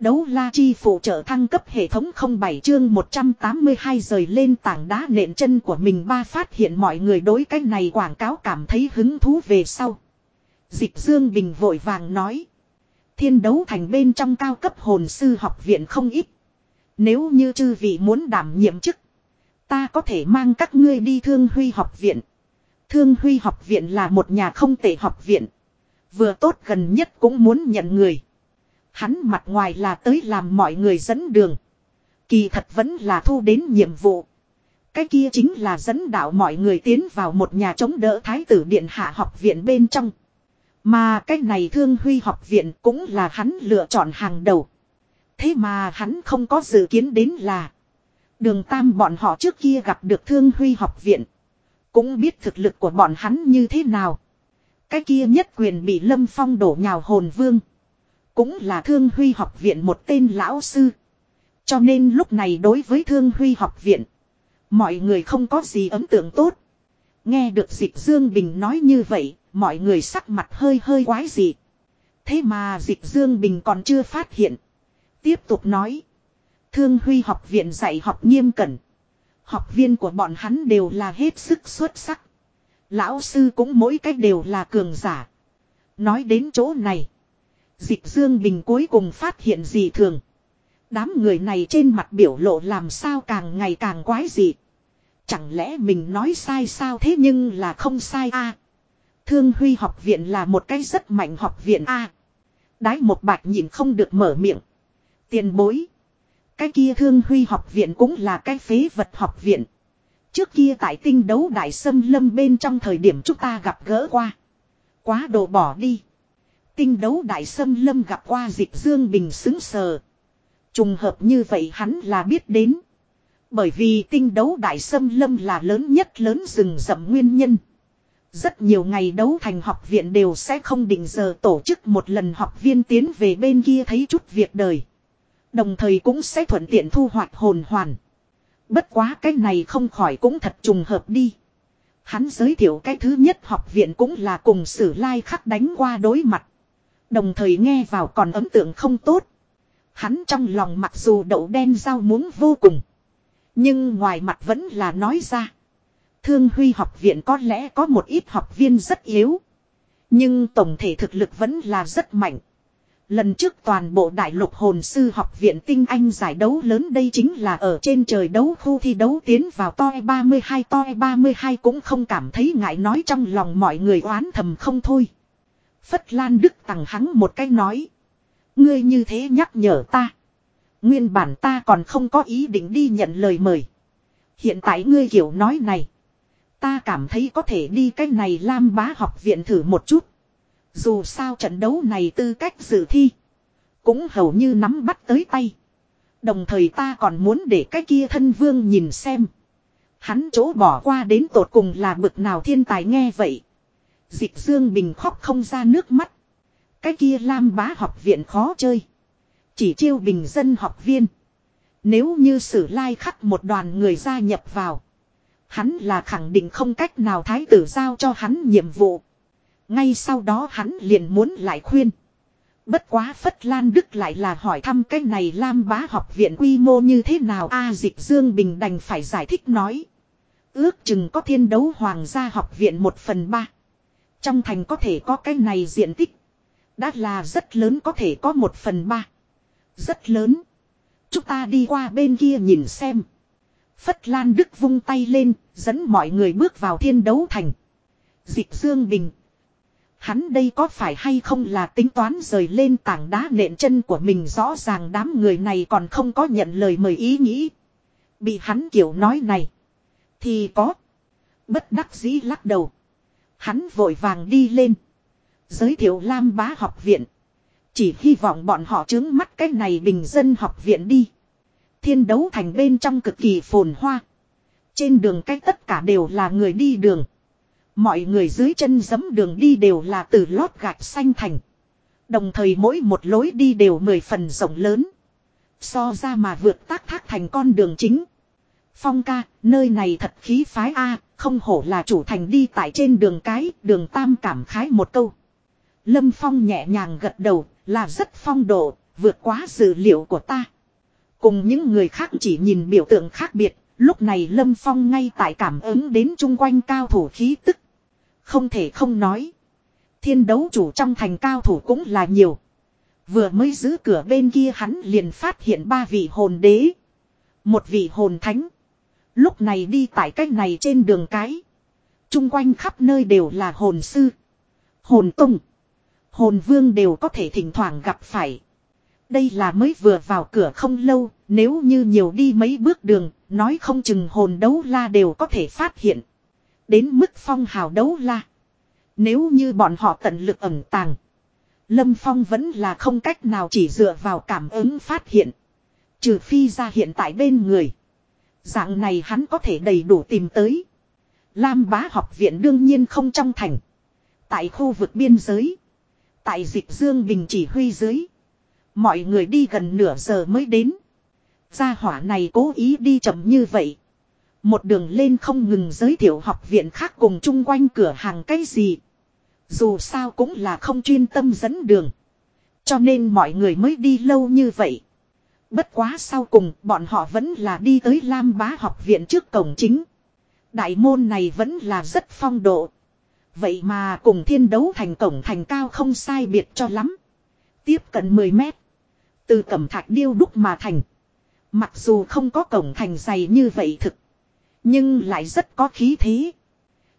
Đấu la chi phụ trợ thăng cấp hệ thống 07 chương 182 rời lên tảng đá nện chân của mình ba phát hiện mọi người đối cách này quảng cáo cảm thấy hứng thú về sau. Dịch Dương Bình vội vàng nói. Thiên đấu thành bên trong cao cấp hồn sư học viện không ít. Nếu như chư vị muốn đảm nhiệm chức. Ta có thể mang các ngươi đi thương huy học viện. Thương huy học viện là một nhà không tệ học viện. Vừa tốt gần nhất cũng muốn nhận người. Hắn mặt ngoài là tới làm mọi người dẫn đường. Kỳ thật vẫn là thu đến nhiệm vụ. Cái kia chính là dẫn đạo mọi người tiến vào một nhà chống đỡ thái tử điện hạ học viện bên trong. Mà cái này thương huy học viện cũng là hắn lựa chọn hàng đầu. Thế mà hắn không có dự kiến đến là. Đường tam bọn họ trước kia gặp được thương huy học viện. Cũng biết thực lực của bọn hắn như thế nào. Cái kia nhất quyền bị lâm phong đổ nhào hồn vương. Cũng là thương huy học viện một tên lão sư. Cho nên lúc này đối với thương huy học viện. Mọi người không có gì ấn tượng tốt. Nghe được dịch Dương Bình nói như vậy, mọi người sắc mặt hơi hơi quái dị. Thế mà dịch Dương Bình còn chưa phát hiện. Tiếp tục nói. Thương huy học viện dạy học nghiêm cẩn. Học viên của bọn hắn đều là hết sức xuất sắc. Lão sư cũng mỗi cách đều là cường giả. Nói đến chỗ này. Dịch Dương Bình cuối cùng phát hiện gì thường. Đám người này trên mặt biểu lộ làm sao càng ngày càng quái dị. Chẳng lẽ mình nói sai sao thế nhưng là không sai a Thương Huy học viện là một cái rất mạnh học viện a Đái một bạch nhìn không được mở miệng. Tiền bối. Cái kia Thương Huy học viện cũng là cái phế vật học viện. Trước kia tại tinh đấu đại sâm lâm bên trong thời điểm chúng ta gặp gỡ qua. Quá đồ bỏ đi. Tinh đấu đại sâm lâm gặp qua dịch dương bình xứng sờ. Trùng hợp như vậy hắn là biết đến. Bởi vì tinh đấu đại sâm lâm là lớn nhất lớn rừng rậm nguyên nhân. Rất nhiều ngày đấu thành học viện đều sẽ không định giờ tổ chức một lần học viên tiến về bên kia thấy chút việc đời. Đồng thời cũng sẽ thuận tiện thu hoạch hồn hoàn. Bất quá cái này không khỏi cũng thật trùng hợp đi. Hắn giới thiệu cái thứ nhất học viện cũng là cùng sử lai khắc đánh qua đối mặt. Đồng thời nghe vào còn ấn tượng không tốt. Hắn trong lòng mặc dù đậu đen rau muống vô cùng. Nhưng ngoài mặt vẫn là nói ra. Thương Huy học viện có lẽ có một ít học viên rất yếu. Nhưng tổng thể thực lực vẫn là rất mạnh. Lần trước toàn bộ đại lục hồn sư học viện tinh anh giải đấu lớn đây chính là ở trên trời đấu khu thi đấu tiến vào toi 32 toi 32 cũng không cảm thấy ngại nói trong lòng mọi người oán thầm không thôi. Phất Lan Đức tặng hắn một cái nói. Ngươi như thế nhắc nhở ta. Nguyên bản ta còn không có ý định đi nhận lời mời. Hiện tại ngươi hiểu nói này. Ta cảm thấy có thể đi cái này Lam bá học viện thử một chút. Dù sao trận đấu này tư cách dự thi. Cũng hầu như nắm bắt tới tay. Đồng thời ta còn muốn để cái kia thân vương nhìn xem. Hắn chỗ bỏ qua đến tột cùng là bực nào thiên tài nghe vậy. Dịch Dương Bình khóc không ra nước mắt. Cái kia Lam bá học viện khó chơi. Chỉ chiêu bình dân học viên. Nếu như sử lai khắc một đoàn người gia nhập vào. Hắn là khẳng định không cách nào thái tử giao cho hắn nhiệm vụ. Ngay sau đó hắn liền muốn lại khuyên. Bất quá Phất Lan Đức lại là hỏi thăm cái này Lam bá học viện quy mô như thế nào A Dịch Dương Bình đành phải giải thích nói. Ước chừng có thiên đấu hoàng gia học viện một phần ba. Trong thành có thể có cái này diện tích. Đã là rất lớn có thể có một phần ba. Rất lớn. Chúng ta đi qua bên kia nhìn xem. Phất Lan Đức vung tay lên, dẫn mọi người bước vào thiên đấu thành. Dịch Dương Bình. Hắn đây có phải hay không là tính toán rời lên tảng đá nện chân của mình rõ ràng đám người này còn không có nhận lời mời ý nghĩ. Bị hắn kiểu nói này. Thì có. Bất đắc dĩ lắc đầu. Hắn vội vàng đi lên. Giới thiệu Lam bá học viện. Chỉ hy vọng bọn họ chứng mắt cái này bình dân học viện đi. Thiên đấu thành bên trong cực kỳ phồn hoa. Trên đường cách tất cả đều là người đi đường. Mọi người dưới chân giấm đường đi đều là từ lót gạch xanh thành. Đồng thời mỗi một lối đi đều mười phần rộng lớn. So ra mà vượt tác thác thành con đường chính. Phong ca, nơi này thật khí phái A, không hổ là chủ thành đi tại trên đường cái, đường tam cảm khái một câu. Lâm Phong nhẹ nhàng gật đầu, là rất phong độ, Vượt quá dự liệu của ta. Cùng những người khác chỉ nhìn biểu tượng khác biệt, lúc này Lâm Phong ngay tại cảm ứng đến chung quanh cao thủ khí tức. Không thể không nói. Thiên đấu chủ trong thành cao thủ cũng là nhiều. Vừa mới giữ cửa bên kia hắn liền phát hiện ba vị hồn đế. Một vị hồn thánh. Lúc này đi tại cách này trên đường cái. Trung quanh khắp nơi đều là hồn sư. Hồn tung. Hồn vương đều có thể thỉnh thoảng gặp phải. Đây là mới vừa vào cửa không lâu, nếu như nhiều đi mấy bước đường, nói không chừng hồn đấu la đều có thể phát hiện. Đến mức phong hào đấu la. Nếu như bọn họ tận lực ẩn tàng. Lâm Phong vẫn là không cách nào chỉ dựa vào cảm ứng phát hiện. Trừ phi ra hiện tại bên người. Dạng này hắn có thể đầy đủ tìm tới. Lam bá học viện đương nhiên không trong thành. Tại khu vực biên giới. Tại dịch dương bình chỉ huy dưới. Mọi người đi gần nửa giờ mới đến. Gia hỏa này cố ý đi chậm như vậy. Một đường lên không ngừng giới thiệu học viện khác cùng chung quanh cửa hàng cái gì. Dù sao cũng là không chuyên tâm dẫn đường. Cho nên mọi người mới đi lâu như vậy. Bất quá sau cùng bọn họ vẫn là đi tới Lam Bá học viện trước cổng chính. Đại môn này vẫn là rất phong độ. Vậy mà cùng thiên đấu thành cổng thành cao không sai biệt cho lắm. Tiếp cận 10 mét. Từ cẩm thạch điêu đúc mà thành. Mặc dù không có cổng thành dày như vậy thực. Nhưng lại rất có khí thế.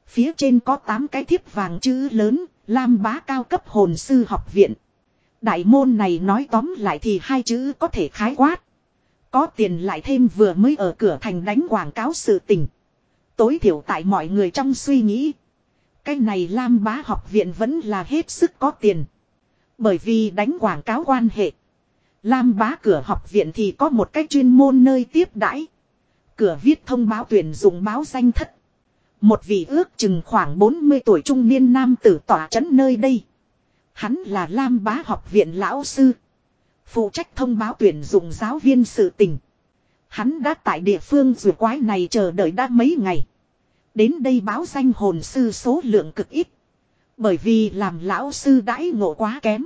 Phía trên có 8 cái thiếp vàng chữ lớn, Lam bá cao cấp hồn sư học viện. Đại môn này nói tóm lại thì hai chữ có thể khái quát. Có tiền lại thêm vừa mới ở cửa thành đánh quảng cáo sự tình. Tối thiểu tại mọi người trong suy nghĩ. Cái này Lam bá học viện vẫn là hết sức có tiền. Bởi vì đánh quảng cáo quan hệ. Lam bá cửa học viện thì có một cái chuyên môn nơi tiếp đãi. Cửa viết thông báo tuyển dụng báo danh thất. Một vị ước chừng khoảng 40 tuổi trung niên nam tử tỏa trấn nơi đây. Hắn là Lam bá học viện lão sư. Phụ trách thông báo tuyển dụng giáo viên sự tình. Hắn đã tại địa phương rùa quái này chờ đợi đã mấy ngày. Đến đây báo danh hồn sư số lượng cực ít. Bởi vì làm lão sư đãi ngộ quá kém.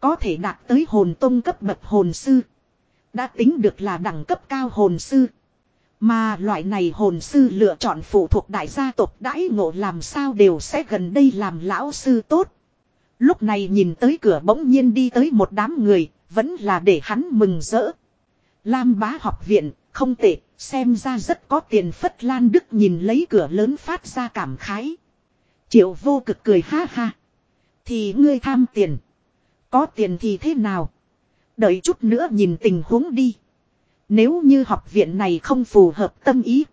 Có thể đạt tới hồn tông cấp bậc hồn sư. Đã tính được là đẳng cấp cao hồn sư. Mà loại này hồn sư lựa chọn phụ thuộc đại gia tộc đãi ngộ làm sao đều sẽ gần đây làm lão sư tốt. Lúc này nhìn tới cửa bỗng nhiên đi tới một đám người, vẫn là để hắn mừng rỡ. Lam bá học viện, không tệ, xem ra rất có tiền phất lan đức nhìn lấy cửa lớn phát ra cảm khái. Triệu vô cực cười ha ha. Thì ngươi tham tiền. Có tiền thì thế nào? Đợi chút nữa nhìn tình huống đi. Nếu như học viện này không phù hợp tâm ý.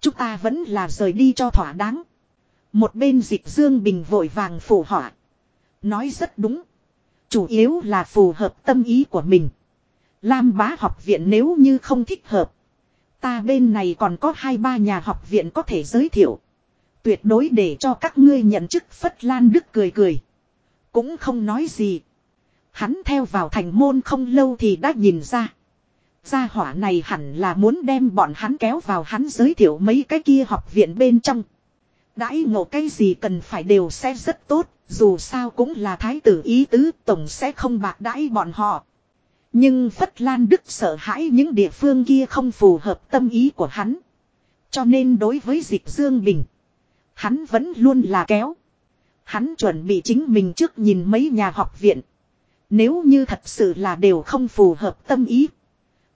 Chúng ta vẫn là rời đi cho thỏa đáng. Một bên dịch dương bình vội vàng phủ họa. Nói rất đúng. Chủ yếu là phù hợp tâm ý của mình. Lam bá học viện nếu như không thích hợp. Ta bên này còn có hai ba nhà học viện có thể giới thiệu. Tuyệt đối để cho các ngươi nhận chức Phất Lan Đức cười cười. Cũng không nói gì. Hắn theo vào thành môn không lâu thì đã nhìn ra. Gia hỏa này hẳn là muốn đem bọn hắn kéo vào hắn giới thiệu mấy cái kia học viện bên trong. Đãi ngộ cái gì cần phải đều sẽ rất tốt, dù sao cũng là thái tử ý tứ tổng sẽ không bạc đãi bọn họ. Nhưng Phất Lan Đức sợ hãi những địa phương kia không phù hợp tâm ý của hắn. Cho nên đối với dịch Dương Bình, hắn vẫn luôn là kéo. Hắn chuẩn bị chính mình trước nhìn mấy nhà học viện. Nếu như thật sự là đều không phù hợp tâm ý.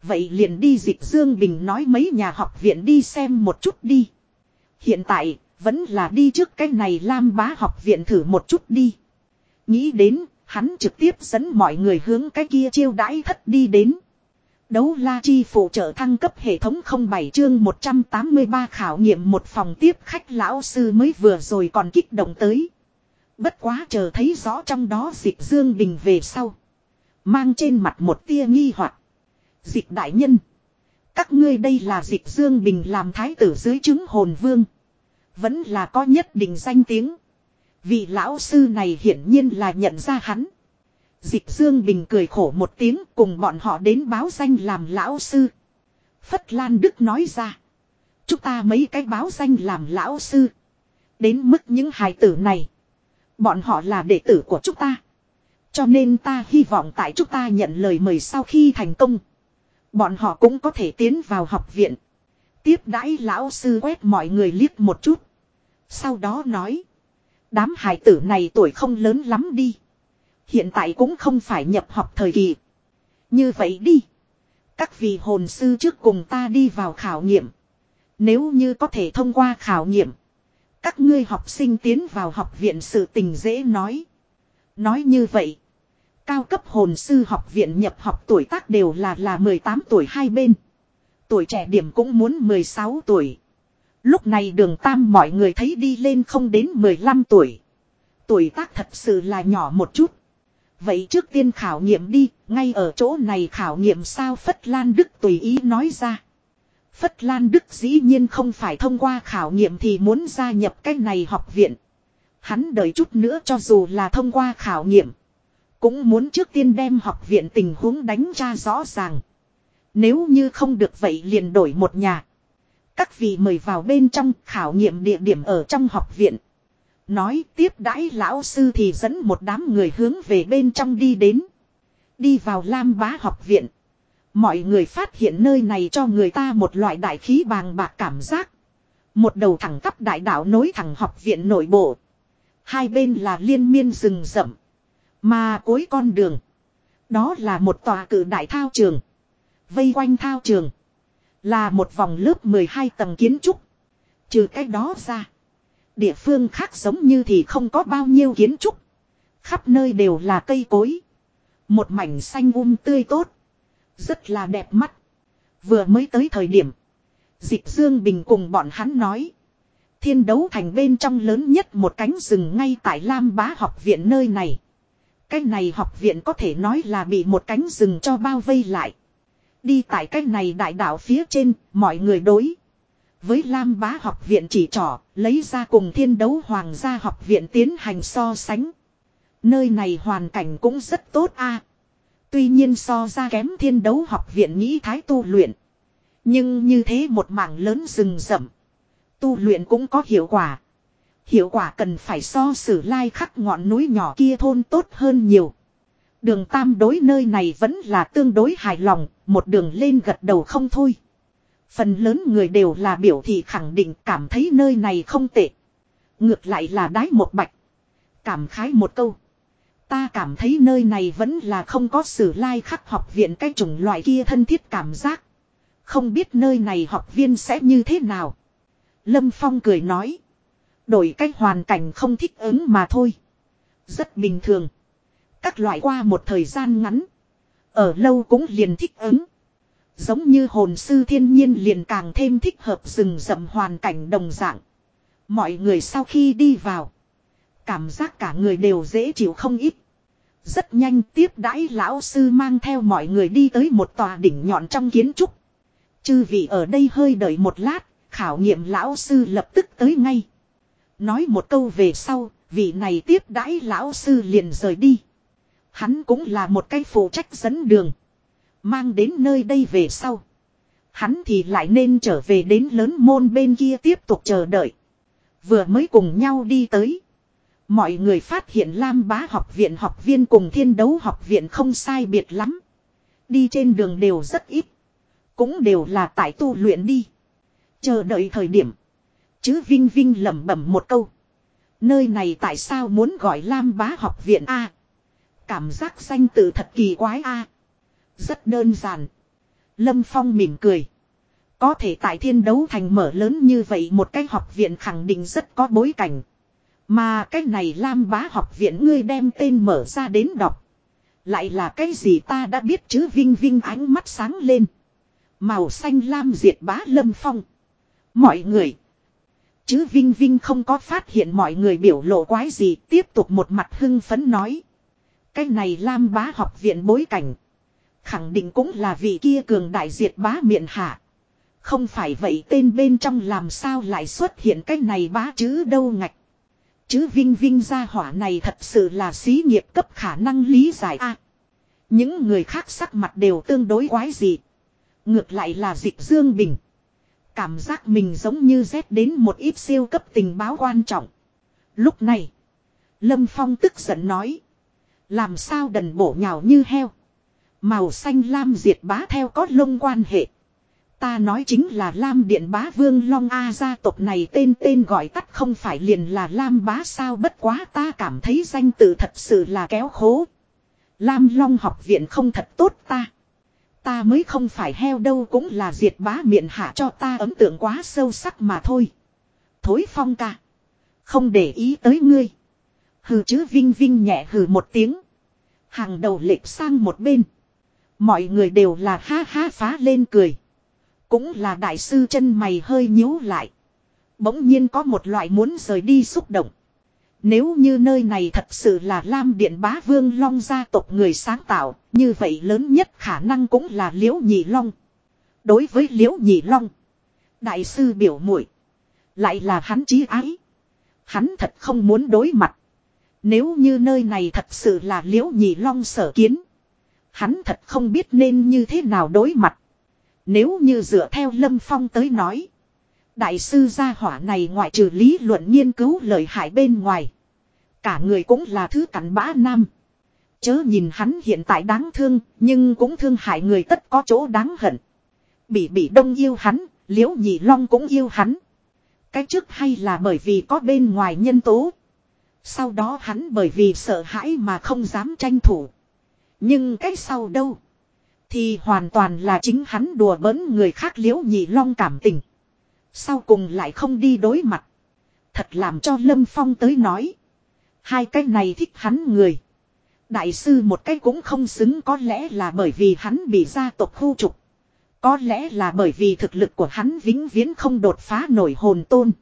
Vậy liền đi dịch Dương Bình nói mấy nhà học viện đi xem một chút đi. Hiện tại, vẫn là đi trước cái này Lam bá học viện thử một chút đi. Nghĩ đến, hắn trực tiếp dẫn mọi người hướng cái kia chiêu đãi thất đi đến. Đấu la chi phụ trợ thăng cấp hệ thống 07 chương 183 khảo nghiệm một phòng tiếp khách lão sư mới vừa rồi còn kích động tới. Bất quá chờ thấy rõ trong đó dịch dương bình về sau. Mang trên mặt một tia nghi hoặc Dịch đại nhân. Các ngươi đây là dịch dương bình làm thái tử dưới chứng hồn vương. Vẫn là có nhất định danh tiếng. Vị lão sư này hiển nhiên là nhận ra hắn. Dịch Dương Bình cười khổ một tiếng cùng bọn họ đến báo danh làm lão sư. Phất Lan Đức nói ra. Chúng ta mấy cái báo danh làm lão sư. Đến mức những hài tử này. Bọn họ là đệ tử của chúng ta. Cho nên ta hy vọng tại chúng ta nhận lời mời sau khi thành công. Bọn họ cũng có thể tiến vào học viện. Tiếp đãi lão sư quét mọi người liếc một chút. Sau đó nói. Đám hải tử này tuổi không lớn lắm đi. Hiện tại cũng không phải nhập học thời kỳ. Như vậy đi. Các vị hồn sư trước cùng ta đi vào khảo nghiệm. Nếu như có thể thông qua khảo nghiệm. Các ngươi học sinh tiến vào học viện sự tình dễ nói. Nói như vậy. Cao cấp hồn sư học viện nhập học tuổi tác đều là là 18 tuổi hai bên. Tuổi trẻ điểm cũng muốn 16 tuổi. Lúc này đường tam mọi người thấy đi lên không đến 15 tuổi. Tuổi tác thật sự là nhỏ một chút. Vậy trước tiên khảo nghiệm đi, ngay ở chỗ này khảo nghiệm sao Phất Lan Đức tùy ý nói ra. Phất Lan Đức dĩ nhiên không phải thông qua khảo nghiệm thì muốn gia nhập cái này học viện. Hắn đợi chút nữa cho dù là thông qua khảo nghiệm. Cũng muốn trước tiên đem học viện tình huống đánh tra rõ ràng. Nếu như không được vậy liền đổi một nhà. Các vị mời vào bên trong khảo nghiệm địa điểm ở trong học viện. Nói tiếp đãi lão sư thì dẫn một đám người hướng về bên trong đi đến. Đi vào Lam Bá học viện. Mọi người phát hiện nơi này cho người ta một loại đại khí bàng bạc cảm giác. Một đầu thẳng cấp đại đạo nối thẳng học viện nội bộ. Hai bên là liên miên rừng rậm. Mà cuối con đường. Đó là một tòa cử đại thao trường. Vây quanh thao trường. Là một vòng lớp 12 tầng kiến trúc. Trừ cái đó ra. Địa phương khác giống như thì không có bao nhiêu kiến trúc. Khắp nơi đều là cây cối. Một mảnh xanh um tươi tốt. Rất là đẹp mắt. Vừa mới tới thời điểm. Dịch Dương Bình cùng bọn hắn nói. Thiên đấu thành bên trong lớn nhất một cánh rừng ngay tại Lam Bá học viện nơi này. Cái này học viện có thể nói là bị một cánh rừng cho bao vây lại. Đi tại cái này đại đạo phía trên, mọi người đối. Với Lam Bá học viện chỉ trỏ, lấy ra cùng thiên đấu hoàng gia học viện tiến hành so sánh. Nơi này hoàn cảnh cũng rất tốt a. Tuy nhiên so ra kém thiên đấu học viện nghĩ thái tu luyện. Nhưng như thế một mảng lớn rừng rậm. Tu luyện cũng có hiệu quả. Hiệu quả cần phải so sử lai khắc ngọn núi nhỏ kia thôn tốt hơn nhiều. Đường tam đối nơi này vẫn là tương đối hài lòng, một đường lên gật đầu không thôi. Phần lớn người đều là biểu thị khẳng định cảm thấy nơi này không tệ. Ngược lại là đái một bạch. Cảm khái một câu. Ta cảm thấy nơi này vẫn là không có sử lai khắc học viện cái chủng loại kia thân thiết cảm giác. Không biết nơi này học viên sẽ như thế nào. Lâm Phong cười nói. Đổi cách hoàn cảnh không thích ứng mà thôi. Rất bình thường. Các loại qua một thời gian ngắn. Ở lâu cũng liền thích ứng. Giống như hồn sư thiên nhiên liền càng thêm thích hợp rừng rậm hoàn cảnh đồng dạng. Mọi người sau khi đi vào. Cảm giác cả người đều dễ chịu không ít. Rất nhanh tiếp đãi lão sư mang theo mọi người đi tới một tòa đỉnh nhọn trong kiến trúc. Chư vị ở đây hơi đợi một lát, khảo nghiệm lão sư lập tức tới ngay. Nói một câu về sau, vị này tiếp đãi lão sư liền rời đi. Hắn cũng là một cái phụ trách dẫn đường. Mang đến nơi đây về sau. Hắn thì lại nên trở về đến lớn môn bên kia tiếp tục chờ đợi. Vừa mới cùng nhau đi tới. Mọi người phát hiện Lam bá học viện học viên cùng thiên đấu học viện không sai biệt lắm. Đi trên đường đều rất ít. Cũng đều là tại tu luyện đi. Chờ đợi thời điểm. Chứ Vinh Vinh lẩm bẩm một câu. Nơi này tại sao muốn gọi Lam bá học viện A. Cảm giác danh tự thật kỳ quái A. Rất đơn giản. Lâm Phong mỉm cười. Có thể tại thiên đấu thành mở lớn như vậy một cái học viện khẳng định rất có bối cảnh. Mà cái này Lam bá học viện ngươi đem tên mở ra đến đọc. Lại là cái gì ta đã biết chứ Vinh Vinh ánh mắt sáng lên. Màu xanh lam diệt bá lâm phong. Mọi người. Chứ Vinh Vinh không có phát hiện mọi người biểu lộ quái gì, tiếp tục một mặt hưng phấn nói. Cái này Lam bá học viện bối cảnh. Khẳng định cũng là vị kia cường đại diệt bá miệng hạ. Không phải vậy tên bên trong làm sao lại xuất hiện cái này bá chứ đâu ngạch. Chứ Vinh Vinh gia hỏa này thật sự là xí nghiệp cấp khả năng lý giải a. những người khác sắc mặt đều tương đối quái dị. Ngược lại là dịch Dương Bình. Cảm giác mình giống như rét đến một ít siêu cấp tình báo quan trọng. Lúc này, Lâm Phong tức giận nói. Làm sao đần bổ nhào như heo. Màu xanh lam diệt bá theo có lông quan hệ. Ta nói chính là Lam Điện Bá Vương Long A gia tộc này tên tên gọi tắt không phải liền là Lam Bá sao bất quá ta cảm thấy danh tự thật sự là kéo khố. Lam Long học viện không thật tốt ta. Ta mới không phải heo đâu cũng là diệt bá miệng hạ cho ta ấn tượng quá sâu sắc mà thôi. Thối phong ca. Không để ý tới ngươi. Hừ chứ vinh vinh nhẹ hừ một tiếng. Hàng đầu lệch sang một bên. Mọi người đều là ha ha phá lên cười. Cũng là đại sư chân mày hơi nhíu lại. Bỗng nhiên có một loại muốn rời đi xúc động. Nếu như nơi này thật sự là Lam Điện Bá Vương Long gia tộc người sáng tạo, như vậy lớn nhất khả năng cũng là Liễu Nhị Long. Đối với Liễu Nhị Long, đại sư biểu muội lại là hắn chí ái. Hắn thật không muốn đối mặt. Nếu như nơi này thật sự là Liễu Nhị Long sở kiến, hắn thật không biết nên như thế nào đối mặt. Nếu như dựa theo Lâm Phong tới nói. Đại sư gia hỏa này ngoại trừ lý luận nghiên cứu lợi hại bên ngoài. Cả người cũng là thứ cắn bã nam. Chớ nhìn hắn hiện tại đáng thương, nhưng cũng thương hại người tất có chỗ đáng hận. Bị bị đông yêu hắn, liễu nhị long cũng yêu hắn. Cái trước hay là bởi vì có bên ngoài nhân tố. Sau đó hắn bởi vì sợ hãi mà không dám tranh thủ. Nhưng cái sau đâu? Thì hoàn toàn là chính hắn đùa bỡn người khác liễu nhị long cảm tình. Sau cùng lại không đi đối mặt. Thật làm cho Lâm Phong tới nói. Hai cái này thích hắn người. Đại sư một cái cũng không xứng có lẽ là bởi vì hắn bị gia tộc khu trục. Có lẽ là bởi vì thực lực của hắn vĩnh viễn không đột phá nổi hồn tôn.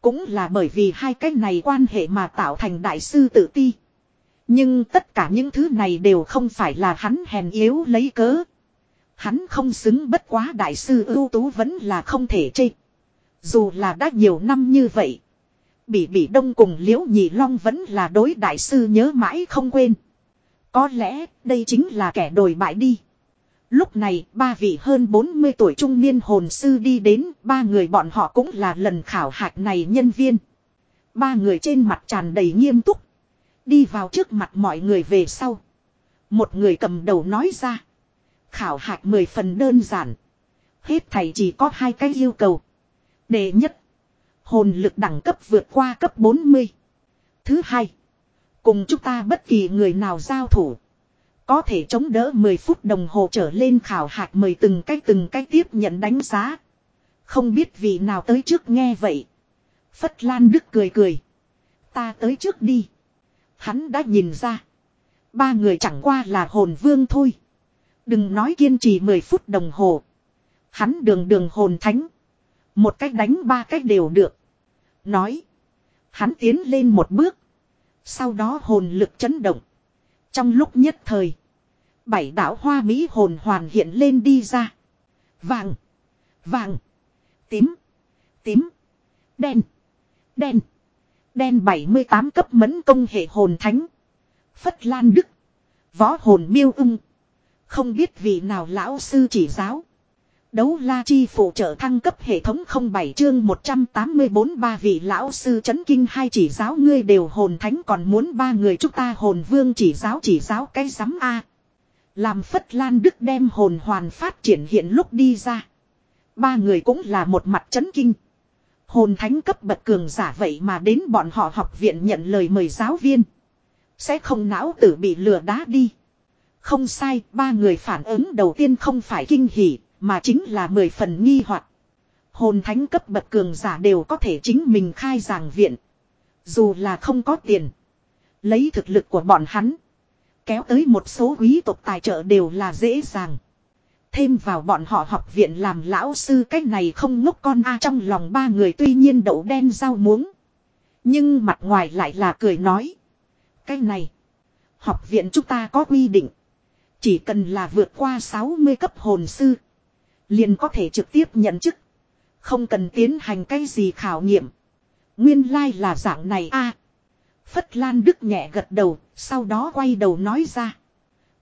Cũng là bởi vì hai cái này quan hệ mà tạo thành đại sư tự ti. Nhưng tất cả những thứ này đều không phải là hắn hèn yếu lấy cớ. Hắn không xứng bất quá đại sư ưu tú vẫn là không thể chê. Dù là đã nhiều năm như vậy. Bỉ Bỉ Đông cùng Liễu Nhị Long vẫn là đối đại sư nhớ mãi không quên. Có lẽ đây chính là kẻ đồi bại đi. Lúc này, ba vị hơn 40 tuổi trung niên hồn sư đi đến, ba người bọn họ cũng là lần khảo hạch này nhân viên. Ba người trên mặt tràn đầy nghiêm túc. Đi vào trước mặt mọi người về sau. Một người cầm đầu nói ra. Khảo hạch mười phần đơn giản. Hết thầy chỉ có hai cái yêu cầu. Đệ nhất. Hồn lực đẳng cấp vượt qua cấp 40. Thứ hai. Cùng chúng ta bất kỳ người nào giao thủ. Có thể chống đỡ 10 phút đồng hồ trở lên khảo hạch mời từng cách từng cách tiếp nhận đánh giá. Không biết vị nào tới trước nghe vậy. Phất Lan Đức cười cười. Ta tới trước đi. Hắn đã nhìn ra. Ba người chẳng qua là hồn vương thôi. Đừng nói kiên trì 10 phút đồng hồ. Hắn đường đường hồn thánh. Một cách đánh ba cách đều được. Nói. Hắn tiến lên một bước. Sau đó hồn lực chấn động. Trong lúc nhất thời. Bảy đảo hoa mỹ hồn hoàn hiện lên đi ra. Vàng. Vàng. Tím. Tím. Đen. Đen. Đen 78 cấp mẫn công hệ hồn thánh. Phất Lan Đức. Võ hồn miêu ưng. Không biết vị nào lão sư chỉ giáo. Đấu la chi phụ trợ thăng cấp hệ thống 07 chương 184 ba vị lão sư chấn kinh hai chỉ giáo ngươi đều hồn thánh còn muốn ba người chúng ta hồn vương chỉ giáo chỉ giáo cái giám A. Làm Phất Lan Đức đem hồn hoàn phát triển hiện lúc đi ra. Ba người cũng là một mặt chấn kinh. Hồn thánh cấp bậc cường giả vậy mà đến bọn họ học viện nhận lời mời giáo viên. Sẽ không não tử bị lừa đá đi. Không sai, ba người phản ứng đầu tiên không phải kinh hỉ, mà chính là mười phần nghi hoặc. Hồn thánh cấp bậc cường giả đều có thể chính mình khai giảng viện. Dù là không có tiền. Lấy thực lực của bọn hắn. Kéo tới một số quý tộc tài trợ đều là dễ dàng. Thêm vào bọn họ học viện làm lão sư cách này không ngốc con a, trong lòng ba người tuy nhiên đậu đen rau muống. Nhưng mặt ngoài lại là cười nói. Cái này. Học viện chúng ta có quy định. Chỉ cần là vượt qua 60 cấp hồn sư. Liền có thể trực tiếp nhận chức. Không cần tiến hành cái gì khảo nghiệm. Nguyên lai like là dạng này a. Phất Lan Đức nhẹ gật đầu, sau đó quay đầu nói ra.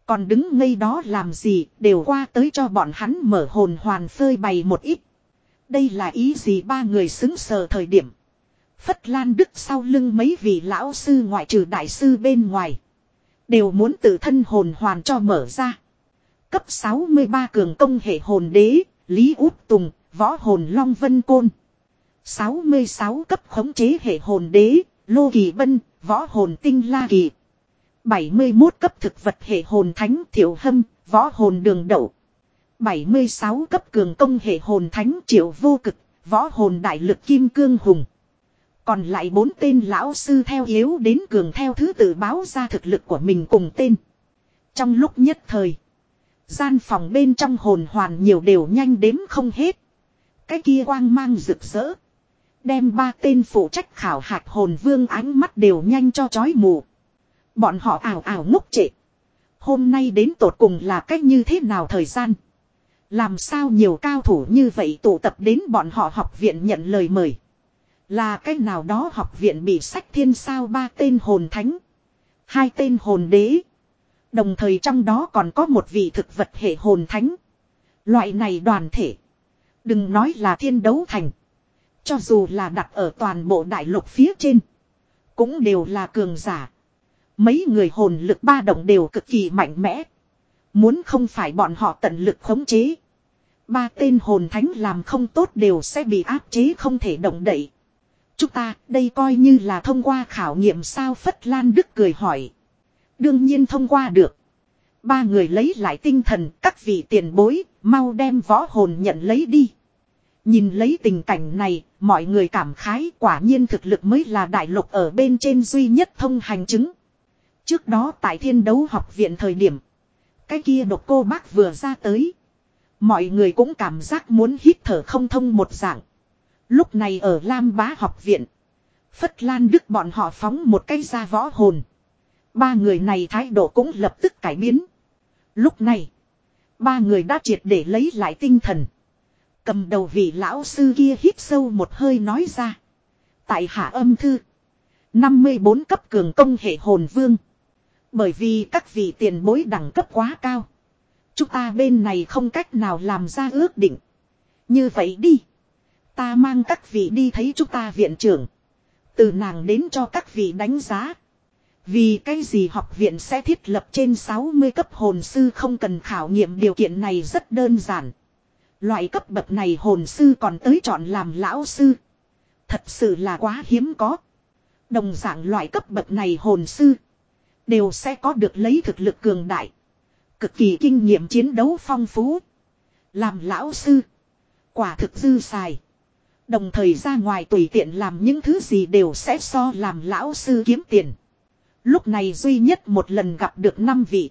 Còn đứng ngây đó làm gì, đều qua tới cho bọn hắn mở hồn hoàn phơi bày một ít. Đây là ý gì ba người xứng sờ thời điểm. Phất Lan Đức sau lưng mấy vị lão sư ngoại trừ đại sư bên ngoài. Đều muốn tự thân hồn hoàn cho mở ra. Cấp 63 cường công hệ hồn đế, Lý Út Tùng, võ hồn Long Vân Côn. 66 cấp khống chế hệ hồn đế, Lô Kỳ Bân, võ hồn Tinh La Kỳ. 71 cấp thực vật hệ hồn thánh thiểu Hâm, võ hồn Đường Đậu. 76 cấp cường công hệ hồn thánh Triệu Vô Cực, võ hồn Đại Lực Kim Cương Hùng. Còn lại bốn tên lão sư theo yếu đến cường theo thứ tự báo ra thực lực của mình cùng tên. Trong lúc nhất thời. Gian phòng bên trong hồn hoàn nhiều đều nhanh đếm không hết. Cái kia quang mang rực rỡ. Đem ba tên phụ trách khảo hạch hồn vương ánh mắt đều nhanh cho chói mù. Bọn họ ảo ảo ngốc trệ. Hôm nay đến tột cùng là cách như thế nào thời gian. Làm sao nhiều cao thủ như vậy tụ tập đến bọn họ học viện nhận lời mời. Là cách nào đó học viện bị sách thiên sao ba tên hồn thánh. Hai tên hồn đế. Đồng thời trong đó còn có một vị thực vật hệ hồn thánh. Loại này đoàn thể. Đừng nói là thiên đấu thành. Cho dù là đặt ở toàn bộ đại lục phía trên. Cũng đều là cường giả. Mấy người hồn lực ba động đều cực kỳ mạnh mẽ. Muốn không phải bọn họ tận lực khống chế. Ba tên hồn thánh làm không tốt đều sẽ bị áp chế không thể động đậy. Chúng ta đây coi như là thông qua khảo nghiệm sao Phất Lan Đức cười hỏi. Đương nhiên thông qua được. Ba người lấy lại tinh thần, các vị tiền bối, mau đem võ hồn nhận lấy đi. Nhìn lấy tình cảnh này, mọi người cảm khái quả nhiên thực lực mới là đại lục ở bên trên duy nhất thông hành chứng. Trước đó tại thiên đấu học viện thời điểm, cái kia độc cô bác vừa ra tới. Mọi người cũng cảm giác muốn hít thở không thông một dạng. Lúc này ở Lam Bá học viện. Phất Lan Đức bọn họ phóng một cây ra võ hồn. Ba người này thái độ cũng lập tức cải biến. Lúc này. Ba người đã triệt để lấy lại tinh thần. Cầm đầu vị lão sư kia hít sâu một hơi nói ra. Tại hạ âm thư. 54 cấp cường công hệ hồn vương. Bởi vì các vị tiền bối đẳng cấp quá cao. Chúng ta bên này không cách nào làm ra ước định. Như vậy đi. Ta mang các vị đi thấy chúng ta viện trưởng. Từ nàng đến cho các vị đánh giá. Vì cái gì học viện sẽ thiết lập trên 60 cấp hồn sư không cần khảo nghiệm điều kiện này rất đơn giản. Loại cấp bậc này hồn sư còn tới chọn làm lão sư. Thật sự là quá hiếm có. Đồng dạng loại cấp bậc này hồn sư. Đều sẽ có được lấy thực lực cường đại. Cực kỳ kinh nghiệm chiến đấu phong phú. Làm lão sư. Quả thực dư xài. Đồng thời ra ngoài tùy tiện làm những thứ gì đều sẽ so làm lão sư kiếm tiền. Lúc này duy nhất một lần gặp được năm vị.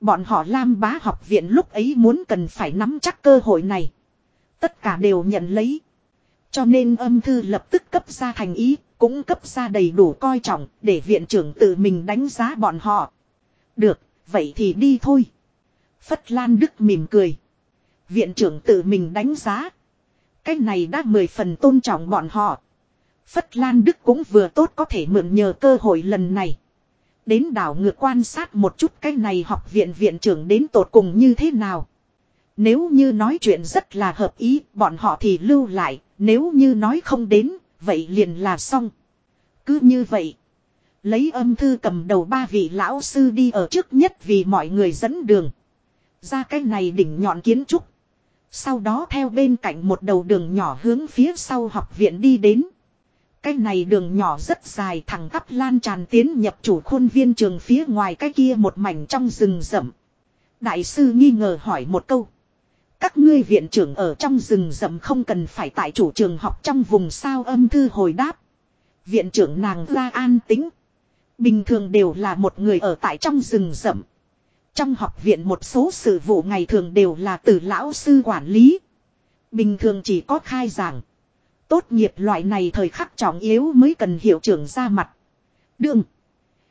Bọn họ Lam bá học viện lúc ấy muốn cần phải nắm chắc cơ hội này. Tất cả đều nhận lấy. Cho nên âm thư lập tức cấp ra thành ý, cũng cấp ra đầy đủ coi trọng để viện trưởng tự mình đánh giá bọn họ. Được, vậy thì đi thôi. Phất Lan Đức mỉm cười. Viện trưởng tự mình đánh giá. Cái này đã mười phần tôn trọng bọn họ. Phất Lan Đức cũng vừa tốt có thể mượn nhờ cơ hội lần này. Đến đảo ngược quan sát một chút cái này học viện viện trưởng đến tột cùng như thế nào. Nếu như nói chuyện rất là hợp ý, bọn họ thì lưu lại, nếu như nói không đến, vậy liền là xong. Cứ như vậy. Lấy âm thư cầm đầu ba vị lão sư đi ở trước nhất vì mọi người dẫn đường. Ra cái này đỉnh nhọn kiến trúc. Sau đó theo bên cạnh một đầu đường nhỏ hướng phía sau học viện đi đến. Cái này đường nhỏ rất dài, thẳng tắp lan tràn tiến nhập chủ khuôn viên trường phía ngoài cái kia một mảnh trong rừng rậm. Đại sư nghi ngờ hỏi một câu. Các ngươi viện trưởng ở trong rừng rậm không cần phải tại chủ trường học trong vùng sao âm thư hồi đáp. Viện trưởng nàng ra an tính. Bình thường đều là một người ở tại trong rừng rậm. Trong học viện một số sự vụ ngày thường đều là từ lão sư quản lý. Bình thường chỉ có khai giảng. Tốt nghiệp loại này thời khắc trọng yếu mới cần hiệu trưởng ra mặt. Đương.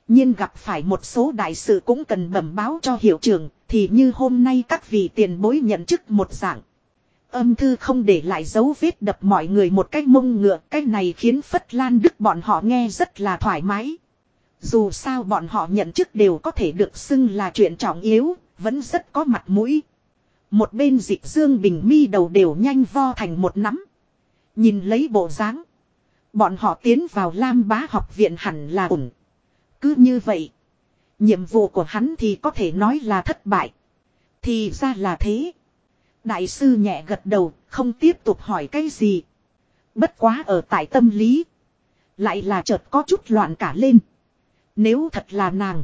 nhiên gặp phải một số đại sự cũng cần bẩm báo cho hiệu trưởng. Thì như hôm nay các vị tiền bối nhận chức một dạng. Âm thư không để lại dấu vết đập mọi người một cách mông ngựa. Cái này khiến Phất Lan Đức bọn họ nghe rất là thoải mái. Dù sao bọn họ nhận chức đều có thể được xưng là chuyện trọng yếu, vẫn rất có mặt mũi. Một bên dịch dương bình mi đầu đều nhanh vo thành một nắm. Nhìn lấy bộ dáng Bọn họ tiến vào Lam bá học viện hẳn là ổn. Cứ như vậy. Nhiệm vụ của hắn thì có thể nói là thất bại. Thì ra là thế. Đại sư nhẹ gật đầu, không tiếp tục hỏi cái gì. Bất quá ở tại tâm lý. Lại là chợt có chút loạn cả lên. Nếu thật là nàng.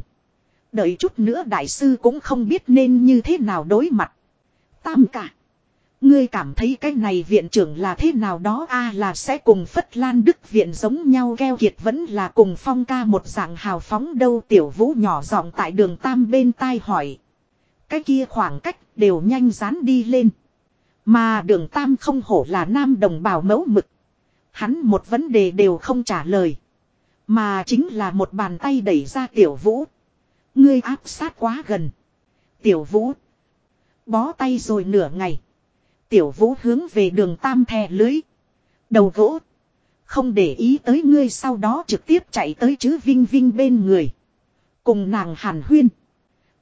Đợi chút nữa đại sư cũng không biết nên như thế nào đối mặt. Tam cả. Ngươi cảm thấy cái này viện trưởng là thế nào đó a là sẽ cùng Phất Lan Đức viện giống nhau keo kiệt vẫn là cùng phong ca một dạng hào phóng đâu tiểu vũ nhỏ giọng tại đường tam bên tai hỏi. Cái kia khoảng cách đều nhanh dán đi lên. Mà đường tam không hổ là nam đồng bào mẫu mực. Hắn một vấn đề đều không trả lời. Mà chính là một bàn tay đẩy ra tiểu vũ. Ngươi áp sát quá gần. Tiểu vũ. Bó tay rồi nửa ngày. Tiểu vũ hướng về đường tam thè lưới. Đầu gỗ. Không để ý tới ngươi sau đó trực tiếp chạy tới chứ Vinh Vinh bên người. Cùng nàng hàn huyên.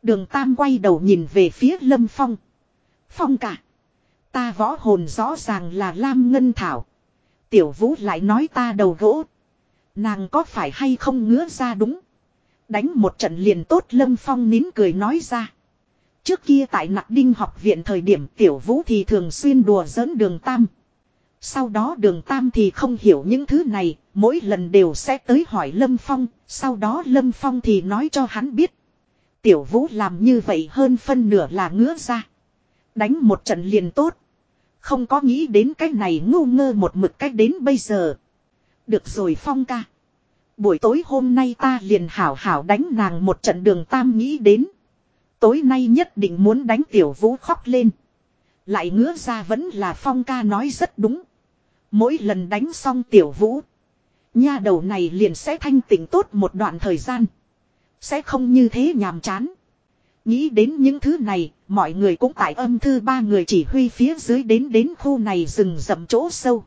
Đường tam quay đầu nhìn về phía lâm phong. Phong cả. Ta võ hồn rõ ràng là Lam Ngân Thảo. Tiểu vũ lại nói ta đầu gỗ. Nàng có phải hay không ngứa ra đúng. Đánh một trận liền tốt Lâm Phong nín cười nói ra. Trước kia tại nặc đinh học viện thời điểm tiểu vũ thì thường xuyên đùa giỡn đường tam. Sau đó đường tam thì không hiểu những thứ này, mỗi lần đều sẽ tới hỏi Lâm Phong, sau đó Lâm Phong thì nói cho hắn biết. Tiểu vũ làm như vậy hơn phân nửa là ngứa ra. Đánh một trận liền tốt. Không có nghĩ đến cái này ngu ngơ một mực cách đến bây giờ. Được rồi Phong ca. Buổi tối hôm nay ta liền hảo hảo đánh nàng một trận đường tam nghĩ đến. Tối nay nhất định muốn đánh tiểu vũ khóc lên. Lại ngứa ra vẫn là phong ca nói rất đúng. Mỗi lần đánh xong tiểu vũ. Nha đầu này liền sẽ thanh tỉnh tốt một đoạn thời gian. Sẽ không như thế nhàm chán. Nghĩ đến những thứ này, mọi người cũng tại âm thư ba người chỉ huy phía dưới đến đến khu này rừng rậm chỗ sâu.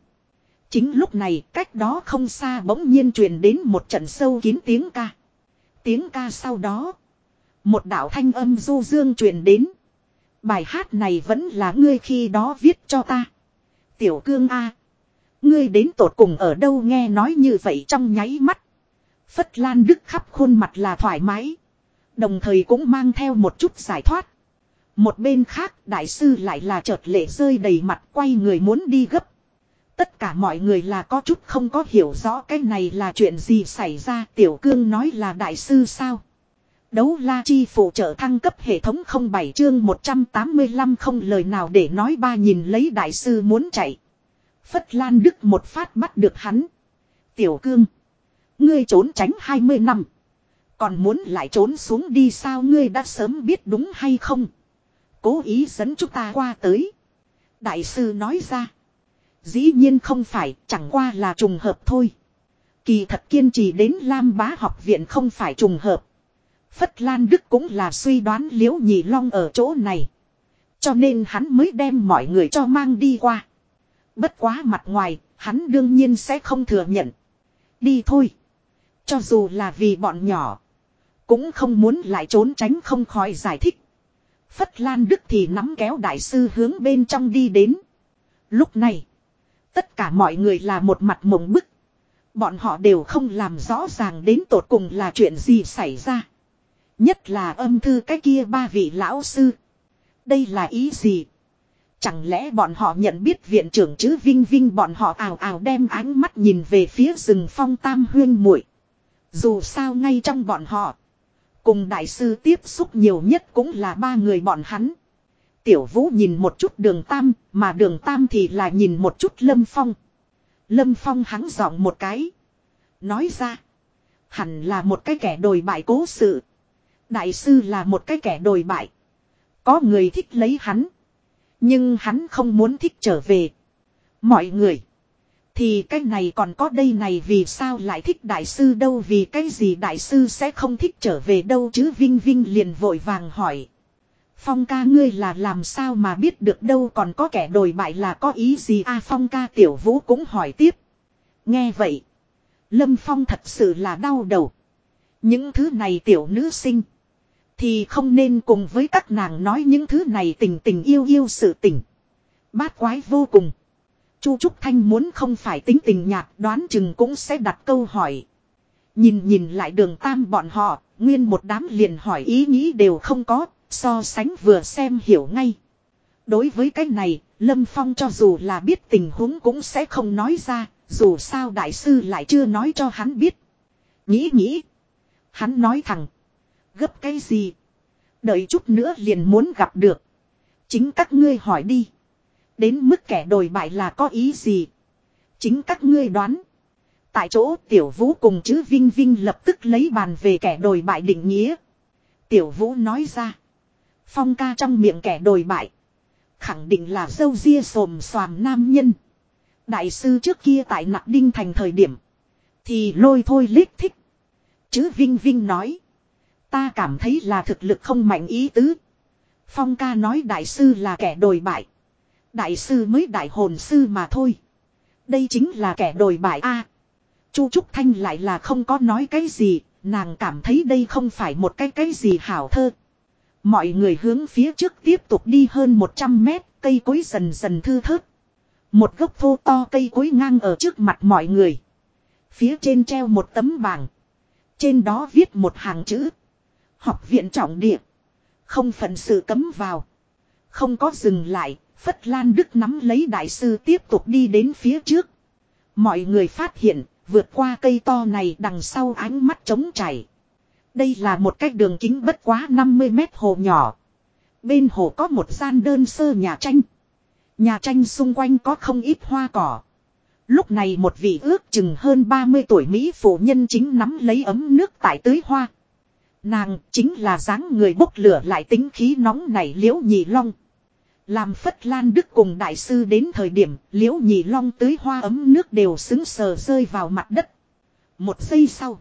Chính lúc này, cách đó không xa bỗng nhiên truyền đến một trận sâu kín tiếng ca. Tiếng ca sau đó, một đạo thanh âm du dương truyền đến. Bài hát này vẫn là ngươi khi đó viết cho ta. Tiểu cương A. Ngươi đến tột cùng ở đâu nghe nói như vậy trong nháy mắt. Phất Lan Đức khắp khuôn mặt là thoải mái. Đồng thời cũng mang theo một chút giải thoát. Một bên khác, đại sư lại là chợt lệ rơi đầy mặt quay người muốn đi gấp. Tất cả mọi người là có chút không có hiểu rõ cái này là chuyện gì xảy ra, tiểu cương nói là đại sư sao. Đấu la chi phụ trợ thăng cấp hệ thống 07 chương 185 không lời nào để nói ba nhìn lấy đại sư muốn chạy. Phất Lan Đức một phát bắt được hắn. Tiểu cương. Ngươi trốn tránh 20 năm. Còn muốn lại trốn xuống đi sao ngươi đã sớm biết đúng hay không? Cố ý dẫn chúng ta qua tới. Đại sư nói ra. Dĩ nhiên không phải, chẳng qua là trùng hợp thôi. Kỳ thật kiên trì đến Lam bá học viện không phải trùng hợp. Phất Lan Đức cũng là suy đoán liễu nhị long ở chỗ này. Cho nên hắn mới đem mọi người cho mang đi qua. Bất quá mặt ngoài, hắn đương nhiên sẽ không thừa nhận. Đi thôi. Cho dù là vì bọn nhỏ. Cũng không muốn lại trốn tránh không khỏi giải thích. Phất Lan Đức thì nắm kéo đại sư hướng bên trong đi đến. Lúc này. Tất cả mọi người là một mặt mộng bức. Bọn họ đều không làm rõ ràng đến tột cùng là chuyện gì xảy ra. Nhất là âm thư cái kia ba vị lão sư. Đây là ý gì? Chẳng lẽ bọn họ nhận biết viện trưởng chứ Vinh Vinh bọn họ ảo ảo đem ánh mắt nhìn về phía rừng phong tam huyên muội Dù sao ngay trong bọn họ. Cùng đại sư tiếp xúc nhiều nhất cũng là ba người bọn hắn. Tiểu vũ nhìn một chút đường tam, mà đường tam thì là nhìn một chút lâm phong. Lâm phong hắn giọng một cái. Nói ra. Hẳn là một cái kẻ đồi bại cố sự. Đại sư là một cái kẻ đồi bại. Có người thích lấy hắn. Nhưng hắn không muốn thích trở về. Mọi người. Thì cái này còn có đây này vì sao lại thích đại sư đâu vì cái gì đại sư sẽ không thích trở về đâu chứ Vinh Vinh liền vội vàng hỏi. Phong ca ngươi là làm sao mà biết được đâu còn có kẻ đồi bại là có ý gì a, Phong ca tiểu vũ cũng hỏi tiếp. Nghe vậy. Lâm Phong thật sự là đau đầu. Những thứ này tiểu nữ sinh. Thì không nên cùng với các nàng nói những thứ này tình tình yêu yêu sự tình. Bát quái vô cùng. Chu Trúc Thanh muốn không phải tính tình nhạt đoán chừng cũng sẽ đặt câu hỏi. Nhìn nhìn lại đường tam bọn họ, nguyên một đám liền hỏi ý nghĩ đều không có, so sánh vừa xem hiểu ngay. Đối với cái này, Lâm Phong cho dù là biết tình huống cũng sẽ không nói ra, dù sao đại sư lại chưa nói cho hắn biết. Nghĩ nghĩ. Hắn nói thẳng. Gấp cái gì? Đợi chút nữa liền muốn gặp được. Chính các ngươi hỏi đi. Đến mức kẻ đồi bại là có ý gì? Chính các ngươi đoán. Tại chỗ tiểu vũ cùng chữ Vinh Vinh lập tức lấy bàn về kẻ đồi bại định nghĩa. Tiểu vũ nói ra. Phong ca trong miệng kẻ đồi bại. Khẳng định là dâu ria sồm xoàm nam nhân. Đại sư trước kia tại nặc đinh thành thời điểm. Thì lôi thôi lít thích. Chứ Vinh Vinh nói. Ta cảm thấy là thực lực không mạnh ý tứ. Phong ca nói đại sư là kẻ đồi bại. Đại sư mới đại hồn sư mà thôi. Đây chính là kẻ đồi bại a. Chu Trúc Thanh lại là không có nói cái gì, nàng cảm thấy đây không phải một cái cái gì hảo thơ. Mọi người hướng phía trước tiếp tục đi hơn 100 mét, cây cối dần dần thư thớt. Một gốc thô to cây cối ngang ở trước mặt mọi người. Phía trên treo một tấm bảng. Trên đó viết một hàng chữ. Học viện trọng địa. Không phận sự cấm vào. Không có dừng lại, Phất Lan Đức nắm lấy đại sư tiếp tục đi đến phía trước. Mọi người phát hiện, vượt qua cây to này đằng sau ánh mắt trống chảy. Đây là một cái đường kính bất quá 50 mét hồ nhỏ. Bên hồ có một gian đơn sơ nhà tranh. Nhà tranh xung quanh có không ít hoa cỏ. Lúc này một vị ước chừng hơn 30 tuổi Mỹ phụ nhân chính nắm lấy ấm nước tại tưới hoa. Nàng chính là dáng người bốc lửa lại tính khí nóng này liễu nhị long. Làm phất lan đức cùng đại sư đến thời điểm, liễu nhị long tưới hoa ấm nước đều xứng sờ rơi vào mặt đất. Một giây sau.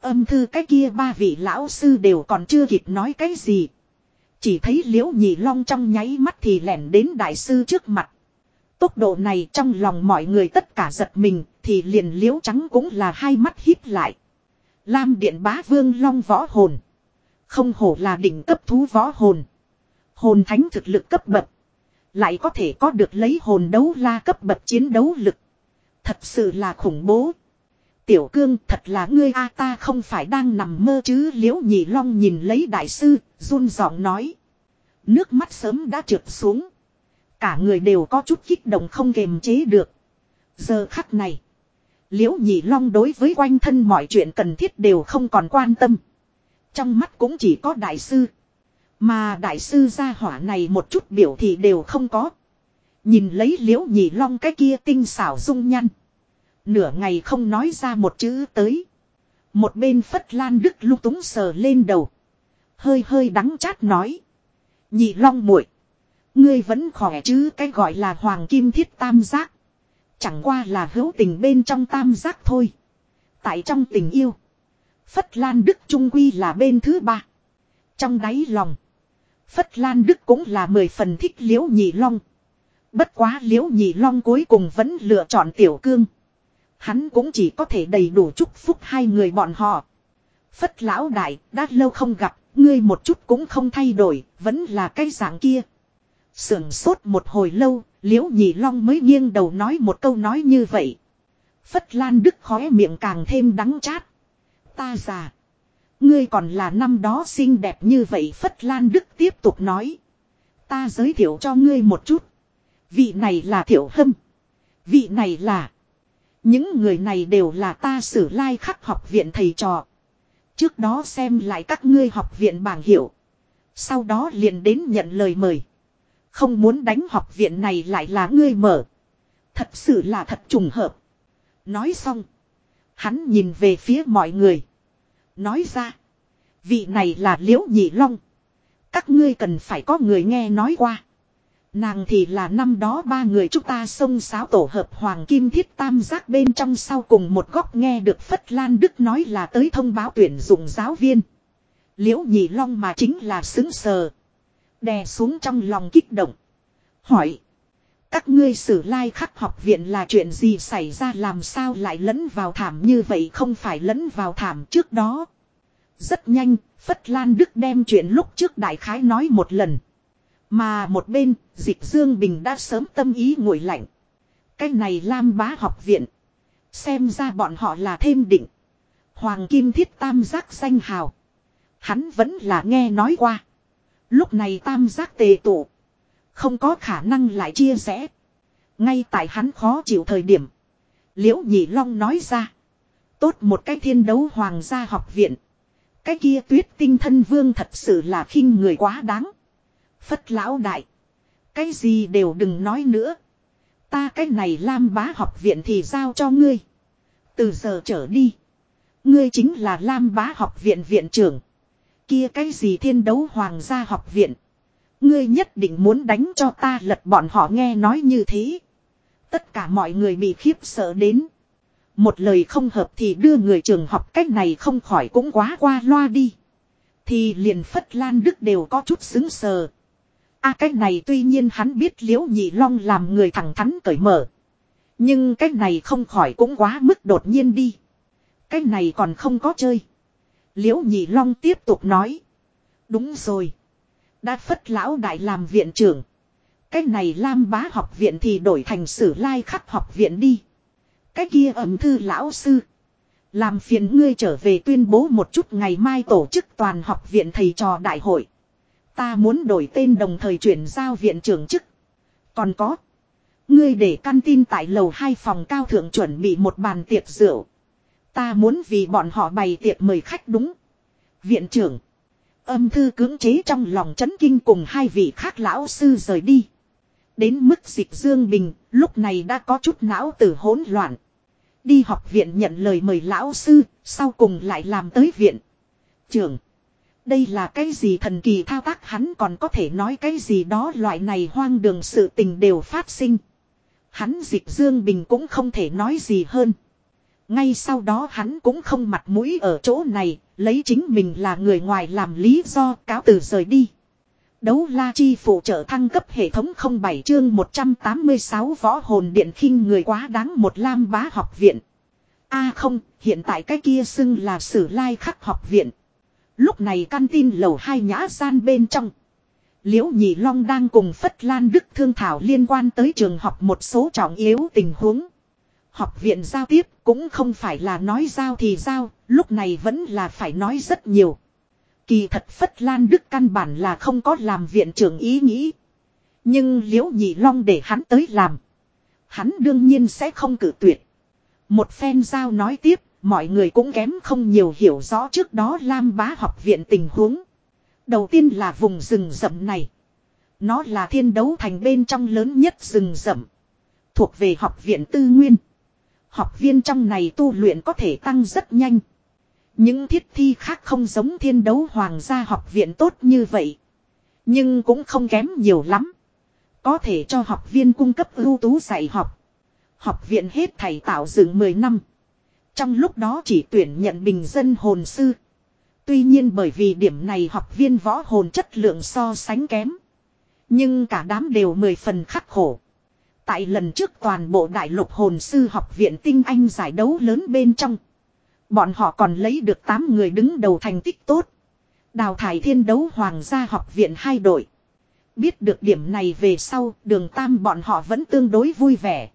Âm thư cái kia ba vị lão sư đều còn chưa kịp nói cái gì. Chỉ thấy liễu nhị long trong nháy mắt thì lẻn đến đại sư trước mặt. Tốc độ này trong lòng mọi người tất cả giật mình, thì liền liễu trắng cũng là hai mắt híp lại. Lam điện bá vương long võ hồn. Không hổ là đỉnh cấp thú võ hồn. Hồn thánh thực lực cấp bậc. Lại có thể có được lấy hồn đấu la cấp bậc chiến đấu lực. Thật sự là khủng bố. Tiểu cương thật là ngươi a ta không phải đang nằm mơ chứ liễu nhị long nhìn lấy đại sư, run giọng nói. Nước mắt sớm đã trượt xuống. Cả người đều có chút kích động không kềm chế được. Giờ khắc này. Liễu nhị long đối với quanh thân mọi chuyện cần thiết đều không còn quan tâm. Trong mắt cũng chỉ có đại sư. Mà đại sư gia hỏa này một chút biểu thì đều không có. Nhìn lấy liễu nhị long cái kia tinh xảo dung nhăn. Nửa ngày không nói ra một chữ tới. Một bên phất lan đức lung túng sờ lên đầu. Hơi hơi đắng chát nói. Nhị long muội, Ngươi vẫn khỏe chứ cái gọi là hoàng kim thiết tam giác. Chẳng qua là hữu tình bên trong tam giác thôi. Tại trong tình yêu. Phất Lan Đức Trung Quy là bên thứ ba. Trong đáy lòng. Phất Lan Đức cũng là mười phần thích liễu nhị long. Bất quá liễu nhị long cuối cùng vẫn lựa chọn tiểu cương. Hắn cũng chỉ có thể đầy đủ chúc phúc hai người bọn họ. Phất lão đại, đã lâu không gặp, ngươi một chút cũng không thay đổi, vẫn là cái dạng kia. Sưởng sốt một hồi lâu, liễu nhị long mới nghiêng đầu nói một câu nói như vậy. Phất lan đức khóe miệng càng thêm đắng chát. Ta già. Ngươi còn là năm đó xinh đẹp như vậy Phất lan đức tiếp tục nói. Ta giới thiệu cho ngươi một chút. Vị này là thiểu hâm. Vị này là. Những người này đều là ta sử lai khắc học viện thầy trò. Trước đó xem lại các ngươi học viện bảng hiệu. Sau đó liền đến nhận lời mời. Không muốn đánh học viện này lại là ngươi mở. Thật sự là thật trùng hợp. Nói xong. Hắn nhìn về phía mọi người. Nói ra. Vị này là Liễu Nhị Long. Các ngươi cần phải có người nghe nói qua. Nàng thì là năm đó ba người chúng ta xông sáo tổ hợp Hoàng Kim Thiết Tam Giác bên trong sau cùng một góc nghe được Phất Lan Đức nói là tới thông báo tuyển dụng giáo viên. Liễu Nhị Long mà chính là xứng sờ. Đè xuống trong lòng kích động. Hỏi. Các ngươi sử lai khắc học viện là chuyện gì xảy ra làm sao lại lẫn vào thảm như vậy không phải lẫn vào thảm trước đó. Rất nhanh, Phất Lan Đức đem chuyện lúc trước đại khái nói một lần. Mà một bên, Dịch Dương Bình đã sớm tâm ý ngồi lạnh. Cái này Lam bá học viện. Xem ra bọn họ là thêm định. Hoàng Kim Thiết Tam Giác danh hào. Hắn vẫn là nghe nói qua. Lúc này tam giác tề tụ. Không có khả năng lại chia rẽ. Ngay tại hắn khó chịu thời điểm. Liễu Nhị Long nói ra. Tốt một cái thiên đấu hoàng gia học viện. Cái kia tuyết tinh thân vương thật sự là khinh người quá đáng. Phất lão đại. Cái gì đều đừng nói nữa. Ta cái này Lam bá học viện thì giao cho ngươi. Từ giờ trở đi. Ngươi chính là Lam bá học viện viện trưởng. Kia cái gì thiên đấu hoàng gia học viện. Ngươi nhất định muốn đánh cho ta lật bọn họ nghe nói như thế. Tất cả mọi người bị khiếp sợ đến. Một lời không hợp thì đưa người trường học cách này không khỏi cũng quá qua loa đi. Thì liền Phất Lan Đức đều có chút xứng sờ. a à, cách này tuy nhiên hắn biết liễu nhị long làm người thẳng thắn cởi mở. Nhưng cách này không khỏi cũng quá mức đột nhiên đi. Cách này còn không có chơi. Liễu nhị long tiếp tục nói. Đúng rồi. Đã phất lão đại làm viện trưởng. Cái này Lam bá học viện thì đổi thành sử lai khắc học viện đi. Cái kia ẩm thư lão sư. Làm phiền ngươi trở về tuyên bố một chút ngày mai tổ chức toàn học viện thầy trò đại hội. Ta muốn đổi tên đồng thời chuyển giao viện trưởng chức. Còn có. Ngươi để căn tin tại lầu hai phòng cao thượng chuẩn bị một bàn tiệc rượu. Ta muốn vì bọn họ bày tiệc mời khách đúng. Viện trưởng. Âm thư cưỡng chế trong lòng chấn kinh cùng hai vị khác lão sư rời đi. Đến mức dịch Dương Bình, lúc này đã có chút não tử hỗn loạn. Đi học viện nhận lời mời lão sư, sau cùng lại làm tới viện. Trưởng. Đây là cái gì thần kỳ thao tác hắn còn có thể nói cái gì đó loại này hoang đường sự tình đều phát sinh. Hắn dịch Dương Bình cũng không thể nói gì hơn. Ngay sau đó hắn cũng không mặt mũi ở chỗ này, lấy chính mình là người ngoài làm lý do cáo từ rời đi. Đấu la chi phụ trợ thăng cấp hệ thống 07 chương 186 võ hồn điện khinh người quá đáng một lam bá học viện. a không, hiện tại cái kia xưng là sử lai khắc học viện. Lúc này căn tin lầu hai nhã gian bên trong. Liễu Nhị Long đang cùng Phất Lan Đức thương thảo liên quan tới trường học một số trọng yếu tình huống. Học viện giao tiếp cũng không phải là nói giao thì giao, lúc này vẫn là phải nói rất nhiều. Kỳ thật Phất Lan Đức căn bản là không có làm viện trưởng ý nghĩ. Nhưng liễu nhị long để hắn tới làm. Hắn đương nhiên sẽ không cử tuyệt. Một phen giao nói tiếp, mọi người cũng kém không nhiều hiểu rõ trước đó Lam bá học viện tình huống. Đầu tiên là vùng rừng rậm này. Nó là thiên đấu thành bên trong lớn nhất rừng rậm. Thuộc về học viện tư nguyên. Học viên trong này tu luyện có thể tăng rất nhanh. Những thiết thi khác không giống thiên đấu hoàng gia học viện tốt như vậy. Nhưng cũng không kém nhiều lắm. Có thể cho học viên cung cấp ưu tú dạy học. Học viện hết thầy tạo dựng 10 năm. Trong lúc đó chỉ tuyển nhận bình dân hồn sư. Tuy nhiên bởi vì điểm này học viên võ hồn chất lượng so sánh kém. Nhưng cả đám đều mười phần khắc khổ. Tại lần trước toàn bộ đại lục hồn sư học viện tinh anh giải đấu lớn bên trong. Bọn họ còn lấy được 8 người đứng đầu thành tích tốt. Đào thải thiên đấu hoàng gia học viện hai đội. Biết được điểm này về sau, đường tam bọn họ vẫn tương đối vui vẻ.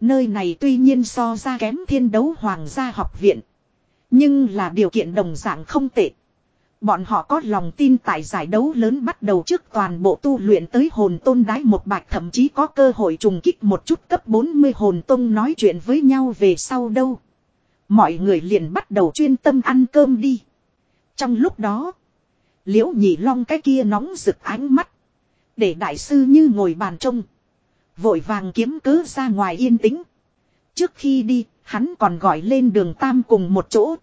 Nơi này tuy nhiên so ra kém thiên đấu hoàng gia học viện. Nhưng là điều kiện đồng dạng không tệ. Bọn họ có lòng tin tại giải đấu lớn bắt đầu trước toàn bộ tu luyện tới hồn tôn đái một bạch thậm chí có cơ hội trùng kích một chút cấp 40 hồn tôn nói chuyện với nhau về sau đâu. Mọi người liền bắt đầu chuyên tâm ăn cơm đi. Trong lúc đó, liễu nhị long cái kia nóng rực ánh mắt. Để đại sư như ngồi bàn trông. Vội vàng kiếm cớ ra ngoài yên tĩnh. Trước khi đi, hắn còn gọi lên đường tam cùng một chỗ.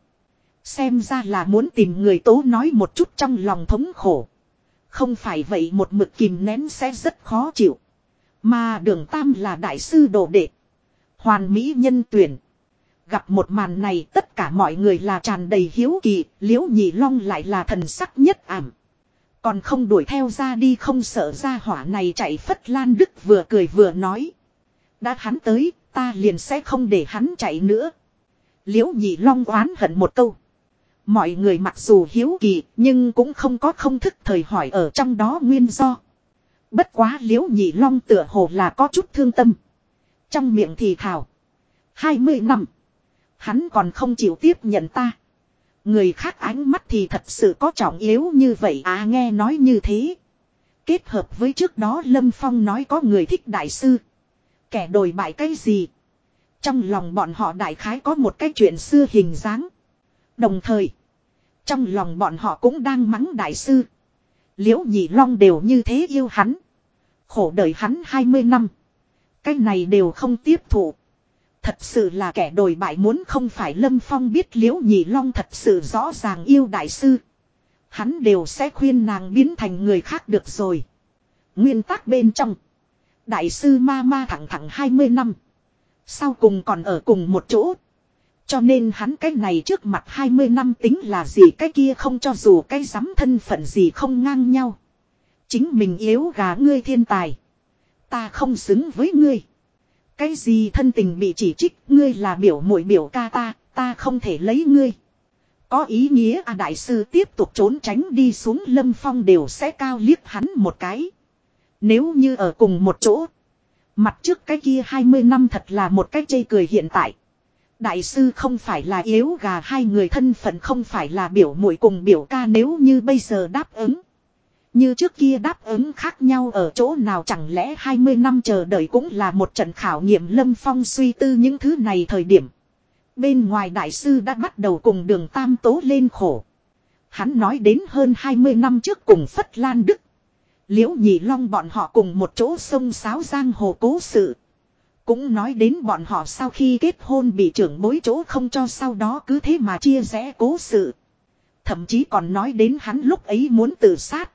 Xem ra là muốn tìm người tố nói một chút trong lòng thống khổ. Không phải vậy một mực kìm nén sẽ rất khó chịu. Mà đường tam là đại sư đồ đệ. Hoàn mỹ nhân tuyển. Gặp một màn này tất cả mọi người là tràn đầy hiếu kỳ, liễu nhị long lại là thần sắc nhất ảm. Còn không đuổi theo ra đi không sợ ra hỏa này chạy phất lan đức vừa cười vừa nói. Đã hắn tới, ta liền sẽ không để hắn chạy nữa. Liễu nhị long oán hận một câu. Mọi người mặc dù hiếu kỳ, nhưng cũng không có không thức thời hỏi ở trong đó nguyên do. Bất quá liễu nhị long tựa hồ là có chút thương tâm. Trong miệng thì thảo. 20 năm. Hắn còn không chịu tiếp nhận ta. Người khác ánh mắt thì thật sự có trọng yếu như vậy à nghe nói như thế. Kết hợp với trước đó Lâm Phong nói có người thích đại sư. Kẻ đồi bại cái gì. Trong lòng bọn họ đại khái có một cái chuyện xưa hình dáng. Đồng thời. Trong lòng bọn họ cũng đang mắng đại sư. Liễu nhị long đều như thế yêu hắn. Khổ đời hắn 20 năm. Cái này đều không tiếp thụ. Thật sự là kẻ đồi bại muốn không phải Lâm Phong biết liễu nhị long thật sự rõ ràng yêu đại sư. Hắn đều sẽ khuyên nàng biến thành người khác được rồi. Nguyên tắc bên trong. Đại sư ma ma thẳng thẳng 20 năm. Sau cùng còn ở cùng một chỗ. Cho nên hắn cái này trước mặt 20 năm tính là gì cái kia không cho dù cái dám thân phận gì không ngang nhau. Chính mình yếu gà ngươi thiên tài. Ta không xứng với ngươi. Cái gì thân tình bị chỉ trích ngươi là biểu muội biểu ca ta, ta không thể lấy ngươi. Có ý nghĩa à đại sư tiếp tục trốn tránh đi xuống lâm phong đều sẽ cao liếc hắn một cái. Nếu như ở cùng một chỗ. Mặt trước cái kia 20 năm thật là một cái chây cười hiện tại. Đại sư không phải là yếu gà, hai người thân phận không phải là biểu muội cùng biểu ca nếu như bây giờ đáp ứng. Như trước kia đáp ứng khác nhau ở chỗ nào chẳng lẽ 20 năm chờ đợi cũng là một trận khảo nghiệm lâm phong suy tư những thứ này thời điểm. Bên ngoài đại sư đã bắt đầu cùng đường tam tố lên khổ. Hắn nói đến hơn 20 năm trước cùng Phất Lan Đức. Liễu nhị long bọn họ cùng một chỗ sông sáo giang hồ cố sự. Cũng nói đến bọn họ sau khi kết hôn bị trưởng bối chỗ không cho sau đó cứ thế mà chia rẽ cố sự. Thậm chí còn nói đến hắn lúc ấy muốn tự sát.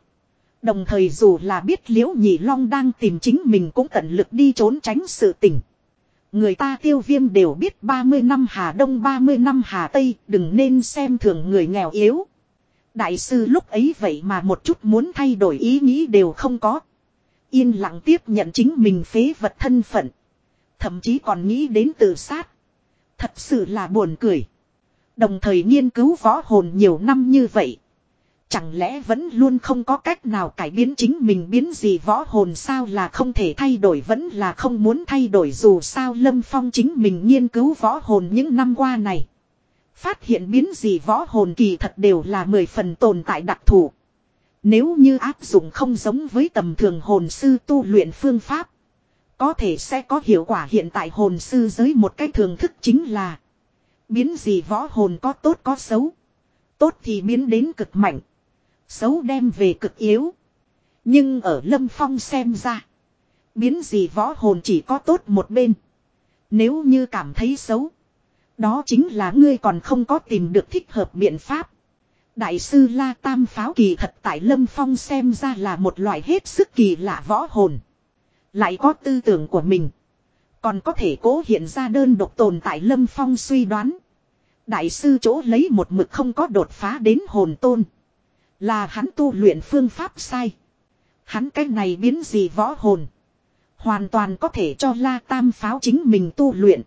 Đồng thời dù là biết liễu nhị long đang tìm chính mình cũng tận lực đi trốn tránh sự tình. Người ta tiêu viêm đều biết 30 năm Hà Đông 30 năm Hà Tây, đừng nên xem thường người nghèo yếu. Đại sư lúc ấy vậy mà một chút muốn thay đổi ý nghĩ đều không có. Yên lặng tiếp nhận chính mình phế vật thân phận. Thậm chí còn nghĩ đến tự sát. Thật sự là buồn cười. Đồng thời nghiên cứu võ hồn nhiều năm như vậy. Chẳng lẽ vẫn luôn không có cách nào cải biến chính mình biến gì võ hồn sao là không thể thay đổi, vẫn là không muốn thay đổi dù sao Lâm Phong chính mình nghiên cứu võ hồn những năm qua này. Phát hiện biến gì võ hồn kỳ thật đều là mười phần tồn tại đặc thù. Nếu như áp dụng không giống với tầm thường hồn sư tu luyện phương pháp. Có thể sẽ có hiệu quả hiện tại hồn sư giới một cách thường thức chính là. Biến gì võ hồn có tốt có xấu. Tốt thì biến đến cực mạnh. Xấu đem về cực yếu. Nhưng ở Lâm Phong xem ra. Biến gì võ hồn chỉ có tốt một bên. Nếu như cảm thấy xấu. Đó chính là ngươi còn không có tìm được thích hợp biện pháp. Đại sư La Tam Pháo kỳ thật tại Lâm Phong xem ra là một loại hết sức kỳ lạ võ hồn. Lại có tư tưởng của mình. Còn có thể cố hiện ra đơn độc tồn tại Lâm Phong suy đoán. Đại sư chỗ lấy một mực không có đột phá đến hồn tôn. Là hắn tu luyện phương pháp sai. Hắn cái này biến gì võ hồn. Hoàn toàn có thể cho La Tam Pháo chính mình tu luyện.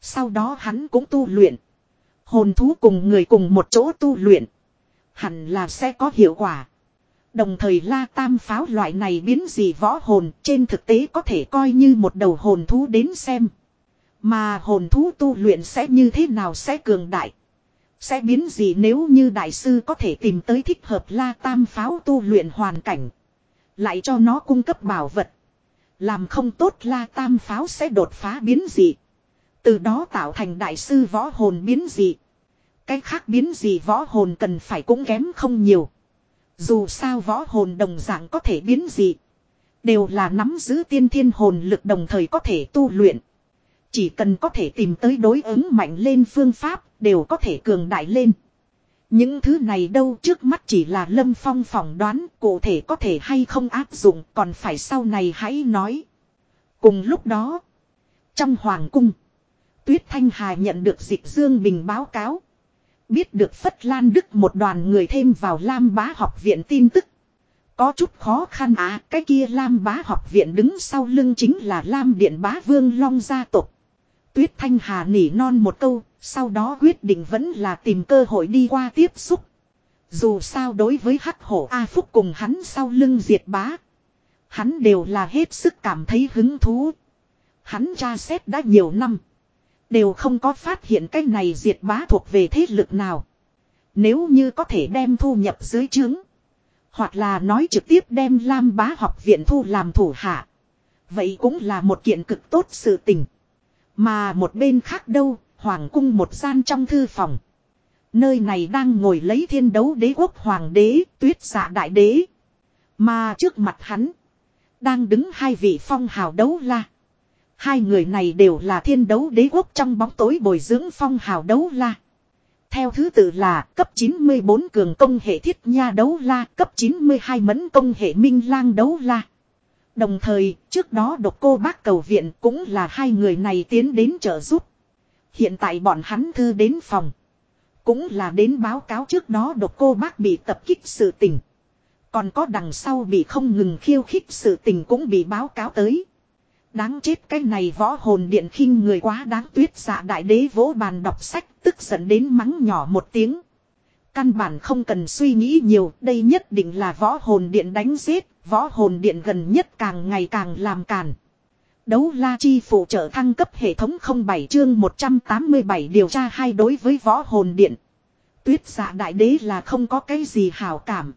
Sau đó hắn cũng tu luyện. Hồn thú cùng người cùng một chỗ tu luyện. Hẳn là sẽ có hiệu quả. Đồng thời la tam pháo loại này biến gì võ hồn, trên thực tế có thể coi như một đầu hồn thú đến xem. Mà hồn thú tu luyện sẽ như thế nào sẽ cường đại. Sẽ biến gì nếu như đại sư có thể tìm tới thích hợp la tam pháo tu luyện hoàn cảnh. Lại cho nó cung cấp bảo vật. Làm không tốt la tam pháo sẽ đột phá biến gì. Từ đó tạo thành đại sư võ hồn biến gì. Cái khác biến gì võ hồn cần phải cũng kém không nhiều. Dù sao võ hồn đồng dạng có thể biến gì. Đều là nắm giữ tiên thiên hồn lực đồng thời có thể tu luyện. Chỉ cần có thể tìm tới đối ứng mạnh lên phương pháp, đều có thể cường đại lên. Những thứ này đâu trước mắt chỉ là lâm phong phỏng đoán, cụ thể có thể hay không áp dụng, còn phải sau này hãy nói. Cùng lúc đó, trong hoàng cung, Tuyết Thanh Hà nhận được dịch Dương Bình báo cáo. Biết được Phất Lan Đức một đoàn người thêm vào Lam Bá học viện tin tức. Có chút khó khăn à, cái kia Lam Bá học viện đứng sau lưng chính là Lam Điện Bá Vương Long gia tộc. Tuyết Thanh Hà nỉ non một câu, sau đó quyết định vẫn là tìm cơ hội đi qua tiếp xúc. Dù sao đối với Hắc Hổ A Phúc cùng hắn sau lưng diệt bá. Hắn đều là hết sức cảm thấy hứng thú. Hắn tra xét đã nhiều năm. Đều không có phát hiện cái này diệt bá thuộc về thế lực nào. Nếu như có thể đem thu nhập dưới trướng. Hoặc là nói trực tiếp đem Lam bá học viện thu làm thủ hạ. Vậy cũng là một kiện cực tốt sự tình. Mà một bên khác đâu, hoàng cung một gian trong thư phòng. Nơi này đang ngồi lấy thiên đấu đế quốc hoàng đế, tuyết giả đại đế. Mà trước mặt hắn, đang đứng hai vị phong hào đấu la. Hai người này đều là thiên đấu đế quốc trong bóng tối bồi dưỡng phong hào đấu la. Theo thứ tự là cấp 94 cường công hệ thiết nha đấu la, cấp 92 mẫn công hệ minh lang đấu la. Đồng thời, trước đó độc cô bác cầu viện cũng là hai người này tiến đến trợ giúp. Hiện tại bọn hắn thư đến phòng. Cũng là đến báo cáo trước đó độc cô bác bị tập kích sự tình. Còn có đằng sau bị không ngừng khiêu khích sự tình cũng bị báo cáo tới. Đáng chết cái này võ hồn điện khinh người quá đáng tuyết dạ đại đế vỗ bàn đọc sách tức giận đến mắng nhỏ một tiếng. Căn bản không cần suy nghĩ nhiều, đây nhất định là võ hồn điện đánh giết, võ hồn điện gần nhất càng ngày càng làm càn. Đấu la chi phụ trợ thăng cấp hệ thống 07 chương 187 điều tra hai đối với võ hồn điện. Tuyết dạ đại đế là không có cái gì hảo cảm.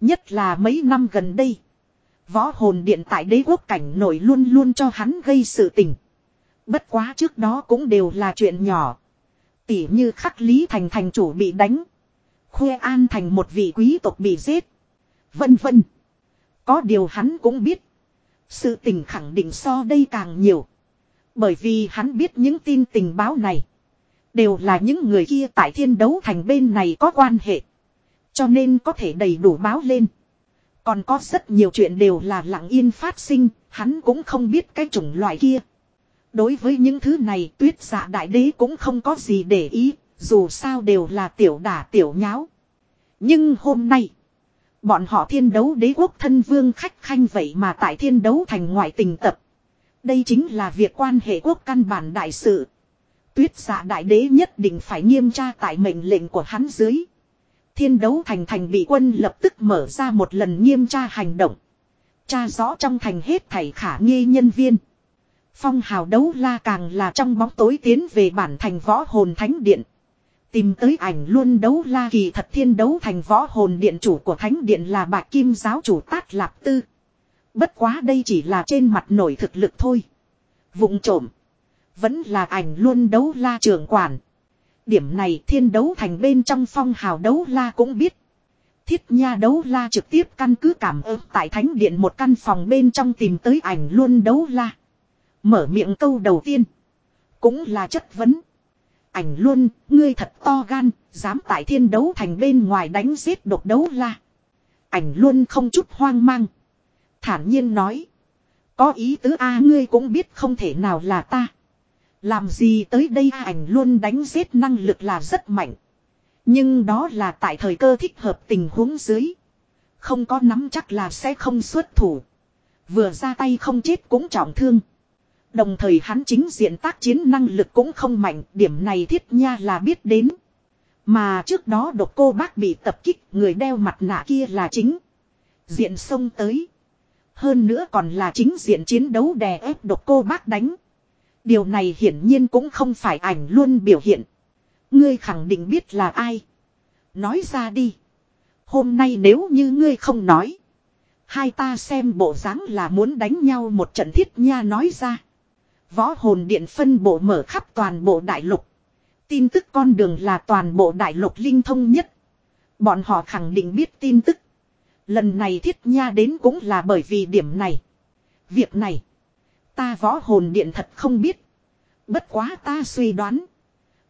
Nhất là mấy năm gần đây. Võ hồn điện tại đế quốc cảnh nổi luôn luôn cho hắn gây sự tình. Bất quá trước đó cũng đều là chuyện nhỏ. Tỉ như khắc lý thành thành chủ bị đánh. Khuê an thành một vị quý tộc bị giết. Vân vân. Có điều hắn cũng biết. Sự tình khẳng định so đây càng nhiều. Bởi vì hắn biết những tin tình báo này. Đều là những người kia tại thiên đấu thành bên này có quan hệ. Cho nên có thể đầy đủ báo lên. Còn có rất nhiều chuyện đều là lặng yên phát sinh, hắn cũng không biết cái chủng loại kia. Đối với những thứ này tuyết dạ đại đế cũng không có gì để ý, dù sao đều là tiểu đả tiểu nháo. Nhưng hôm nay, bọn họ thiên đấu đế quốc thân vương khách khanh vậy mà tại thiên đấu thành ngoại tình tập. Đây chính là việc quan hệ quốc căn bản đại sự. Tuyết dạ đại đế nhất định phải nghiêm tra tại mệnh lệnh của hắn dưới. Thiên đấu thành thành bị quân lập tức mở ra một lần nghiêm tra hành động. Tra rõ trong thành hết thảy khả nghi nhân viên. Phong hào đấu la càng là trong bóng tối tiến về bản thành võ hồn thánh điện. Tìm tới ảnh luôn đấu la kỳ thật thiên đấu thành võ hồn điện chủ của thánh điện là bạc kim giáo chủ tát lạp tư. Bất quá đây chỉ là trên mặt nổi thực lực thôi. Vụng trộm. Vẫn là ảnh luôn đấu la trưởng quản. Điểm này thiên đấu thành bên trong phong hào đấu la cũng biết. Thiết nha đấu la trực tiếp căn cứ cảm ơn tại thánh điện một căn phòng bên trong tìm tới ảnh luôn đấu la. Mở miệng câu đầu tiên. Cũng là chất vấn. Ảnh luôn, ngươi thật to gan, dám tại thiên đấu thành bên ngoài đánh giết độc đấu la. Ảnh luôn không chút hoang mang. Thản nhiên nói. Có ý tứ A ngươi cũng biết không thể nào là ta. Làm gì tới đây ảnh luôn đánh giết năng lực là rất mạnh. Nhưng đó là tại thời cơ thích hợp tình huống dưới. Không có nắm chắc là sẽ không xuất thủ. Vừa ra tay không chết cũng trọng thương. Đồng thời hắn chính diện tác chiến năng lực cũng không mạnh, điểm này thiết nha là biết đến. Mà trước đó độc cô bác bị tập kích, người đeo mặt nạ kia là chính. Diện sông tới. Hơn nữa còn là chính diện chiến đấu đè ép độc cô bác đánh. Điều này hiển nhiên cũng không phải ảnh luôn biểu hiện. Ngươi khẳng định biết là ai. Nói ra đi. Hôm nay nếu như ngươi không nói. Hai ta xem bộ dáng là muốn đánh nhau một trận thiết nha nói ra. Võ hồn điện phân bộ mở khắp toàn bộ đại lục. Tin tức con đường là toàn bộ đại lục linh thông nhất. Bọn họ khẳng định biết tin tức. Lần này thiết nha đến cũng là bởi vì điểm này. Việc này. Ta võ hồn điện thật không biết. Bất quá ta suy đoán.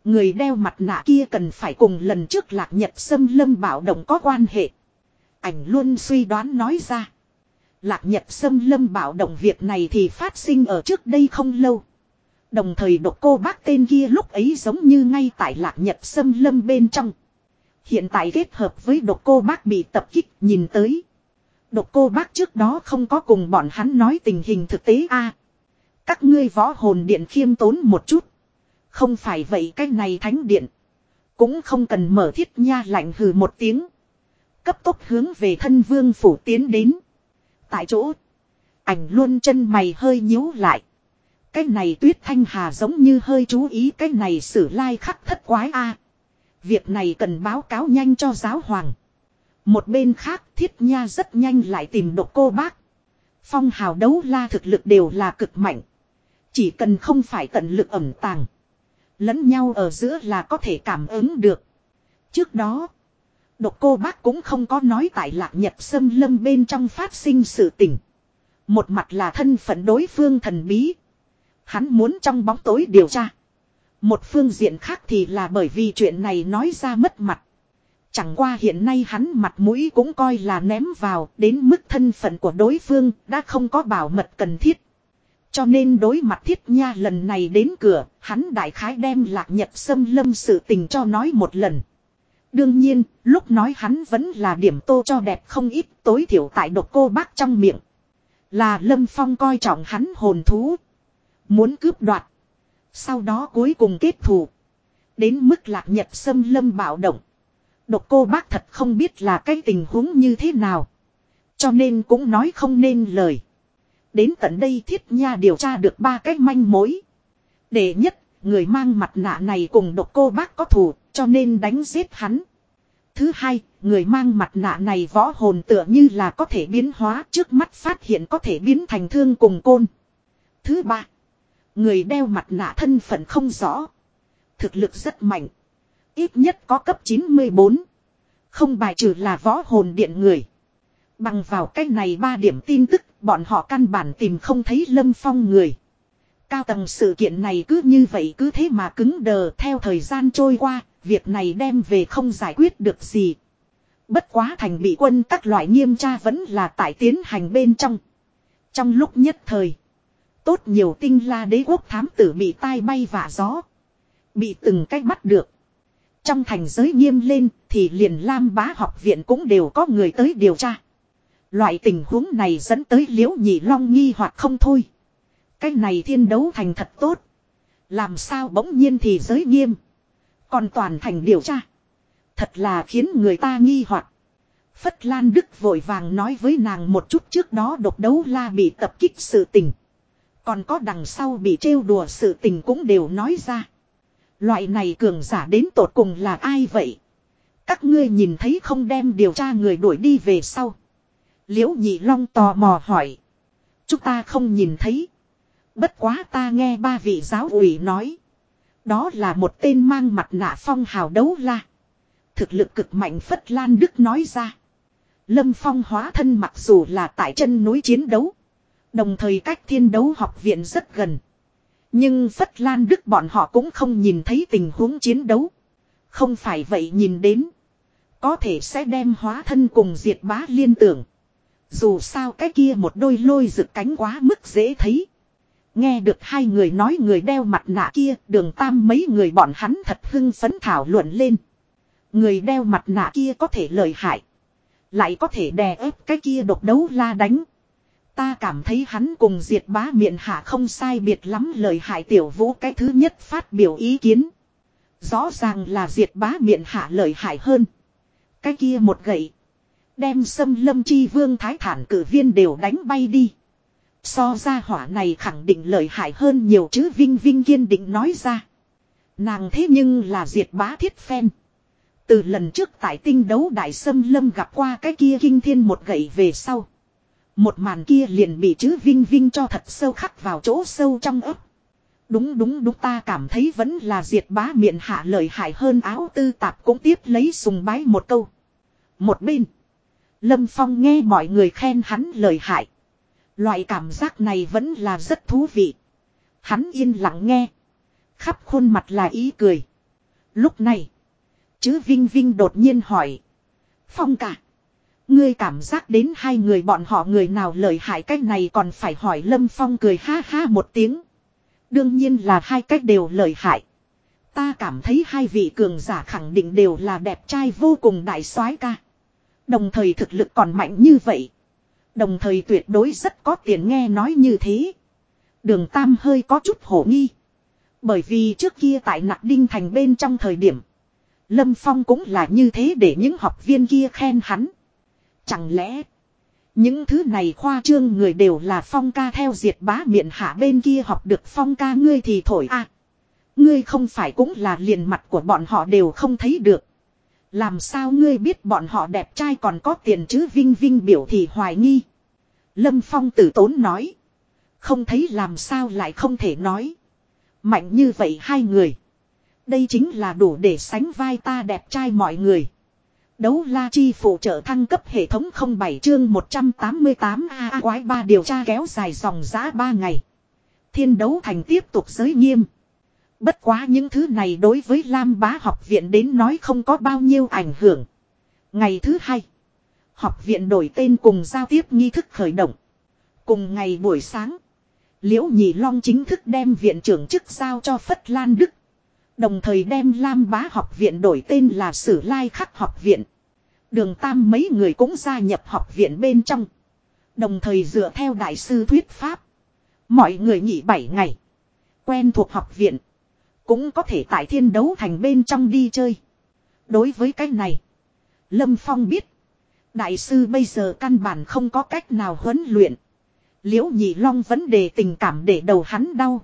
Người đeo mặt nạ kia cần phải cùng lần trước lạc nhật sâm lâm bảo động có quan hệ. Ảnh luôn suy đoán nói ra. Lạc nhật sâm lâm bảo động việc này thì phát sinh ở trước đây không lâu. Đồng thời độc cô bác tên kia lúc ấy giống như ngay tại lạc nhật sâm lâm bên trong. Hiện tại kết hợp với độc cô bác bị tập kích nhìn tới. Độc cô bác trước đó không có cùng bọn hắn nói tình hình thực tế a các ngươi võ hồn điện khiêm tốn một chút. Không phải vậy cái này thánh điện. Cũng không cần mở thiết nha lạnh hừ một tiếng. Cấp tốc hướng về thân vương phủ tiến đến. Tại chỗ. Ảnh luôn chân mày hơi nhíu lại. Cái này tuyết thanh hà giống như hơi chú ý cái này sử lai khắc thất quái a Việc này cần báo cáo nhanh cho giáo hoàng. Một bên khác thiết nha rất nhanh lại tìm độc cô bác. Phong hào đấu la thực lực đều là cực mạnh. Chỉ cần không phải tận lực ẩm tàng. Lẫn nhau ở giữa là có thể cảm ứng được. Trước đó. Độc cô bác cũng không có nói tại lạc nhật sâm lâm bên trong phát sinh sự tình. Một mặt là thân phận đối phương thần bí. Hắn muốn trong bóng tối điều tra. Một phương diện khác thì là bởi vì chuyện này nói ra mất mặt. Chẳng qua hiện nay hắn mặt mũi cũng coi là ném vào đến mức thân phận của đối phương đã không có bảo mật cần thiết. Cho nên đối mặt thiết nha lần này đến cửa, hắn đại khái đem lạc nhật xâm lâm sự tình cho nói một lần. Đương nhiên, lúc nói hắn vẫn là điểm tô cho đẹp không ít tối thiểu tại độc cô bác trong miệng. Là Lâm Phong coi trọng hắn hồn thú. Muốn cướp đoạt. Sau đó cuối cùng kết thù. Đến mức lạc nhật xâm lâm bạo động. Độc cô bác thật không biết là cái tình huống như thế nào. Cho nên cũng nói không nên lời. Đến tận đây thiết nha điều tra được ba cái manh mối. Để nhất, người mang mặt nạ này cùng độc cô bác có thù, cho nên đánh giết hắn. Thứ hai, người mang mặt nạ này võ hồn tựa như là có thể biến hóa trước mắt phát hiện có thể biến thành thương cùng côn. Thứ ba, người đeo mặt nạ thân phận không rõ. Thực lực rất mạnh. Ít nhất có cấp 94. Không bài trừ là võ hồn điện người. Bằng vào cách này ba điểm tin tức, bọn họ căn bản tìm không thấy lâm phong người. Cao tầng sự kiện này cứ như vậy cứ thế mà cứng đờ theo thời gian trôi qua, việc này đem về không giải quyết được gì. Bất quá thành bị quân các loại nghiêm tra vẫn là tại tiến hành bên trong. Trong lúc nhất thời, tốt nhiều tinh la đế quốc thám tử bị tai bay vả gió. Bị từng cách bắt được. Trong thành giới nghiêm lên thì liền Lam bá học viện cũng đều có người tới điều tra. Loại tình huống này dẫn tới liễu nhị long nghi hoặc không thôi. Cái này thiên đấu thành thật tốt. Làm sao bỗng nhiên thì giới nghiêm. Còn toàn thành điều tra. Thật là khiến người ta nghi hoặc. Phất Lan Đức vội vàng nói với nàng một chút trước đó độc đấu la bị tập kích sự tình. Còn có đằng sau bị trêu đùa sự tình cũng đều nói ra. Loại này cường giả đến tột cùng là ai vậy? Các ngươi nhìn thấy không đem điều tra người đuổi đi về sau. Liễu nhị long tò mò hỏi. Chúng ta không nhìn thấy. Bất quá ta nghe ba vị giáo ủy nói. Đó là một tên mang mặt nạ phong hào đấu la. Thực lực cực mạnh Phất Lan Đức nói ra. Lâm Phong hóa thân mặc dù là tại chân núi chiến đấu. Đồng thời cách thiên đấu học viện rất gần. Nhưng Phất Lan Đức bọn họ cũng không nhìn thấy tình huống chiến đấu. Không phải vậy nhìn đến. Có thể sẽ đem hóa thân cùng diệt bá liên tưởng. Dù sao cái kia một đôi lôi rực cánh quá mức dễ thấy. Nghe được hai người nói người đeo mặt nạ kia, đường tam mấy người bọn hắn thật hưng phấn thảo luận lên. Người đeo mặt nạ kia có thể lợi hại. Lại có thể đè ép cái kia độc đấu la đánh. Ta cảm thấy hắn cùng diệt bá miệng hạ không sai biệt lắm lời hại tiểu vũ cái thứ nhất phát biểu ý kiến. Rõ ràng là diệt bá miệng hạ lời hại hơn. Cái kia một gậy. Đem xâm lâm chi vương thái thản cử viên đều đánh bay đi. So ra hỏa này khẳng định lợi hại hơn nhiều chứ, Vinh Vinh kiên định nói ra. Nàng thế nhưng là diệt bá thiết phen. Từ lần trước tại tinh đấu đại sâm lâm gặp qua cái kia kinh thiên một gậy về sau. Một màn kia liền bị chữ Vinh Vinh cho thật sâu khắc vào chỗ sâu trong ấp. Đúng đúng đúng, ta cảm thấy vẫn là diệt bá miệng hạ lợi hại hơn, áo tư tạp cũng tiếp lấy sùng bái một câu. Một bên. Lâm Phong nghe mọi người khen hắn lời hại. Loại cảm giác này vẫn là rất thú vị. Hắn yên lặng nghe. Khắp khuôn mặt là ý cười. Lúc này. Chứ Vinh Vinh đột nhiên hỏi. Phong cả. Ngươi cảm giác đến hai người bọn họ người nào lợi hại cách này còn phải hỏi Lâm Phong cười ha ha một tiếng. Đương nhiên là hai cách đều lợi hại. Ta cảm thấy hai vị cường giả khẳng định đều là đẹp trai vô cùng đại soái ca. Đồng thời thực lực còn mạnh như vậy. Đồng thời tuyệt đối rất có tiền nghe nói như thế. Đường Tam hơi có chút hổ nghi. Bởi vì trước kia tại Nặc Đinh Thành bên trong thời điểm. Lâm Phong cũng là như thế để những học viên kia khen hắn. Chẳng lẽ. Những thứ này khoa trương người đều là Phong ca theo diệt bá miệng hạ bên kia học được Phong ca ngươi thì thổi a Ngươi không phải cũng là liền mặt của bọn họ đều không thấy được. Làm sao ngươi biết bọn họ đẹp trai còn có tiền chứ Vinh Vinh biểu thị hoài nghi. Lâm Phong tử tốn nói. Không thấy làm sao lại không thể nói. Mạnh như vậy hai người. Đây chính là đủ để sánh vai ta đẹp trai mọi người. Đấu la chi phụ trợ thăng cấp hệ thống 07 chương 188 A quái ba điều tra kéo dài dòng giã 3 ngày. Thiên đấu thành tiếp tục giới nghiêm. Bất quá những thứ này đối với Lam bá học viện đến nói không có bao nhiêu ảnh hưởng. Ngày thứ hai. Học viện đổi tên cùng giao tiếp nghi thức khởi động. Cùng ngày buổi sáng. Liễu Nhị Long chính thức đem viện trưởng chức giao cho Phất Lan Đức. Đồng thời đem Lam bá học viện đổi tên là Sử Lai Khắc học viện. Đường Tam mấy người cũng gia nhập học viện bên trong. Đồng thời dựa theo đại sư thuyết pháp. Mọi người nghỉ 7 ngày. Quen thuộc học viện. Cũng có thể tại thiên đấu thành bên trong đi chơi. Đối với cái này. Lâm Phong biết. Đại sư bây giờ căn bản không có cách nào huấn luyện. Liễu nhị long vấn đề tình cảm để đầu hắn đau.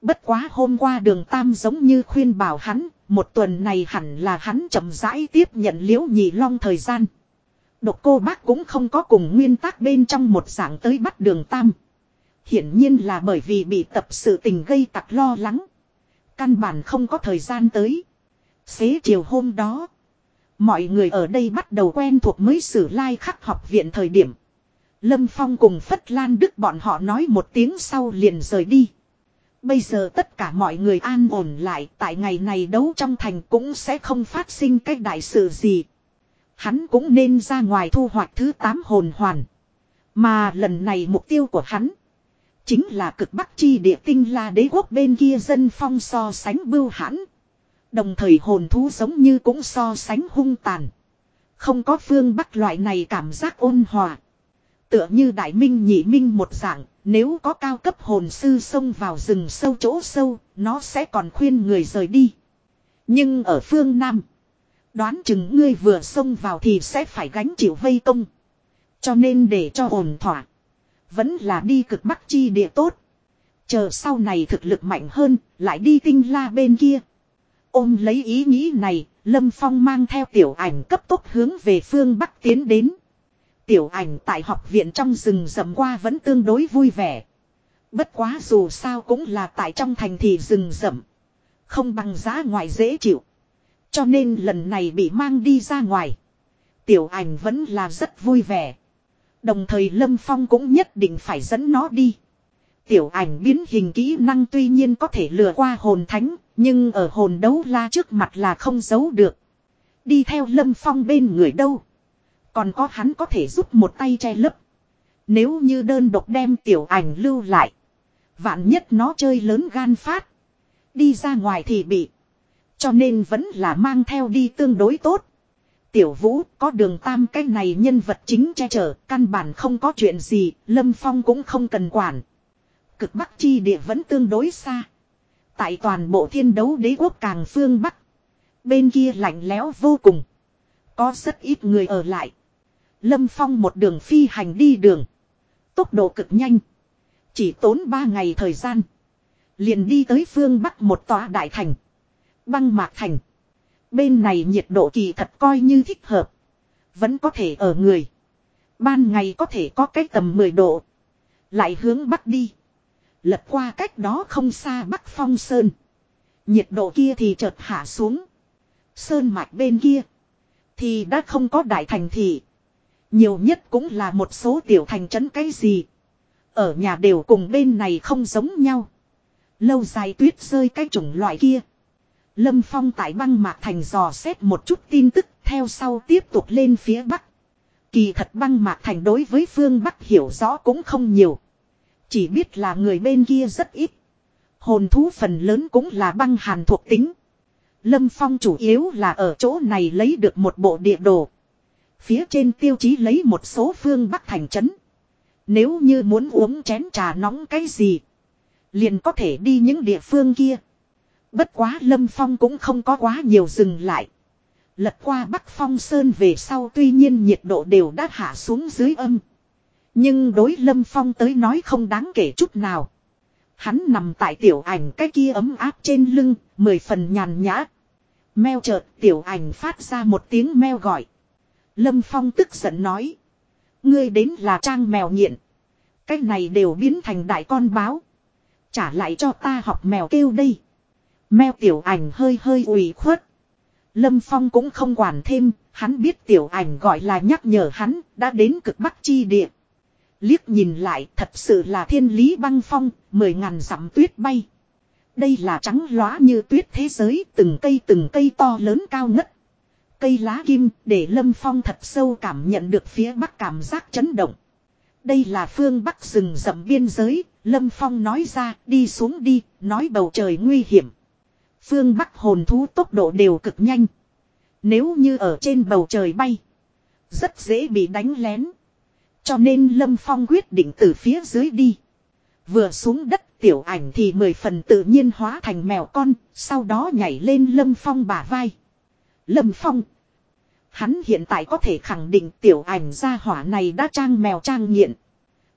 Bất quá hôm qua đường Tam giống như khuyên bảo hắn. Một tuần này hẳn là hắn chậm rãi tiếp nhận liễu nhị long thời gian. Độc cô bác cũng không có cùng nguyên tắc bên trong một dạng tới bắt đường Tam. Hiển nhiên là bởi vì bị tập sự tình gây tặc lo lắng. Căn bản không có thời gian tới. Xế chiều hôm đó. Mọi người ở đây bắt đầu quen thuộc mới sử lai like khắc học viện thời điểm. Lâm Phong cùng Phất Lan Đức bọn họ nói một tiếng sau liền rời đi. Bây giờ tất cả mọi người an ổn lại, tại ngày này đấu trong thành cũng sẽ không phát sinh cái đại sự gì. Hắn cũng nên ra ngoài thu hoạch thứ 8 hồn hoàn. Mà lần này mục tiêu của hắn Chính là cực bắc chi địa tinh la đế quốc bên kia dân phong so sánh bưu hãn. Đồng thời hồn thú giống như cũng so sánh hung tàn. Không có phương bắc loại này cảm giác ôn hòa. Tựa như đại minh nhị minh một dạng, nếu có cao cấp hồn sư xông vào rừng sâu chỗ sâu, nó sẽ còn khuyên người rời đi. Nhưng ở phương Nam, đoán chừng ngươi vừa xông vào thì sẽ phải gánh chịu vây công. Cho nên để cho ổn thỏa. Vẫn là đi cực bắc chi địa tốt. Chờ sau này thực lực mạnh hơn, lại đi tinh la bên kia. Ôm lấy ý nghĩ này, Lâm Phong mang theo tiểu ảnh cấp tốc hướng về phương Bắc tiến đến. Tiểu ảnh tại học viện trong rừng rậm qua vẫn tương đối vui vẻ. Bất quá dù sao cũng là tại trong thành thì rừng rậm. Không bằng giá ngoài dễ chịu. Cho nên lần này bị mang đi ra ngoài. Tiểu ảnh vẫn là rất vui vẻ. Đồng thời Lâm Phong cũng nhất định phải dẫn nó đi. Tiểu ảnh biến hình kỹ năng tuy nhiên có thể lừa qua hồn thánh, nhưng ở hồn đấu la trước mặt là không giấu được. Đi theo Lâm Phong bên người đâu. Còn có hắn có thể giúp một tay che lấp. Nếu như đơn độc đem tiểu ảnh lưu lại. Vạn nhất nó chơi lớn gan phát. Đi ra ngoài thì bị. Cho nên vẫn là mang theo đi tương đối tốt. Tiểu vũ có đường tam cái này nhân vật chính che chở, căn bản không có chuyện gì, Lâm Phong cũng không cần quản. Cực Bắc chi địa vẫn tương đối xa. Tại toàn bộ thiên đấu đế quốc càng phương Bắc. Bên kia lạnh lẽo vô cùng. Có rất ít người ở lại. Lâm Phong một đường phi hành đi đường. Tốc độ cực nhanh. Chỉ tốn 3 ngày thời gian. Liền đi tới phương Bắc một tòa đại thành. Băng mạc thành. Bên này nhiệt độ kỳ thật coi như thích hợp. Vẫn có thể ở người. Ban ngày có thể có cái tầm 10 độ. Lại hướng bắc đi. Lật qua cách đó không xa bắc phong sơn. Nhiệt độ kia thì chợt hạ xuống. Sơn mạch bên kia. Thì đã không có đại thành thị. Nhiều nhất cũng là một số tiểu thành trấn cái gì. Ở nhà đều cùng bên này không giống nhau. Lâu dài tuyết rơi cái chủng loại kia. Lâm Phong tại băng mạc thành dò xét một chút tin tức, theo sau tiếp tục lên phía bắc. Kỳ thật băng mạc thành đối với phương bắc hiểu rõ cũng không nhiều. Chỉ biết là người bên kia rất ít. Hồn thú phần lớn cũng là băng hàn thuộc tính. Lâm Phong chủ yếu là ở chỗ này lấy được một bộ địa đồ. Phía trên tiêu chí lấy một số phương bắc thành trấn. Nếu như muốn uống chén trà nóng cái gì. Liền có thể đi những địa phương kia. Bất quá Lâm Phong cũng không có quá nhiều dừng lại. Lật qua Bắc Phong Sơn về sau tuy nhiên nhiệt độ đều đã hạ xuống dưới âm. Nhưng đối Lâm Phong tới nói không đáng kể chút nào. Hắn nằm tại tiểu ảnh cái kia ấm áp trên lưng, mười phần nhàn nhã. Meo chợt tiểu ảnh phát ra một tiếng meo gọi. Lâm Phong tức giận nói. Ngươi đến là trang mèo nghiện. Cái này đều biến thành đại con báo. Trả lại cho ta học mèo kêu đây meo tiểu ảnh hơi hơi ủy khuất. Lâm Phong cũng không quản thêm, hắn biết tiểu ảnh gọi là nhắc nhở hắn, đã đến cực bắc chi địa. Liếc nhìn lại thật sự là thiên lý băng phong, mười ngàn dặm tuyết bay. Đây là trắng lóa như tuyết thế giới, từng cây từng cây to lớn cao ngất. Cây lá kim để Lâm Phong thật sâu cảm nhận được phía bắc cảm giác chấn động. Đây là phương bắc rừng rậm biên giới, Lâm Phong nói ra đi xuống đi, nói bầu trời nguy hiểm. Phương bắc hồn thú tốc độ đều cực nhanh. Nếu như ở trên bầu trời bay, rất dễ bị đánh lén. Cho nên Lâm Phong quyết định từ phía dưới đi. Vừa xuống đất tiểu ảnh thì mười phần tự nhiên hóa thành mèo con, sau đó nhảy lên Lâm Phong bả vai. Lâm Phong. Hắn hiện tại có thể khẳng định tiểu ảnh gia hỏa này đã trang mèo trang nghiện.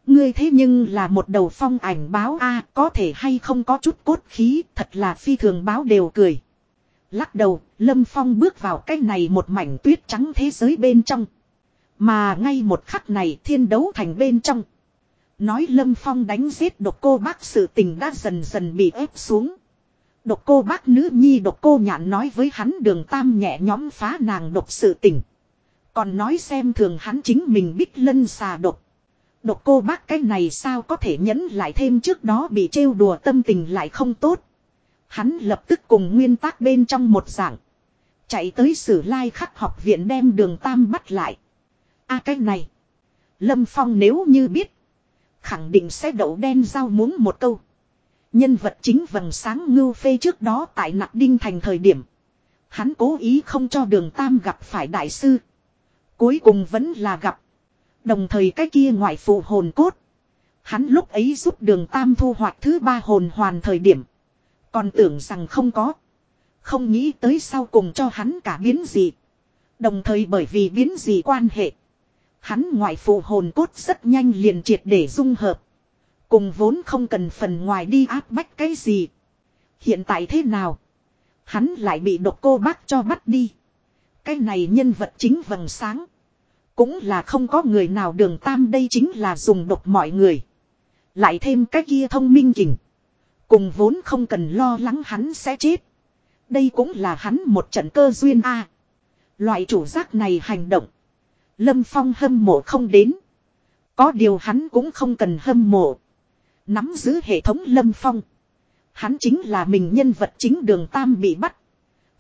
Ngươi thế nhưng là một đầu phong ảnh báo a có thể hay không có chút cốt khí, thật là phi thường báo đều cười. Lắc đầu, Lâm Phong bước vào cái này một mảnh tuyết trắng thế giới bên trong. Mà ngay một khắc này thiên đấu thành bên trong. Nói Lâm Phong đánh giết độc cô bác sự tình đã dần dần bị ép xuống. Độc cô bác nữ nhi độc cô nhạn nói với hắn đường tam nhẹ nhóm phá nàng độc sự tình. Còn nói xem thường hắn chính mình biết lân xà độc. Độc cô bác cái này sao có thể nhẫn lại thêm trước đó bị trêu đùa tâm tình lại không tốt. Hắn lập tức cùng nguyên tác bên trong một dạng. Chạy tới sử lai khắc học viện đem đường tam bắt lại. a cái này. Lâm Phong nếu như biết. Khẳng định sẽ đậu đen giao muốn một câu. Nhân vật chính vầng sáng ngưu phê trước đó tại nặc đinh thành thời điểm. Hắn cố ý không cho đường tam gặp phải đại sư. Cuối cùng vẫn là gặp. Đồng thời cái kia ngoại phụ hồn cốt. Hắn lúc ấy giúp đường tam thu hoạch thứ ba hồn hoàn thời điểm. Còn tưởng rằng không có. Không nghĩ tới sau cùng cho hắn cả biến gì. Đồng thời bởi vì biến gì quan hệ. Hắn ngoại phụ hồn cốt rất nhanh liền triệt để dung hợp. Cùng vốn không cần phần ngoài đi áp bách cái gì. Hiện tại thế nào? Hắn lại bị độc cô bác cho bắt đi. Cái này nhân vật chính vầng sáng. Cũng là không có người nào đường tam đây chính là dùng độc mọi người. Lại thêm cái kia thông minh kình. Cùng vốn không cần lo lắng hắn sẽ chết. Đây cũng là hắn một trận cơ duyên a. Loại chủ giác này hành động. Lâm Phong hâm mộ không đến. Có điều hắn cũng không cần hâm mộ. Nắm giữ hệ thống Lâm Phong. Hắn chính là mình nhân vật chính đường Tam bị bắt.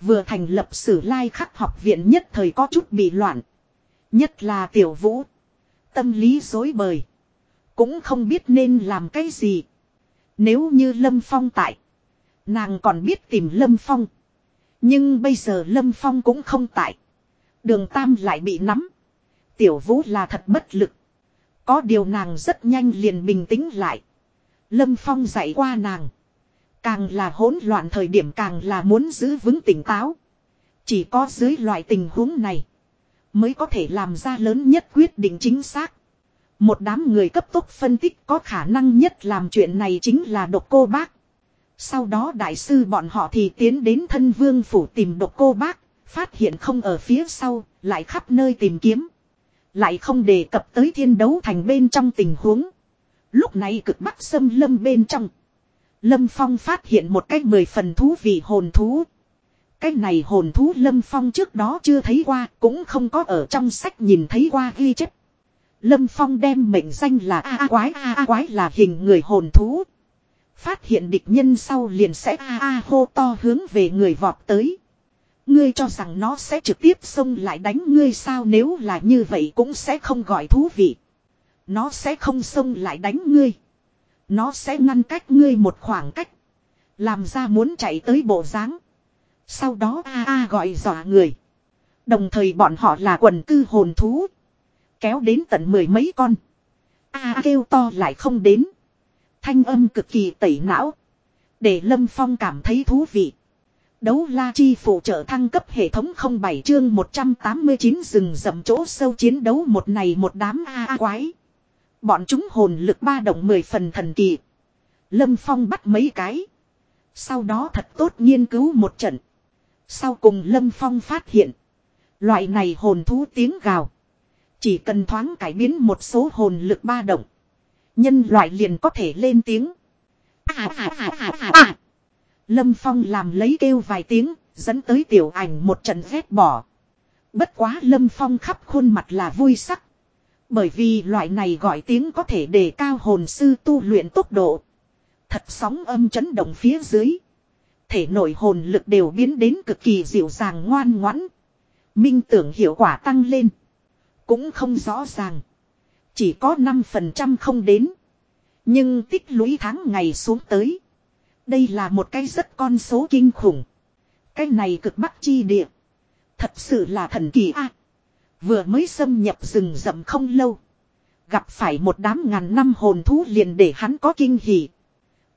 Vừa thành lập sử lai khắc học viện nhất thời có chút bị loạn. Nhất là tiểu vũ. Tâm lý dối bời. Cũng không biết nên làm cái gì. Nếu như Lâm Phong tại. Nàng còn biết tìm Lâm Phong. Nhưng bây giờ Lâm Phong cũng không tại. Đường Tam lại bị nắm. Tiểu Vũ là thật bất lực. Có điều nàng rất nhanh liền bình tĩnh lại. Lâm Phong dạy qua nàng. Càng là hỗn loạn thời điểm càng là muốn giữ vững tỉnh táo. Chỉ có dưới loại tình huống này. Mới có thể làm ra lớn nhất quyết định chính xác. Một đám người cấp tốc phân tích có khả năng nhất làm chuyện này chính là độc cô bác. Sau đó đại sư bọn họ thì tiến đến thân vương phủ tìm độc cô bác, phát hiện không ở phía sau, lại khắp nơi tìm kiếm. Lại không đề cập tới thiên đấu thành bên trong tình huống. Lúc này cực bắc xâm lâm bên trong. Lâm Phong phát hiện một cái mười phần thú vị hồn thú. Cái này hồn thú Lâm Phong trước đó chưa thấy qua, cũng không có ở trong sách nhìn thấy qua ghi chép. Lâm Phong đem mệnh danh là A A quái A A quái là hình người hồn thú. Phát hiện địch nhân sau liền sẽ A A hô to hướng về người vọt tới. Ngươi cho rằng nó sẽ trực tiếp xông lại đánh ngươi sao nếu là như vậy cũng sẽ không gọi thú vị. Nó sẽ không xông lại đánh ngươi. Nó sẽ ngăn cách ngươi một khoảng cách. Làm ra muốn chạy tới bộ dáng sau đó a a gọi dọa người. Đồng thời bọn họ là quần cư hồn thú. Kéo đến tận mười mấy con. A kêu to lại không đến. Thanh âm cực kỳ tẩy não. Để Lâm Phong cảm thấy thú vị. Đấu la chi phụ trợ thăng cấp hệ thống 07 chương 189 rừng rậm chỗ sâu chiến đấu một này một đám A A quái. Bọn chúng hồn lực ba động mười phần thần kỳ. Lâm Phong bắt mấy cái. Sau đó thật tốt nghiên cứu một trận. Sau cùng Lâm Phong phát hiện. Loại này hồn thú tiếng gào. Chỉ cần thoáng cải biến một số hồn lực ba động. Nhân loại liền có thể lên tiếng. À, à, à, à, à, à. Lâm Phong làm lấy kêu vài tiếng, dẫn tới tiểu ảnh một trận ghét bỏ. Bất quá Lâm Phong khắp khuôn mặt là vui sắc. Bởi vì loại này gọi tiếng có thể đề cao hồn sư tu luyện tốc độ. Thật sóng âm chấn động phía dưới. Thể nội hồn lực đều biến đến cực kỳ dịu dàng ngoan ngoãn. Minh tưởng hiệu quả tăng lên. Cũng không rõ ràng. Chỉ có 5% không đến. Nhưng tích lũy tháng ngày xuống tới. Đây là một cái rất con số kinh khủng. Cái này cực bắc chi địa. Thật sự là thần kỳ a. vừa mới xâm nhập rừng rậm không lâu. Gặp phải một đám ngàn năm hồn thú liền để hắn có kinh hỉ.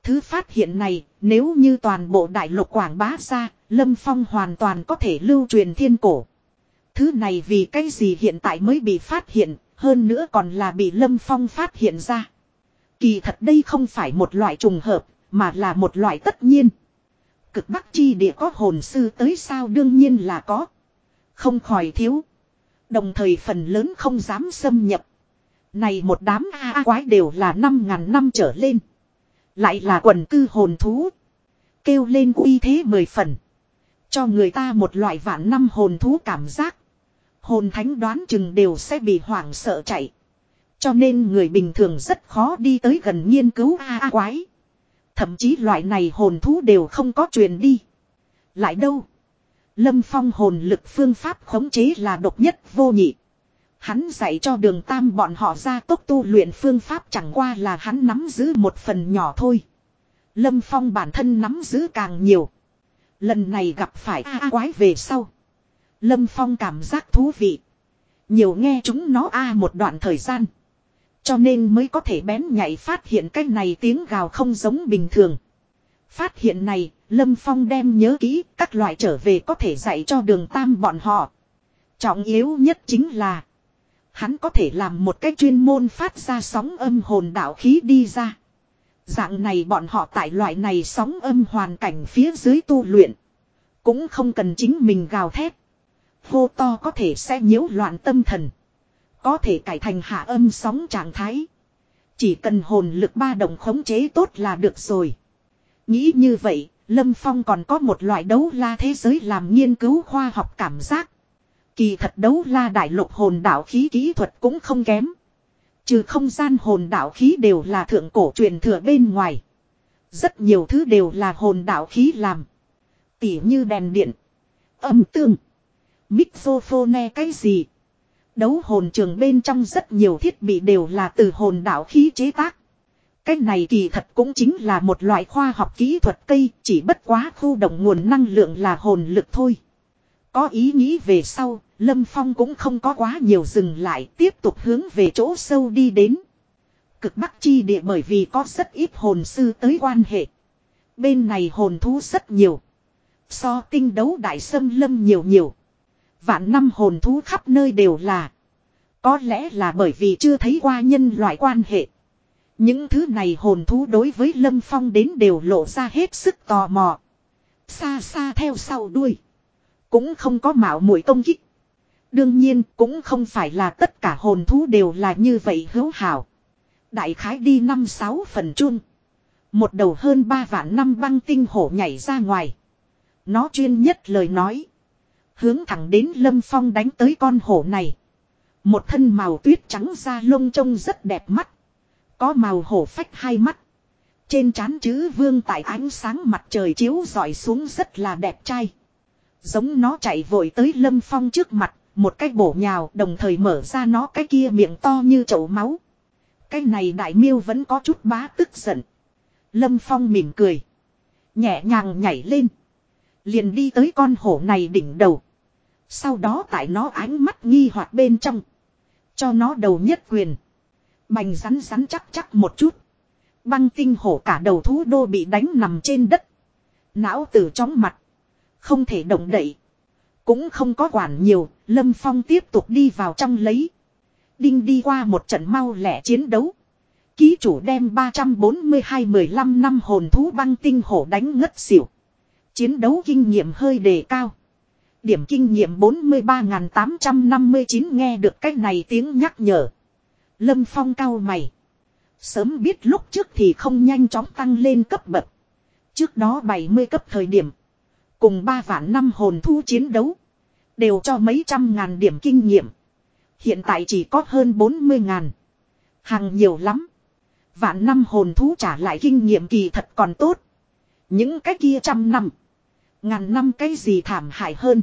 Thứ phát hiện này, nếu như toàn bộ đại lục quảng bá ra, Lâm Phong hoàn toàn có thể lưu truyền thiên cổ. Thứ này vì cái gì hiện tại mới bị phát hiện, hơn nữa còn là bị Lâm Phong phát hiện ra. Kỳ thật đây không phải một loại trùng hợp, mà là một loại tất nhiên. Cực Bắc chi địa có hồn sư tới sao đương nhiên là có. Không khỏi thiếu. Đồng thời phần lớn không dám xâm nhập. Này một đám A, quái đều là năm ngàn năm trở lên. Lại là quần cư hồn thú. Kêu lên uy thế mười phần. Cho người ta một loại vạn năm hồn thú cảm giác. Hồn thánh đoán chừng đều sẽ bị hoảng sợ chạy. Cho nên người bình thường rất khó đi tới gần nghiên cứu A, A quái. Thậm chí loại này hồn thú đều không có truyền đi. Lại đâu? Lâm Phong hồn lực phương pháp khống chế là độc nhất vô nhị. Hắn dạy cho đường tam bọn họ ra tốc tu luyện phương pháp chẳng qua là hắn nắm giữ một phần nhỏ thôi. Lâm Phong bản thân nắm giữ càng nhiều. Lần này gặp phải A, quái về sau. Lâm Phong cảm giác thú vị. Nhiều nghe chúng nó A một đoạn thời gian. Cho nên mới có thể bén nhạy phát hiện cái này tiếng gào không giống bình thường. Phát hiện này, Lâm Phong đem nhớ kỹ các loại trở về có thể dạy cho đường tam bọn họ. Trọng yếu nhất chính là Hắn có thể làm một cách chuyên môn phát ra sóng âm hồn đạo khí đi ra. Dạng này bọn họ tại loại này sóng âm hoàn cảnh phía dưới tu luyện. Cũng không cần chính mình gào thét. Hô to có thể sẽ nhiễu loạn tâm thần. Có thể cải thành hạ âm sóng trạng thái. Chỉ cần hồn lực ba đồng khống chế tốt là được rồi. Nghĩ như vậy, Lâm Phong còn có một loại đấu la thế giới làm nghiên cứu khoa học cảm giác. Kỳ thật đấu la đại lục hồn đạo khí kỹ thuật cũng không kém. Trừ không gian hồn đạo khí đều là thượng cổ truyền thừa bên ngoài. Rất nhiều thứ đều là hồn đạo khí làm. Tỉ như đèn điện, âm tương, mixophone cái gì. Đấu hồn trường bên trong rất nhiều thiết bị đều là từ hồn đạo khí chế tác. Cái này kỳ thật cũng chính là một loại khoa học kỹ thuật cây, chỉ bất quá khu động nguồn năng lượng là hồn lực thôi. Có ý nghĩ về sau, Lâm Phong cũng không có quá nhiều dừng lại, tiếp tục hướng về chỗ sâu đi đến. Cực Bắc chi địa bởi vì có rất ít hồn sư tới quan hệ. Bên này hồn thú rất nhiều. So tinh đấu đại sâm lâm nhiều nhiều. Vạn năm hồn thú khắp nơi đều là. Có lẽ là bởi vì chưa thấy qua nhân loại quan hệ. Những thứ này hồn thú đối với Lâm Phong đến đều lộ ra hết sức tò mò. Xa xa theo sau đuôi. Cũng không có mạo muội công kích. Đương nhiên, cũng không phải là tất cả hồn thú đều là như vậy hữu hảo. Đại khái đi năm sáu phần chung. Một đầu hơn ba vạn năm băng tinh hổ nhảy ra ngoài. Nó chuyên nhất lời nói. Hướng thẳng đến lâm phong đánh tới con hổ này. Một thân màu tuyết trắng da lông trông rất đẹp mắt. Có màu hổ phách hai mắt. Trên trán chữ vương tại ánh sáng mặt trời chiếu dọi xuống rất là đẹp trai. Giống nó chạy vội tới lâm phong trước mặt, một cái bổ nhào đồng thời mở ra nó cái kia miệng to như chậu máu. Cái này đại miêu vẫn có chút bá tức giận. Lâm phong mỉm cười. Nhẹ nhàng nhảy lên. Liền đi tới con hổ này đỉnh đầu. Sau đó tại nó ánh mắt nghi hoặc bên trong. Cho nó đầu nhất quyền. Bành rắn rắn chắc chắc một chút. Băng tinh hổ cả đầu thú đô bị đánh nằm trên đất. Não từ trong mặt. Không thể động đậy. Cũng không có quản nhiều, Lâm Phong tiếp tục đi vào trong lấy. Đinh đi qua một trận mau lẻ chiến đấu. Ký chủ đem 342-15 năm hồn thú băng tinh hổ đánh ngất xỉu. Chiến đấu kinh nghiệm hơi đề cao. Điểm kinh nghiệm 43.859 nghe được cách này tiếng nhắc nhở. Lâm Phong cao mày. Sớm biết lúc trước thì không nhanh chóng tăng lên cấp bậc. Trước đó 70 cấp thời điểm. Cùng ba vạn năm hồn thu chiến đấu. Đều cho mấy trăm ngàn điểm kinh nghiệm. Hiện tại chỉ có hơn 40 ngàn. Hàng nhiều lắm. Vạn năm hồn thú trả lại kinh nghiệm kỳ thật còn tốt. Những cái kia trăm năm. Ngàn năm cái gì thảm hại hơn.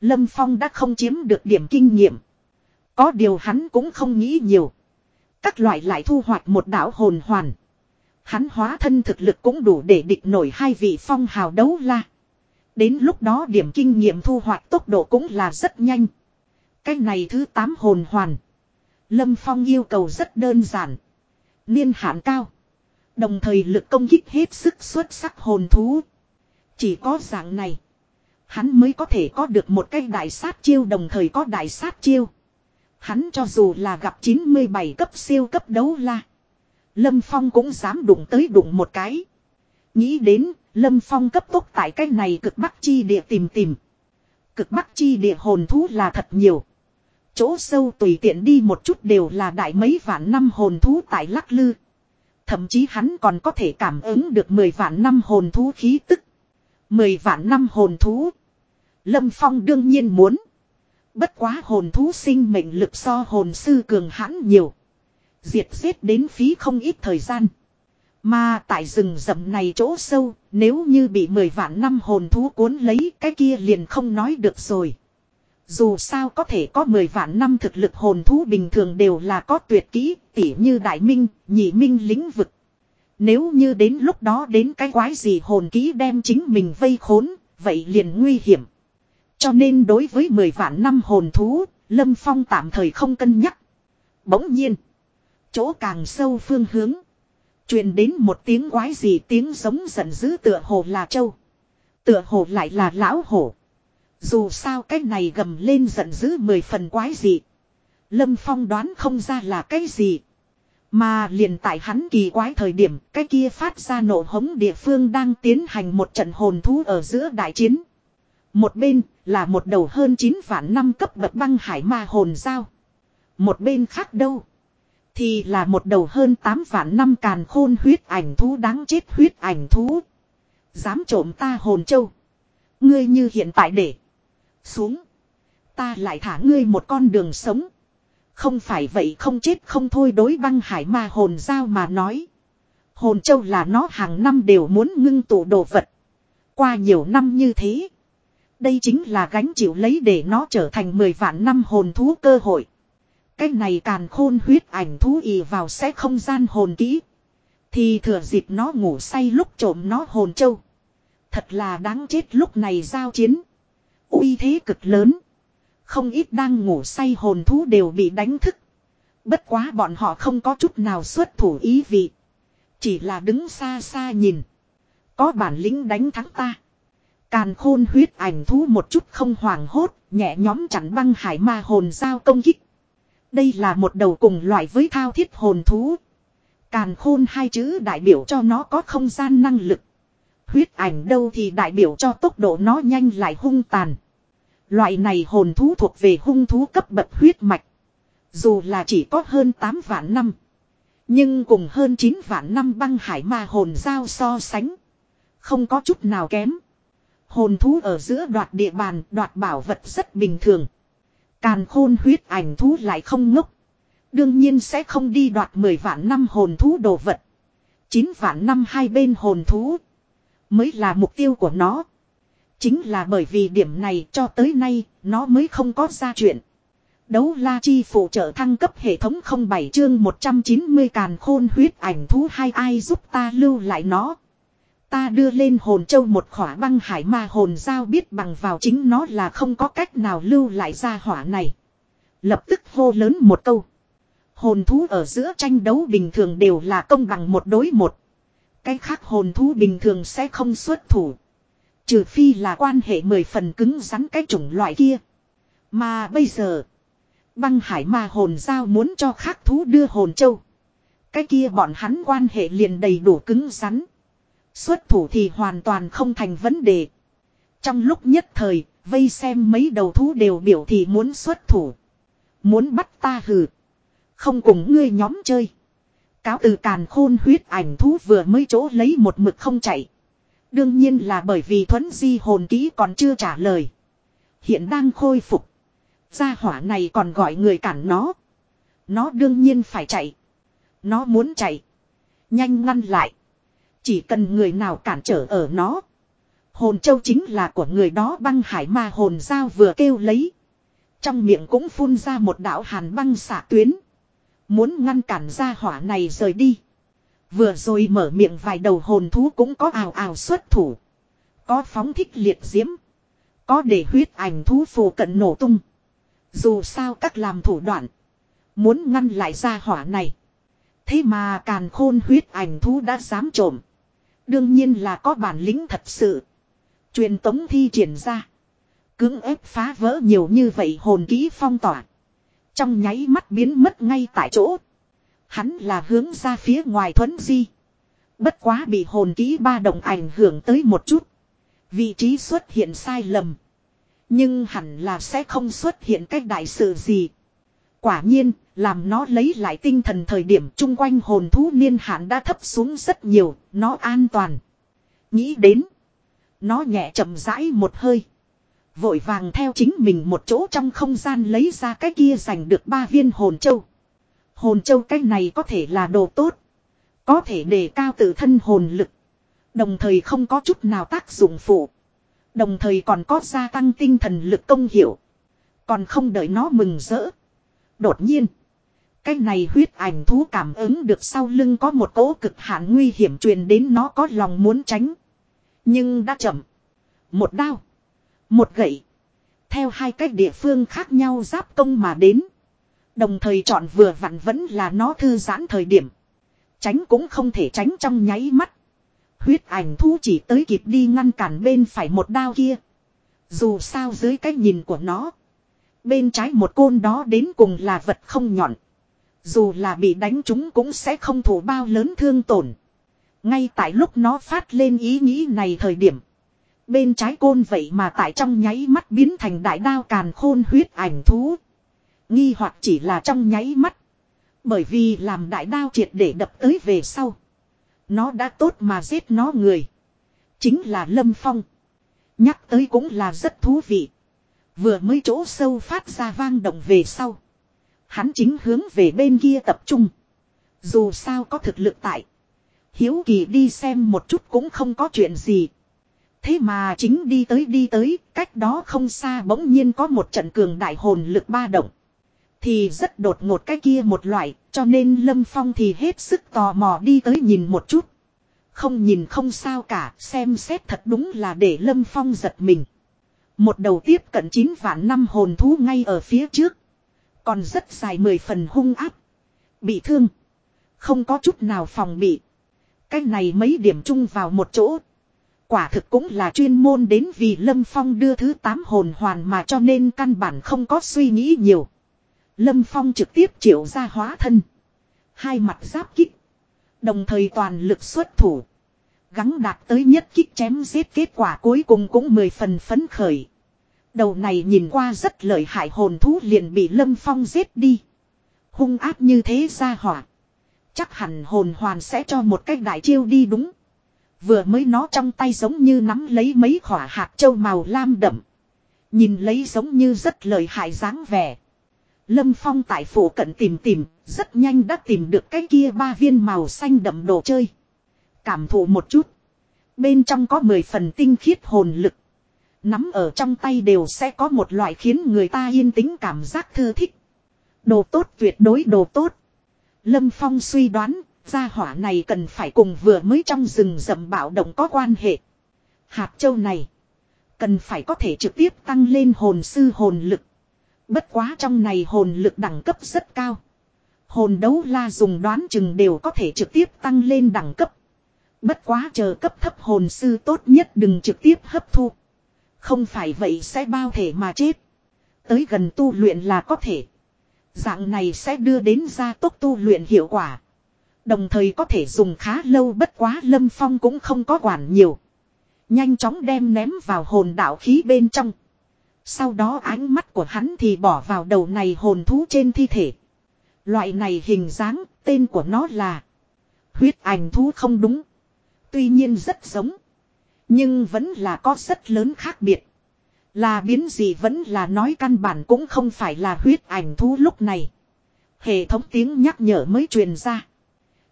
Lâm Phong đã không chiếm được điểm kinh nghiệm. Có điều hắn cũng không nghĩ nhiều. Các loại lại thu hoạch một đảo hồn hoàn. Hắn hóa thân thực lực cũng đủ để địch nổi hai vị phong hào đấu la. Đến lúc đó điểm kinh nghiệm thu hoạch tốc độ cũng là rất nhanh. Cái này thứ 8 hồn hoàn. Lâm Phong yêu cầu rất đơn giản. Niên hạn cao. Đồng thời lực công kích hết sức xuất sắc hồn thú. Chỉ có dạng này. Hắn mới có thể có được một cái đại sát chiêu đồng thời có đại sát chiêu. Hắn cho dù là gặp 97 cấp siêu cấp đấu la. Lâm Phong cũng dám đụng tới đụng một cái. Nghĩ đến, Lâm Phong cấp tốc tại cái này cực bắc chi địa tìm tìm. Cực bắc chi địa hồn thú là thật nhiều. Chỗ sâu tùy tiện đi một chút đều là đại mấy vạn năm hồn thú tại lắc lư. Thậm chí hắn còn có thể cảm ứng được 10 vạn năm hồn thú khí tức. 10 vạn năm hồn thú. Lâm Phong đương nhiên muốn. Bất quá hồn thú sinh mệnh lực so hồn sư cường hãn nhiều. Diệt giết đến phí không ít thời gian. Mà tại rừng rậm này chỗ sâu, nếu như bị 10 vạn năm hồn thú cuốn lấy cái kia liền không nói được rồi. Dù sao có thể có 10 vạn năm thực lực hồn thú bình thường đều là có tuyệt kỹ, tỉ như đại minh, nhị minh lĩnh vực. Nếu như đến lúc đó đến cái quái gì hồn kỹ đem chính mình vây khốn, vậy liền nguy hiểm. Cho nên đối với 10 vạn năm hồn thú, Lâm Phong tạm thời không cân nhắc. Bỗng nhiên, chỗ càng sâu phương hướng truyền đến một tiếng quái gì tiếng giống giận dữ tựa hồ là châu. Tựa hồ lại là lão hổ. Dù sao cái này gầm lên giận dữ mười phần quái gì. Lâm Phong đoán không ra là cái gì. Mà liền tại hắn kỳ quái thời điểm, cái kia phát ra nổ hống địa phương đang tiến hành một trận hồn thú ở giữa đại chiến. Một bên là một đầu hơn 9 vạn năm cấp bậc băng hải ma hồn giao. Một bên khác đâu. Thì là một đầu hơn 8 vạn năm càn khôn huyết ảnh thú đáng chết huyết ảnh thú. Dám trộm ta hồn châu. Ngươi như hiện tại để. Xuống. Ta lại thả ngươi một con đường sống. Không phải vậy không chết không thôi đối băng hải ma hồn giao mà nói. Hồn châu là nó hàng năm đều muốn ngưng tụ đồ vật. Qua nhiều năm như thế. Đây chính là gánh chịu lấy để nó trở thành 10 vạn năm hồn thú cơ hội. Cái này càn khôn huyết ảnh thú ì vào sẽ không gian hồn kỹ. Thì thừa dịp nó ngủ say lúc trộm nó hồn châu. Thật là đáng chết lúc này giao chiến. uy thế cực lớn. Không ít đang ngủ say hồn thú đều bị đánh thức. Bất quá bọn họ không có chút nào xuất thủ ý vị. Chỉ là đứng xa xa nhìn. Có bản lĩnh đánh thắng ta. Càn khôn huyết ảnh thú một chút không hoảng hốt, nhẹ nhóm chặn băng hải ma hồn giao công kích. Đây là một đầu cùng loại với thao thiết hồn thú. Càn khôn hai chữ đại biểu cho nó có không gian năng lực. Huyết ảnh đâu thì đại biểu cho tốc độ nó nhanh lại hung tàn. Loại này hồn thú thuộc về hung thú cấp bậc huyết mạch. Dù là chỉ có hơn 8 vạn năm. Nhưng cùng hơn 9 vạn năm băng hải ma hồn giao so sánh. Không có chút nào kém. Hồn thú ở giữa đoạt địa bàn, đoạt bảo vật rất bình thường. Càn khôn huyết ảnh thú lại không ngốc. Đương nhiên sẽ không đi đoạt 10 vạn năm hồn thú đồ vật. 9 vạn năm hai bên hồn thú. Mới là mục tiêu của nó. Chính là bởi vì điểm này cho tới nay, nó mới không có ra chuyện. Đấu la chi phụ trợ thăng cấp hệ thống 07 chương 190 càn khôn huyết ảnh thú hai ai giúp ta lưu lại nó. Ta đưa lên hồn châu một khỏa băng hải ma hồn giao biết bằng vào chính nó là không có cách nào lưu lại ra hỏa này. Lập tức hô lớn một câu. Hồn thú ở giữa tranh đấu bình thường đều là công bằng một đối một. Cái khác hồn thú bình thường sẽ không xuất thủ. Trừ phi là quan hệ mười phần cứng rắn cái chủng loại kia. Mà bây giờ. Băng hải ma hồn giao muốn cho khác thú đưa hồn châu. Cái kia bọn hắn quan hệ liền đầy đủ cứng rắn. Xuất thủ thì hoàn toàn không thành vấn đề. Trong lúc nhất thời, vây xem mấy đầu thú đều biểu thị muốn xuất thủ. Muốn bắt ta hừ. Không cùng ngươi nhóm chơi. Cáo từ càn khôn huyết ảnh thú vừa mới chỗ lấy một mực không chạy. Đương nhiên là bởi vì thuấn di hồn kỹ còn chưa trả lời. Hiện đang khôi phục. Gia hỏa này còn gọi người cản nó. Nó đương nhiên phải chạy. Nó muốn chạy. Nhanh ngăn lại. Chỉ cần người nào cản trở ở nó. Hồn châu chính là của người đó băng hải ma hồn giao vừa kêu lấy. Trong miệng cũng phun ra một đạo hàn băng xạ tuyến. Muốn ngăn cản ra hỏa này rời đi. Vừa rồi mở miệng vài đầu hồn thú cũng có ào ào xuất thủ. Có phóng thích liệt diễm. Có để huyết ảnh thú phù cận nổ tung. Dù sao các làm thủ đoạn. Muốn ngăn lại ra hỏa này. Thế mà càn khôn huyết ảnh thú đã dám trộm. Đương nhiên là có bản lĩnh thật sự. Truyền tống thi triển ra. Cưỡng ép phá vỡ nhiều như vậy hồn ký phong tỏa. Trong nháy mắt biến mất ngay tại chỗ. Hắn là hướng ra phía ngoài thuấn di. Bất quá bị hồn ký ba đồng ảnh hưởng tới một chút. Vị trí xuất hiện sai lầm. Nhưng hẳn là sẽ không xuất hiện cách đại sự gì. Quả nhiên, làm nó lấy lại tinh thần thời điểm chung quanh hồn thú niên hạn đã thấp xuống rất nhiều, nó an toàn. Nghĩ đến, nó nhẹ chậm rãi một hơi. Vội vàng theo chính mình một chỗ trong không gian lấy ra cái kia giành được ba viên hồn châu. Hồn châu cái này có thể là đồ tốt. Có thể đề cao tự thân hồn lực. Đồng thời không có chút nào tác dụng phụ. Đồng thời còn có gia tăng tinh thần lực công hiệu. Còn không đợi nó mừng rỡ. Đột nhiên. Cái này huyết ảnh thú cảm ứng được sau lưng có một cỗ cực hạn nguy hiểm truyền đến nó có lòng muốn tránh. Nhưng đã chậm. Một đao. Một gậy. Theo hai cách địa phương khác nhau giáp công mà đến. Đồng thời chọn vừa vặn vẫn là nó thư giãn thời điểm. Tránh cũng không thể tránh trong nháy mắt. Huyết ảnh thú chỉ tới kịp đi ngăn cản bên phải một đao kia. Dù sao dưới cái nhìn của nó. Bên trái một côn đó đến cùng là vật không nhọn. Dù là bị đánh chúng cũng sẽ không thủ bao lớn thương tổn. Ngay tại lúc nó phát lên ý nghĩ này thời điểm. Bên trái côn vậy mà tại trong nháy mắt biến thành đại đao càn khôn huyết ảnh thú. Nghi hoặc chỉ là trong nháy mắt. Bởi vì làm đại đao triệt để đập tới về sau. Nó đã tốt mà giết nó người. Chính là Lâm Phong. Nhắc tới cũng là rất thú vị. Vừa mới chỗ sâu phát ra vang động về sau. Hắn chính hướng về bên kia tập trung. Dù sao có thực lực tại. Hiếu kỳ đi xem một chút cũng không có chuyện gì. Thế mà chính đi tới đi tới, cách đó không xa bỗng nhiên có một trận cường đại hồn lực ba động. Thì rất đột ngột cái kia một loại, cho nên Lâm Phong thì hết sức tò mò đi tới nhìn một chút. Không nhìn không sao cả, xem xét thật đúng là để Lâm Phong giật mình. Một đầu tiếp cận 9 vạn năm hồn thú ngay ở phía trước. Còn rất dài mười phần hung áp. Bị thương. Không có chút nào phòng bị. Cái này mấy điểm chung vào một chỗ. Quả thực cũng là chuyên môn đến vì Lâm Phong đưa thứ 8 hồn hoàn mà cho nên căn bản không có suy nghĩ nhiều. Lâm Phong trực tiếp triệu ra hóa thân. Hai mặt giáp kích. Đồng thời toàn lực xuất thủ. Gắng đạt tới nhất kích chém giết kết quả cuối cùng cũng mười phần phấn khởi. Đầu này nhìn qua rất lợi hại hồn thú liền bị Lâm Phong giết đi. Hung áp như thế ra hỏa. Chắc hẳn hồn hoàn sẽ cho một cách đại chiêu đi đúng. Vừa mới nó trong tay giống như nắm lấy mấy khỏa hạt châu màu lam đậm. Nhìn lấy giống như rất lợi hại dáng vẻ. Lâm Phong tại phủ cận tìm tìm, rất nhanh đã tìm được cái kia ba viên màu xanh đậm đồ chơi. Cảm thụ một chút. Bên trong có 10 phần tinh khiết hồn lực. Nắm ở trong tay đều sẽ có một loại khiến người ta yên tĩnh cảm giác thư thích. Đồ tốt tuyệt đối đồ tốt. Lâm Phong suy đoán, gia hỏa này cần phải cùng vừa mới trong rừng rậm bạo động có quan hệ. Hạt châu này, cần phải có thể trực tiếp tăng lên hồn sư hồn lực. Bất quá trong này hồn lực đẳng cấp rất cao. Hồn đấu la dùng đoán chừng đều có thể trực tiếp tăng lên đẳng cấp. Bất quá chờ cấp thấp hồn sư tốt nhất đừng trực tiếp hấp thu. Không phải vậy sẽ bao thể mà chết. Tới gần tu luyện là có thể. Dạng này sẽ đưa đến gia tốc tu luyện hiệu quả. Đồng thời có thể dùng khá lâu bất quá Lâm Phong cũng không có quản nhiều. Nhanh chóng đem ném vào hồn đạo khí bên trong. Sau đó ánh mắt của hắn thì bỏ vào đầu này hồn thú trên thi thể. Loại này hình dáng, tên của nó là huyết ảnh thú không đúng. Tuy nhiên rất giống. Nhưng vẫn là có rất lớn khác biệt. Là biến gì vẫn là nói căn bản cũng không phải là huyết ảnh thú lúc này. Hệ thống tiếng nhắc nhở mới truyền ra.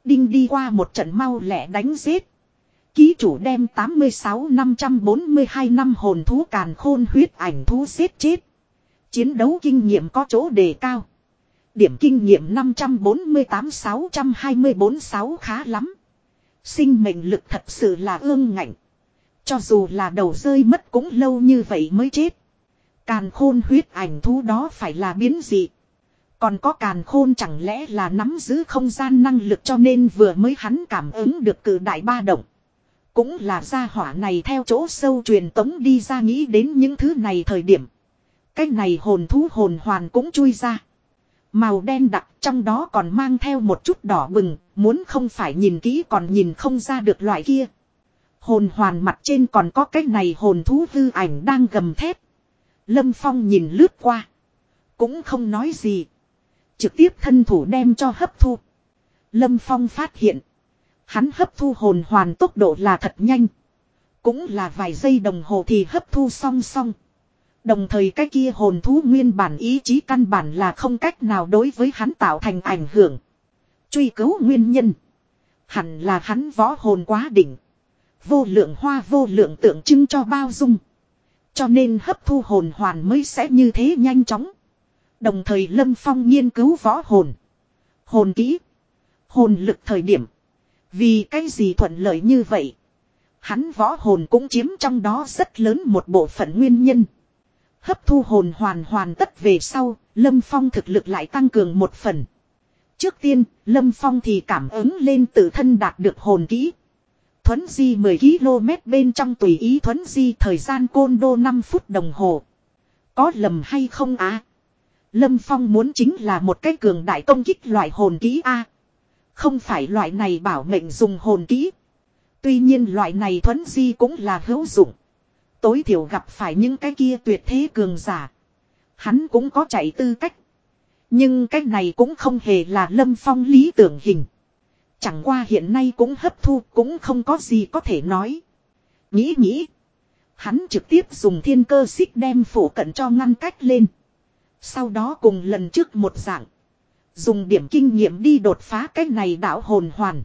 Đinh đi qua một trận mau lẹ đánh giết. Ký chủ đem 86 542 năm hồn thú càn khôn huyết ảnh thú giết chết. Chiến đấu kinh nghiệm có chỗ đề cao. Điểm kinh nghiệm 548 624 6 khá lắm. Sinh mệnh lực thật sự là ương ngạnh. Cho dù là đầu rơi mất cũng lâu như vậy mới chết. Càn khôn huyết ảnh thú đó phải là biến dị. Còn có càn khôn chẳng lẽ là nắm giữ không gian năng lực cho nên vừa mới hắn cảm ứng được cử đại ba động. Cũng là gia hỏa này theo chỗ sâu truyền tống đi ra nghĩ đến những thứ này thời điểm. Cái này hồn thú hồn hoàn cũng chui ra. Màu đen đặc trong đó còn mang theo một chút đỏ bừng, muốn không phải nhìn kỹ còn nhìn không ra được loại kia. Hồn hoàn mặt trên còn có cái này hồn thú hư ảnh đang gầm thét. Lâm Phong nhìn lướt qua. Cũng không nói gì. Trực tiếp thân thủ đem cho hấp thu. Lâm Phong phát hiện. Hắn hấp thu hồn hoàn tốc độ là thật nhanh. Cũng là vài giây đồng hồ thì hấp thu song song. Đồng thời cái kia hồn thú nguyên bản ý chí căn bản là không cách nào đối với hắn tạo thành ảnh hưởng. Truy cứu nguyên nhân. Hẳn là hắn võ hồn quá đỉnh. Vô lượng hoa vô lượng tượng trưng cho bao dung. Cho nên hấp thu hồn hoàn mới sẽ như thế nhanh chóng. Đồng thời Lâm Phong nghiên cứu võ hồn. Hồn kỹ. Hồn lực thời điểm. Vì cái gì thuận lợi như vậy. Hắn võ hồn cũng chiếm trong đó rất lớn một bộ phận nguyên nhân. Hấp thu hồn hoàn hoàn tất về sau, Lâm Phong thực lực lại tăng cường một phần. Trước tiên, Lâm Phong thì cảm ứng lên tự thân đạt được hồn kỹ. Thuấn di 10 km bên trong tùy ý thuấn di thời gian côn đô 5 phút đồng hồ. Có lầm hay không á? Lâm Phong muốn chính là một cái cường đại công kích loại hồn kỹ A. Không phải loại này bảo mệnh dùng hồn kỹ. Tuy nhiên loại này thuấn di cũng là hữu dụng. Tối thiểu gặp phải những cái kia tuyệt thế cường giả. Hắn cũng có chạy tư cách. Nhưng cái này cũng không hề là lâm phong lý tưởng hình. Chẳng qua hiện nay cũng hấp thu cũng không có gì có thể nói. Nghĩ nghĩ. Hắn trực tiếp dùng thiên cơ xích đem phủ cận cho ngăn cách lên. Sau đó cùng lần trước một dạng. Dùng điểm kinh nghiệm đi đột phá cái này đảo hồn hoàn.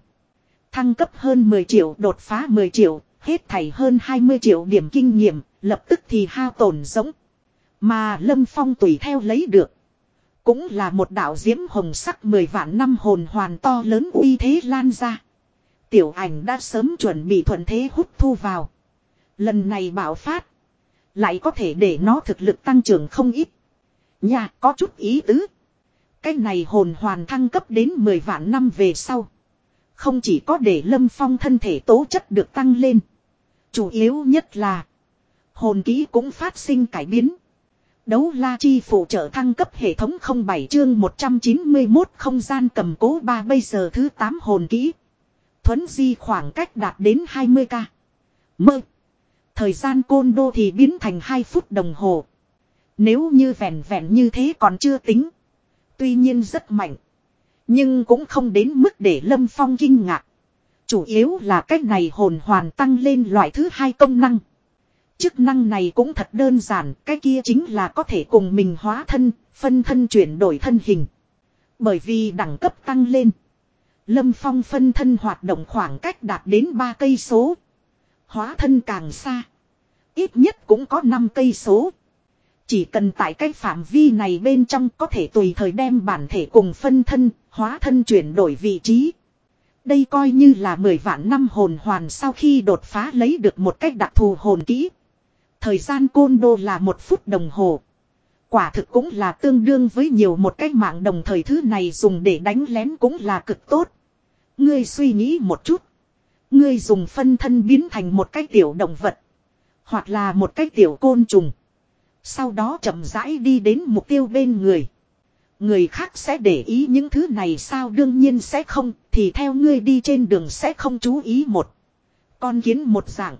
Thăng cấp hơn 10 triệu đột phá 10 triệu, hết thảy hơn 20 triệu điểm kinh nghiệm, lập tức thì hao tổn giống. Mà Lâm Phong tùy theo lấy được. Cũng là một đạo diễm hồng sắc 10 vạn năm hồn hoàn to lớn uy thế lan ra. Tiểu ảnh đã sớm chuẩn bị thuận thế hút thu vào. Lần này bảo phát. Lại có thể để nó thực lực tăng trưởng không ít. Nhà có chút ý tứ. Cái này hồn hoàn thăng cấp đến 10 vạn năm về sau. Không chỉ có để lâm phong thân thể tố chất được tăng lên. Chủ yếu nhất là. Hồn kỹ cũng phát sinh cải biến. Đấu la chi phụ trợ thăng cấp hệ thống 07 chương 191 không gian cầm cố 3 bây giờ thứ 8 hồn kỹ. Thuấn di khoảng cách đạt đến 20k. Mơ. Thời gian côn đô thì biến thành 2 phút đồng hồ. Nếu như vẹn vẹn như thế còn chưa tính. Tuy nhiên rất mạnh. Nhưng cũng không đến mức để Lâm Phong kinh ngạc. Chủ yếu là cách này hồn hoàn tăng lên loại thứ hai công năng. Chức năng này cũng thật đơn giản, cái kia chính là có thể cùng mình hóa thân, phân thân chuyển đổi thân hình. Bởi vì đẳng cấp tăng lên. Lâm Phong phân thân hoạt động khoảng cách đạt đến 3 cây số. Hóa thân càng xa. Ít nhất cũng có 5 cây số. Chỉ cần tại cái phạm vi này bên trong có thể tùy thời đem bản thể cùng phân thân, hóa thân chuyển đổi vị trí. Đây coi như là 10 vạn năm hồn hoàn sau khi đột phá lấy được một cách đặc thù hồn kỹ. Thời gian côn đô là một phút đồng hồ. Quả thực cũng là tương đương với nhiều một cách mạng đồng thời thứ này dùng để đánh lén cũng là cực tốt. Ngươi suy nghĩ một chút. Ngươi dùng phân thân biến thành một cái tiểu động vật. Hoặc là một cái tiểu côn trùng. Sau đó chậm rãi đi đến mục tiêu bên người. Người khác sẽ để ý những thứ này sao đương nhiên sẽ không, thì theo ngươi đi trên đường sẽ không chú ý một. Con kiến một dạng.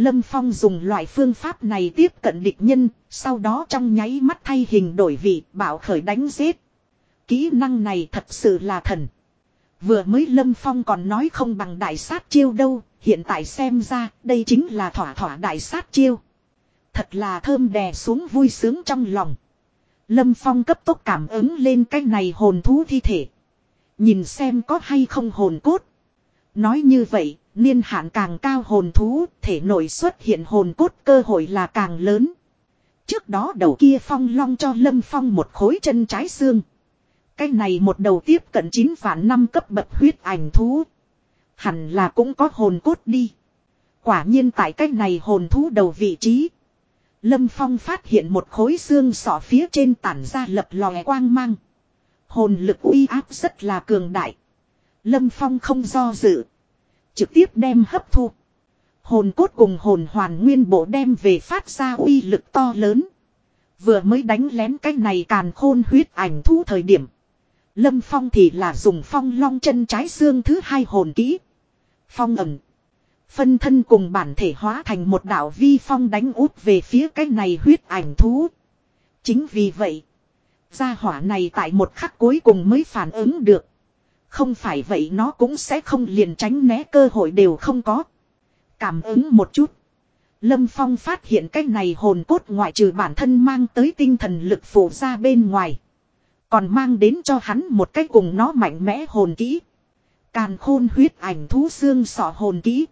Lâm Phong dùng loại phương pháp này tiếp cận địch nhân, sau đó trong nháy mắt thay hình đổi vị, bảo khởi đánh giết. Kỹ năng này thật sự là thần. Vừa mới Lâm Phong còn nói không bằng đại sát chiêu đâu, hiện tại xem ra đây chính là thỏa thỏa đại sát chiêu. Thật là thơm đè xuống vui sướng trong lòng. Lâm Phong cấp tốc cảm ứng lên cái này hồn thú thi thể. Nhìn xem có hay không hồn cốt. Nói như vậy, niên hạn càng cao hồn thú, thể nội xuất hiện hồn cốt cơ hội là càng lớn. Trước đó đầu kia phong long cho Lâm Phong một khối chân trái xương. Cái này một đầu tiếp cận 9 vạn năm cấp bậc huyết ảnh thú. Hẳn là cũng có hồn cốt đi. Quả nhiên tại cái này hồn thú đầu vị trí. Lâm Phong phát hiện một khối xương sọ phía trên tản ra lập lòe quang mang. Hồn lực uy áp rất là cường đại. Lâm Phong không do dự. Trực tiếp đem hấp thu. Hồn cốt cùng hồn hoàn nguyên bộ đem về phát ra uy lực to lớn. Vừa mới đánh lén cái này càn khôn huyết ảnh thú thời điểm. Lâm Phong thì là dùng phong long chân trái xương thứ hai hồn kỹ. Phong ẩn, Phân thân cùng bản thể hóa thành một đạo vi phong đánh út về phía cái này huyết ảnh thú. Chính vì vậy. Gia hỏa này tại một khắc cuối cùng mới phản ứng được. Không phải vậy nó cũng sẽ không liền tránh né cơ hội đều không có. Cảm ứng một chút. Lâm Phong phát hiện cái này hồn cốt ngoại trừ bản thân mang tới tinh thần lực phụ ra bên ngoài. Còn mang đến cho hắn một cái cùng nó mạnh mẽ hồn kỹ. Càn khôn huyết ảnh thú xương sọ hồn kỹ.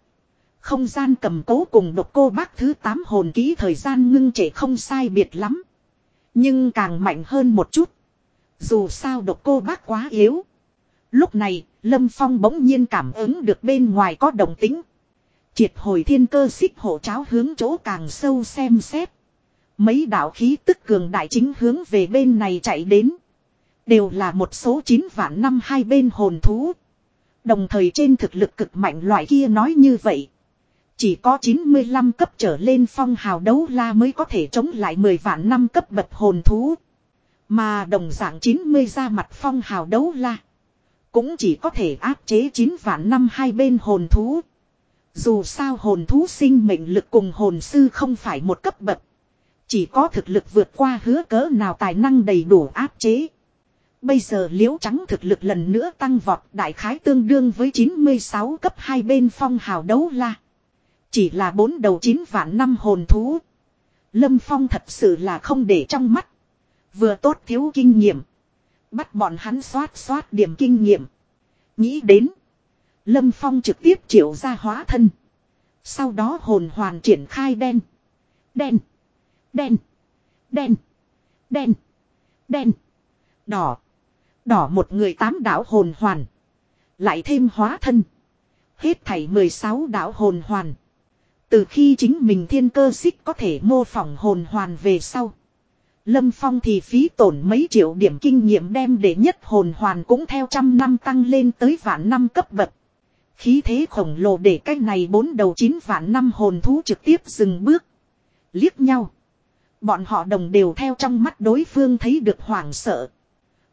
Không gian cầm cố cùng độc cô bác thứ 8 hồn kỹ thời gian ngưng trễ không sai biệt lắm. Nhưng càng mạnh hơn một chút. Dù sao độc cô bác quá yếu. Lúc này, Lâm Phong bỗng nhiên cảm ứng được bên ngoài có đồng tính. Triệt hồi thiên cơ xích hộ cháo hướng chỗ càng sâu xem xét. Mấy đạo khí tức cường đại chính hướng về bên này chạy đến. Đều là một số 9 vạn năm hai bên hồn thú. Đồng thời trên thực lực cực mạnh loại kia nói như vậy. Chỉ có 95 cấp trở lên phong hào đấu la mới có thể chống lại 10 vạn năm cấp bậc hồn thú. Mà đồng dạng 90 ra mặt phong hào đấu la. Cũng chỉ có thể áp chế 9 vạn năm hai bên hồn thú. Dù sao hồn thú sinh mệnh lực cùng hồn sư không phải một cấp bậc. Chỉ có thực lực vượt qua hứa cỡ nào tài năng đầy đủ áp chế. Bây giờ liễu trắng thực lực lần nữa tăng vọt đại khái tương đương với 96 cấp hai bên phong hào đấu la. Chỉ là bốn đầu chín vạn năm hồn thú. Lâm Phong thật sự là không để trong mắt. Vừa tốt thiếu kinh nghiệm. Bắt bọn hắn xoát xoát điểm kinh nghiệm. Nghĩ đến. Lâm Phong trực tiếp triệu ra hóa thân. Sau đó hồn hoàn triển khai đen. Đen. Đen. Đen. Đen. Đen. Đỏ. Đỏ một người tám đạo hồn hoàn. Lại thêm hóa thân. Hết thảy 16 đạo hồn hoàn. Từ khi chính mình thiên cơ xích có thể mô phỏng hồn hoàn về sau. Lâm Phong thì phí tổn mấy triệu điểm kinh nghiệm đem để nhất hồn hoàn cũng theo trăm năm tăng lên tới vạn năm cấp bậc. Khí thế khổng lồ để cái này bốn đầu chín vạn năm hồn thú trực tiếp dừng bước. Liếc nhau. Bọn họ đồng đều theo trong mắt đối phương thấy được hoảng sợ.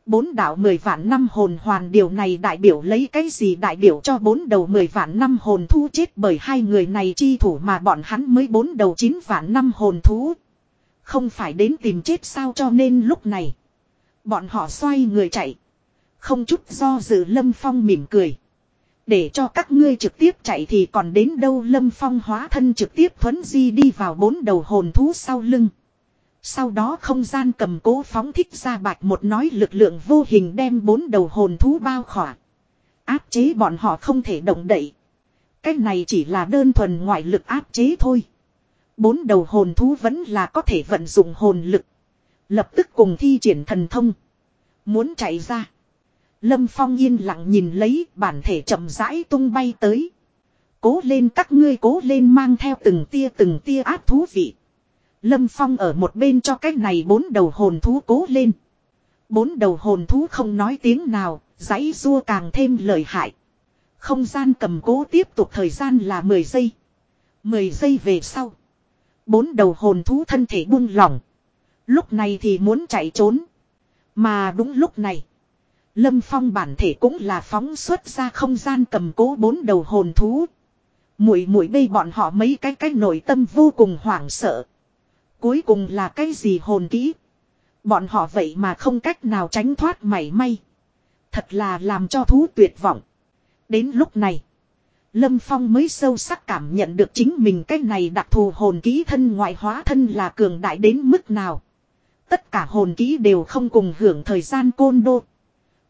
Bốn đạo mười vạn năm hồn hoàn điều này đại biểu lấy cái gì đại biểu cho bốn đầu mười vạn năm hồn thú chết bởi hai người này chi thủ mà bọn hắn mới bốn đầu chín vạn năm hồn thú. Không phải đến tìm chết sao cho nên lúc này. Bọn họ xoay người chạy. Không chút do dự Lâm Phong mỉm cười. Để cho các ngươi trực tiếp chạy thì còn đến đâu Lâm Phong hóa thân trực tiếp thuấn di đi vào bốn đầu hồn thú sau lưng. Sau đó không gian cầm cố phóng thích ra bạch một nói lực lượng vô hình đem bốn đầu hồn thú bao khỏa. Áp chế bọn họ không thể động đậy. Cái này chỉ là đơn thuần ngoại lực áp chế thôi. Bốn đầu hồn thú vẫn là có thể vận dụng hồn lực. Lập tức cùng thi triển thần thông. Muốn chạy ra. Lâm Phong yên lặng nhìn lấy bản thể chậm rãi tung bay tới. Cố lên các ngươi cố lên mang theo từng tia từng tia áp thú vị. Lâm Phong ở một bên cho cái này bốn đầu hồn thú cố lên. Bốn đầu hồn thú không nói tiếng nào, giấy rua càng thêm lợi hại. Không gian cầm cố tiếp tục thời gian là 10 giây. 10 giây về sau. Bốn đầu hồn thú thân thể buông lỏng. Lúc này thì muốn chạy trốn. Mà đúng lúc này. Lâm Phong bản thể cũng là phóng xuất ra không gian cầm cố bốn đầu hồn thú. Mũi mũi bây bọn họ mấy cái cái nội tâm vô cùng hoảng sợ. Cuối cùng là cái gì hồn kỹ. Bọn họ vậy mà không cách nào tránh thoát mảy may. Thật là làm cho thú tuyệt vọng. Đến lúc này. Lâm Phong mới sâu sắc cảm nhận được chính mình cái này đặc thù hồn ký thân ngoại hóa thân là cường đại đến mức nào. Tất cả hồn ký đều không cùng hưởng thời gian côn đô.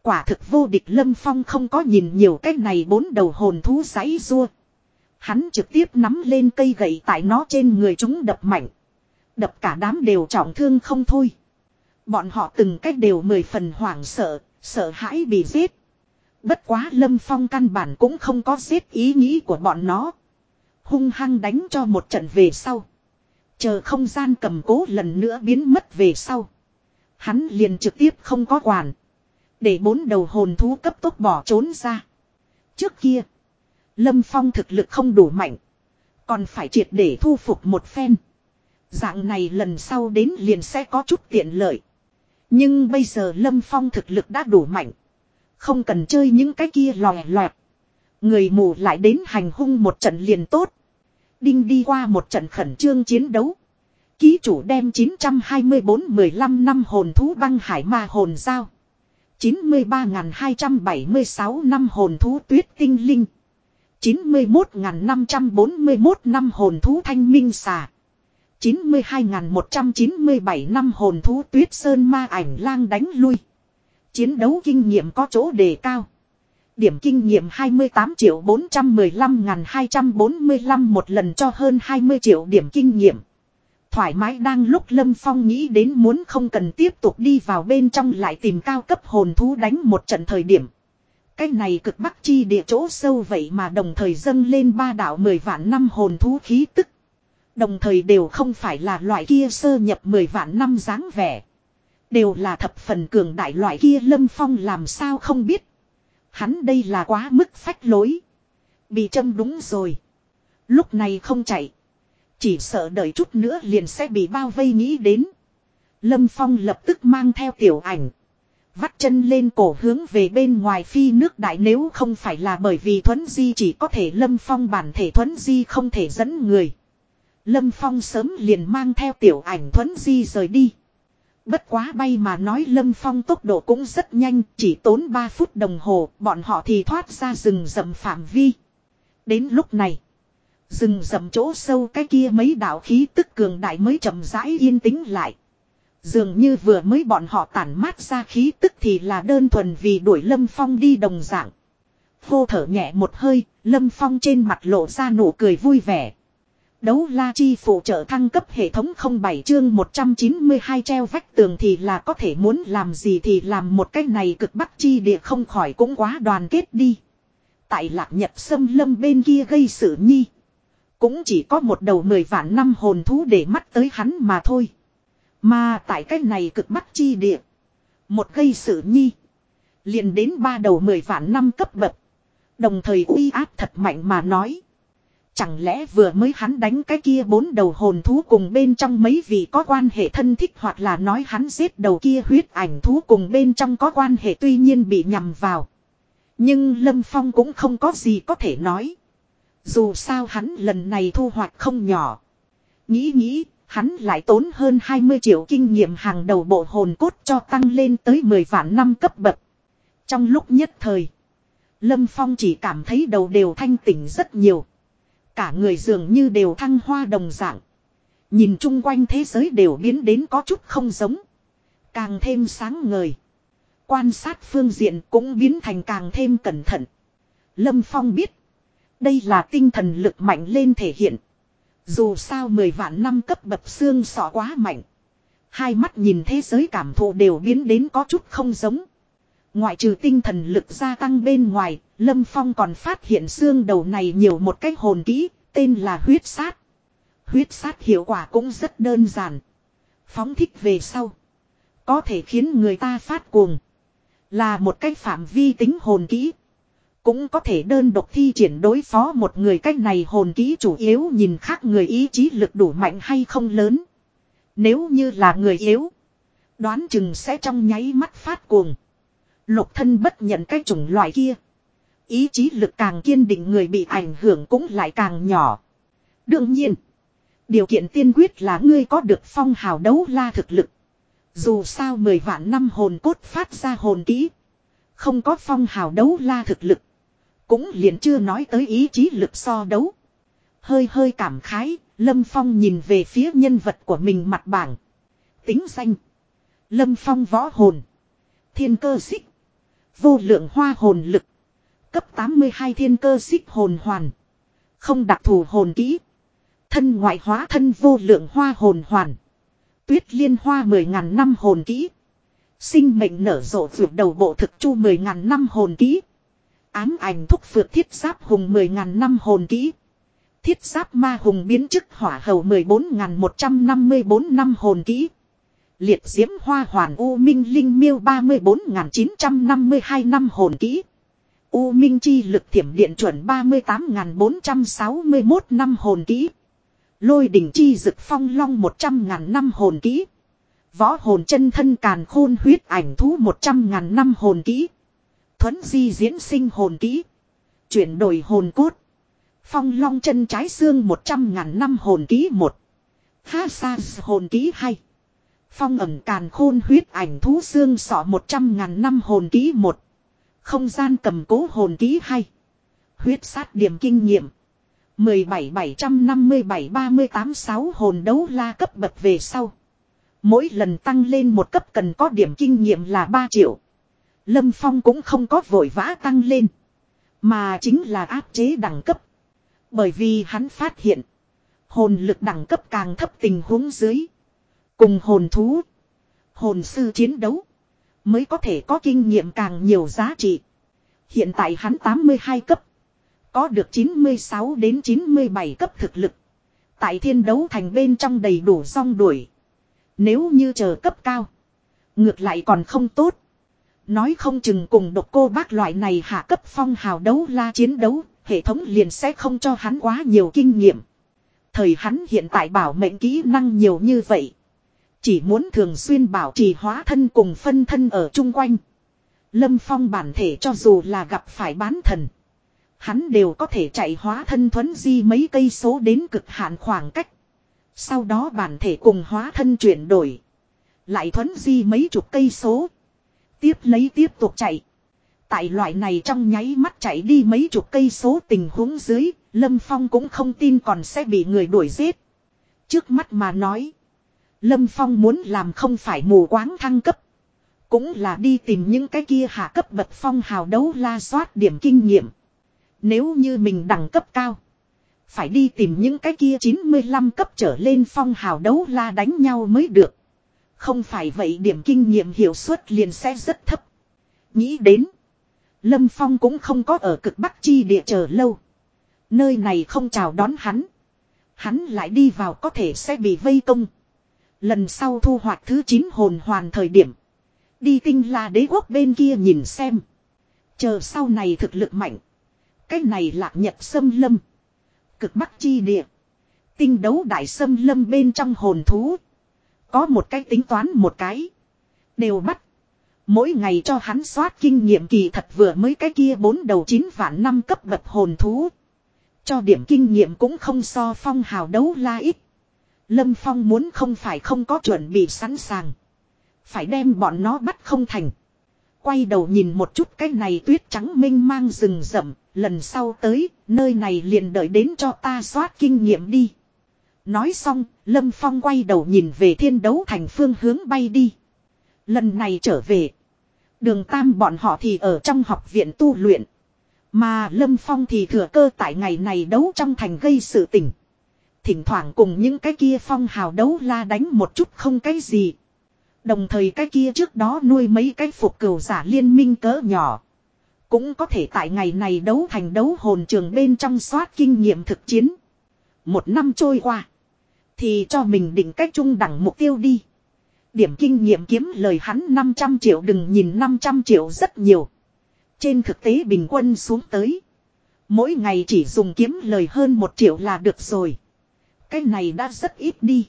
Quả thực vô địch Lâm Phong không có nhìn nhiều cái này bốn đầu hồn thú giấy rua. Hắn trực tiếp nắm lên cây gậy tại nó trên người chúng đập mạnh. Đập cả đám đều trọng thương không thôi. Bọn họ từng cách đều mười phần hoảng sợ, sợ hãi bị giết. Bất quá Lâm Phong căn bản cũng không có giết ý nghĩ của bọn nó. Hung hăng đánh cho một trận về sau. Chờ không gian cầm cố lần nữa biến mất về sau. Hắn liền trực tiếp không có quản. Để bốn đầu hồn thú cấp tốc bỏ trốn ra. Trước kia. Lâm Phong thực lực không đủ mạnh. Còn phải triệt để thu phục một phen. Dạng này lần sau đến liền sẽ có chút tiện lợi. Nhưng bây giờ Lâm Phong thực lực đã đủ mạnh. Không cần chơi những cái kia lòe loẹt. Người mù lại đến hành hung một trận liền tốt. Đinh đi qua một trận khẩn trương chiến đấu. Ký chủ đem 924-15 năm hồn thú băng hải ma hồn giao. 93.276 năm hồn thú tuyết tinh linh. 91.541 năm hồn thú thanh minh xà. 92.197 năm hồn thú tuyết sơn ma ảnh lang đánh lui. Chiến đấu kinh nghiệm có chỗ đề cao. Điểm kinh nghiệm 28 triệu 415.245 một lần cho hơn 20 triệu điểm kinh nghiệm. Thoải mái đang lúc Lâm Phong nghĩ đến muốn không cần tiếp tục đi vào bên trong lại tìm cao cấp hồn thú đánh một trận thời điểm. Cái này cực bắc chi địa chỗ sâu vậy mà đồng thời dâng lên ba đạo mười vạn năm hồn thú khí tức. Đồng thời đều không phải là loại kia sơ nhập mười vạn năm dáng vẻ. Đều là thập phần cường đại loại kia Lâm Phong làm sao không biết. Hắn đây là quá mức phách lối. Bị châm đúng rồi. Lúc này không chạy. Chỉ sợ đợi chút nữa liền sẽ bị bao vây nghĩ đến. Lâm Phong lập tức mang theo tiểu ảnh. Vắt chân lên cổ hướng về bên ngoài phi nước đại nếu không phải là bởi vì thuấn di chỉ có thể Lâm Phong bản thể thuấn di không thể dẫn người. Lâm Phong sớm liền mang theo tiểu ảnh thuấn di rời đi. Bất quá bay mà nói Lâm Phong tốc độ cũng rất nhanh, chỉ tốn 3 phút đồng hồ, bọn họ thì thoát ra rừng rậm phạm vi. Đến lúc này, rừng rậm chỗ sâu cái kia mấy đạo khí tức cường đại mới chậm rãi yên tĩnh lại. Dường như vừa mới bọn họ tản mát ra khí tức thì là đơn thuần vì đuổi Lâm Phong đi đồng dạng. Hô thở nhẹ một hơi, Lâm Phong trên mặt lộ ra nụ cười vui vẻ. Đấu la chi phụ trợ thăng cấp hệ thống 07 chương 192 treo vách tường thì là có thể muốn làm gì thì làm một cái này cực bắc chi địa không khỏi cũng quá đoàn kết đi. Tại lạc nhật sâm lâm bên kia gây sự nhi. Cũng chỉ có một đầu mười vạn năm hồn thú để mắt tới hắn mà thôi. Mà tại cái này cực bắc chi địa. Một gây sự nhi. liền đến ba đầu mười vạn năm cấp bậc. Đồng thời uy áp thật mạnh mà nói. Chẳng lẽ vừa mới hắn đánh cái kia bốn đầu hồn thú cùng bên trong mấy vị có quan hệ thân thích hoặc là nói hắn giết đầu kia huyết ảnh thú cùng bên trong có quan hệ tuy nhiên bị nhầm vào. Nhưng Lâm Phong cũng không có gì có thể nói. Dù sao hắn lần này thu hoạch không nhỏ. Nghĩ nghĩ, hắn lại tốn hơn 20 triệu kinh nghiệm hàng đầu bộ hồn cốt cho tăng lên tới 10 vạn năm cấp bậc. Trong lúc nhất thời, Lâm Phong chỉ cảm thấy đầu đều thanh tỉnh rất nhiều. Cả người dường như đều thăng hoa đồng dạng. Nhìn chung quanh thế giới đều biến đến có chút không giống. Càng thêm sáng ngời. Quan sát phương diện cũng biến thành càng thêm cẩn thận. Lâm Phong biết. Đây là tinh thần lực mạnh lên thể hiện. Dù sao mười vạn năm cấp bậc xương sọ quá mạnh. Hai mắt nhìn thế giới cảm thụ đều biến đến có chút không giống. Ngoại trừ tinh thần lực gia tăng bên ngoài, Lâm Phong còn phát hiện xương đầu này nhiều một cái hồn kỹ, tên là huyết sát. Huyết sát hiệu quả cũng rất đơn giản. Phóng thích về sau. Có thể khiến người ta phát cuồng. Là một cái phạm vi tính hồn kỹ. Cũng có thể đơn độc thi triển đối phó một người cách này hồn kỹ chủ yếu nhìn khác người ý chí lực đủ mạnh hay không lớn. Nếu như là người yếu. Đoán chừng sẽ trong nháy mắt phát cuồng. Lục thân bất nhận cái chủng loại kia. Ý chí lực càng kiên định người bị ảnh hưởng cũng lại càng nhỏ. Đương nhiên. Điều kiện tiên quyết là ngươi có được phong hào đấu la thực lực. Dù sao mười vạn năm hồn cốt phát ra hồn kỹ. Không có phong hào đấu la thực lực. Cũng liền chưa nói tới ý chí lực so đấu. Hơi hơi cảm khái, Lâm Phong nhìn về phía nhân vật của mình mặt bảng. Tính danh. Lâm Phong võ hồn. Thiên cơ xích. Vô lượng hoa hồn lực. Cấp 82 thiên cơ xích hồn hoàn. Không đặc thù hồn kỹ. Thân ngoại hóa thân vô lượng hoa hồn hoàn. Tuyết liên hoa mười ngàn năm hồn kỹ. Sinh mệnh nở rộ vượt đầu bộ thực chu mười ngàn năm hồn kỹ. Ám ảnh thúc phượt thiết giáp hùng mười ngàn năm hồn kỹ. Thiết giáp ma hùng biến chức hỏa hầu mười bốn ngàn một trăm năm mươi bốn năm hồn kỹ. Liệt diễm hoa hoàn U Minh Linh miêu ba mươi bốn ngàn chín trăm năm mươi hai năm hồn kỹ. U Minh chi lực thiểm điện chuẩn ba mươi tám ngàn bốn trăm sáu mươi một năm hồn kỹ. Lôi đỉnh chi dực phong long một trăm ngàn năm hồn kỹ. Võ hồn chân thân càn khôn huyết ảnh thú một trăm ngàn năm hồn kỹ. Thuấn di diễn sinh hồn kỹ. Chuyển đổi hồn cốt. Phong long chân trái xương một trăm ngàn năm hồn kỹ một. Ha sa hồn kỹ 2. Phong ẩm càn khôn huyết ảnh thú xương sọ một trăm ngàn năm hồn ký một. Không gian cầm cố hồn ký hay. Huyết sát điểm kinh nghiệm. 17-757-38-6 hồn đấu la cấp bậc về sau. Mỗi lần tăng lên một cấp cần có điểm kinh nghiệm là 3 triệu. Lâm Phong cũng không có vội vã tăng lên. Mà chính là áp chế đẳng cấp. Bởi vì hắn phát hiện. Hồn lực đẳng cấp càng thấp tình huống dưới. Cùng hồn thú. Hồn sư chiến đấu. Mới có thể có kinh nghiệm càng nhiều giá trị. Hiện tại hắn 82 cấp. Có được 96 đến 97 cấp thực lực. Tại thiên đấu thành bên trong đầy đủ song đuổi. Nếu như chờ cấp cao. Ngược lại còn không tốt. Nói không chừng cùng độc cô bác loại này hạ cấp phong hào đấu la chiến đấu. Hệ thống liền sẽ không cho hắn quá nhiều kinh nghiệm. Thời hắn hiện tại bảo mệnh kỹ năng nhiều như vậy. Chỉ muốn thường xuyên bảo trì hóa thân cùng phân thân ở chung quanh. Lâm Phong bản thể cho dù là gặp phải bán thần. Hắn đều có thể chạy hóa thân thuấn di mấy cây số đến cực hạn khoảng cách. Sau đó bản thể cùng hóa thân chuyển đổi. Lại thuấn di mấy chục cây số. Tiếp lấy tiếp tục chạy. Tại loại này trong nháy mắt chạy đi mấy chục cây số tình huống dưới, Lâm Phong cũng không tin còn sẽ bị người đuổi giết. Trước mắt mà nói. Lâm Phong muốn làm không phải mù quáng thăng cấp. Cũng là đi tìm những cái kia hạ cấp bậc phong hào đấu la soát điểm kinh nghiệm. Nếu như mình đẳng cấp cao. Phải đi tìm những cái kia 95 cấp trở lên phong hào đấu la đánh nhau mới được. Không phải vậy điểm kinh nghiệm hiệu suất liền sẽ rất thấp. Nghĩ đến. Lâm Phong cũng không có ở cực bắc chi địa chờ lâu. Nơi này không chào đón hắn. Hắn lại đi vào có thể sẽ bị vây công. Lần sau thu hoạch thứ 9 hồn hoàn thời điểm. Đi tinh là đế quốc bên kia nhìn xem. Chờ sau này thực lực mạnh. Cái này lạc nhật sâm lâm. Cực bắc chi địa. Tinh đấu đại sâm lâm bên trong hồn thú. Có một cái tính toán một cái. Đều bắt. Mỗi ngày cho hắn soát kinh nghiệm kỳ thật vừa mới cái kia bốn đầu chín vạn năm cấp bậc hồn thú. Cho điểm kinh nghiệm cũng không so phong hào đấu la ít. Lâm Phong muốn không phải không có chuẩn bị sẵn sàng. Phải đem bọn nó bắt không thành. Quay đầu nhìn một chút cái này tuyết trắng minh mang rừng rậm, lần sau tới, nơi này liền đợi đến cho ta soát kinh nghiệm đi. Nói xong, Lâm Phong quay đầu nhìn về thiên đấu thành phương hướng bay đi. Lần này trở về. Đường Tam bọn họ thì ở trong học viện tu luyện. Mà Lâm Phong thì thừa cơ tại ngày này đấu trong thành gây sự tình. Thỉnh thoảng cùng những cái kia phong hào đấu la đánh một chút không cái gì. Đồng thời cái kia trước đó nuôi mấy cái phục cửu giả liên minh cỡ nhỏ. Cũng có thể tại ngày này đấu thành đấu hồn trường bên trong soát kinh nghiệm thực chiến. Một năm trôi qua. Thì cho mình định cách trung đẳng mục tiêu đi. Điểm kinh nghiệm kiếm lời hắn 500 triệu đừng nhìn 500 triệu rất nhiều. Trên thực tế bình quân xuống tới. Mỗi ngày chỉ dùng kiếm lời hơn 1 triệu là được rồi. Cái này đã rất ít đi.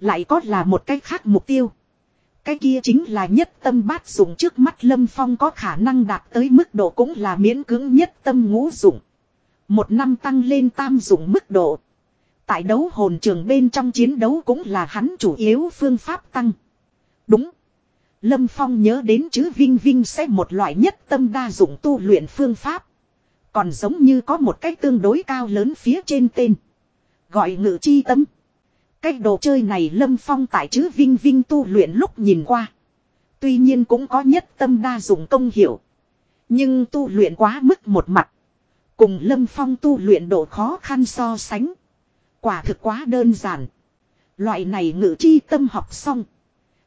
Lại có là một cách khác mục tiêu. Cái kia chính là nhất tâm bát dụng trước mắt Lâm Phong có khả năng đạt tới mức độ cũng là miễn cưỡng nhất tâm ngũ dụng. Một năm tăng lên tam dụng mức độ. Tại đấu hồn trường bên trong chiến đấu cũng là hắn chủ yếu phương pháp tăng. Đúng. Lâm Phong nhớ đến chữ Vinh Vinh sẽ một loại nhất tâm đa dụng tu luyện phương pháp. Còn giống như có một cái tương đối cao lớn phía trên tên. Gọi ngự chi tâm. Cái đồ chơi này Lâm Phong tại chữ Vinh Vinh tu luyện lúc nhìn qua. Tuy nhiên cũng có nhất tâm đa dụng công hiểu. Nhưng tu luyện quá mức một mặt. Cùng Lâm Phong tu luyện độ khó khăn so sánh. Quả thực quá đơn giản. Loại này ngự chi tâm học xong.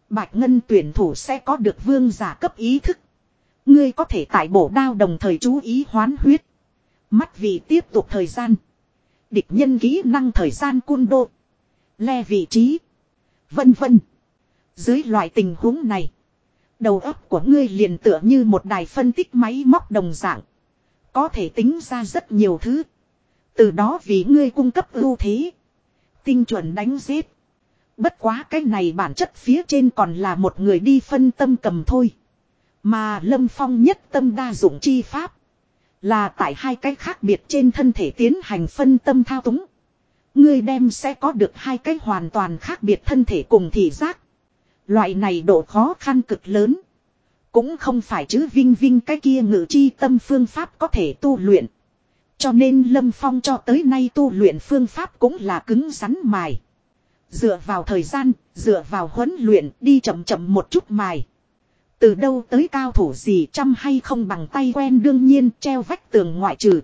Bạch Ngân tuyển thủ sẽ có được vương giả cấp ý thức. Ngươi có thể tại bổ đao đồng thời chú ý hoán huyết. Mắt vì tiếp tục thời gian. Địch nhân kỹ năng thời gian cun đô. Le vị trí. Vân vân. Dưới loại tình huống này. Đầu óc của ngươi liền tựa như một đài phân tích máy móc đồng dạng. Có thể tính ra rất nhiều thứ. Từ đó vì ngươi cung cấp ưu thế. Tinh chuẩn đánh giết. Bất quá cái này bản chất phía trên còn là một người đi phân tâm cầm thôi. Mà Lâm Phong nhất tâm đa dụng chi pháp. Là tại hai cái khác biệt trên thân thể tiến hành phân tâm thao túng. Ngươi đem sẽ có được hai cái hoàn toàn khác biệt thân thể cùng thị giác. Loại này độ khó khăn cực lớn. Cũng không phải chứ vinh vinh cái kia ngự chi tâm phương pháp có thể tu luyện. Cho nên Lâm Phong cho tới nay tu luyện phương pháp cũng là cứng rắn mài. Dựa vào thời gian, dựa vào huấn luyện, đi chậm chậm một chút mài. Từ đâu tới cao thủ gì chăm hay không bằng tay quen đương nhiên treo vách tường ngoại trừ.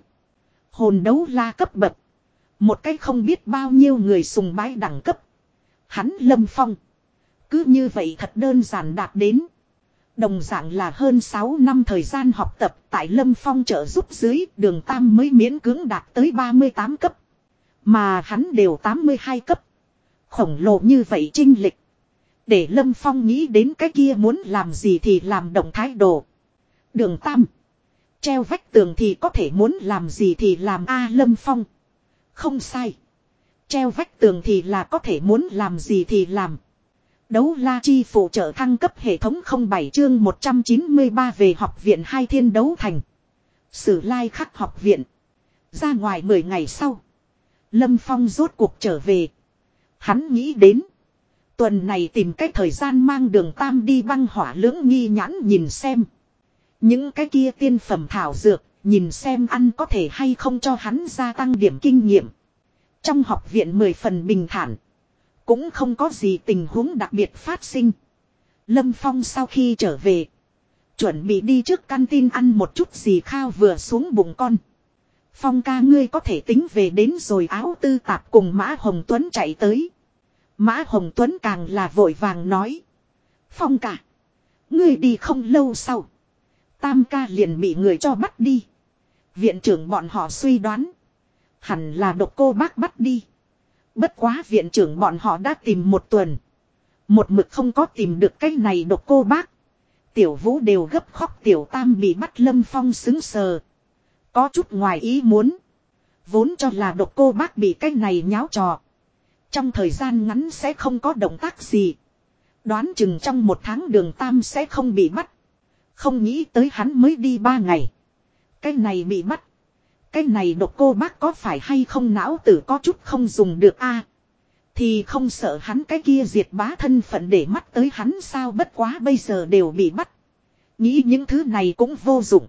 Hồn đấu la cấp bậc. Một cách không biết bao nhiêu người sùng bái đẳng cấp. Hắn lâm phong. Cứ như vậy thật đơn giản đạt đến. Đồng dạng là hơn 6 năm thời gian học tập tại Lâm Phong trợ giúp dưới đường Tam mới miễn cưỡng đạt tới 38 cấp. Mà hắn đều 82 cấp. Khổng lồ như vậy trinh lịch. Để Lâm Phong nghĩ đến cái kia muốn làm gì thì làm động thái độ. Đường Tam. Treo vách tường thì có thể muốn làm gì thì làm A, Lâm Phong. Không sai. Treo vách tường thì là có thể muốn làm gì thì làm. Đấu la chi phụ trợ thăng cấp hệ thống 07 chương 193 về học viện hai thiên đấu thành. Sử lai khắc học viện. Ra ngoài 10 ngày sau. Lâm Phong rốt cuộc trở về. Hắn nghĩ đến. Tuần này tìm cách thời gian mang đường tam đi băng hỏa lưỡng nghi nhãn nhìn xem. Những cái kia tiên phẩm thảo dược, nhìn xem ăn có thể hay không cho hắn gia tăng điểm kinh nghiệm. Trong học viện mười phần bình thản. Cũng không có gì tình huống đặc biệt phát sinh. Lâm Phong sau khi trở về. Chuẩn bị đi trước căn tin ăn một chút gì khao vừa xuống bụng con. Phong ca ngươi có thể tính về đến rồi áo tư tạp cùng Mã Hồng Tuấn chạy tới. Mã Hồng Tuấn càng là vội vàng nói. Phong cả, Ngươi đi không lâu sau. Tam ca liền bị người cho bắt đi. Viện trưởng bọn họ suy đoán. Hẳn là độc cô bác bắt đi. Bất quá viện trưởng bọn họ đã tìm một tuần. Một mực không có tìm được cái này độc cô bác. Tiểu vũ đều gấp khóc tiểu tam bị bắt lâm phong xứng sờ. Có chút ngoài ý muốn. Vốn cho là độc cô bác bị cái này nháo trò. Trong thời gian ngắn sẽ không có động tác gì. Đoán chừng trong một tháng đường tam sẽ không bị bắt. Không nghĩ tới hắn mới đi ba ngày. Cái này bị bắt. Cái này độc cô bác có phải hay không não tử có chút không dùng được a Thì không sợ hắn cái kia diệt bá thân phận để mắt tới hắn sao bất quá bây giờ đều bị bắt. Nghĩ những thứ này cũng vô dụng.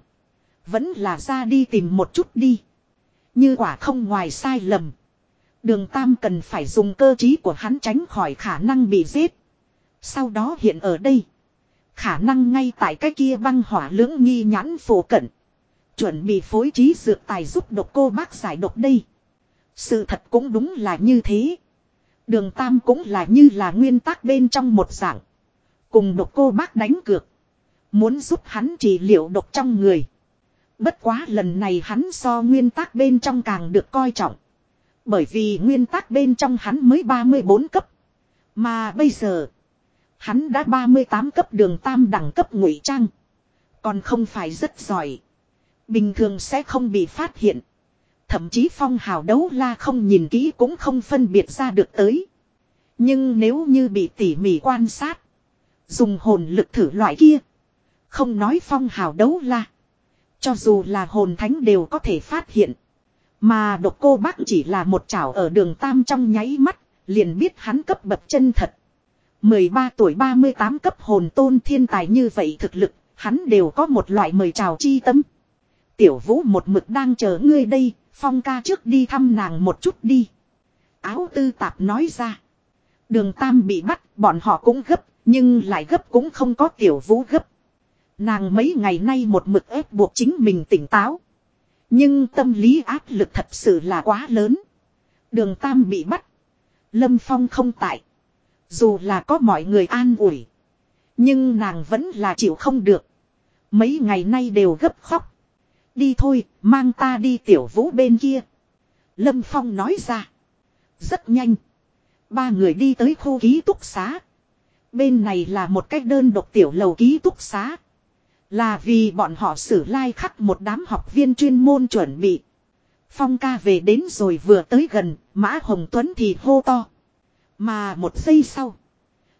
Vẫn là ra đi tìm một chút đi. Như quả không ngoài sai lầm. Đường Tam cần phải dùng cơ trí của hắn tránh khỏi khả năng bị giết. Sau đó hiện ở đây. Khả năng ngay tại cái kia băng hỏa lưỡng nghi nhãn phổ cận. Chuẩn bị phối trí dược tài giúp độc cô bác giải độc đây. Sự thật cũng đúng là như thế. Đường Tam cũng là như là nguyên tắc bên trong một dạng. Cùng độc cô bác đánh cược. Muốn giúp hắn trị liệu độc trong người. Bất quá lần này hắn so nguyên tắc bên trong càng được coi trọng. Bởi vì nguyên tắc bên trong hắn mới 34 cấp. Mà bây giờ. Hắn đã 38 cấp đường tam đẳng cấp ngụy trang. Còn không phải rất giỏi. Bình thường sẽ không bị phát hiện. Thậm chí phong hào đấu la không nhìn kỹ cũng không phân biệt ra được tới. Nhưng nếu như bị tỉ mỉ quan sát. Dùng hồn lực thử loại kia. Không nói phong hào đấu la. Cho dù là hồn thánh đều có thể phát hiện. Mà độc cô bác chỉ là một chảo ở đường tam trong nháy mắt, liền biết hắn cấp bậc chân thật. 13 tuổi 38 cấp hồn tôn thiên tài như vậy thực lực, hắn đều có một loại mời chào chi tâm. Tiểu vũ một mực đang chờ ngươi đây, phong ca trước đi thăm nàng một chút đi. Áo tư tạp nói ra. Đường tam bị bắt, bọn họ cũng gấp, nhưng lại gấp cũng không có tiểu vũ gấp. Nàng mấy ngày nay một mực ép buộc chính mình tỉnh táo. Nhưng tâm lý áp lực thật sự là quá lớn. Đường Tam bị bắt. Lâm Phong không tại. Dù là có mọi người an ủi. Nhưng nàng vẫn là chịu không được. Mấy ngày nay đều gấp khóc. Đi thôi, mang ta đi tiểu vũ bên kia. Lâm Phong nói ra. Rất nhanh. Ba người đi tới khu ký túc xá. Bên này là một cách đơn độc tiểu lầu ký túc xá. Là vì bọn họ xử lai like khắc một đám học viên chuyên môn chuẩn bị. Phong ca về đến rồi vừa tới gần, Mã Hồng Tuấn thì hô to. Mà một giây sau.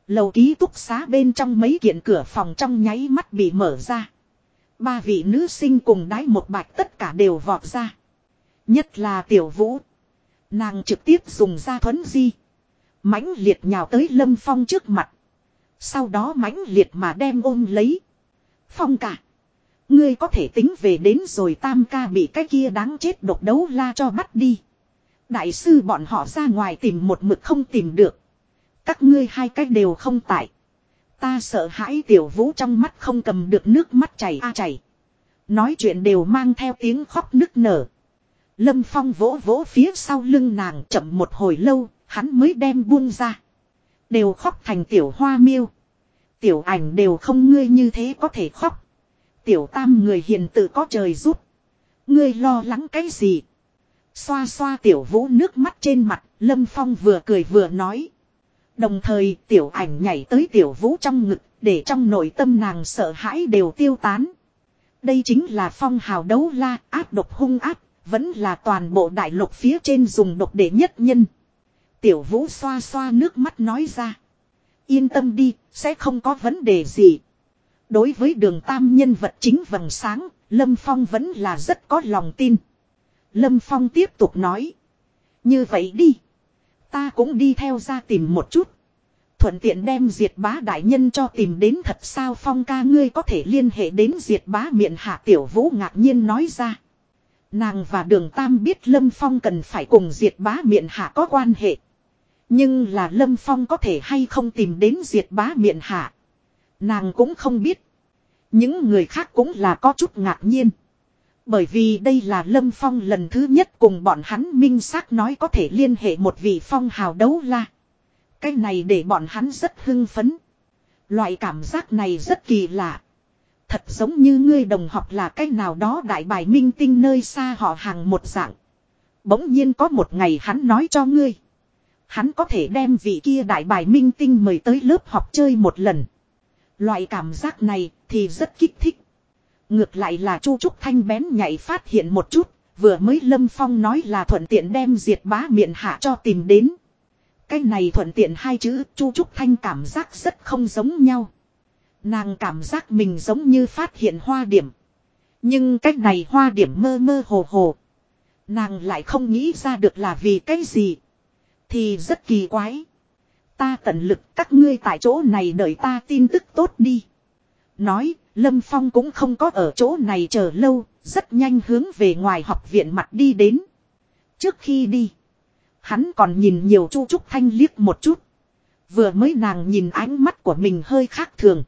Lầu ký túc xá bên trong mấy kiện cửa phòng trong nháy mắt bị mở ra. Ba vị nữ sinh cùng đái một bạch tất cả đều vọt ra. Nhất là tiểu vũ. Nàng trực tiếp dùng ra thuấn di. mãnh liệt nhào tới lâm phong trước mặt. Sau đó mãnh liệt mà đem ôm lấy. Phong cả. Ngươi có thể tính về đến rồi tam ca bị cái kia đáng chết độc đấu la cho bắt đi. Đại sư bọn họ ra ngoài tìm một mực không tìm được. Các ngươi hai cách đều không tại. Ta sợ hãi tiểu vũ trong mắt không cầm được nước mắt chảy a chảy. Nói chuyện đều mang theo tiếng khóc nức nở. Lâm Phong vỗ vỗ phía sau lưng nàng chậm một hồi lâu, hắn mới đem buông ra. Đều khóc thành tiểu hoa miêu. Tiểu ảnh đều không ngươi như thế có thể khóc. Tiểu tam người hiền tự có trời giúp. Ngươi lo lắng cái gì? Xoa xoa tiểu vũ nước mắt trên mặt, Lâm Phong vừa cười vừa nói. Đồng thời tiểu ảnh nhảy tới tiểu vũ trong ngực, để trong nội tâm nàng sợ hãi đều tiêu tán. Đây chính là phong hào đấu la, áp độc hung áp, vẫn là toàn bộ đại lục phía trên dùng độc để nhất nhân. Tiểu vũ xoa xoa nước mắt nói ra. Yên tâm đi, sẽ không có vấn đề gì. Đối với đường tam nhân vật chính vầng sáng, Lâm Phong vẫn là rất có lòng tin. Lâm Phong tiếp tục nói. Như vậy đi. Ta cũng đi theo ra tìm một chút. Thuận tiện đem diệt bá đại nhân cho tìm đến thật sao Phong ca ngươi có thể liên hệ đến diệt bá miệng hạ tiểu vũ ngạc nhiên nói ra. Nàng và đường Tam biết Lâm Phong cần phải cùng diệt bá miệng hạ có quan hệ. Nhưng là Lâm Phong có thể hay không tìm đến diệt bá miệng hạ. Nàng cũng không biết. Những người khác cũng là có chút ngạc nhiên. Bởi vì đây là Lâm Phong lần thứ nhất cùng bọn hắn minh xác nói có thể liên hệ một vị phong hào đấu la. Cái này để bọn hắn rất hưng phấn. Loại cảm giác này rất kỳ lạ. Thật giống như ngươi đồng học là cái nào đó đại bài minh tinh nơi xa họ hàng một dạng. Bỗng nhiên có một ngày hắn nói cho ngươi. Hắn có thể đem vị kia đại bài minh tinh mời tới lớp học chơi một lần. Loại cảm giác này thì rất kích thích. Ngược lại là Chu Trúc Thanh bén nhạy phát hiện một chút, vừa mới Lâm Phong nói là thuận tiện đem diệt bá miệng hạ cho tìm đến. Cái này thuận tiện hai chữ Chu Trúc Thanh cảm giác rất không giống nhau. Nàng cảm giác mình giống như phát hiện hoa điểm. Nhưng cách này hoa điểm mơ mơ hồ hồ. Nàng lại không nghĩ ra được là vì cái gì. Thì rất kỳ quái. Ta tận lực các ngươi tại chỗ này đợi ta tin tức tốt đi. Nói, Lâm Phong cũng không có ở chỗ này chờ lâu, rất nhanh hướng về ngoài học viện mặt đi đến. Trước khi đi, hắn còn nhìn nhiều Chu Trúc Thanh liếc một chút. Vừa mới nàng nhìn ánh mắt của mình hơi khác thường.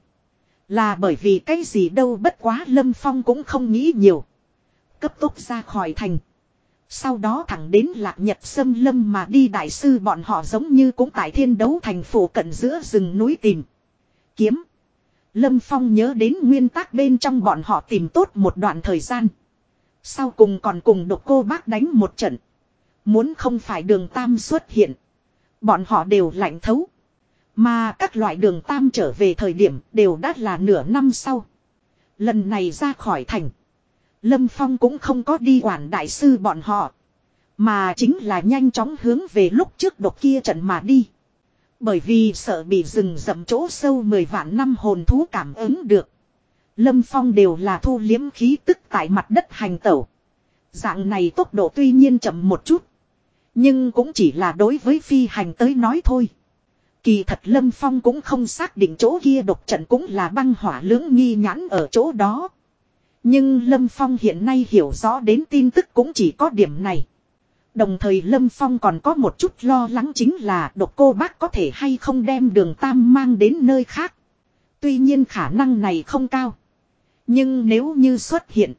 Là bởi vì cái gì đâu bất quá Lâm Phong cũng không nghĩ nhiều. Cấp tốc ra khỏi thành. Sau đó thẳng đến lạc nhật sâm lâm mà đi đại sư bọn họ giống như cũng tại thiên đấu thành phủ cận giữa rừng núi tìm. Kiếm. Lâm Phong nhớ đến nguyên tắc bên trong bọn họ tìm tốt một đoạn thời gian. Sau cùng còn cùng độc cô bác đánh một trận. Muốn không phải đường tam xuất hiện. Bọn họ đều lạnh thấu. Mà các loại đường tam trở về thời điểm đều đã là nửa năm sau. Lần này ra khỏi thành. Lâm Phong cũng không có đi quản đại sư bọn họ. Mà chính là nhanh chóng hướng về lúc trước độc kia trận mà đi. Bởi vì sợ bị rừng rậm chỗ sâu mười vạn năm hồn thú cảm ứng được. Lâm Phong đều là thu liếm khí tức tại mặt đất hành tẩu. Dạng này tốc độ tuy nhiên chậm một chút. Nhưng cũng chỉ là đối với phi hành tới nói thôi. Kỳ thật Lâm Phong cũng không xác định chỗ kia độc trận cũng là băng hỏa lưỡng nghi nhãn ở chỗ đó. Nhưng Lâm Phong hiện nay hiểu rõ đến tin tức cũng chỉ có điểm này. Đồng thời Lâm Phong còn có một chút lo lắng chính là độc cô bác có thể hay không đem đường Tam mang đến nơi khác. Tuy nhiên khả năng này không cao. Nhưng nếu như xuất hiện,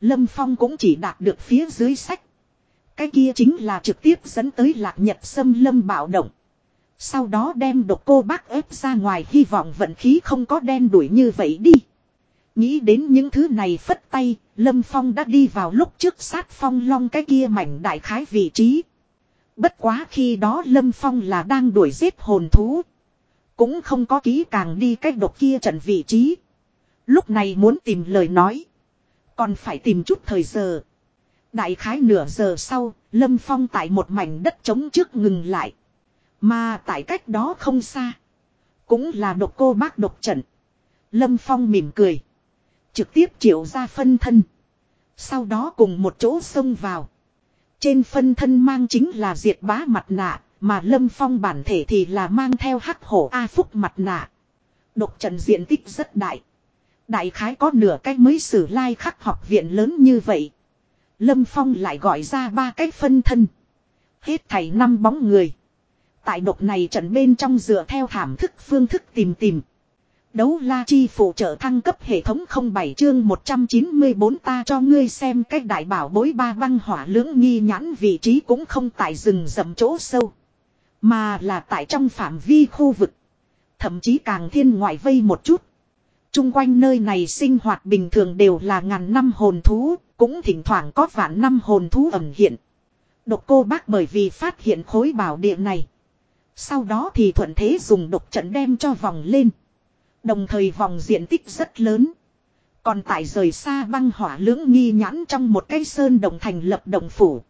Lâm Phong cũng chỉ đạt được phía dưới sách. Cái kia chính là trực tiếp dẫn tới lạc nhật xâm lâm bạo động. Sau đó đem độc cô bác ép ra ngoài hy vọng vận khí không có đen đuổi như vậy đi. Nghĩ đến những thứ này phất tay, Lâm Phong đã đi vào lúc trước sát phong long cái kia mảnh đại khái vị trí. Bất quá khi đó Lâm Phong là đang đuổi giết hồn thú. Cũng không có ký càng đi cách độc kia trận vị trí. Lúc này muốn tìm lời nói. Còn phải tìm chút thời giờ. Đại khái nửa giờ sau, Lâm Phong tại một mảnh đất trống trước ngừng lại. Mà tại cách đó không xa. Cũng là độc cô bác độc trận. Lâm Phong mỉm cười. Trực tiếp triệu ra phân thân. Sau đó cùng một chỗ xông vào. Trên phân thân mang chính là diệt bá mặt nạ. Mà Lâm Phong bản thể thì là mang theo hắc hổ A Phúc mặt nạ. Độc trận diện tích rất đại. Đại khái có nửa cách mới sử lai khắc học viện lớn như vậy. Lâm Phong lại gọi ra ba cái phân thân. Hết thảy năm bóng người. Tại độc này trận bên trong dựa theo thảm thức phương thức tìm tìm. Đấu la chi phụ trợ thăng cấp hệ thống 07 chương 194 ta cho ngươi xem cách đại bảo bối ba băng hỏa lưỡng nghi nhãn vị trí cũng không tại rừng rậm chỗ sâu. Mà là tại trong phạm vi khu vực. Thậm chí càng thiên ngoại vây một chút. Trung quanh nơi này sinh hoạt bình thường đều là ngàn năm hồn thú, cũng thỉnh thoảng có vạn năm hồn thú ẩn hiện. Độc cô bác bởi vì phát hiện khối bảo địa này. Sau đó thì thuận thế dùng độc trận đem cho vòng lên. Đồng thời vòng diện tích rất lớn. Còn tại rời xa băng hỏa lưỡng nghi nhãn trong một cây sơn đồng thành lập đồng phủ.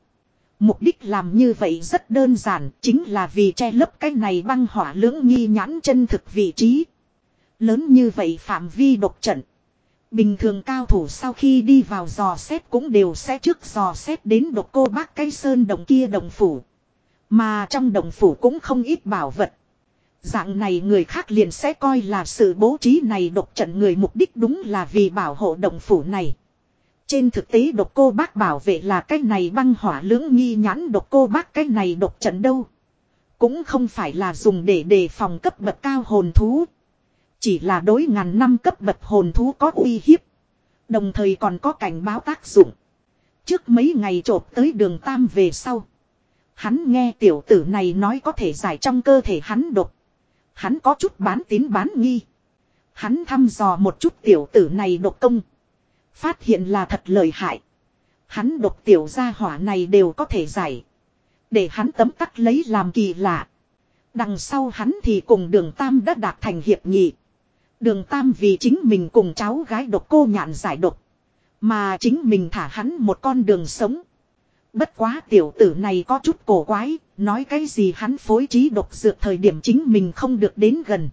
Mục đích làm như vậy rất đơn giản, chính là vì che lấp cái này băng hỏa lưỡng nghi nhãn chân thực vị trí. Lớn như vậy phạm vi độc trận. Bình thường cao thủ sau khi đi vào dò xét cũng đều sẽ trước dò xét đến độc cô bác cây sơn đồng kia đồng phủ. Mà trong đồng phủ cũng không ít bảo vật. Dạng này người khác liền sẽ coi là sự bố trí này độc trận người mục đích đúng là vì bảo hộ động phủ này. Trên thực tế độc cô bác bảo vệ là cái này băng hỏa lưỡng nghi nhãn độc cô bác cái này độc trận đâu. Cũng không phải là dùng để đề phòng cấp bậc cao hồn thú. Chỉ là đối ngàn năm cấp bậc hồn thú có uy hiếp. Đồng thời còn có cảnh báo tác dụng. Trước mấy ngày trộp tới đường Tam về sau. Hắn nghe tiểu tử này nói có thể giải trong cơ thể hắn độc. Hắn có chút bán tín bán nghi. Hắn thăm dò một chút tiểu tử này độc công. Phát hiện là thật lợi hại. Hắn độc tiểu gia hỏa này đều có thể giải. Để hắn tấm tắc lấy làm kỳ lạ. Đằng sau hắn thì cùng đường Tam đã đạt thành hiệp nghị. Đường Tam vì chính mình cùng cháu gái độc cô nhạn giải độc. Mà chính mình thả hắn một con đường sống. Bất quá tiểu tử này có chút cổ quái, nói cái gì hắn phối trí độc dược thời điểm chính mình không được đến gần.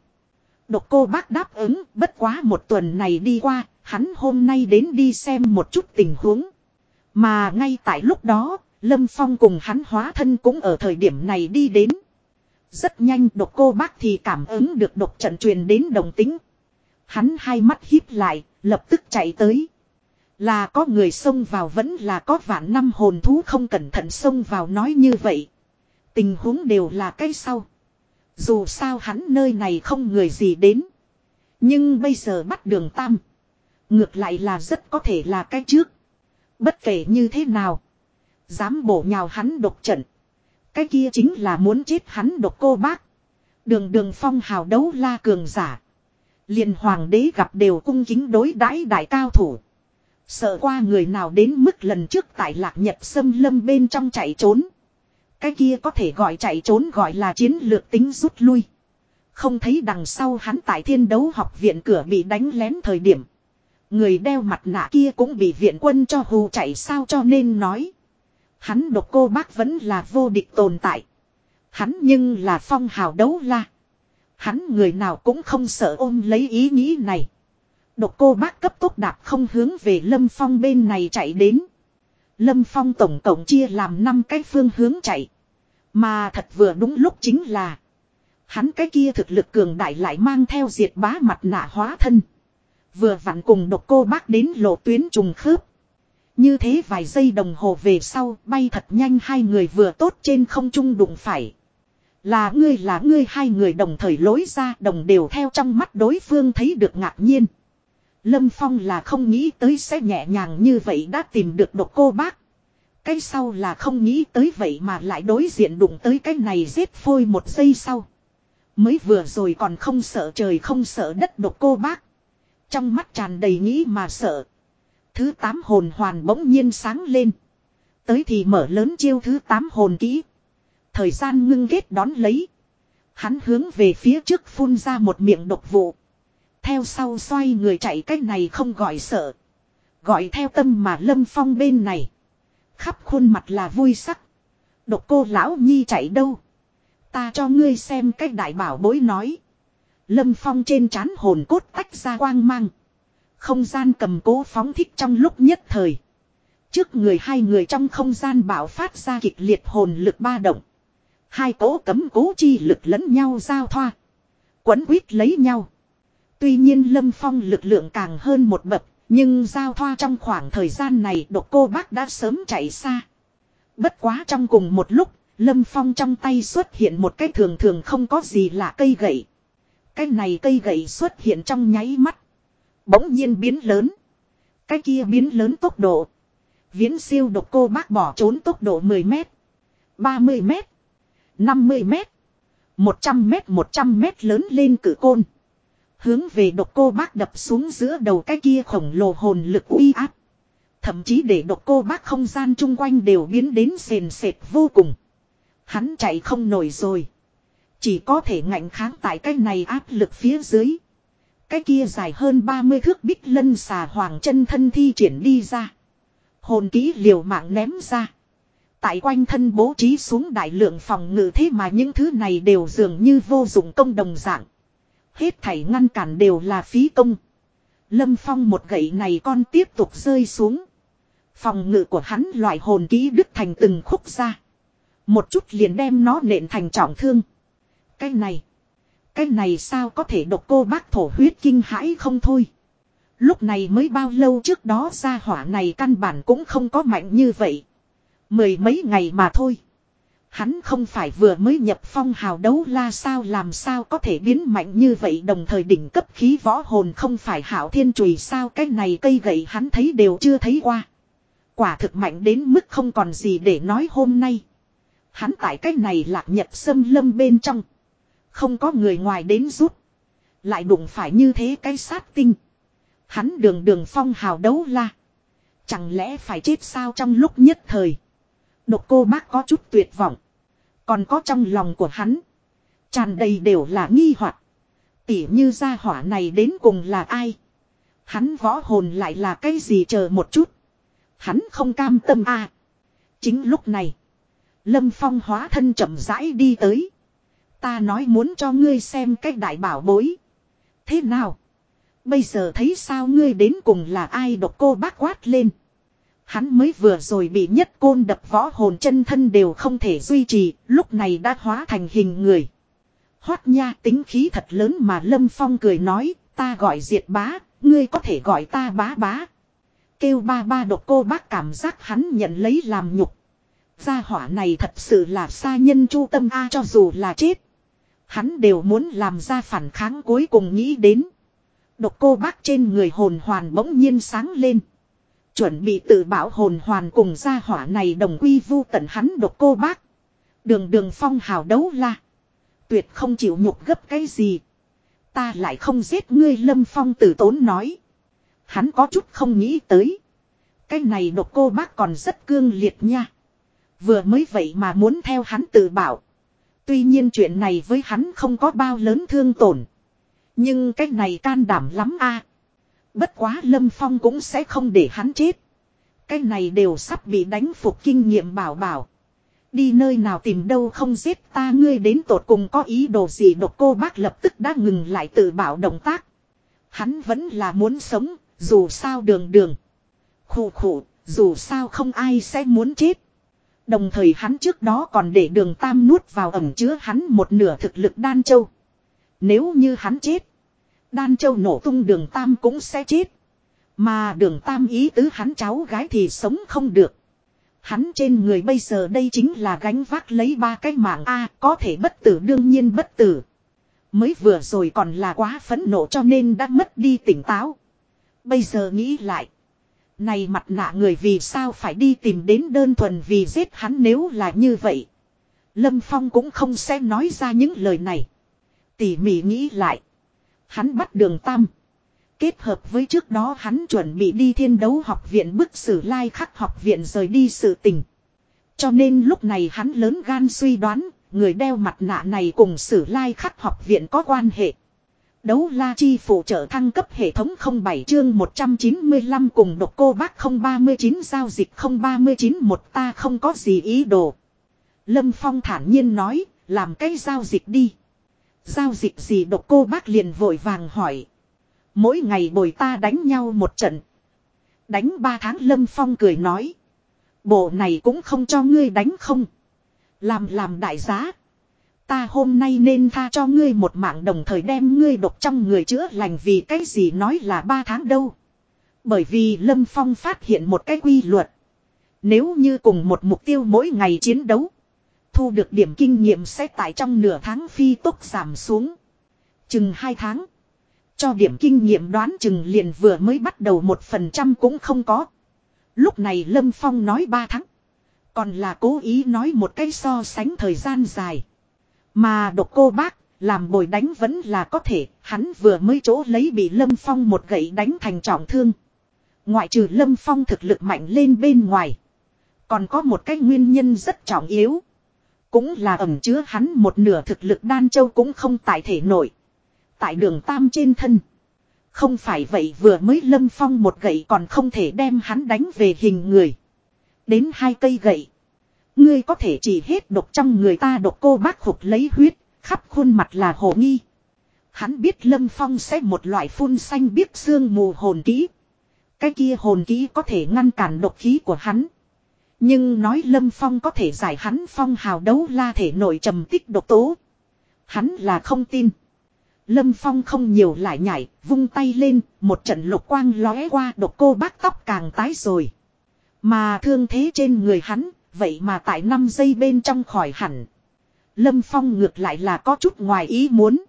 Độc cô bác đáp ứng, bất quá một tuần này đi qua, hắn hôm nay đến đi xem một chút tình huống. Mà ngay tại lúc đó, Lâm Phong cùng hắn hóa thân cũng ở thời điểm này đi đến. Rất nhanh độc cô bác thì cảm ứng được độc trận truyền đến đồng tính. Hắn hai mắt híp lại, lập tức chạy tới. Là có người xông vào vẫn là có vạn năm hồn thú không cẩn thận xông vào nói như vậy. Tình huống đều là cái sau. Dù sao hắn nơi này không người gì đến. Nhưng bây giờ bắt đường tam. Ngược lại là rất có thể là cái trước. Bất kể như thế nào. Dám bổ nhào hắn độc trận. Cái kia chính là muốn chết hắn độc cô bác. Đường đường phong hào đấu la cường giả. liền hoàng đế gặp đều cung kính đối đãi đại cao thủ. Sợ qua người nào đến mức lần trước tại lạc nhật xâm lâm bên trong chạy trốn. Cái kia có thể gọi chạy trốn gọi là chiến lược tính rút lui. Không thấy đằng sau hắn tại thiên đấu học viện cửa bị đánh lén thời điểm. Người đeo mặt nạ kia cũng bị viện quân cho hù chạy sao cho nên nói. Hắn độc cô bác vẫn là vô địch tồn tại. Hắn nhưng là phong hào đấu la. Hắn người nào cũng không sợ ôm lấy ý nghĩ này. Độc cô bác cấp tốc đạp không hướng về Lâm Phong bên này chạy đến. Lâm Phong tổng cộng chia làm 5 cái phương hướng chạy. Mà thật vừa đúng lúc chính là. Hắn cái kia thực lực cường đại lại mang theo diệt bá mặt nạ hóa thân. Vừa vặn cùng độc cô bác đến lộ tuyến trùng khớp. Như thế vài giây đồng hồ về sau, bay thật nhanh hai người vừa tốt trên không trung đụng phải. Là ngươi là ngươi, hai người đồng thời lối ra, đồng đều theo trong mắt đối phương thấy được ngạc nhiên. Lâm Phong là không nghĩ tới sẽ nhẹ nhàng như vậy đã tìm được độc cô bác. Cái sau là không nghĩ tới vậy mà lại đối diện đụng tới cái này giết phôi một giây sau. Mới vừa rồi còn không sợ trời không sợ đất độc cô bác. Trong mắt tràn đầy nghĩ mà sợ. Thứ tám hồn hoàn bỗng nhiên sáng lên. Tới thì mở lớn chiêu thứ tám hồn kỹ. Thời gian ngưng ghét đón lấy. Hắn hướng về phía trước phun ra một miệng độc vụ. Theo sau xoay người chạy cách này không gọi sợ. Gọi theo tâm mà lâm phong bên này. Khắp khuôn mặt là vui sắc. Độc cô lão nhi chạy đâu. Ta cho ngươi xem cách đại bảo bối nói. Lâm phong trên trán hồn cốt tách ra quang mang. Không gian cầm cố phóng thích trong lúc nhất thời. Trước người hai người trong không gian bảo phát ra kịch liệt hồn lực ba động. Hai cố cấm cố chi lực lẫn nhau giao thoa. Quấn quýt lấy nhau. Tuy nhiên Lâm Phong lực lượng càng hơn một bậc, nhưng giao thoa trong khoảng thời gian này độc cô bác đã sớm chạy xa. Bất quá trong cùng một lúc, Lâm Phong trong tay xuất hiện một cái thường thường không có gì là cây gậy. Cái này cây gậy xuất hiện trong nháy mắt. Bỗng nhiên biến lớn. Cái kia biến lớn tốc độ. Viễn siêu độc cô bác bỏ trốn tốc độ 10 mét. 30 mét. 50 mét. 100 mét 100 mét lớn lên cử côn. Hướng về độc cô bác đập xuống giữa đầu cái kia khổng lồ hồn lực uy áp. Thậm chí để độc cô bác không gian chung quanh đều biến đến sền sệt vô cùng. Hắn chạy không nổi rồi. Chỉ có thể ngạnh kháng tại cái này áp lực phía dưới. Cái kia dài hơn 30 thước bích lân xà hoàng chân thân thi triển đi ra. Hồn ký liều mạng ném ra. Tại quanh thân bố trí xuống đại lượng phòng ngự thế mà những thứ này đều dường như vô dụng công đồng dạng. Hết thảy ngăn cản đều là phí công. Lâm Phong một gậy này con tiếp tục rơi xuống. Phòng ngự của hắn loại hồn ký đứt thành từng khúc ra. Một chút liền đem nó nện thành trọng thương. Cái này. Cái này sao có thể độc cô bác thổ huyết kinh hãi không thôi. Lúc này mới bao lâu trước đó ra hỏa này căn bản cũng không có mạnh như vậy. Mười mấy ngày mà thôi. Hắn không phải vừa mới nhập phong hào đấu la sao làm sao có thể biến mạnh như vậy đồng thời đỉnh cấp khí võ hồn không phải hảo thiên chùy sao cái này cây gậy hắn thấy đều chưa thấy qua. Quả thực mạnh đến mức không còn gì để nói hôm nay. Hắn tại cái này lạc nhật sâm lâm bên trong. Không có người ngoài đến rút. Lại đụng phải như thế cái sát tinh. Hắn đường đường phong hào đấu la. Chẳng lẽ phải chết sao trong lúc nhất thời. Độc cô bác có chút tuyệt vọng. Còn có trong lòng của hắn. Tràn đầy đều là nghi hoặc Tỉ như gia hỏa này đến cùng là ai. Hắn võ hồn lại là cái gì chờ một chút. Hắn không cam tâm a à. Chính lúc này. Lâm Phong hóa thân chậm rãi đi tới. Ta nói muốn cho ngươi xem cách đại bảo bối. Thế nào? Bây giờ thấy sao ngươi đến cùng là ai độc cô bác quát lên. Hắn mới vừa rồi bị nhất côn đập võ hồn chân thân đều không thể duy trì, lúc này đã hóa thành hình người. Hoát nha tính khí thật lớn mà Lâm Phong cười nói, ta gọi diệt bá, ngươi có thể gọi ta bá bá. Kêu ba ba độc cô bác cảm giác hắn nhận lấy làm nhục. Gia hỏa này thật sự là xa nhân chu tâm A cho dù là chết. Hắn đều muốn làm ra phản kháng cuối cùng nghĩ đến. Độc cô bác trên người hồn hoàn bỗng nhiên sáng lên. Chuẩn bị tự bảo hồn hoàn cùng gia hỏa này đồng quy vu tận hắn độc cô bác. Đường đường phong hào đấu la. Tuyệt không chịu nhục gấp cái gì. Ta lại không giết ngươi lâm phong tử tốn nói. Hắn có chút không nghĩ tới. Cái này độc cô bác còn rất cương liệt nha. Vừa mới vậy mà muốn theo hắn tự bảo. Tuy nhiên chuyện này với hắn không có bao lớn thương tổn. Nhưng cái này can đảm lắm a. Bất quá Lâm Phong cũng sẽ không để hắn chết. Cái này đều sắp bị đánh phục kinh nghiệm bảo bảo. Đi nơi nào tìm đâu không giết ta ngươi đến tột cùng có ý đồ gì độc cô bác lập tức đã ngừng lại tự bảo động tác. Hắn vẫn là muốn sống, dù sao đường đường. Khủ khủ, dù sao không ai sẽ muốn chết. Đồng thời hắn trước đó còn để đường tam nuốt vào ẩm chứa hắn một nửa thực lực đan châu. Nếu như hắn chết, đan châu nổ tung đường tam cũng sẽ chết. Mà đường tam ý tứ hắn cháu gái thì sống không được. Hắn trên người bây giờ đây chính là gánh vác lấy ba cái mạng A, có thể bất tử đương nhiên bất tử. Mới vừa rồi còn là quá phẫn nộ cho nên đã mất đi tỉnh táo. Bây giờ nghĩ lại. Này mặt nạ người vì sao phải đi tìm đến đơn thuần vì giết hắn nếu là như vậy. Lâm Phong cũng không sẽ nói ra những lời này. Tỉ mỉ nghĩ lại. Hắn bắt đường tam. Kết hợp với trước đó hắn chuẩn bị đi thiên đấu học viện bức sử lai khắc học viện rời đi sự tình. Cho nên lúc này hắn lớn gan suy đoán, người đeo mặt nạ này cùng sử lai khắc học viện có quan hệ. Đấu la chi phụ trợ thăng cấp hệ thống 07 chương 195 cùng độc cô bác 039 giao dịch 039 một ta không có gì ý đồ. Lâm Phong thản nhiên nói, làm cái giao dịch đi. Giao dịch gì độc cô bác liền vội vàng hỏi. Mỗi ngày bồi ta đánh nhau một trận. Đánh ba tháng Lâm Phong cười nói. Bộ này cũng không cho ngươi đánh không. Làm làm đại giá. Ta hôm nay nên tha cho ngươi một mạng đồng thời đem ngươi độc trong người chữa lành vì cái gì nói là ba tháng đâu. Bởi vì Lâm Phong phát hiện một cái quy luật. Nếu như cùng một mục tiêu mỗi ngày chiến đấu. Thu được điểm kinh nghiệm sẽ tại trong nửa tháng phi tốc giảm xuống. Chừng hai tháng. Cho điểm kinh nghiệm đoán chừng liền vừa mới bắt đầu một phần trăm cũng không có. Lúc này Lâm Phong nói ba tháng. Còn là cố ý nói một cái so sánh thời gian dài. Mà độc cô bác, làm bồi đánh vẫn là có thể, hắn vừa mới chỗ lấy bị Lâm Phong một gậy đánh thành trọng thương. Ngoại trừ Lâm Phong thực lực mạnh lên bên ngoài. Còn có một cái nguyên nhân rất trọng yếu. Cũng là ẩm chứa hắn một nửa thực lực đan châu cũng không tại thể nổi. Tại đường tam trên thân. Không phải vậy vừa mới lâm phong một gậy còn không thể đem hắn đánh về hình người. Đến hai cây gậy. Ngươi có thể chỉ hết độc trong người ta độc cô bác hụt lấy huyết, khắp khuôn mặt là hồ nghi. Hắn biết lâm phong sẽ một loại phun xanh biết xương mù hồn kỹ. Cái kia hồn kỹ có thể ngăn cản độc khí của hắn. Nhưng nói lâm phong có thể giải hắn phong hào đấu la thể nội trầm tích độc tố. Hắn là không tin. Lâm Phong không nhiều lại nhảy, vung tay lên, một trận lục quang lóe qua độc cô bác tóc càng tái rồi. Mà thương thế trên người hắn, vậy mà tại 5 giây bên trong khỏi hẳn. Lâm Phong ngược lại là có chút ngoài ý muốn.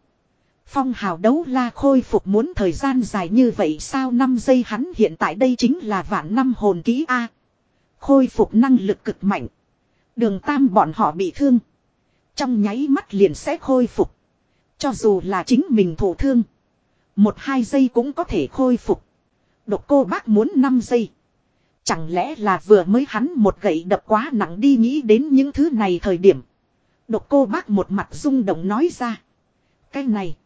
Phong hào đấu la khôi phục muốn thời gian dài như vậy sao 5 giây hắn hiện tại đây chính là vạn năm hồn ký A. Khôi phục năng lực cực mạnh. Đường tam bọn họ bị thương. Trong nháy mắt liền sẽ khôi phục. Cho dù là chính mình thổ thương. Một hai giây cũng có thể khôi phục. Độc cô bác muốn 5 giây. Chẳng lẽ là vừa mới hắn một gậy đập quá nặng đi nghĩ đến những thứ này thời điểm. Độc cô bác một mặt rung động nói ra. Cái này.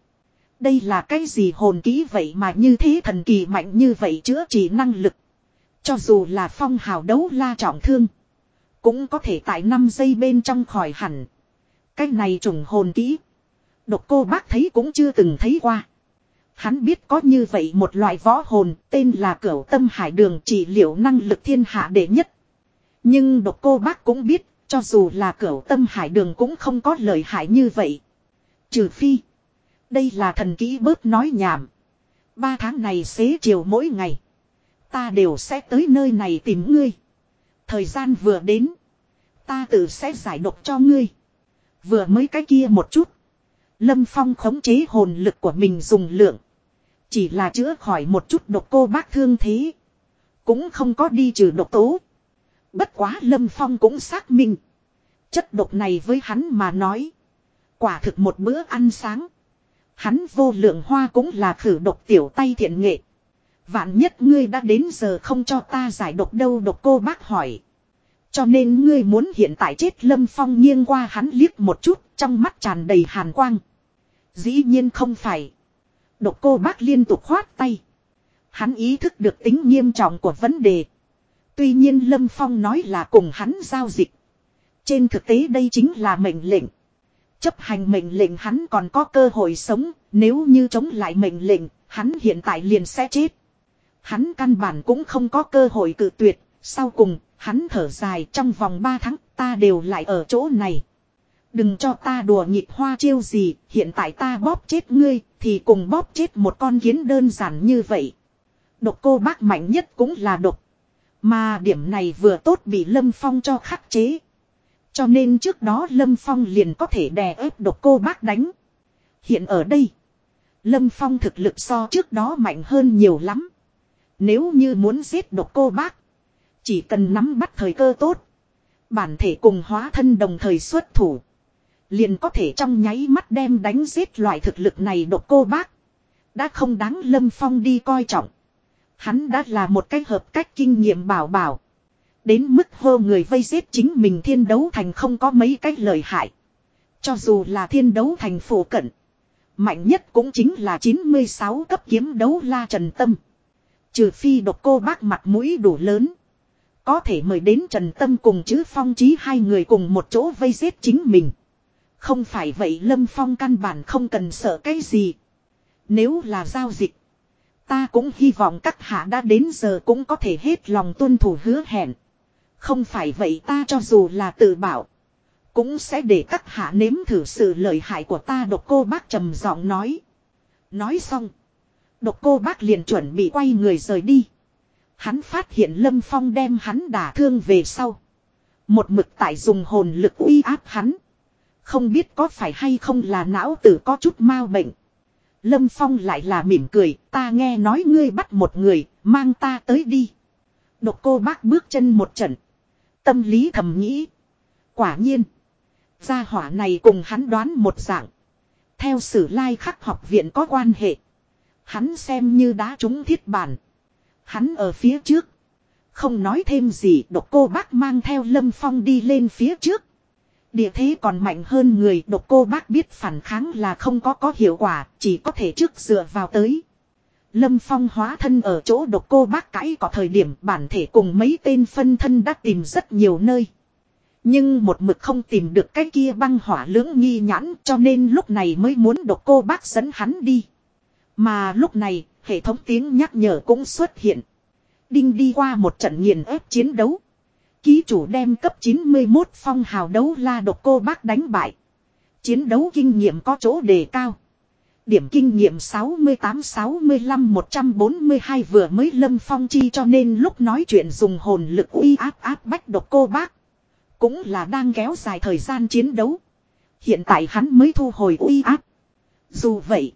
Đây là cái gì hồn ký vậy mà như thế thần kỳ mạnh như vậy chữa trị năng lực. Cho dù là phong hào đấu la trọng thương. Cũng có thể tại 5 giây bên trong khỏi hẳn. Cái này trùng hồn kỹ. Độc cô bác thấy cũng chưa từng thấy qua. Hắn biết có như vậy một loại võ hồn, tên là cửu tâm hải đường trị liệu năng lực thiên hạ đệ nhất. Nhưng độc cô bác cũng biết, cho dù là cửu tâm hải đường cũng không có lợi hại như vậy. Trừ phi. Đây là thần kỹ bớt nói nhảm. Ba tháng này xế chiều mỗi ngày. Ta đều sẽ tới nơi này tìm ngươi. Thời gian vừa đến. Ta tự sẽ giải độc cho ngươi. Vừa mới cái kia một chút. Lâm Phong khống chế hồn lực của mình dùng lượng. Chỉ là chữa khỏi một chút độc cô bác thương thế. Cũng không có đi trừ độc tố. Bất quá Lâm Phong cũng xác minh. Chất độc này với hắn mà nói. Quả thực một bữa ăn sáng. Hắn vô lượng hoa cũng là khử độc tiểu tay thiện nghệ. Vạn nhất ngươi đã đến giờ không cho ta giải độc đâu độc cô bác hỏi. Cho nên ngươi muốn hiện tại chết Lâm Phong nghiêng qua hắn liếc một chút trong mắt tràn đầy hàn quang. Dĩ nhiên không phải. Độc cô bác liên tục khoát tay. Hắn ý thức được tính nghiêm trọng của vấn đề. Tuy nhiên Lâm Phong nói là cùng hắn giao dịch. Trên thực tế đây chính là mệnh lệnh. Chấp hành mệnh lệnh hắn còn có cơ hội sống, nếu như chống lại mệnh lệnh, hắn hiện tại liền sẽ chết. Hắn căn bản cũng không có cơ hội cự tuyệt, sau cùng, hắn thở dài trong vòng 3 tháng ta đều lại ở chỗ này. Đừng cho ta đùa nhịp hoa chiêu gì, hiện tại ta bóp chết ngươi, thì cùng bóp chết một con kiến đơn giản như vậy. Độc cô bác mạnh nhất cũng là độc. Mà điểm này vừa tốt bị Lâm Phong cho khắc chế. Cho nên trước đó Lâm Phong liền có thể đè ép độc cô bác đánh. Hiện ở đây, Lâm Phong thực lực so trước đó mạnh hơn nhiều lắm. Nếu như muốn giết độc cô bác, chỉ cần nắm bắt thời cơ tốt. Bản thể cùng hóa thân đồng thời xuất thủ. Liền có thể trong nháy mắt đem đánh giết loại thực lực này độc cô bác. Đã không đáng Lâm Phong đi coi trọng. Hắn đã là một cách hợp cách kinh nghiệm bảo bảo. Đến mức hô người vây giết chính mình thiên đấu thành không có mấy cách lời hại. Cho dù là thiên đấu thành phổ cận. Mạnh nhất cũng chính là 96 cấp kiếm đấu la trần tâm. Trừ phi độc cô bác mặt mũi đủ lớn. Có thể mời đến Trần Tâm cùng chứ Phong Chí hai người cùng một chỗ vây giết chính mình. Không phải vậy Lâm Phong căn bản không cần sợ cái gì. Nếu là giao dịch. Ta cũng hy vọng các hạ đã đến giờ cũng có thể hết lòng tuân thủ hứa hẹn. Không phải vậy ta cho dù là tự bảo. Cũng sẽ để các hạ nếm thử sự lợi hại của ta, độc cô bác trầm giọng nói. Nói xong. Độc cô bác liền chuẩn bị quay người rời đi. Hắn phát hiện Lâm Phong đem hắn đả thương về sau. Một mực tại dùng hồn lực uy áp hắn. Không biết có phải hay không là não tử có chút mau bệnh. Lâm Phong lại là mỉm cười, ta nghe nói ngươi bắt một người, mang ta tới đi. Độc cô bác bước chân một trận. Tâm lý thầm nghĩ. Quả nhiên. Gia hỏa này cùng hắn đoán một dạng. Theo sử lai khắc học viện có quan hệ. Hắn xem như đá trúng thiết bản. Hắn ở phía trước. Không nói thêm gì độc cô bác mang theo lâm phong đi lên phía trước. Địa thế còn mạnh hơn người độc cô bác biết phản kháng là không có có hiệu quả, chỉ có thể trước dựa vào tới. Lâm Phong hóa thân ở chỗ độc cô bác cãi có thời điểm bản thể cùng mấy tên phân thân đã tìm rất nhiều nơi. Nhưng một mực không tìm được cái kia băng hỏa lưỡng nghi nhãn cho nên lúc này mới muốn độc cô bác dẫn hắn đi. Mà lúc này, hệ thống tiếng nhắc nhở cũng xuất hiện. Đinh đi qua một trận nghiền ép chiến đấu. Ký chủ đem cấp 91 phong hào đấu la độc cô bác đánh bại. Chiến đấu kinh nghiệm có chỗ đề cao. Điểm kinh nghiệm 68-65-142 vừa mới lâm phong chi cho nên lúc nói chuyện dùng hồn lực uy áp áp bách độc cô bác. Cũng là đang kéo dài thời gian chiến đấu. Hiện tại hắn mới thu hồi uy áp. Dù vậy,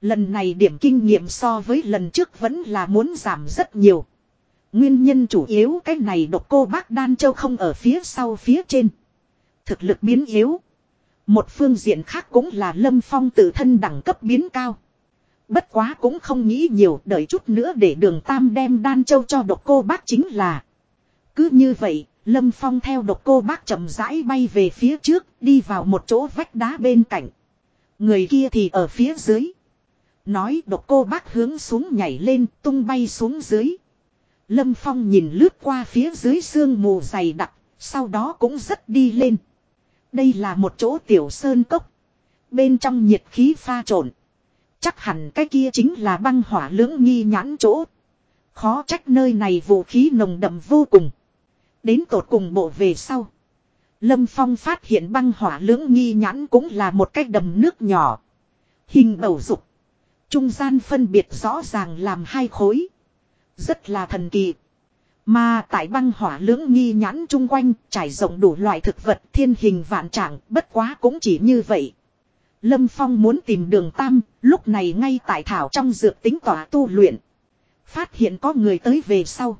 lần này điểm kinh nghiệm so với lần trước vẫn là muốn giảm rất nhiều. Nguyên nhân chủ yếu cái này độc cô bác đan châu không ở phía sau phía trên. Thực lực biến yếu. Một phương diện khác cũng là lâm phong tự thân đẳng cấp biến cao. Bất quá cũng không nghĩ nhiều đợi chút nữa để đường tam đem đan châu cho độc cô bác chính là. Cứ như vậy, lâm phong theo độc cô bác chậm rãi bay về phía trước, đi vào một chỗ vách đá bên cạnh. Người kia thì ở phía dưới. Nói độc cô bác hướng xuống nhảy lên, tung bay xuống dưới. Lâm Phong nhìn lướt qua phía dưới sương mù dày đặc, sau đó cũng rất đi lên. Đây là một chỗ tiểu sơn cốc. Bên trong nhiệt khí pha trộn. Chắc hẳn cái kia chính là băng hỏa lưỡng nghi nhãn chỗ. Khó trách nơi này vũ khí nồng đậm vô cùng. Đến tột cùng bộ về sau. Lâm Phong phát hiện băng hỏa lưỡng nghi nhãn cũng là một cái đầm nước nhỏ. Hình bầu dục. Trung gian phân biệt rõ ràng làm hai khối. Rất là thần kỳ. Mà tại băng hỏa lưỡng nghi nhãn chung quanh trải rộng đủ loại thực vật thiên hình vạn trạng bất quá cũng chỉ như vậy. Lâm Phong muốn tìm đường Tam, lúc này ngay tại thảo trong dược tính tỏa tu luyện. Phát hiện có người tới về sau.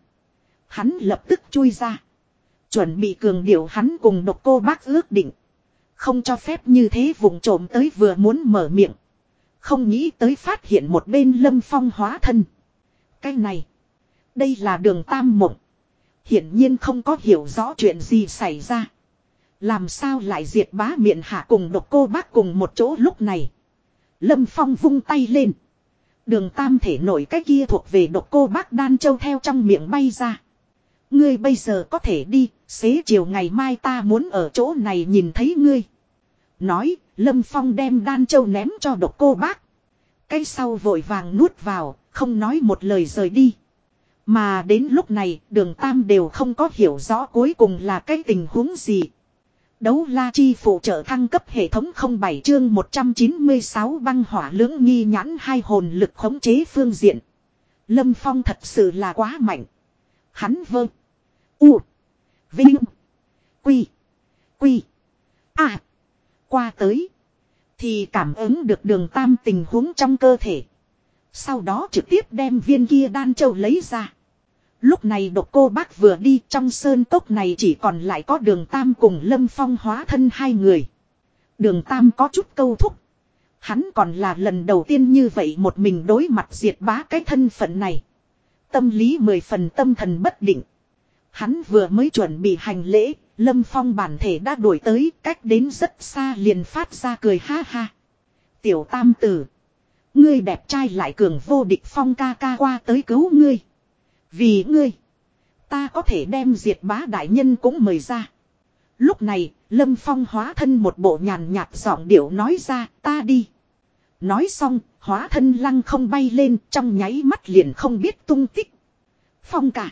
Hắn lập tức chui ra. Chuẩn bị cường điệu hắn cùng độc cô bác ước định. Không cho phép như thế vùng trộm tới vừa muốn mở miệng. Không nghĩ tới phát hiện một bên lâm phong hóa thân. Cái này. Đây là đường tam mộng. Hiển nhiên không có hiểu rõ chuyện gì xảy ra. Làm sao lại diệt bá miệng hạ cùng độc cô bác cùng một chỗ lúc này. Lâm Phong vung tay lên. Đường tam thể nổi cái kia thuộc về độc cô bác đan châu theo trong miệng bay ra. Ngươi bây giờ có thể đi, xế chiều ngày mai ta muốn ở chỗ này nhìn thấy ngươi. Nói, Lâm Phong đem đan châu ném cho độc cô bác. Cái sau vội vàng nuốt vào, không nói một lời rời đi. Mà đến lúc này, đường Tam đều không có hiểu rõ cuối cùng là cái tình huống gì. Đấu la chi phụ trợ thăng cấp hệ thống 07 chương 196 băng hỏa lưỡng nghi nhãn hai hồn lực khống chế phương diện. Lâm Phong thật sự là quá mạnh. Hắn vơ. U. Vinh. Quy. Quy. À. Qua tới. Thì cảm ứng được đường tam tình huống trong cơ thể. Sau đó trực tiếp đem viên kia đan châu lấy ra. Lúc này độc cô bác vừa đi trong sơn cốc này chỉ còn lại có đường tam cùng lâm phong hóa thân hai người. Đường tam có chút câu thúc. Hắn còn là lần đầu tiên như vậy một mình đối mặt diệt bá cái thân phận này. Tâm lý mười phần tâm thần bất định. Hắn vừa mới chuẩn bị hành lễ, lâm phong bản thể đã đuổi tới cách đến rất xa liền phát ra cười ha ha. Tiểu tam tử. Ngươi đẹp trai lại cường vô địch phong ca ca qua tới cứu ngươi. Vì ngươi. Ta có thể đem diệt bá đại nhân cũng mời ra. Lúc này, Lâm Phong hóa thân một bộ nhàn nhạt giọng điệu nói ra, ta đi. Nói xong, hóa thân lăng không bay lên, trong nháy mắt liền không biết tung tích. Phong cả.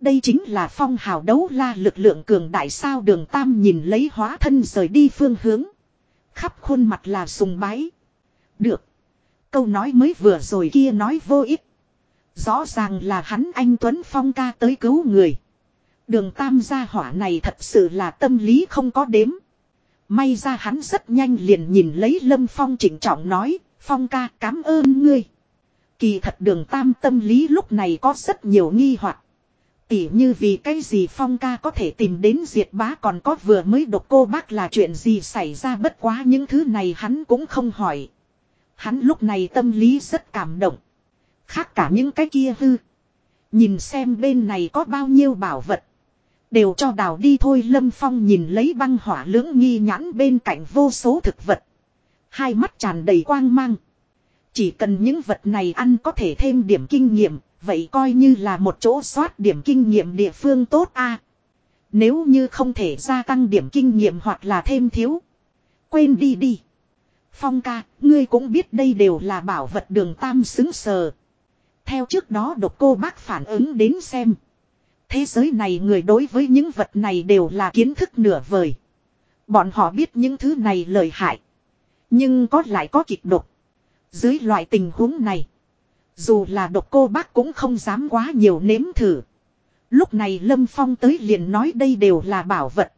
Đây chính là phong hào đấu la lực lượng cường đại sao đường tam nhìn lấy hóa thân rời đi phương hướng. Khắp khuôn mặt là sùng bái. Được. Câu nói mới vừa rồi kia nói vô ích. Rõ ràng là hắn anh Tuấn Phong ca tới cứu người. Đường tam gia hỏa này thật sự là tâm lý không có đếm. May ra hắn rất nhanh liền nhìn lấy Lâm Phong chỉnh trọng nói, Phong ca cảm ơn ngươi. Kỳ thật đường tam tâm lý lúc này có rất nhiều nghi hoặc Tỉ như vì cái gì Phong ca có thể tìm đến diệt bá còn có vừa mới độc cô bác là chuyện gì xảy ra bất quá những thứ này hắn cũng không hỏi. Hắn lúc này tâm lý rất cảm động. Khác cả những cái kia hư. Nhìn xem bên này có bao nhiêu bảo vật. Đều cho đào đi thôi Lâm Phong nhìn lấy băng hỏa lưỡng nghi nhãn bên cạnh vô số thực vật. Hai mắt tràn đầy quang mang. Chỉ cần những vật này ăn có thể thêm điểm kinh nghiệm, vậy coi như là một chỗ soát điểm kinh nghiệm địa phương tốt a. Nếu như không thể gia tăng điểm kinh nghiệm hoặc là thêm thiếu. Quên đi đi. Phong ca, ngươi cũng biết đây đều là bảo vật đường tam xứng sờ. Theo trước đó độc cô bác phản ứng đến xem. Thế giới này người đối với những vật này đều là kiến thức nửa vời. Bọn họ biết những thứ này lợi hại. Nhưng có lại có kịch độc. Dưới loại tình huống này. Dù là độc cô bác cũng không dám quá nhiều nếm thử. Lúc này Lâm Phong tới liền nói đây đều là bảo vật.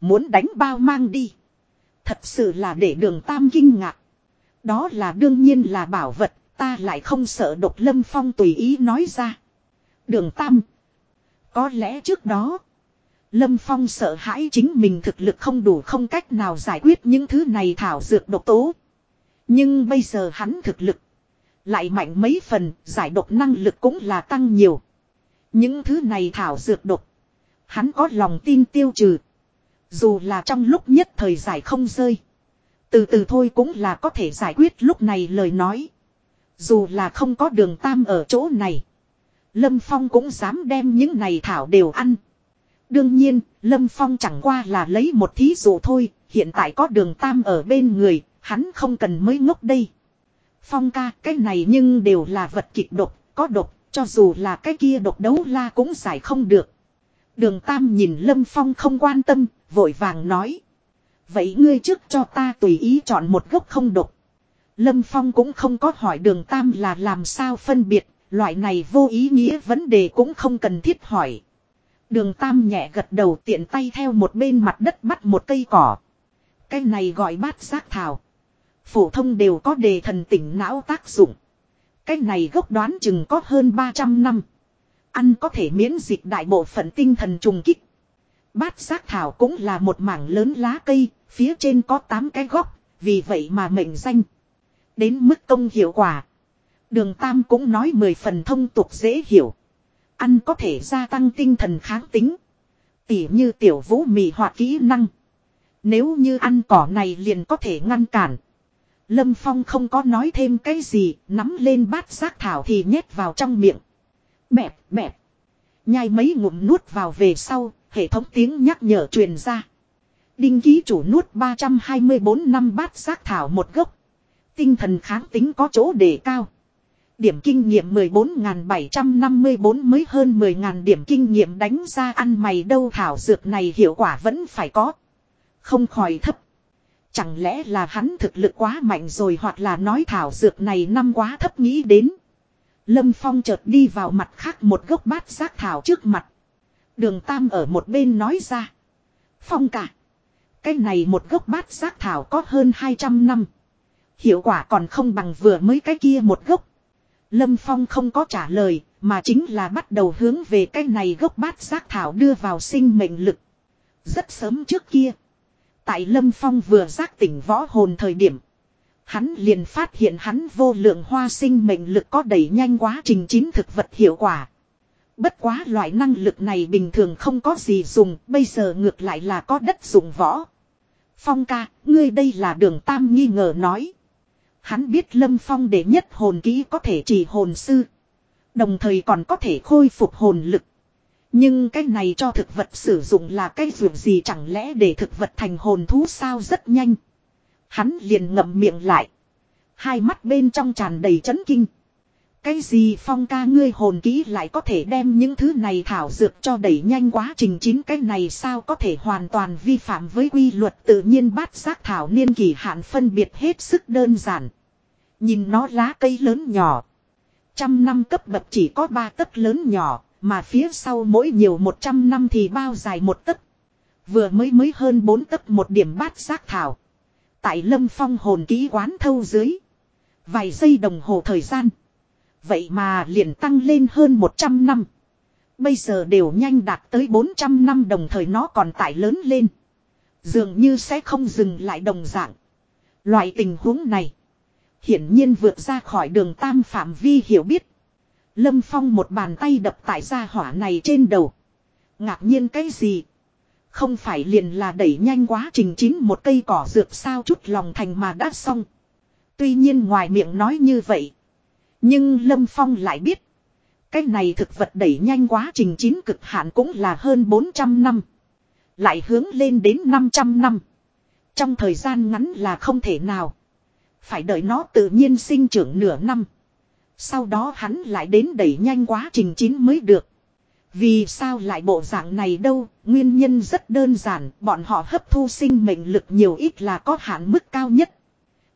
Muốn đánh bao mang đi. Thật sự là để đường tam kinh ngạc. Đó là đương nhiên là bảo vật, ta lại không sợ độc lâm phong tùy ý nói ra. Đường tam. Có lẽ trước đó. Lâm Phong sợ hãi chính mình thực lực không đủ không cách nào giải quyết những thứ này thảo dược độc tố. Nhưng bây giờ hắn thực lực. Lại mạnh mấy phần, giải độc năng lực cũng là tăng nhiều. Những thứ này thảo dược độc. Hắn có lòng tin tiêu trừ. Dù là trong lúc nhất thời giải không rơi. Từ từ thôi cũng là có thể giải quyết lúc này lời nói. Dù là không có đường tam ở chỗ này. Lâm Phong cũng dám đem những này thảo đều ăn. Đương nhiên, Lâm Phong chẳng qua là lấy một thí dụ thôi, hiện tại có đường tam ở bên người, hắn không cần mới ngốc đây. Phong ca, cái này nhưng đều là vật kịch độc, có độc, cho dù là cái kia độc đấu la cũng giải không được. Đường tam nhìn Lâm Phong không quan tâm, vội vàng nói. Vậy ngươi trước cho ta tùy ý chọn một gốc không độc. Lâm Phong cũng không có hỏi đường tam là làm sao phân biệt, loại này vô ý nghĩa vấn đề cũng không cần thiết hỏi. Đường tam nhẹ gật đầu tiện tay theo một bên mặt đất bắt một cây cỏ. Cây này gọi bát giác thảo. Phổ thông đều có đề thần tỉnh não tác dụng. Cái này gốc đoán chừng có hơn 300 năm. Ăn có thể miễn dịch đại bộ phận tinh thần trùng kích. Bát giác thảo cũng là một mảng lớn lá cây, phía trên có 8 cái góc, vì vậy mà mệnh danh. Đến mức công hiệu quả. Đường Tam cũng nói 10 phần thông tục dễ hiểu. Ăn có thể gia tăng tinh thần kháng tính. Tỉ như tiểu vũ mì hoặc kỹ năng. Nếu như ăn cỏ này liền có thể ngăn cản. Lâm Phong không có nói thêm cái gì, nắm lên bát giác thảo thì nhét vào trong miệng. Bẹp, bẹp. Nhai mấy ngụm nuốt vào về sau, hệ thống tiếng nhắc nhở truyền ra. Đinh ký chủ nuốt 324 năm bát giác thảo một gốc. Tinh thần kháng tính có chỗ đề cao. Điểm kinh nghiệm 14.754 mới hơn 10.000 điểm kinh nghiệm đánh ra ăn mày đâu thảo dược này hiệu quả vẫn phải có. Không khỏi thấp. Chẳng lẽ là hắn thực lực quá mạnh rồi hoặc là nói thảo dược này năm quá thấp nghĩ đến. Lâm Phong chợt đi vào mặt khác một gốc bát giác thảo trước mặt. Đường Tam ở một bên nói ra. Phong cả. Cái này một gốc bát giác thảo có hơn 200 năm. Hiệu quả còn không bằng vừa mới cái kia một gốc. Lâm Phong không có trả lời, mà chính là bắt đầu hướng về cái này gốc bát giác thảo đưa vào sinh mệnh lực. Rất sớm trước kia. Tại Lâm Phong vừa giác tỉnh võ hồn thời điểm. Hắn liền phát hiện hắn vô lượng hoa sinh mệnh lực có đẩy nhanh quá trình chín thực vật hiệu quả. Bất quá loại năng lực này bình thường không có gì dùng, bây giờ ngược lại là có đất dùng võ. Phong ca, ngươi đây là đường tam nghi ngờ nói. Hắn biết Lâm Phong để nhất hồn kỹ có thể trì hồn sư. Đồng thời còn có thể khôi phục hồn lực. Nhưng cái này cho thực vật sử dụng là cái dụng gì chẳng lẽ để thực vật thành hồn thú sao rất nhanh. Hắn liền ngậm miệng lại. Hai mắt bên trong tràn đầy chấn kinh. Cái gì phong ca ngươi hồn kỹ lại có thể đem những thứ này thảo dược cho đẩy nhanh quá trình chín cái này sao có thể hoàn toàn vi phạm với quy luật tự nhiên bát giác thảo niên kỳ hạn phân biệt hết sức đơn giản. Nhìn nó lá cây lớn nhỏ. Trăm năm cấp bậc chỉ có ba tấc lớn nhỏ, mà phía sau mỗi nhiều một trăm năm thì bao dài một tấc. Vừa mới mới hơn bốn tấc một điểm bát giác thảo. Tại lâm phong hồn ký quán thâu dưới. Vài giây đồng hồ thời gian. Vậy mà liền tăng lên hơn 100 năm. Bây giờ đều nhanh đạt tới 400 năm đồng thời nó còn tải lớn lên. Dường như sẽ không dừng lại đồng dạng. Loại tình huống này. Hiển nhiên vượt ra khỏi đường tam phạm vi hiểu biết. Lâm Phong một bàn tay đập tại gia hỏa này trên đầu. Ngạc nhiên cái gì? Không phải liền là đẩy nhanh quá trình chín một cây cỏ dược sao chút lòng thành mà đã xong. Tuy nhiên ngoài miệng nói như vậy. Nhưng Lâm Phong lại biết. Cái này thực vật đẩy nhanh quá trình chín cực hạn cũng là hơn 400 năm. Lại hướng lên đến 500 năm. Trong thời gian ngắn là không thể nào. Phải đợi nó tự nhiên sinh trưởng nửa năm. Sau đó hắn lại đến đẩy nhanh quá trình chín mới được. Vì sao lại bộ dạng này đâu, nguyên nhân rất đơn giản, bọn họ hấp thu sinh mệnh lực nhiều ít là có hạn mức cao nhất.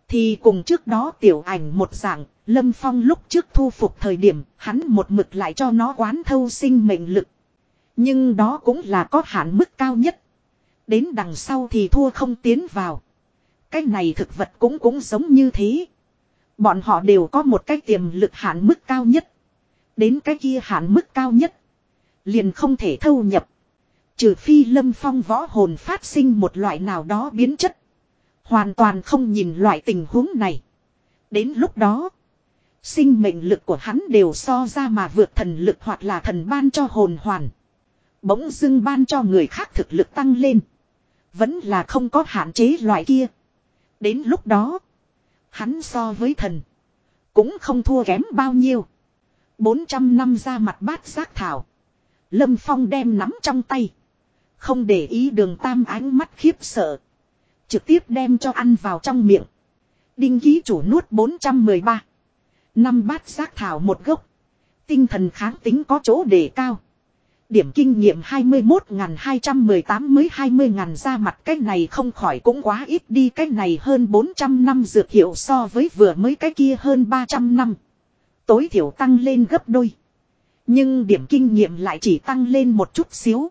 Thì cùng trước đó tiểu ảnh một dạng, Lâm Phong lúc trước thu phục thời điểm, hắn một mực lại cho nó quán thâu sinh mệnh lực. Nhưng đó cũng là có hạn mức cao nhất. Đến đằng sau thì thua không tiến vào. Cái này thực vật cũng cũng giống như thế. Bọn họ đều có một cái tiềm lực hạn mức cao nhất. Đến cái kia hạn mức cao nhất. Liền không thể thâu nhập. Trừ phi lâm phong võ hồn phát sinh một loại nào đó biến chất. Hoàn toàn không nhìn loại tình huống này. Đến lúc đó. Sinh mệnh lực của hắn đều so ra mà vượt thần lực hoặc là thần ban cho hồn hoàn. Bỗng dưng ban cho người khác thực lực tăng lên. Vẫn là không có hạn chế loại kia. Đến lúc đó. Hắn so với thần. Cũng không thua kém bao nhiêu. 400 năm ra mặt bát giác thảo. Lâm Phong đem nắm trong tay. Không để ý đường tam ánh mắt khiếp sợ. Trực tiếp đem cho ăn vào trong miệng. Đinh ký chủ nuốt 413. Năm bát giác thảo một gốc. Tinh thần kháng tính có chỗ để cao. Điểm kinh nghiệm 21.218 mới 20.000 ra mặt cái này không khỏi cũng quá ít đi cái này hơn 400 năm dược hiệu so với vừa mới cái kia hơn 300 năm. Tối thiểu tăng lên gấp đôi. Nhưng điểm kinh nghiệm lại chỉ tăng lên một chút xíu.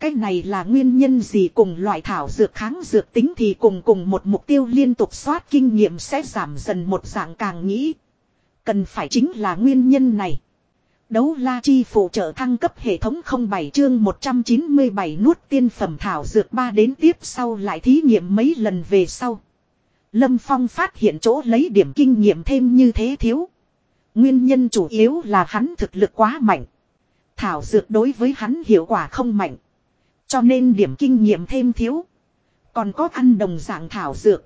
Cái này là nguyên nhân gì cùng loại thảo dược, kháng dược tính thì cùng cùng một mục tiêu liên tục soát kinh nghiệm sẽ giảm dần một dạng càng nghĩ. Cần phải chính là nguyên nhân này. Đấu la chi phụ trợ thăng cấp hệ thống 07 chương 197 nuốt tiên phẩm thảo dược ba đến tiếp sau lại thí nghiệm mấy lần về sau. Lâm Phong phát hiện chỗ lấy điểm kinh nghiệm thêm như thế thiếu. Nguyên nhân chủ yếu là hắn thực lực quá mạnh. Thảo dược đối với hắn hiệu quả không mạnh. Cho nên điểm kinh nghiệm thêm thiếu. Còn có ăn đồng dạng thảo dược.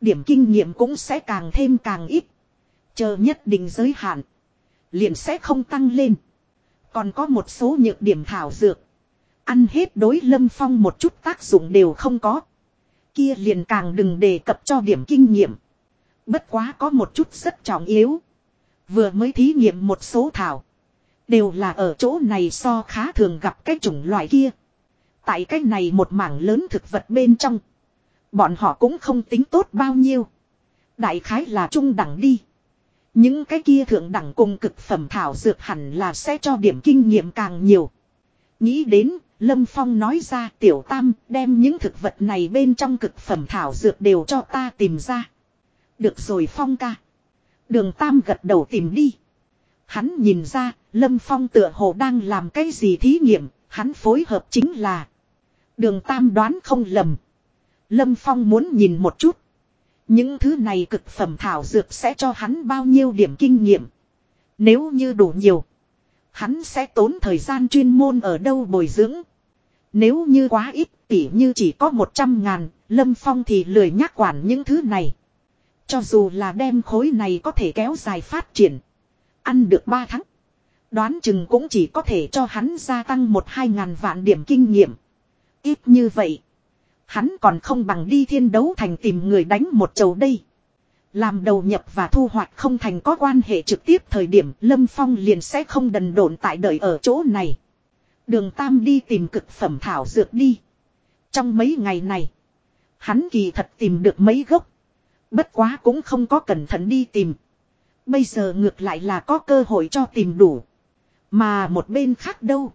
Điểm kinh nghiệm cũng sẽ càng thêm càng ít. Chờ nhất định giới hạn. Liền sẽ không tăng lên. Còn có một số nhược điểm thảo dược. Ăn hết đối lâm phong một chút tác dụng đều không có. Kia liền càng đừng đề cập cho điểm kinh nghiệm. Bất quá có một chút rất trọng yếu. Vừa mới thí nghiệm một số thảo. Đều là ở chỗ này so khá thường gặp cái chủng loại kia. Tại cái này một mảng lớn thực vật bên trong. Bọn họ cũng không tính tốt bao nhiêu. Đại khái là trung đẳng đi. Những cái kia thượng đẳng cùng cực phẩm thảo dược hẳn là sẽ cho điểm kinh nghiệm càng nhiều. Nghĩ đến, Lâm Phong nói ra tiểu tam đem những thực vật này bên trong cực phẩm thảo dược đều cho ta tìm ra. Được rồi Phong ca. Đường tam gật đầu tìm đi. Hắn nhìn ra, Lâm Phong tựa hồ đang làm cái gì thí nghiệm, hắn phối hợp chính là. Đường tam đoán không lầm. Lâm Phong muốn nhìn một chút. Những thứ này cực phẩm thảo dược sẽ cho hắn bao nhiêu điểm kinh nghiệm. Nếu như đủ nhiều. Hắn sẽ tốn thời gian chuyên môn ở đâu bồi dưỡng. Nếu như quá ít, tỉ như chỉ có 100 ngàn. Lâm Phong thì lười nhắc quản những thứ này. Cho dù là đem khối này có thể kéo dài phát triển. Ăn được 3 tháng. Đoán chừng cũng chỉ có thể cho hắn gia tăng một hai ngàn vạn điểm kinh nghiệm. Ít như vậy. Hắn còn không bằng đi thiên đấu thành tìm người đánh một chầu đây. Làm đầu nhập và thu hoạch không thành có quan hệ trực tiếp thời điểm Lâm Phong liền sẽ không đần độn tại đợi ở chỗ này. Đường Tam đi tìm cực phẩm thảo dược đi. Trong mấy ngày này, hắn kỳ thật tìm được mấy gốc. Bất quá cũng không có cẩn thận đi tìm. Bây giờ ngược lại là có cơ hội cho tìm đủ. Mà một bên khác đâu.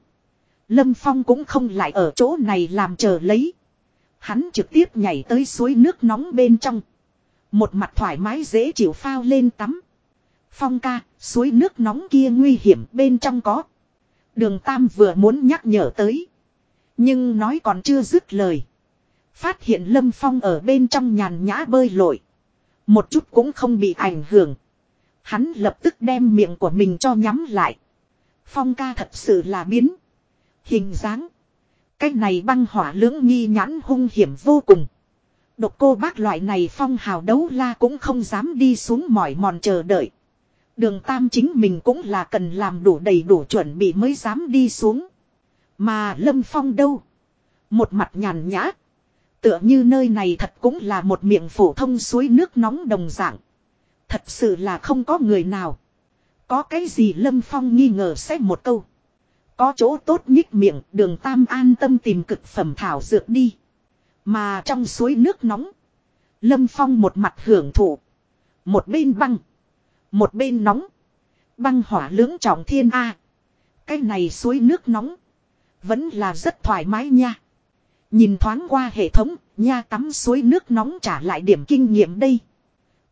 Lâm Phong cũng không lại ở chỗ này làm chờ lấy. Hắn trực tiếp nhảy tới suối nước nóng bên trong. Một mặt thoải mái dễ chịu phao lên tắm. Phong ca, suối nước nóng kia nguy hiểm bên trong có. Đường Tam vừa muốn nhắc nhở tới. Nhưng nói còn chưa dứt lời. Phát hiện Lâm Phong ở bên trong nhàn nhã bơi lội. Một chút cũng không bị ảnh hưởng. Hắn lập tức đem miệng của mình cho nhắm lại. Phong ca thật sự là biến. Hình dáng. Cái này băng hỏa lưỡng nghi nhãn hung hiểm vô cùng. Độc cô bác loại này phong hào đấu la cũng không dám đi xuống mỏi mòn chờ đợi. Đường tam chính mình cũng là cần làm đủ đầy đủ chuẩn bị mới dám đi xuống. Mà lâm phong đâu? Một mặt nhàn nhã. Tựa như nơi này thật cũng là một miệng phổ thông suối nước nóng đồng dạng. Thật sự là không có người nào. Có cái gì lâm phong nghi ngờ xét một câu. Có chỗ tốt nhích miệng đường tam an tâm tìm cực phẩm thảo dược đi. Mà trong suối nước nóng. Lâm Phong một mặt hưởng thụ. Một bên băng. Một bên nóng. Băng hỏa lưỡng trọng thiên A. Cái này suối nước nóng. Vẫn là rất thoải mái nha. Nhìn thoáng qua hệ thống, nha tắm suối nước nóng trả lại điểm kinh nghiệm đây.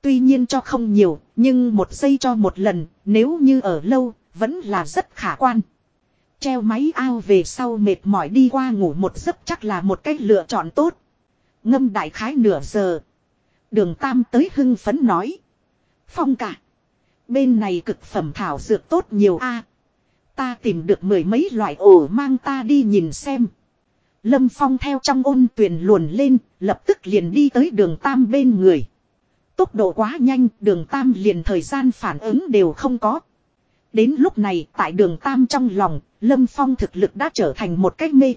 Tuy nhiên cho không nhiều, nhưng một giây cho một lần, nếu như ở lâu, vẫn là rất khả quan. Treo máy ao về sau mệt mỏi đi qua ngủ một giấc chắc là một cách lựa chọn tốt. Ngâm đại khái nửa giờ. Đường Tam tới hưng phấn nói. Phong cả. Bên này cực phẩm thảo dược tốt nhiều a. ta tìm được mười mấy loại ổ mang ta đi nhìn xem. Lâm Phong theo trong ôn tuyển luồn lên, lập tức liền đi tới đường Tam bên người. Tốc độ quá nhanh, đường Tam liền thời gian phản ứng đều không có. Đến lúc này, tại đường Tam trong lòng, Lâm Phong thực lực đã trở thành một cách mê.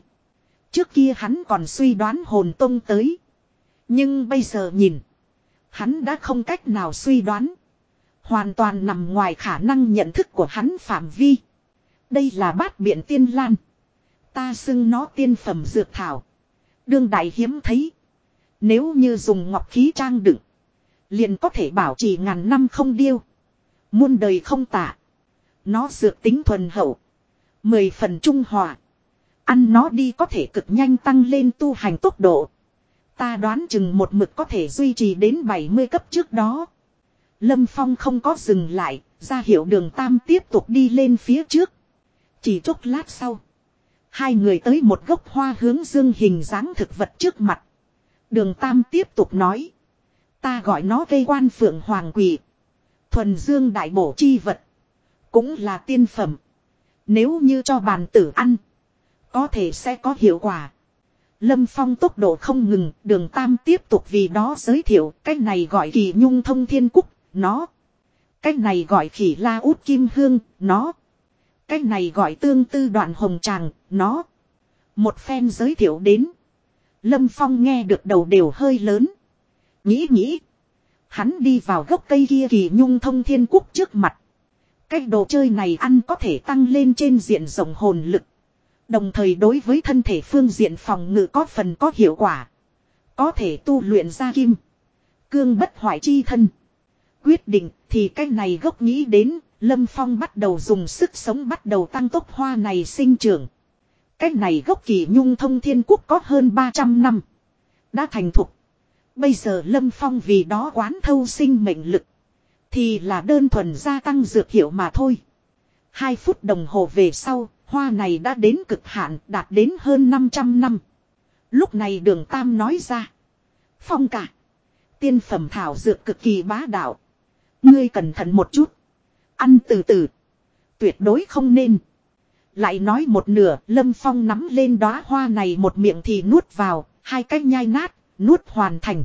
Trước kia hắn còn suy đoán hồn tông tới. Nhưng bây giờ nhìn. Hắn đã không cách nào suy đoán. Hoàn toàn nằm ngoài khả năng nhận thức của hắn phạm vi. Đây là bát biện tiên lan. Ta xưng nó tiên phẩm dược thảo. Đương đại hiếm thấy. Nếu như dùng ngọc khí trang đựng. Liền có thể bảo trì ngàn năm không điêu. Muôn đời không tả. Nó dược tính thuần hậu. Mười phần trung hòa. Ăn nó đi có thể cực nhanh tăng lên tu hành tốc độ. Ta đoán chừng một mực có thể duy trì đến 70 cấp trước đó. Lâm Phong không có dừng lại, ra hiệu đường Tam tiếp tục đi lên phía trước. Chỉ chốc lát sau. Hai người tới một gốc hoa hướng dương hình dáng thực vật trước mặt. Đường Tam tiếp tục nói. Ta gọi nó gây quan phượng hoàng quỷ. Thuần dương đại bổ chi vật. Cũng là tiên phẩm. Nếu như cho bàn tử ăn. Có thể sẽ có hiệu quả. Lâm Phong tốc độ không ngừng, đường Tam tiếp tục vì đó giới thiệu, cái này gọi kỳ nhung thông thiên cúc, nó. Cái này gọi khỉ la út kim hương, nó. Cái này gọi tương tư đoạn hồng tràng, nó. Một phen giới thiệu đến. Lâm Phong nghe được đầu đều hơi lớn. Nghĩ nghĩ. Hắn đi vào gốc cây kia kỳ nhung thông thiên quốc trước mặt. Cái đồ chơi này ăn có thể tăng lên trên diện rộng hồn lực. Đồng thời đối với thân thể phương diện phòng ngự có phần có hiệu quả. Có thể tu luyện ra kim. Cương bất hoại chi thân. Quyết định thì cái này gốc nghĩ đến, Lâm Phong bắt đầu dùng sức sống bắt đầu tăng tốc hoa này sinh trưởng. Cái này gốc kỳ nhung thông thiên quốc có hơn 300 năm. Đã thành thục. Bây giờ Lâm Phong vì đó quán thâu sinh mệnh lực. Thì là đơn thuần gia tăng dược hiệu mà thôi. Hai phút đồng hồ về sau, hoa này đã đến cực hạn đạt đến hơn 500 năm. Lúc này đường Tam nói ra. Phong cả. Tiên phẩm thảo dược cực kỳ bá đạo. Ngươi cẩn thận một chút. Ăn từ từ. Tuyệt đối không nên. Lại nói một nửa, Lâm Phong nắm lên đóa hoa này một miệng thì nuốt vào, hai cái nhai nát, nuốt hoàn thành.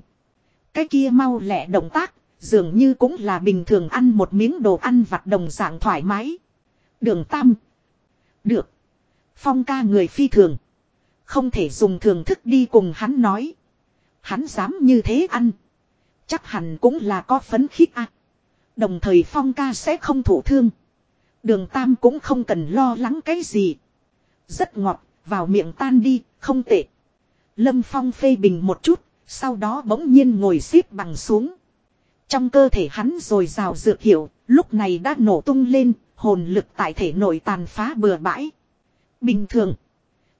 Cái kia mau lẹ động tác, dường như cũng là bình thường ăn một miếng đồ ăn vặt đồng dạng thoải mái. Đường Tam. Được. Phong ca người phi thường. Không thể dùng thường thức đi cùng hắn nói. Hắn dám như thế ăn. Chắc hẳn cũng là có phấn khích à. Đồng thời Phong ca sẽ không thổ thương. Đường Tam cũng không cần lo lắng cái gì. Rất ngọt, vào miệng tan đi, không tệ. Lâm Phong phê bình một chút, sau đó bỗng nhiên ngồi xếp bằng xuống. Trong cơ thể hắn rồi rào dược hiệu, lúc này đã nổ tung lên, hồn lực tại thể nội tàn phá bừa bãi. Bình thường,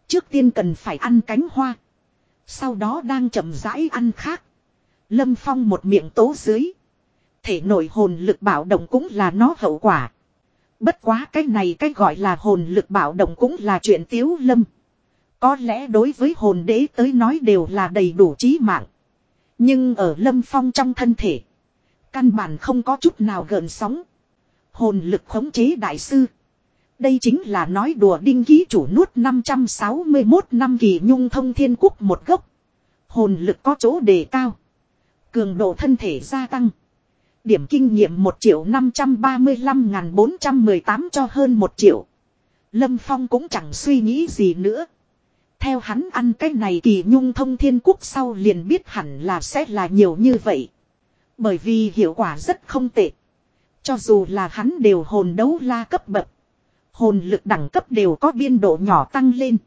trước tiên cần phải ăn cánh hoa. Sau đó đang chậm rãi ăn khác. Lâm Phong một miệng tố dưới. Thể nội hồn lực bảo động cũng là nó hậu quả. Bất quá cái này cái gọi là hồn lực bảo động cũng là chuyện tiếu lâm. Có lẽ đối với hồn đế tới nói đều là đầy đủ trí mạng. Nhưng ở lâm phong trong thân thể. Căn bản không có chút nào gợn sóng. Hồn lực khống chế đại sư. Đây chính là nói đùa đinh ký chủ nuốt 561 năm kỳ nhung thông thiên quốc một gốc. Hồn lực có chỗ đề cao. Cường độ thân thể gia tăng. Điểm kinh nghiệm 1 triệu 535.418 cho hơn 1 triệu. Lâm Phong cũng chẳng suy nghĩ gì nữa. Theo hắn ăn cái này kỳ nhung thông thiên quốc sau liền biết hẳn là sẽ là nhiều như vậy. Bởi vì hiệu quả rất không tệ. Cho dù là hắn đều hồn đấu la cấp bậc. Hồn lực đẳng cấp đều có biên độ nhỏ tăng lên.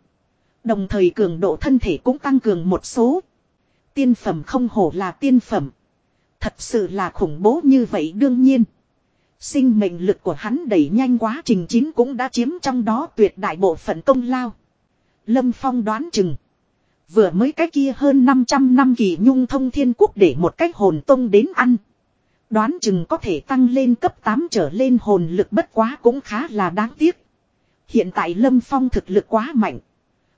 Đồng thời cường độ thân thể cũng tăng cường một số. Tiên phẩm không hổ là tiên phẩm. Thật sự là khủng bố như vậy đương nhiên. Sinh mệnh lực của hắn đẩy nhanh quá trình chín cũng đã chiếm trong đó tuyệt đại bộ phận công lao. Lâm Phong đoán chừng. Vừa mới cái kia hơn 500 năm kỳ nhung thông thiên quốc để một cách hồn tông đến ăn. Đoán chừng có thể tăng lên cấp 8 trở lên hồn lực bất quá cũng khá là đáng tiếc. Hiện tại Lâm Phong thực lực quá mạnh.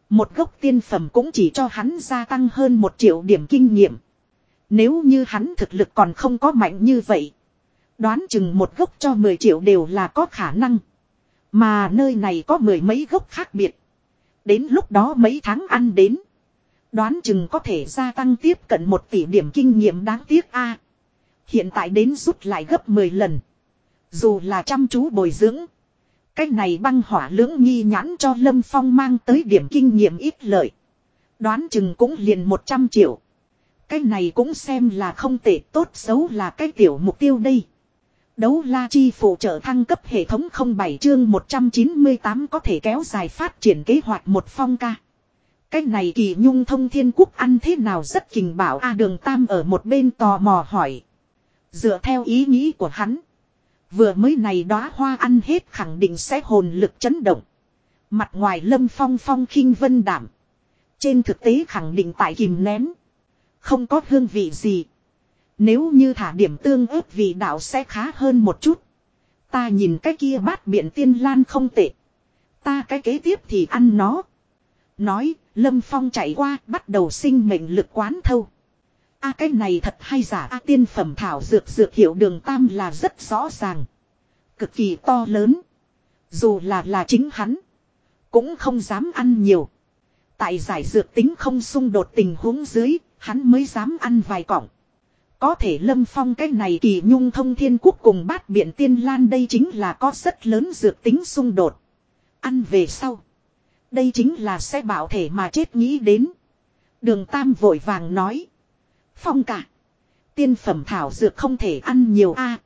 Một gốc tiên phẩm cũng chỉ cho hắn gia tăng hơn một triệu điểm kinh nghiệm. Nếu như hắn thực lực còn không có mạnh như vậy. Đoán chừng một gốc cho 10 triệu đều là có khả năng. Mà nơi này có mười mấy gốc khác biệt. Đến lúc đó mấy tháng ăn đến. Đoán chừng có thể gia tăng tiếp cận một tỷ điểm kinh nghiệm đáng tiếc a. hiện tại đến rút lại gấp 10 lần. Dù là chăm chú bồi dưỡng. Cách này băng hỏa lưỡng nghi nhãn cho Lâm Phong mang tới điểm kinh nghiệm ít lợi. Đoán chừng cũng liền 100 triệu. Cái này cũng xem là không tệ, tốt xấu là cái tiểu mục tiêu đây. Đấu la chi phụ trợ thăng cấp hệ thống 07 chương 198 có thể kéo dài phát triển kế hoạch một phong ca. Cái này kỳ nhung thông thiên quốc ăn thế nào rất kình bảo A đường tam ở một bên tò mò hỏi. Dựa theo ý nghĩ của hắn. Vừa mới này đóa hoa ăn hết khẳng định sẽ hồn lực chấn động. Mặt ngoài lâm phong phong khinh vân đảm. Trên thực tế khẳng định tại kìm nén. Không có hương vị gì. Nếu như thả điểm tương ớt vị đạo sẽ khá hơn một chút. Ta nhìn cái kia bát biện tiên lan không tệ. Ta cái kế tiếp thì ăn nó. Nói, Lâm Phong chạy qua bắt đầu sinh mệnh lực quán thâu. a cái này thật hay giả a tiên phẩm thảo dược dược hiệu đường tam là rất rõ ràng. Cực kỳ to lớn. Dù là là chính hắn. Cũng không dám ăn nhiều. Tại giải dược tính không xung đột tình huống dưới, hắn mới dám ăn vài cọng. Có thể lâm phong cái này kỳ nhung thông thiên quốc cùng bát biện tiên lan đây chính là có rất lớn dược tính xung đột. Ăn về sau. Đây chính là sẽ bảo thể mà chết nghĩ đến. Đường Tam vội vàng nói. Phong cả. Tiên phẩm thảo dược không thể ăn nhiều a.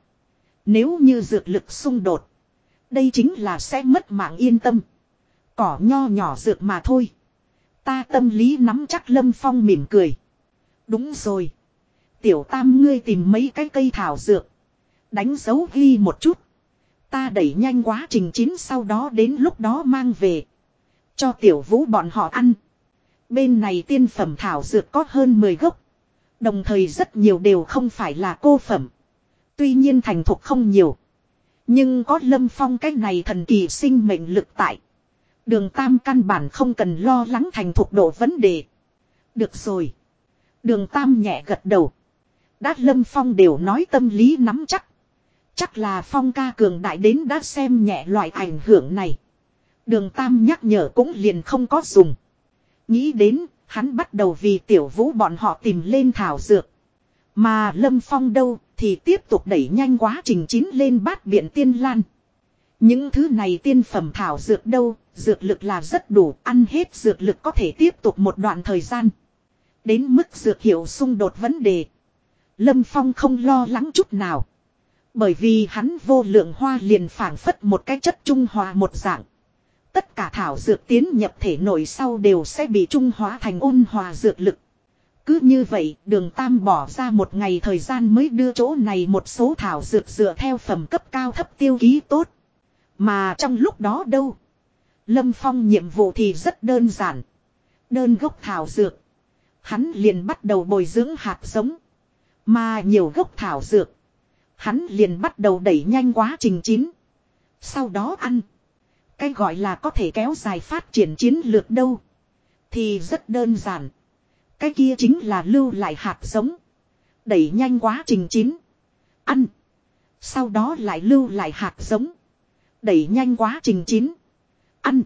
nếu như dược lực xung đột. Đây chính là sẽ mất mạng yên tâm. Cỏ nho nhỏ dược mà thôi. Ta tâm lý nắm chắc Lâm Phong mỉm cười. Đúng rồi. Tiểu tam ngươi tìm mấy cái cây thảo dược. Đánh dấu ghi một chút. Ta đẩy nhanh quá trình chín sau đó đến lúc đó mang về. Cho tiểu vũ bọn họ ăn. Bên này tiên phẩm thảo dược có hơn 10 gốc. Đồng thời rất nhiều đều không phải là cô phẩm. Tuy nhiên thành thục không nhiều. Nhưng có lâm phong cái này thần kỳ sinh mệnh lực tại. Đường tam căn bản không cần lo lắng thành thục độ vấn đề. Được rồi. Đường tam nhẹ gật đầu. Đã lâm phong đều nói tâm lý nắm chắc. Chắc là phong ca cường đại đến đã xem nhẹ loại ảnh hưởng này. Đường tam nhắc nhở cũng liền không có dùng. Nghĩ đến, hắn bắt đầu vì tiểu vũ bọn họ tìm lên thảo dược. Mà lâm phong đâu, thì tiếp tục đẩy nhanh quá trình chín lên bát biện tiên lan. Những thứ này tiên phẩm thảo dược đâu, dược lực là rất đủ, ăn hết dược lực có thể tiếp tục một đoạn thời gian. Đến mức dược hiệu xung đột vấn đề. Lâm Phong không lo lắng chút nào. Bởi vì hắn vô lượng hoa liền phảng phất một cái chất trung hòa một dạng. Tất cả thảo dược tiến nhập thể nội sau đều sẽ bị trung hóa thành ôn hòa dược lực. Cứ như vậy, đường Tam bỏ ra một ngày thời gian mới đưa chỗ này một số thảo dược dựa theo phẩm cấp cao thấp tiêu ký tốt. Mà trong lúc đó đâu? Lâm Phong nhiệm vụ thì rất đơn giản. Đơn gốc thảo dược. Hắn liền bắt đầu bồi dưỡng hạt giống. Mà nhiều gốc thảo dược. Hắn liền bắt đầu đẩy nhanh quá trình chín. Sau đó ăn. Cái gọi là có thể kéo dài phát triển chiến lược đâu. Thì rất đơn giản. Cái kia chính là lưu lại hạt giống. Đẩy nhanh quá trình chín. Ăn. Sau đó lại lưu lại hạt giống. Đẩy nhanh quá trình chín. Ăn.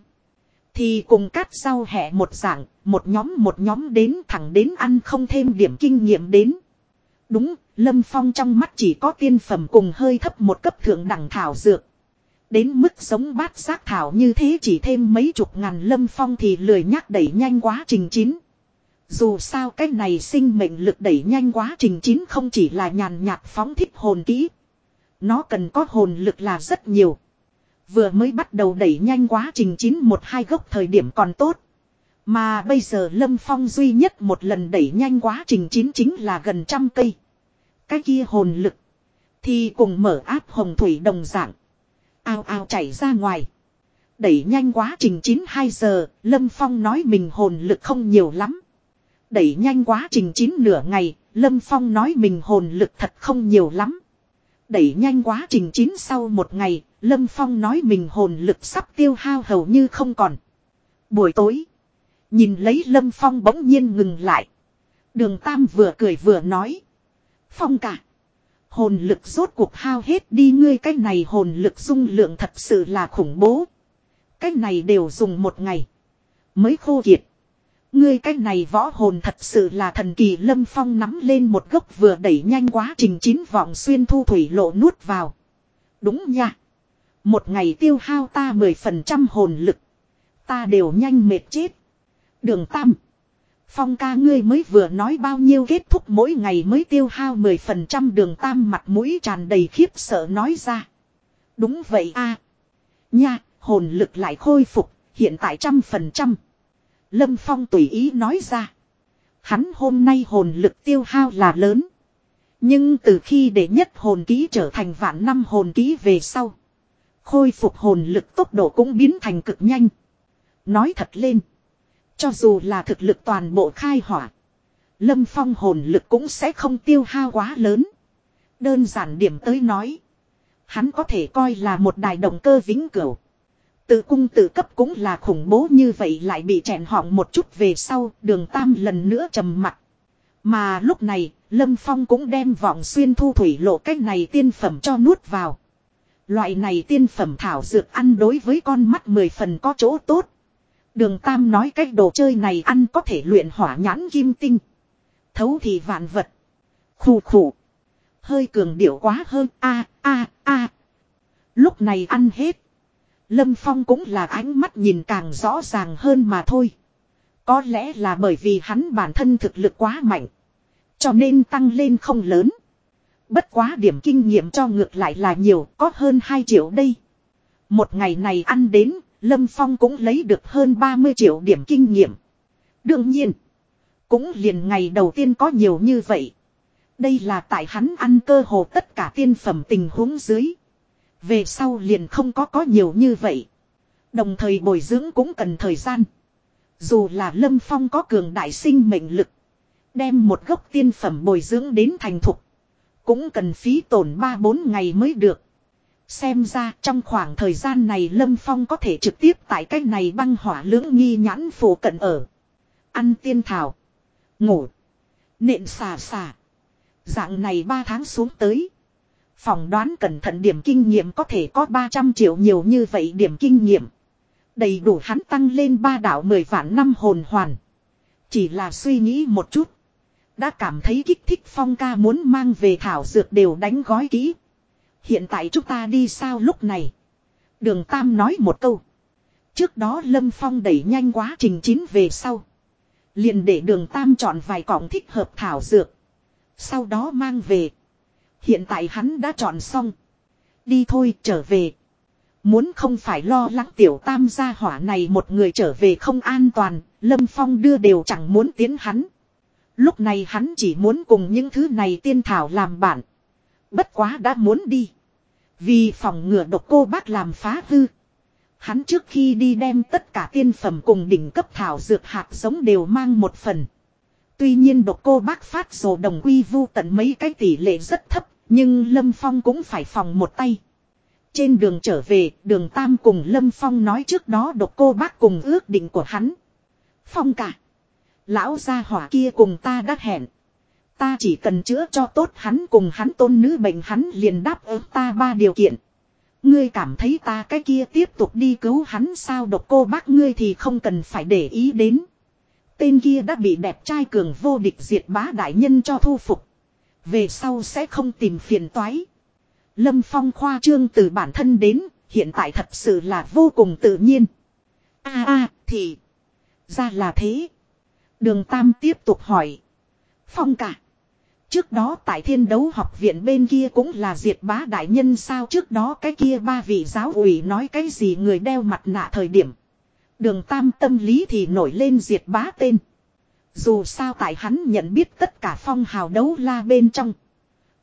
Thì cùng cắt rau hẹ một dạng, một nhóm một nhóm đến thẳng đến ăn không thêm điểm kinh nghiệm đến. Đúng, Lâm Phong trong mắt chỉ có tiên phẩm cùng hơi thấp một cấp thượng đẳng thảo dược. Đến mức sống bát xác thảo như thế chỉ thêm mấy chục ngàn Lâm Phong thì lười nhắc đẩy nhanh quá trình chín. Dù sao cái này sinh mệnh lực đẩy nhanh quá trình chín không chỉ là nhàn nhạt phóng thích hồn kỹ. Nó cần có hồn lực là rất nhiều. Vừa mới bắt đầu đẩy nhanh quá trình chín một hai gốc thời điểm còn tốt. Mà bây giờ Lâm Phong duy nhất một lần đẩy nhanh quá trình chín chính là gần trăm cây. Cái kia hồn lực. Thì cùng mở áp hồng thủy đồng dạng. Ao ao chảy ra ngoài. Đẩy nhanh quá trình 92 giờ, Lâm Phong nói mình hồn lực không nhiều lắm. Đẩy nhanh quá trình 9 nửa ngày, Lâm Phong nói mình hồn lực thật không nhiều lắm. Đẩy nhanh quá trình 9 sau một ngày, Lâm Phong nói mình hồn lực sắp tiêu hao hầu như không còn. Buổi tối, nhìn lấy Lâm Phong bỗng nhiên ngừng lại. Đường Tam vừa cười vừa nói. Phong cả. Hồn lực rốt cuộc hao hết đi ngươi, cái này hồn lực dung lượng thật sự là khủng bố. Cái này đều dùng một ngày. Mới khô kiệt. Ngươi cái này võ hồn thật sự là thần kỳ lâm phong nắm lên một gốc vừa đẩy nhanh quá trình chín vọng xuyên thu thủy lộ nuốt vào. Đúng nha. Một ngày tiêu hao ta mười phần trăm hồn lực. Ta đều nhanh mệt chết. Đường tam. Phong ca ngươi mới vừa nói bao nhiêu kết thúc mỗi ngày mới tiêu hao 10% đường tam mặt mũi tràn đầy khiếp sợ nói ra. Đúng vậy a Nha, hồn lực lại khôi phục, hiện tại trăm phần trăm. Lâm Phong tùy ý nói ra. Hắn hôm nay hồn lực tiêu hao là lớn. Nhưng từ khi để nhất hồn ký trở thành vạn năm hồn ký về sau. Khôi phục hồn lực tốc độ cũng biến thành cực nhanh. Nói thật lên. Cho dù là thực lực toàn bộ khai hỏa. Lâm Phong hồn lực cũng sẽ không tiêu hao quá lớn. Đơn giản điểm tới nói. Hắn có thể coi là một đài động cơ vĩnh cửu. Tự cung tự cấp cũng là khủng bố như vậy lại bị chèn họng một chút về sau đường tam lần nữa trầm mặt. Mà lúc này, Lâm Phong cũng đem vọng xuyên thu thủy lộ cách này tiên phẩm cho nuốt vào. Loại này tiên phẩm thảo dược ăn đối với con mắt mười phần có chỗ tốt. Đường Tam nói cái đồ chơi này ăn có thể luyện hỏa nhãn kim tinh. Thấu thì vạn vật. Khù khủ. Hơi cường điệu quá hơn a a a. Lúc này ăn hết. Lâm Phong cũng là ánh mắt nhìn càng rõ ràng hơn mà thôi. Có lẽ là bởi vì hắn bản thân thực lực quá mạnh. Cho nên tăng lên không lớn. Bất quá điểm kinh nghiệm cho ngược lại là nhiều, có hơn 2 triệu đây. Một ngày này ăn đến, Lâm Phong cũng lấy được hơn 30 triệu điểm kinh nghiệm. Đương nhiên, cũng liền ngày đầu tiên có nhiều như vậy. Đây là tại hắn ăn cơ hồ tất cả tiên phẩm tình huống dưới. Về sau liền không có có nhiều như vậy. Đồng thời bồi dưỡng cũng cần thời gian. Dù là Lâm Phong có cường đại sinh mệnh lực. Đem một gốc tiên phẩm bồi dưỡng đến thành thục. Cũng cần phí tổn 3-4 ngày mới được. Xem ra trong khoảng thời gian này Lâm Phong có thể trực tiếp tại cách này băng hỏa lưỡng nghi nhãn phổ cận ở. Ăn tiên thảo. Ngủ. Nện xà xà. Dạng này 3 tháng xuống tới. Phòng đoán cẩn thận điểm kinh nghiệm có thể có 300 triệu nhiều như vậy điểm kinh nghiệm. Đầy đủ hắn tăng lên ba đảo 10 vạn năm hồn hoàn. Chỉ là suy nghĩ một chút. Đã cảm thấy kích thích phong ca muốn mang về thảo dược đều đánh gói kỹ. Hiện tại chúng ta đi sao lúc này. Đường Tam nói một câu. Trước đó Lâm Phong đẩy nhanh quá trình chín về sau. Liền để đường Tam chọn vài cọng thích hợp thảo dược. Sau đó mang về. Hiện tại hắn đã chọn xong. Đi thôi trở về. Muốn không phải lo lắng tiểu tam gia hỏa này một người trở về không an toàn, Lâm Phong đưa đều chẳng muốn tiến hắn. Lúc này hắn chỉ muốn cùng những thứ này tiên thảo làm bạn. Bất quá đã muốn đi. Vì phòng ngừa độc cô bác làm phá hư. Hắn trước khi đi đem tất cả tiên phẩm cùng đỉnh cấp thảo dược hạt giống đều mang một phần. Tuy nhiên độc cô bác phát rồ đồng quy vu tận mấy cái tỷ lệ rất thấp, nhưng Lâm Phong cũng phải phòng một tay. Trên đường trở về, đường Tam cùng Lâm Phong nói trước đó độc cô bác cùng ước định của hắn. Phong cả. Lão gia hỏa kia cùng ta đã hẹn. Ta chỉ cần chữa cho tốt hắn cùng hắn tôn nữ bệnh hắn liền đáp ứng ta ba điều kiện. Ngươi cảm thấy ta cái kia tiếp tục đi cứu hắn sao độc cô bác ngươi thì không cần phải để ý đến. Tên kia đã bị đẹp trai cường vô địch diệt bá đại nhân cho thu phục. Về sau sẽ không tìm phiền toái. Lâm Phong khoa trương từ bản thân đến, hiện tại thật sự là vô cùng tự nhiên. a a thì. Ra là thế. Đường Tam tiếp tục hỏi. Phong cả. Trước đó tại thiên đấu học viện bên kia cũng là diệt bá đại nhân sao trước đó cái kia ba vị giáo ủy nói cái gì người đeo mặt nạ thời điểm. Đường tam tâm lý thì nổi lên diệt bá tên. Dù sao tại hắn nhận biết tất cả phong hào đấu la bên trong.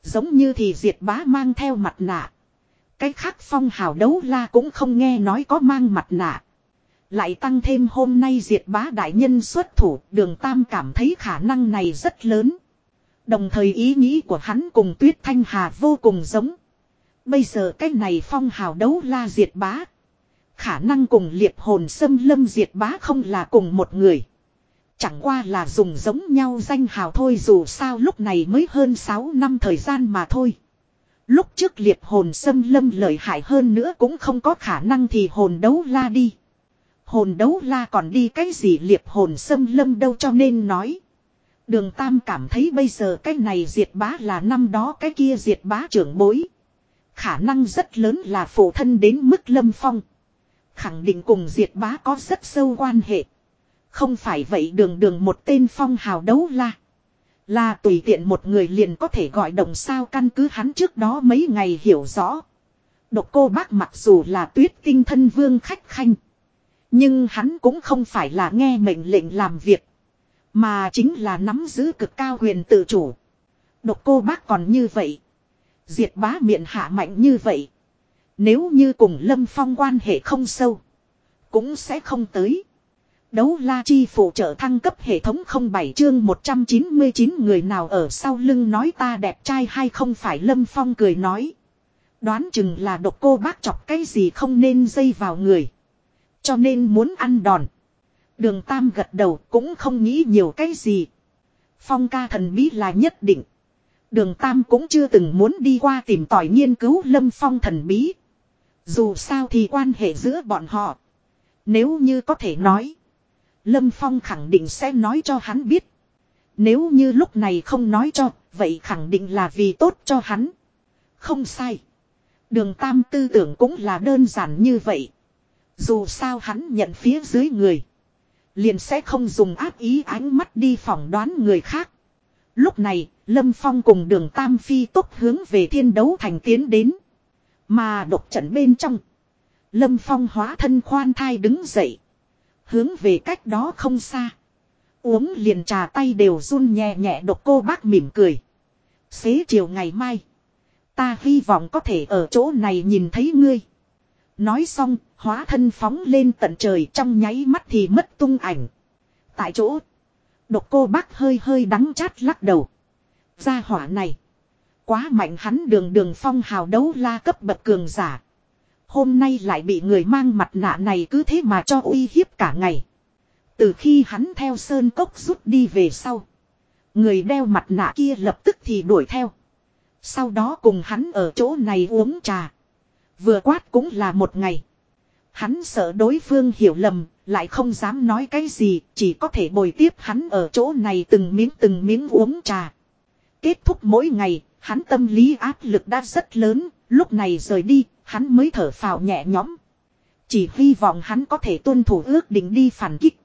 Giống như thì diệt bá mang theo mặt nạ. Cái khác phong hào đấu la cũng không nghe nói có mang mặt nạ. Lại tăng thêm hôm nay diệt bá đại nhân xuất thủ, đường Tam cảm thấy khả năng này rất lớn. Đồng thời ý nghĩ của hắn cùng Tuyết Thanh Hà vô cùng giống. Bây giờ cái này phong hào đấu la diệt bá. Khả năng cùng liệt hồn xâm lâm diệt bá không là cùng một người. Chẳng qua là dùng giống nhau danh hào thôi dù sao lúc này mới hơn 6 năm thời gian mà thôi. Lúc trước liệt hồn xâm lâm lợi hại hơn nữa cũng không có khả năng thì hồn đấu la đi. Hồn đấu la còn đi cái gì liệt hồn xâm lâm đâu cho nên nói. Đường Tam cảm thấy bây giờ cái này diệt bá là năm đó cái kia diệt bá trưởng bối. Khả năng rất lớn là phụ thân đến mức lâm phong. Khẳng định cùng diệt bá có rất sâu quan hệ. Không phải vậy đường đường một tên phong hào đấu la. Là tùy tiện một người liền có thể gọi đồng sao căn cứ hắn trước đó mấy ngày hiểu rõ. Độc cô bác mặc dù là tuyết tinh thân vương khách khanh. Nhưng hắn cũng không phải là nghe mệnh lệnh làm việc. Mà chính là nắm giữ cực cao quyền tự chủ. Độc cô bác còn như vậy. Diệt bá miệng hạ mạnh như vậy. Nếu như cùng Lâm Phong quan hệ không sâu. Cũng sẽ không tới. Đấu la chi phụ trợ thăng cấp hệ thống 07 chương 199 người nào ở sau lưng nói ta đẹp trai hay không phải Lâm Phong cười nói. Đoán chừng là độc cô bác chọc cái gì không nên dây vào người. Cho nên muốn ăn đòn. Đường Tam gật đầu cũng không nghĩ nhiều cái gì. Phong ca thần bí là nhất định. Đường Tam cũng chưa từng muốn đi qua tìm tòi nghiên cứu Lâm Phong thần bí. Dù sao thì quan hệ giữa bọn họ. Nếu như có thể nói. Lâm Phong khẳng định sẽ nói cho hắn biết. Nếu như lúc này không nói cho, vậy khẳng định là vì tốt cho hắn. Không sai. Đường Tam tư tưởng cũng là đơn giản như vậy. Dù sao hắn nhận phía dưới người. Liền sẽ không dùng ác ý ánh mắt đi phỏng đoán người khác. Lúc này, Lâm Phong cùng đường Tam Phi tốc hướng về thiên đấu thành tiến đến. Mà độc trận bên trong. Lâm Phong hóa thân khoan thai đứng dậy. Hướng về cách đó không xa. Uống liền trà tay đều run nhẹ nhẹ độc cô bác mỉm cười. Xế chiều ngày mai. Ta hy vọng có thể ở chỗ này nhìn thấy ngươi. Nói xong, hóa thân phóng lên tận trời trong nháy mắt thì mất tung ảnh. Tại chỗ, độc cô bác hơi hơi đắng chát lắc đầu. Gia hỏa này, quá mạnh hắn đường đường phong hào đấu la cấp bậc cường giả. Hôm nay lại bị người mang mặt nạ này cứ thế mà cho uy hiếp cả ngày. Từ khi hắn theo sơn cốc rút đi về sau. Người đeo mặt nạ kia lập tức thì đuổi theo. Sau đó cùng hắn ở chỗ này uống trà. Vừa quát cũng là một ngày. Hắn sợ đối phương hiểu lầm, lại không dám nói cái gì, chỉ có thể bồi tiếp hắn ở chỗ này từng miếng từng miếng uống trà. Kết thúc mỗi ngày, hắn tâm lý áp lực đã rất lớn, lúc này rời đi, hắn mới thở phào nhẹ nhõm. Chỉ hy vọng hắn có thể tuân thủ ước định đi phản kích.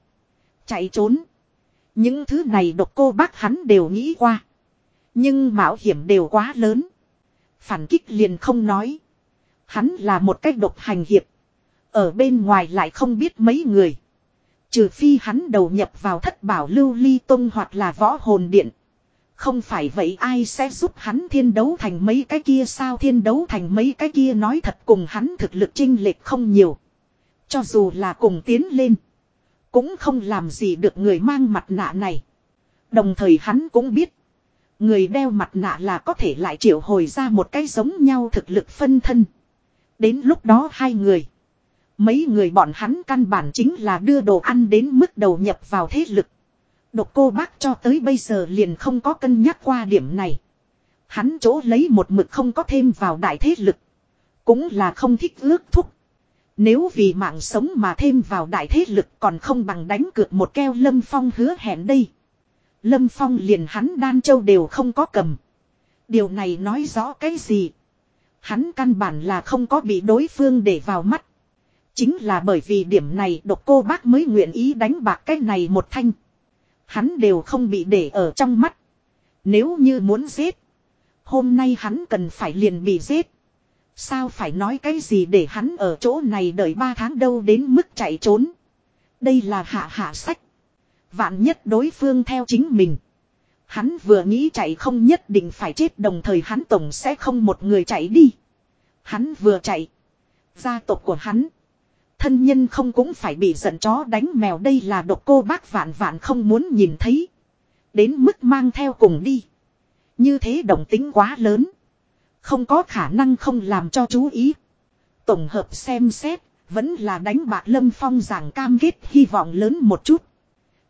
Chạy trốn. Những thứ này độc cô bác hắn đều nghĩ qua. Nhưng mạo hiểm đều quá lớn. Phản kích liền không nói. Hắn là một cách độc hành hiệp. Ở bên ngoài lại không biết mấy người. Trừ phi hắn đầu nhập vào thất bảo lưu ly tông hoặc là võ hồn điện. Không phải vậy ai sẽ giúp hắn thiên đấu thành mấy cái kia sao thiên đấu thành mấy cái kia nói thật cùng hắn thực lực chinh lệch không nhiều. Cho dù là cùng tiến lên. Cũng không làm gì được người mang mặt nạ này. Đồng thời hắn cũng biết. Người đeo mặt nạ là có thể lại triệu hồi ra một cái giống nhau thực lực phân thân. Đến lúc đó hai người. Mấy người bọn hắn căn bản chính là đưa đồ ăn đến mức đầu nhập vào thế lực. Độc cô bác cho tới bây giờ liền không có cân nhắc qua điểm này. Hắn chỗ lấy một mực không có thêm vào đại thế lực. Cũng là không thích ước thúc. Nếu vì mạng sống mà thêm vào đại thế lực còn không bằng đánh cược một keo Lâm Phong hứa hẹn đây. Lâm Phong liền hắn đan châu đều không có cầm. Điều này nói rõ cái gì? Hắn căn bản là không có bị đối phương để vào mắt. Chính là bởi vì điểm này độc cô bác mới nguyện ý đánh bạc cái này một thanh. Hắn đều không bị để ở trong mắt. Nếu như muốn giết. Hôm nay hắn cần phải liền bị giết. Sao phải nói cái gì để hắn ở chỗ này đợi ba tháng đâu đến mức chạy trốn. Đây là hạ hạ sách. Vạn nhất đối phương theo chính mình. Hắn vừa nghĩ chạy không nhất định phải chết, đồng thời hắn tổng sẽ không một người chạy đi. Hắn vừa chạy. Gia tộc của hắn. Thân nhân không cũng phải bị giận chó đánh mèo đây là độc cô bác vạn vạn không muốn nhìn thấy. Đến mức mang theo cùng đi. Như thế động tính quá lớn. Không có khả năng không làm cho chú ý. Tổng hợp xem xét, vẫn là đánh bạc Lâm Phong giảng cam kết hy vọng lớn một chút.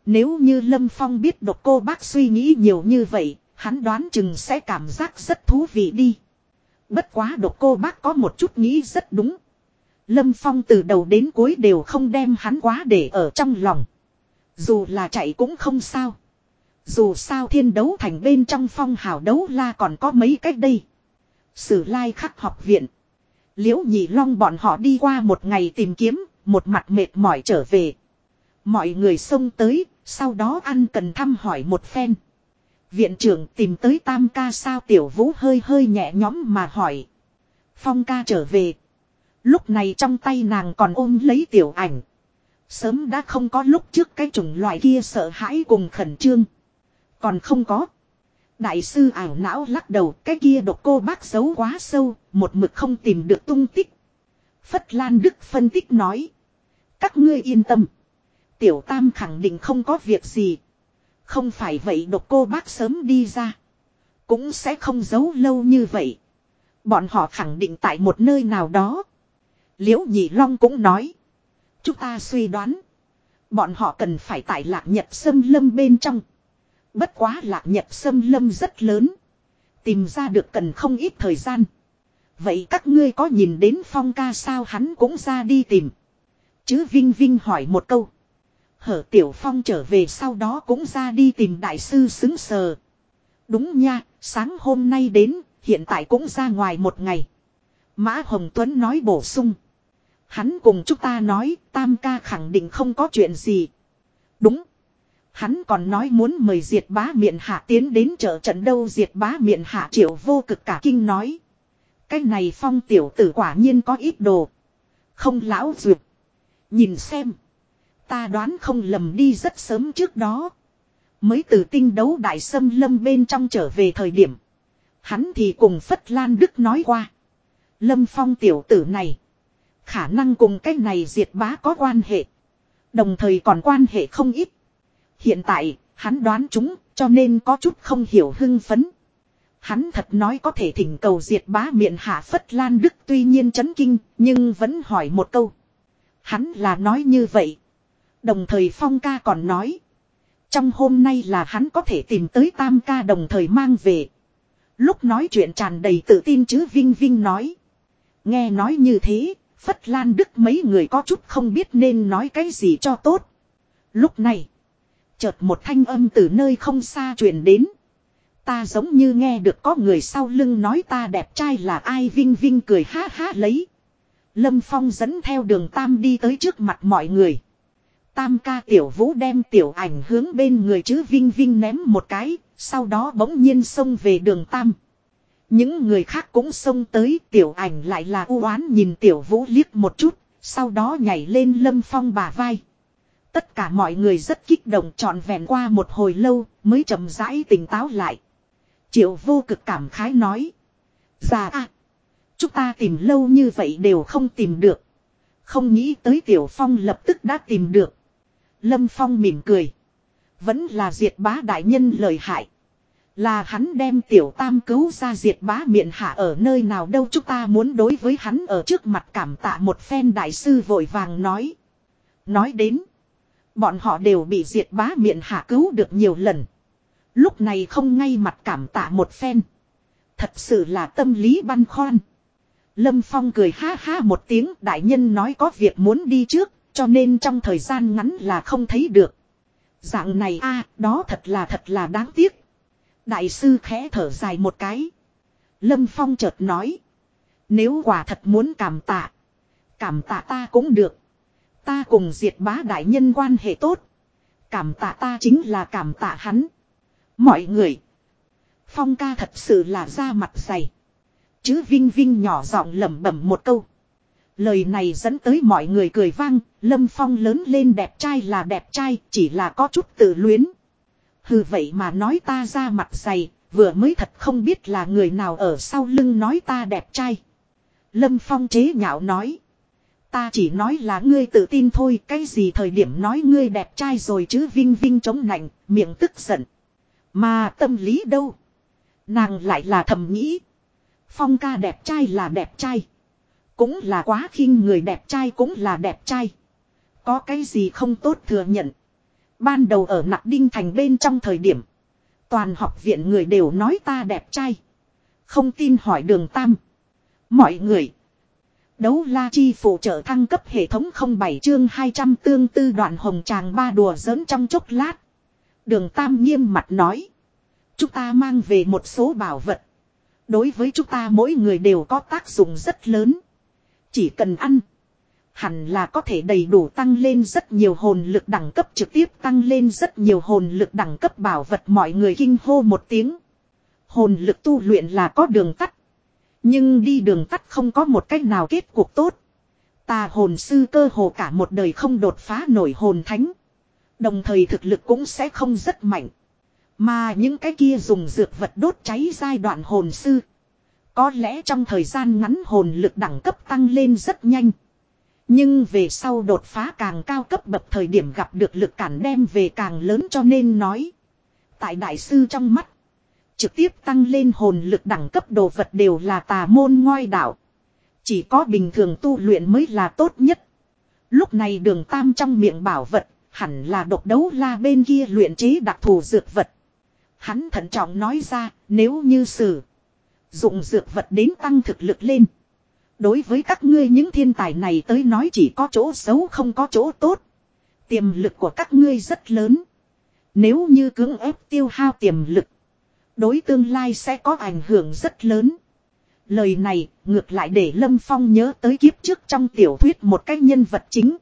Nếu như Lâm Phong biết độc cô bác suy nghĩ nhiều như vậy, hắn đoán chừng sẽ cảm giác rất thú vị đi. Bất quá độc cô bác có một chút nghĩ rất đúng. Lâm Phong từ đầu đến cuối đều không đem hắn quá để ở trong lòng. Dù là chạy cũng không sao. Dù sao thiên đấu thành bên trong phong hào đấu la còn có mấy cách đây. Sử lai khắc học viện. Liễu nhị long bọn họ đi qua một ngày tìm kiếm, một mặt mệt mỏi trở về. Mọi người xông tới, sau đó ăn cần thăm hỏi một phen. Viện trưởng tìm tới tam ca sao tiểu vũ hơi hơi nhẹ nhõm mà hỏi. Phong ca trở về. Lúc này trong tay nàng còn ôm lấy tiểu ảnh. Sớm đã không có lúc trước cái chủng loại kia sợ hãi cùng khẩn trương. Còn không có. Đại sư ảo não lắc đầu cái kia độc cô bác giấu quá sâu, một mực không tìm được tung tích. Phất Lan Đức phân tích nói. Các ngươi yên tâm. Tiểu Tam khẳng định không có việc gì. Không phải vậy độc cô bác sớm đi ra. Cũng sẽ không giấu lâu như vậy. Bọn họ khẳng định tại một nơi nào đó. Liễu Nhị Long cũng nói. Chúng ta suy đoán. Bọn họ cần phải tại lạc nhật sâm lâm bên trong. Bất quá lạc nhật sâm lâm rất lớn. Tìm ra được cần không ít thời gian. Vậy các ngươi có nhìn đến phong ca sao hắn cũng ra đi tìm. Chứ Vinh Vinh hỏi một câu. Hở Tiểu Phong trở về sau đó cũng ra đi tìm đại sư xứng sờ. Đúng nha, sáng hôm nay đến, hiện tại cũng ra ngoài một ngày. Mã Hồng Tuấn nói bổ sung. Hắn cùng chúng ta nói, tam ca khẳng định không có chuyện gì. Đúng. Hắn còn nói muốn mời diệt bá miệng hạ tiến đến chợ trận đâu diệt bá miệng hạ triệu vô cực cả kinh nói. Cái này phong tiểu tử quả nhiên có ít đồ. Không lão duyệt. Nhìn xem. Ta đoán không lầm đi rất sớm trước đó. Mới từ tinh đấu đại sâm lâm bên trong trở về thời điểm. Hắn thì cùng Phất Lan Đức nói qua. Lâm phong tiểu tử này. Khả năng cùng cái này diệt bá có quan hệ. Đồng thời còn quan hệ không ít. Hiện tại, hắn đoán chúng, cho nên có chút không hiểu hưng phấn. Hắn thật nói có thể thỉnh cầu diệt bá miệng hạ Phất Lan Đức tuy nhiên chấn kinh, nhưng vẫn hỏi một câu. Hắn là nói như vậy. Đồng thời Phong ca còn nói. Trong hôm nay là hắn có thể tìm tới Tam ca đồng thời mang về. Lúc nói chuyện tràn đầy tự tin chứ Vinh Vinh nói. Nghe nói như thế, Phất Lan Đức mấy người có chút không biết nên nói cái gì cho tốt. Lúc này, chợt một thanh âm từ nơi không xa truyền đến. Ta giống như nghe được có người sau lưng nói ta đẹp trai là ai Vinh Vinh cười ha ha lấy. Lâm Phong dẫn theo đường Tam đi tới trước mặt mọi người. Tam ca tiểu vũ đem tiểu ảnh hướng bên người chứ Vinh Vinh ném một cái, sau đó bỗng nhiên xông về đường Tam. Những người khác cũng xông tới tiểu ảnh lại là u oán nhìn tiểu vũ liếc một chút, sau đó nhảy lên lâm phong bả vai. Tất cả mọi người rất kích động trọn vẹn qua một hồi lâu mới chậm rãi tỉnh táo lại. Triệu vô cực cảm khái nói. Già à! Chúng ta tìm lâu như vậy đều không tìm được. Không nghĩ tới Tiểu Phong lập tức đã tìm được. Lâm Phong mỉm cười. Vẫn là diệt bá đại nhân lời hại. Là hắn đem Tiểu Tam cứu ra diệt bá miệng hạ ở nơi nào đâu chúng ta muốn đối với hắn ở trước mặt cảm tạ một phen đại sư vội vàng nói. Nói đến. Bọn họ đều bị diệt bá miệng hạ cứu được nhiều lần. Lúc này không ngay mặt cảm tạ một phen. Thật sự là tâm lý băn khoăn. Lâm Phong cười ha ha một tiếng đại nhân nói có việc muốn đi trước, cho nên trong thời gian ngắn là không thấy được. Dạng này a đó thật là thật là đáng tiếc. Đại sư khẽ thở dài một cái. Lâm Phong chợt nói. Nếu quả thật muốn cảm tạ. Cảm tạ ta cũng được. Ta cùng diệt bá đại nhân quan hệ tốt. Cảm tạ ta chính là cảm tạ hắn. Mọi người. Phong ca thật sự là da mặt dày. Chứ Vinh Vinh nhỏ giọng lẩm bẩm một câu. Lời này dẫn tới mọi người cười vang, Lâm Phong lớn lên đẹp trai là đẹp trai, chỉ là có chút tự luyến. Hừ vậy mà nói ta ra mặt dày, vừa mới thật không biết là người nào ở sau lưng nói ta đẹp trai. Lâm Phong chế nhạo nói. Ta chỉ nói là ngươi tự tin thôi, cái gì thời điểm nói ngươi đẹp trai rồi chứ Vinh Vinh chống nạnh, miệng tức giận. Mà tâm lý đâu? Nàng lại là thầm nghĩ. Phong ca đẹp trai là đẹp trai. Cũng là quá khinh người đẹp trai cũng là đẹp trai. Có cái gì không tốt thừa nhận. Ban đầu ở nặc đinh thành bên trong thời điểm. Toàn học viện người đều nói ta đẹp trai. Không tin hỏi đường tam. Mọi người. Đấu la chi phụ trợ thăng cấp hệ thống 07 chương 200 tương tư đoạn hồng tràng ba đùa giỡn trong chốc lát. Đường tam nghiêm mặt nói. Chúng ta mang về một số bảo vật. Đối với chúng ta mỗi người đều có tác dụng rất lớn. Chỉ cần ăn. Hẳn là có thể đầy đủ tăng lên rất nhiều hồn lực đẳng cấp, trực tiếp tăng lên rất nhiều hồn lực đẳng cấp, bảo vật mọi người kinh hô một tiếng. Hồn lực tu luyện là có đường tắt. Nhưng đi đường tắt không có một cách nào kết cuộc tốt. Tà hồn sư cơ hồ cả một đời không đột phá nổi hồn thánh. Đồng thời thực lực cũng sẽ không rất mạnh. Mà những cái kia dùng dược vật đốt cháy giai đoạn hồn sư. Có lẽ trong thời gian ngắn hồn lực đẳng cấp tăng lên rất nhanh. Nhưng về sau đột phá càng cao cấp bậc thời điểm gặp được lực cản đem về càng lớn cho nên nói. Tại đại sư trong mắt. Trực tiếp tăng lên hồn lực đẳng cấp đồ vật đều là tà môn ngoai đạo. Chỉ có bình thường tu luyện mới là tốt nhất. Lúc này đường tam trong miệng bảo vật, hẳn là độc đấu la bên kia luyện chế đặc thù dược vật. Hắn thận trọng nói ra, nếu như sử dụng dược vật đến tăng thực lực lên. Đối với các ngươi những thiên tài này tới nói chỉ có chỗ xấu không có chỗ tốt. Tiềm lực của các ngươi rất lớn. Nếu như cưỡng ép tiêu hao tiềm lực. Đối tương lai sẽ có ảnh hưởng rất lớn. Lời này ngược lại để Lâm Phong nhớ tới kiếp trước trong tiểu thuyết một cái nhân vật chính.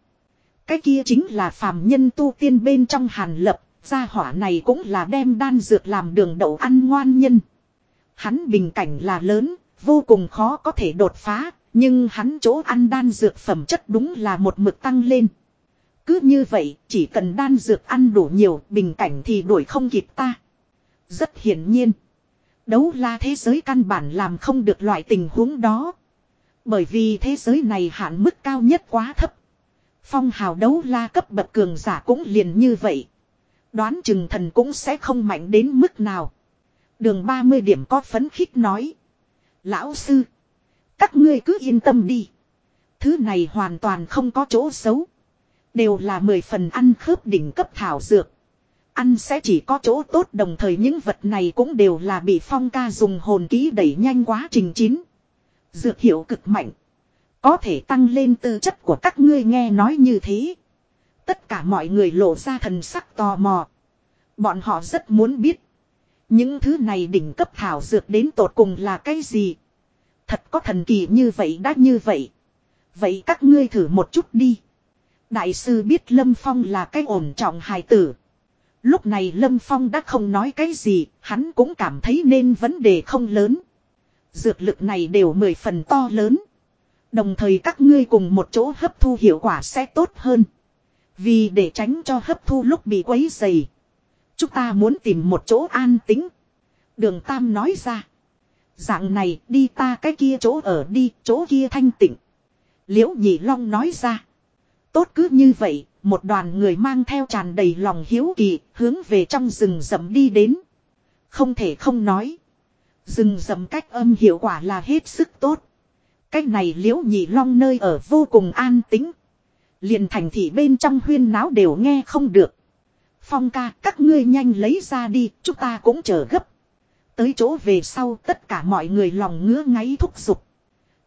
Cái kia chính là phàm nhân tu tiên bên trong hàn lập, gia hỏa này cũng là đem đan dược làm đường đậu ăn ngoan nhân. Hắn bình cảnh là lớn, vô cùng khó có thể đột phá, nhưng hắn chỗ ăn đan dược phẩm chất đúng là một mực tăng lên. Cứ như vậy, chỉ cần đan dược ăn đủ nhiều, bình cảnh thì đuổi không kịp ta. Rất hiển nhiên. Đấu la thế giới căn bản làm không được loại tình huống đó. Bởi vì thế giới này hạn mức cao nhất quá thấp. Phong hào đấu la cấp bậc cường giả cũng liền như vậy. Đoán chừng thần cũng sẽ không mạnh đến mức nào. Đường 30 điểm có phấn khích nói. Lão sư. Các ngươi cứ yên tâm đi. Thứ này hoàn toàn không có chỗ xấu. Đều là mười phần ăn khớp đỉnh cấp thảo dược. Ăn sẽ chỉ có chỗ tốt, đồng thời những vật này cũng đều là bị phong ca dùng hồn ký đẩy nhanh quá trình chín. Dược hiệu cực mạnh. Có thể tăng lên tư chất của các ngươi nghe nói như thế. Tất cả mọi người lộ ra thần sắc tò mò. Bọn họ rất muốn biết. Những thứ này đỉnh cấp thảo dược đến tột cùng là cái gì? Thật có thần kỳ như vậy đã như vậy. Vậy các ngươi thử một chút đi. Đại sư biết Lâm Phong là cái ổn trọng hài tử. Lúc này Lâm Phong đã không nói cái gì, hắn cũng cảm thấy nên vấn đề không lớn. Dược lực này đều mười phần to lớn. Đồng thời các ngươi cùng một chỗ hấp thu hiệu quả sẽ tốt hơn. Vì để tránh cho hấp thu lúc bị quấy dày. Chúng ta muốn tìm một chỗ an tính. Đường Tam nói ra. Dạng này đi ta cái kia chỗ ở đi, chỗ kia thanh tịnh. Liễu Nhị Long nói ra. Tốt cứ như vậy, một đoàn người mang theo tràn đầy lòng hiếu kỳ, hướng về trong rừng rậm đi đến. Không thể không nói. Rừng rậm cách âm hiệu quả là hết sức tốt. Cách này liễu nhị long nơi ở vô cùng an tính. liền thành thị bên trong huyên náo đều nghe không được. Phong ca các ngươi nhanh lấy ra đi, chúng ta cũng chờ gấp. Tới chỗ về sau tất cả mọi người lòng ngứa ngáy thúc giục.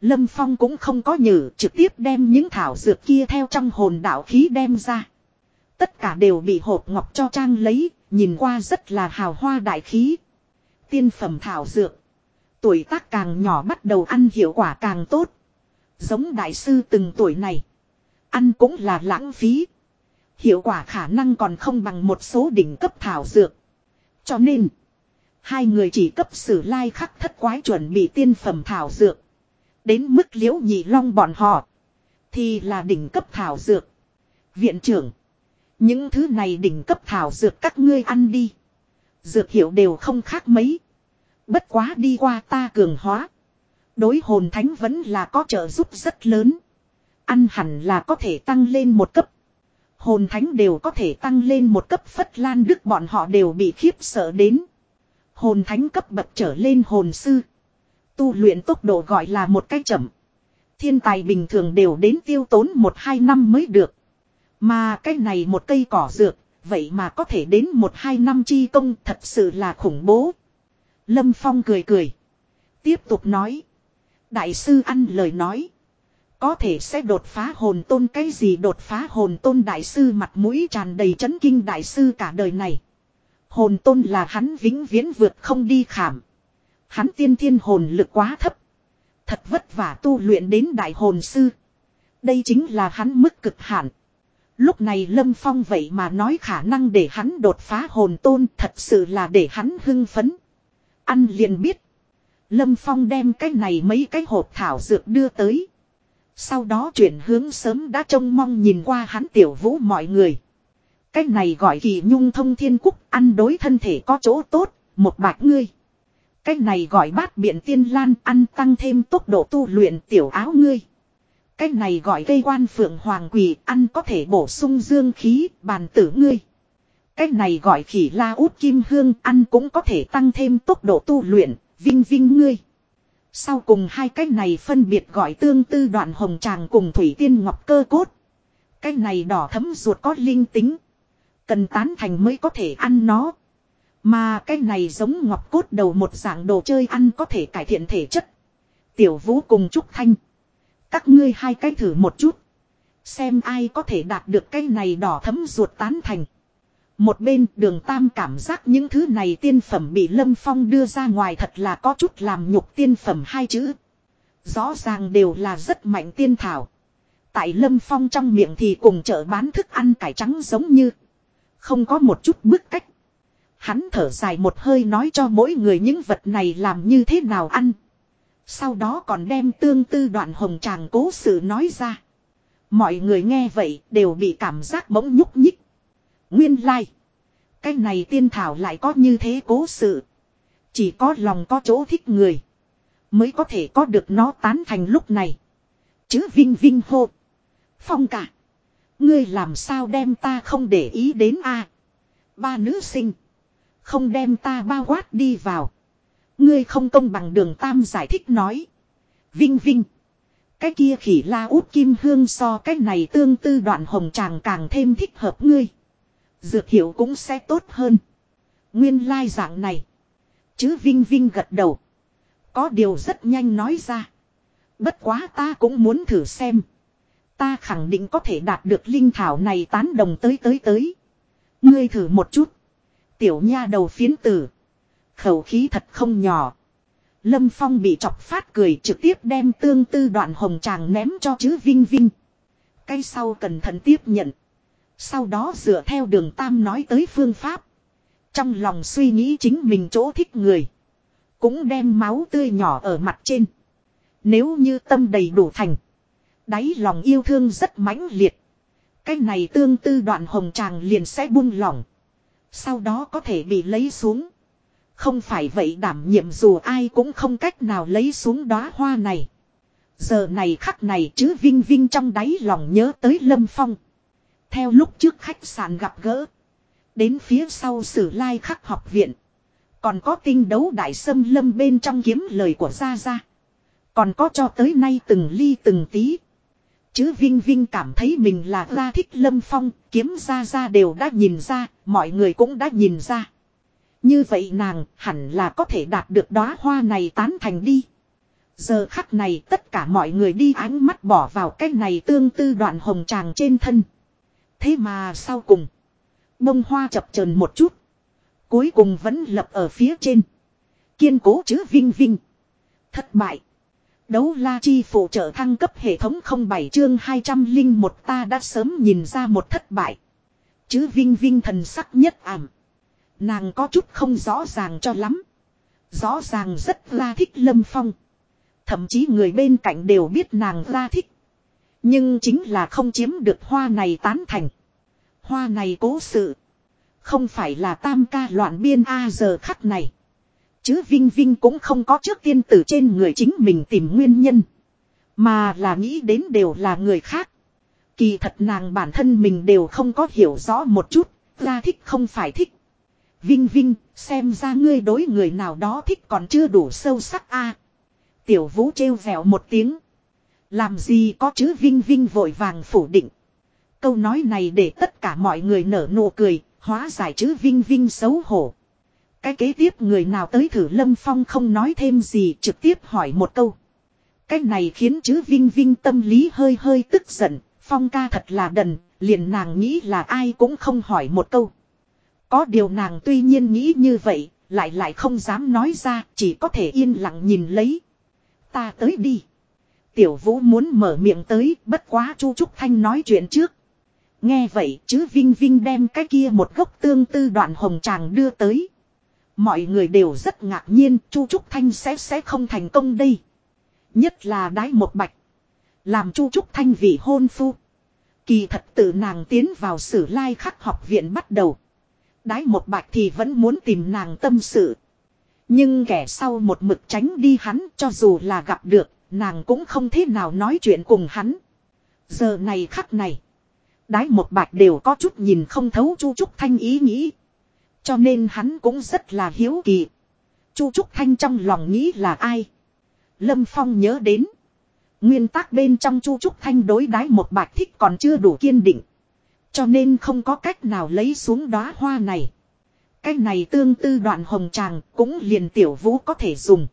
Lâm Phong cũng không có nhử trực tiếp đem những thảo dược kia theo trong hồn đạo khí đem ra. Tất cả đều bị hộp ngọc cho trang lấy, nhìn qua rất là hào hoa đại khí. Tiên phẩm thảo dược. Tuổi tác càng nhỏ bắt đầu ăn hiệu quả càng tốt. Giống đại sư từng tuổi này. Ăn cũng là lãng phí. Hiệu quả khả năng còn không bằng một số đỉnh cấp thảo dược. Cho nên. Hai người chỉ cấp sử lai khắc thất quái chuẩn bị tiên phẩm thảo dược. Đến mức liễu nhị long bọn họ. Thì là đỉnh cấp thảo dược. Viện trưởng. Những thứ này đỉnh cấp thảo dược các ngươi ăn đi. Dược hiệu đều không khác mấy. Bất quá đi qua ta cường hóa. Đối hồn thánh vẫn là có trợ giúp rất lớn. Ăn hẳn là có thể tăng lên một cấp. Hồn thánh đều có thể tăng lên một cấp phất lan đức bọn họ đều bị khiếp sợ đến. Hồn thánh cấp bậc trở lên hồn sư. Tu luyện tốc độ gọi là một cách chậm. Thiên tài bình thường đều đến tiêu tốn một hai năm mới được. Mà cái này một cây cỏ dược, vậy mà có thể đến một hai năm chi công thật sự là khủng bố. Lâm Phong cười cười. Tiếp tục nói. Đại sư ăn lời nói. Có thể sẽ đột phá hồn tôn cái gì đột phá hồn tôn đại sư mặt mũi tràn đầy chấn kinh đại sư cả đời này. Hồn tôn là hắn vĩnh viễn vượt không đi khảm. Hắn tiên thiên hồn lực quá thấp. Thật vất vả tu luyện đến đại hồn sư. Đây chính là hắn mức cực hạn. Lúc này Lâm Phong vậy mà nói khả năng để hắn đột phá hồn tôn thật sự là để hắn hưng phấn. Ăn liền biết. Lâm Phong đem cái này mấy cái hộp thảo dược đưa tới. Sau đó chuyển hướng sớm đã trông mong nhìn qua hắn tiểu vũ mọi người. Cái này gọi kỳ nhung thông thiên cúc ăn đối thân thể có chỗ tốt, một bạch ngươi. Cái này gọi bát biện tiên lan ăn tăng thêm tốc độ tu luyện tiểu áo ngươi. Cái này gọi cây quan phượng hoàng quỳ ăn có thể bổ sung dương khí bàn tử ngươi. Cái này gọi khỉ la út kim hương ăn cũng có thể tăng thêm tốc độ tu luyện, vinh vinh ngươi. Sau cùng hai cái này phân biệt gọi tương tư đoạn hồng tràng cùng thủy tiên ngọc cơ cốt. Cái này đỏ thấm ruột có linh tính. Cần tán thành mới có thể ăn nó. Mà cái này giống ngọc cốt đầu một dạng đồ chơi ăn có thể cải thiện thể chất. Tiểu vũ cùng Trúc Thanh. Các ngươi hai cái thử một chút. Xem ai có thể đạt được cái này đỏ thấm ruột tán thành. Một bên đường tam cảm giác những thứ này tiên phẩm bị Lâm Phong đưa ra ngoài thật là có chút làm nhục tiên phẩm hai chữ. Rõ ràng đều là rất mạnh tiên thảo. Tại lâm phong trong miệng thì cùng chợ bán thức ăn cải trắng giống như. Không có một chút bước cách. Hắn thở dài một hơi nói cho mỗi người những vật này làm như thế nào ăn. Sau đó còn đem tương tư đoạn hồng tràng cố sự nói ra. Mọi người nghe vậy đều bị cảm giác bỗng nhúc nhích. Nguyên lai. Like. Cái này tiên thảo lại có như thế cố sự. Chỉ có lòng có chỗ thích người. Mới có thể có được nó tán thành lúc này. Chứ vinh vinh hô. Phong cả. Ngươi làm sao đem ta không để ý đến a Ba nữ sinh. Không đem ta bao quát đi vào. Ngươi không công bằng đường tam giải thích nói. Vinh vinh. Cái kia khỉ la út kim hương so cái này tương tư đoạn hồng tràng càng thêm thích hợp ngươi. Dược hiệu cũng sẽ tốt hơn. Nguyên lai dạng này. Chứ Vinh Vinh gật đầu. Có điều rất nhanh nói ra. Bất quá ta cũng muốn thử xem. Ta khẳng định có thể đạt được linh thảo này tán đồng tới tới tới. Ngươi thử một chút. Tiểu nha đầu phiến tử. Khẩu khí thật không nhỏ. Lâm Phong bị chọc phát cười trực tiếp đem tương tư đoạn hồng tràng ném cho chứ Vinh Vinh. Cái sau cẩn thận tiếp nhận. Sau đó dựa theo đường Tam nói tới phương pháp. Trong lòng suy nghĩ chính mình chỗ thích người. Cũng đem máu tươi nhỏ ở mặt trên. Nếu như tâm đầy đủ thành. Đáy lòng yêu thương rất mãnh liệt. Cái này tương tư đoạn hồng tràng liền sẽ buông lỏng. Sau đó có thể bị lấy xuống. Không phải vậy đảm nhiệm dù ai cũng không cách nào lấy xuống đóa hoa này. Giờ này khắc này chứ Vinh Vinh trong đáy lòng nhớ tới Lâm Phong. Theo lúc trước khách sạn gặp gỡ. Đến phía sau sử lai khắc học viện. Còn có tinh đấu đại sâm lâm bên trong kiếm lời của Gia Gia. Còn có cho tới nay từng ly từng tí. Chứ Vinh Vinh cảm thấy mình là ra thích lâm phong, kiếm Gia Gia đều đã nhìn ra, mọi người cũng đã nhìn ra. Như vậy nàng hẳn là có thể đạt được đóa hoa này tán thành đi. Giờ khắc này tất cả mọi người đi ánh mắt bỏ vào cái này tương tư đoạn hồng tràng trên thân. Thế mà sau cùng. Bông hoa chập chờn một chút. Cuối cùng vẫn lập ở phía trên. Kiên cố chứ vinh vinh. Thất bại. Đấu la chi phụ trợ thăng cấp hệ thống 07 chương 201 ta đã sớm nhìn ra một thất bại. Chữ vinh vinh thần sắc nhất ảm. Nàng có chút không rõ ràng cho lắm. Rõ ràng rất la thích lâm phong. Thậm chí người bên cạnh đều biết nàng la thích. Nhưng chính là không chiếm được hoa này tán thành. Hoa này cố sự. Không phải là tam ca loạn biên A giờ khắc này. Chứ Vinh Vinh cũng không có trước tiên từ trên người chính mình tìm nguyên nhân. Mà là nghĩ đến đều là người khác. Kỳ thật nàng bản thân mình đều không có hiểu rõ một chút, ra thích không phải thích. Vinh Vinh, xem ra ngươi đối người nào đó thích còn chưa đủ sâu sắc a. Tiểu Vũ trêu vẹo một tiếng. Làm gì có chứ Vinh Vinh vội vàng phủ định. Câu nói này để tất cả mọi người nở nụ cười, hóa giải chữ Vinh Vinh xấu hổ. Cái kế tiếp người nào tới thử Lâm Phong không nói thêm gì trực tiếp hỏi một câu. Cái này khiến chữ Vinh Vinh tâm lý hơi hơi tức giận, Phong ca thật là đần, liền nàng nghĩ là ai cũng không hỏi một câu. Có điều nàng tuy nhiên nghĩ như vậy, lại lại không dám nói ra, chỉ có thể yên lặng nhìn lấy. Ta tới đi. Tiểu vũ muốn mở miệng tới, bất quá Chu Trúc Thanh nói chuyện trước. Nghe vậy chứ Vinh Vinh đem cái kia một gốc tương tư đoạn hồng tràng đưa tới. Mọi người đều rất ngạc nhiên Chu Trúc Thanh sẽ sẽ không thành công đây. Nhất là đái một bạch. Làm Chu Trúc Thanh vị hôn phu. Kỳ thật tự nàng tiến vào sử lai khắc học viện bắt đầu. Đái một bạch thì vẫn muốn tìm nàng tâm sự. Nhưng kẻ sau một mực tránh đi hắn cho dù là gặp được, nàng cũng không thế nào nói chuyện cùng hắn. Giờ này khắc này. Đái một bạch đều có chút nhìn không thấu Chu Trúc Thanh ý nghĩ. Cho nên hắn cũng rất là hiếu kỳ. Chu Trúc Thanh trong lòng nghĩ là ai? Lâm Phong nhớ đến. Nguyên tắc bên trong Chu Trúc Thanh đối đái một bạch thích còn chưa đủ kiên định. Cho nên không có cách nào lấy xuống đóa hoa này. Cái này tương tư đoạn hồng tràng cũng liền tiểu vũ có thể dùng.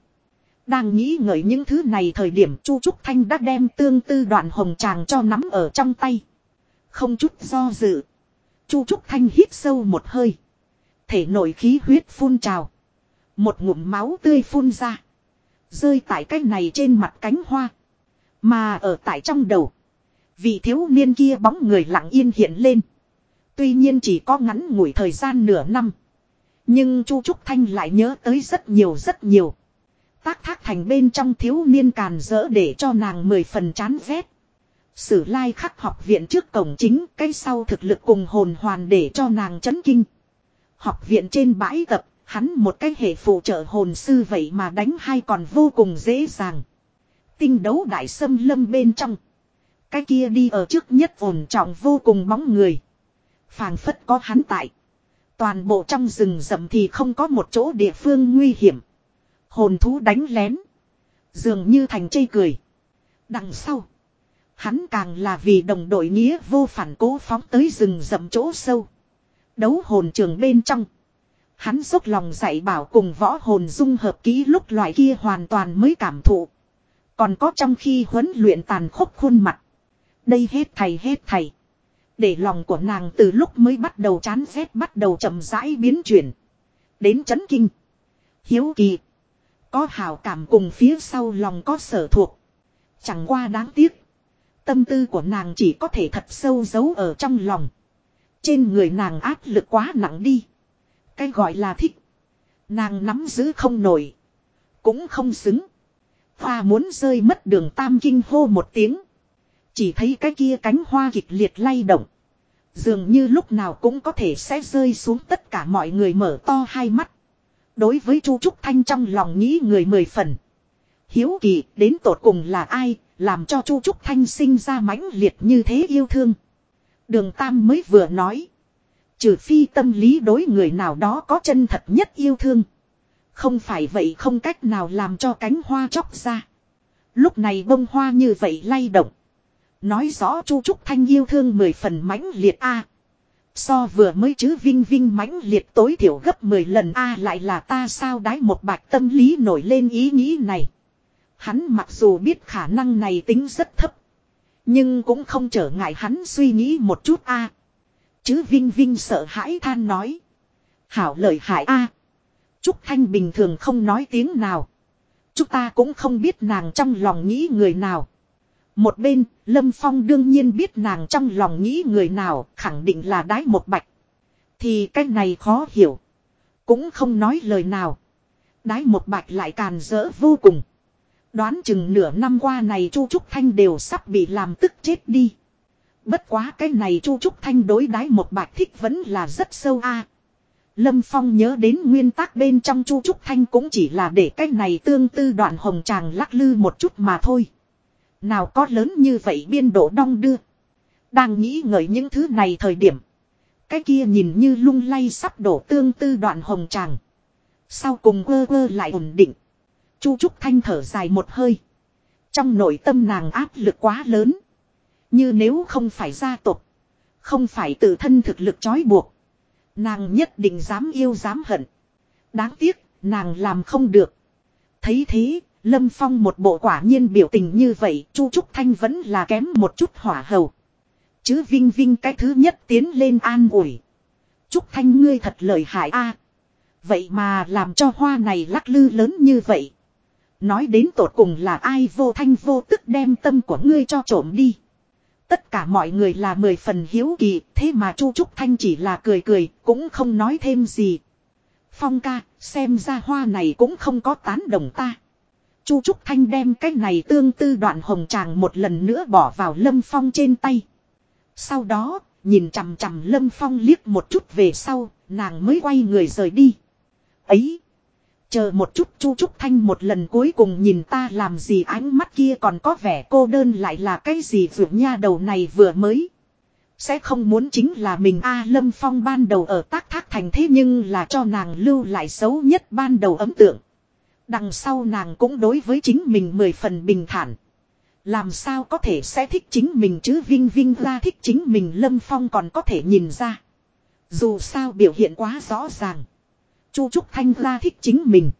Đang nghĩ ngợi những thứ này thời điểm Chu Trúc Thanh đã đem tương tư đoạn hồng tràng cho nắm ở trong tay. Không chút do dự. Chu Trúc Thanh hít sâu một hơi. Thể nội khí huyết phun trào. Một ngụm máu tươi phun ra. Rơi tại cái này trên mặt cánh hoa. Mà ở tại trong đầu. Vị thiếu niên kia bóng người lặng yên hiện lên. Tuy nhiên chỉ có ngắn ngủi thời gian nửa năm. Nhưng Chu Trúc Thanh lại nhớ tới rất nhiều rất nhiều. Tác thác thành bên trong thiếu niên càn rỡ để cho nàng mười phần chán ghét. Sử lai khắc học viện trước cổng chính, cái sau thực lực cùng hồn hoàn để cho nàng chấn kinh. Học viện trên bãi tập, hắn một cái hệ phụ trợ hồn sư vậy mà đánh hai còn vô cùng dễ dàng. Tinh đấu đại sâm lâm bên trong. Cái kia đi ở trước nhất ổn trọng vô cùng bóng người. phảng phất có hắn tại. Toàn bộ trong rừng rậm thì không có một chỗ địa phương nguy hiểm. Hồn thú đánh lén. Dường như thành chây cười. Đằng sau. Hắn càng là vì đồng đội nghĩa vô phản cố phóng tới rừng rậm chỗ sâu. Đấu hồn trường bên trong. Hắn dốc lòng dạy bảo cùng võ hồn dung hợp kỹ lúc loại kia hoàn toàn mới cảm thụ. Còn có trong khi huấn luyện tàn khốc khuôn mặt. Đây hết thầy hết thầy. Để lòng của nàng từ lúc mới bắt đầu chán ghét bắt đầu chậm rãi biến chuyển. Đến chấn kinh. Hiếu kỳ. Có hào cảm cùng phía sau lòng có sở thuộc. Chẳng qua đáng tiếc. Tâm tư của nàng chỉ có thể thật sâu giấu ở trong lòng. Trên người nàng áp lực quá nặng đi. Cái gọi là thích. Nàng nắm giữ không nổi. Cũng không xứng. Hoa muốn rơi mất đường tam kinh hô một tiếng. Chỉ thấy cái kia cánh hoa kịch liệt lay động. Dường như lúc nào cũng có thể sẽ rơi xuống tất cả mọi người mở to hai mắt. Đối với Chu Trúc Thanh trong lòng nghĩ người mười phần. Hiếu kỳ đến tột cùng là ai, làm cho Chu Trúc Thanh sinh ra mãnh liệt như thế yêu thương. Đường Tam mới vừa nói. Trừ phi tâm lý đối người nào đó có chân thật nhất yêu thương. Không phải vậy không cách nào làm cho cánh hoa chóc ra. Lúc này bông hoa như vậy lay động. Nói rõ Chu Trúc Thanh yêu thương mười phần mãnh liệt A. So vừa mới chứ vinh vinh mãnh liệt tối thiểu gấp 10 lần A lại là ta sao đái một bạch tâm lý nổi lên ý nghĩ này. Hắn mặc dù biết khả năng này tính rất thấp. Nhưng cũng không trở ngại hắn suy nghĩ một chút A. Chứ vinh vinh sợ hãi than nói. Hảo lời hại A. Trúc Thanh bình thường không nói tiếng nào. Chúng ta cũng không biết nàng trong lòng nghĩ người nào. Một bên, Lâm Phong đương nhiên biết nàng trong lòng nghĩ người nào, khẳng định là đái một bạch. Thì cái này khó hiểu. Cũng không nói lời nào. Đái một bạch lại càn rỡ vô cùng. Đoán chừng nửa năm qua này Chu Trúc Thanh đều sắp bị làm tức chết đi. Bất quá cái này Chu Trúc Thanh đối đái một bạch thích vẫn là rất sâu a. Lâm Phong nhớ đến nguyên tắc bên trong Chu Trúc Thanh cũng chỉ là để cái này tương tư đoạn hồng tràng lắc lư một chút mà thôi. Nào có lớn như vậy biên độ đong đưa. Đang nghĩ ngợi những thứ này thời điểm. Cái kia nhìn như lung lay sắp đổ tương tư đoạn hồng tràng. Sau cùng quơ quơ lại ổn định. Chu Trúc Thanh thở dài một hơi. Trong nội tâm nàng áp lực quá lớn. Như nếu không phải gia tộc Không phải tự thân thực lực trói buộc. Nàng nhất định dám yêu dám hận. Đáng tiếc, nàng làm không được. Thấy thế, Lâm Phong một bộ quả nhiên biểu tình như vậy, Chu Trúc Thanh vẫn là kém một chút hỏa hầu. Chứ Vinh Vinh cái thứ nhất tiến lên an ủi. Trúc Thanh ngươi thật lời hại a. Vậy mà làm cho hoa này lắc lư lớn như vậy. Nói đến tột cùng là ai vô thanh vô tức đem tâm của ngươi cho trộm đi. Tất cả mọi người là mười phần hiếu kỳ, thế mà Chu Trúc Thanh chỉ là cười cười, cũng không nói thêm gì. Phong ca, xem ra hoa này cũng không có tán đồng ta. Chu Trúc Thanh đem cái này tương tư đoạn hồng tràng một lần nữa bỏ vào Lâm Phong trên tay. Sau đó, nhìn chằm chằm Lâm Phong liếc một chút về sau, nàng mới quay người rời đi. Ấy! Chờ một chút Chu Trúc Thanh một lần cuối cùng nhìn ta làm gì ánh mắt kia còn có vẻ cô đơn lại là cái gì vượt nha đầu này vừa mới. Sẽ không muốn chính là mình A Lâm Phong ban đầu ở tác thác thành thế nhưng là cho nàng lưu lại xấu nhất ban đầu ấm tượng. Đằng sau nàng cũng đối với chính mình mười phần bình thản. Làm sao có thể sẽ thích chính mình chứ Vinh Vinh ra thích chính mình Lâm Phong còn có thể nhìn ra. Dù sao biểu hiện quá rõ ràng. Chu Trúc Thanh ra thích chính mình.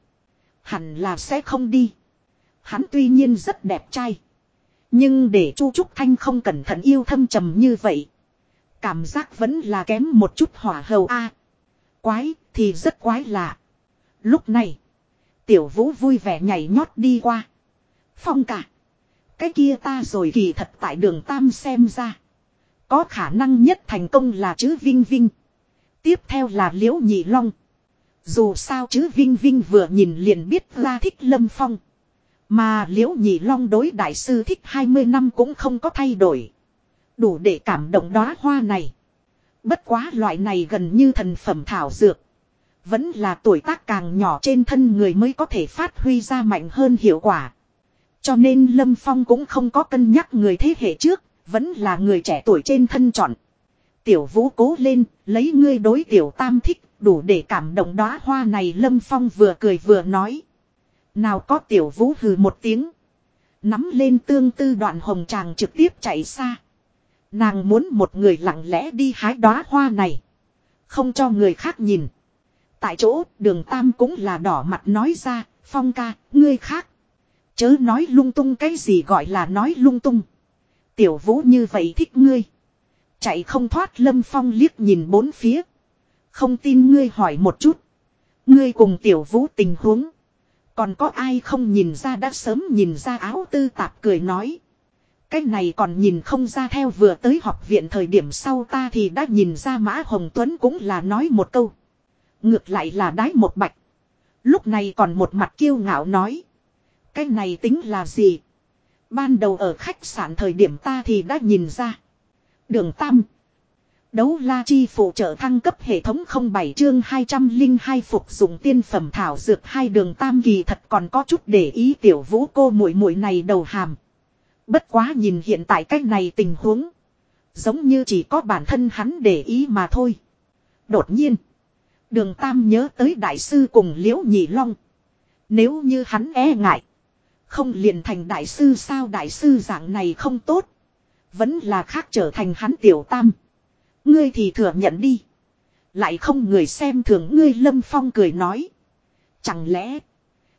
Hẳn là sẽ không đi. Hắn tuy nhiên rất đẹp trai. Nhưng để Chu Trúc Thanh không cẩn thận yêu thâm trầm như vậy. Cảm giác vẫn là kém một chút hỏa hầu a. quái thì rất quái lạ. Lúc này. Tiểu vũ vui vẻ nhảy nhót đi qua. Phong cả. Cái kia ta rồi kỳ thật tại đường Tam xem ra. Có khả năng nhất thành công là chữ Vinh Vinh. Tiếp theo là Liễu Nhị Long. Dù sao chứ Vinh Vinh vừa nhìn liền biết ra thích Lâm Phong. Mà Liễu Nhị Long đối đại sư thích 20 năm cũng không có thay đổi. Đủ để cảm động đóa hoa này. Bất quá loại này gần như thần phẩm thảo dược. Vẫn là tuổi tác càng nhỏ trên thân người mới có thể phát huy ra mạnh hơn hiệu quả. Cho nên Lâm Phong cũng không có cân nhắc người thế hệ trước, vẫn là người trẻ tuổi trên thân chọn. Tiểu vũ cố lên, lấy ngươi đối tiểu tam thích, đủ để cảm động đóa hoa này Lâm Phong vừa cười vừa nói. Nào có tiểu vũ hừ một tiếng. Nắm lên tương tư đoạn hồng tràng trực tiếp chạy xa. Nàng muốn một người lặng lẽ đi hái đóa hoa này. Không cho người khác nhìn. Tại chỗ đường tam cũng là đỏ mặt nói ra. Phong ca, ngươi khác. Chớ nói lung tung cái gì gọi là nói lung tung. Tiểu vũ như vậy thích ngươi. Chạy không thoát lâm phong liếc nhìn bốn phía. Không tin ngươi hỏi một chút. Ngươi cùng tiểu vũ tình huống. Còn có ai không nhìn ra đã sớm nhìn ra áo tư tạp cười nói. Cái này còn nhìn không ra theo vừa tới học viện thời điểm sau ta thì đã nhìn ra Mã Hồng Tuấn cũng là nói một câu. Ngược lại là đái một bạch. Lúc này còn một mặt kiêu ngạo nói. Cái này tính là gì? Ban đầu ở khách sạn thời điểm ta thì đã nhìn ra. Đường Tam. Đấu la chi phụ trợ thăng cấp hệ thống 07 chương 202 phục dụng tiên phẩm thảo dược hai đường Tam kỳ thật còn có chút để ý tiểu vũ cô muội muội này đầu hàm. Bất quá nhìn hiện tại cách này tình huống. Giống như chỉ có bản thân hắn để ý mà thôi. Đột nhiên. Đường Tam nhớ tới đại sư cùng Liễu Nhị Long. Nếu như hắn e ngại. Không liền thành đại sư sao đại sư dạng này không tốt. Vẫn là khác trở thành hắn tiểu tam. Ngươi thì thừa nhận đi. Lại không người xem thường ngươi, lâm phong cười nói. Chẳng lẽ.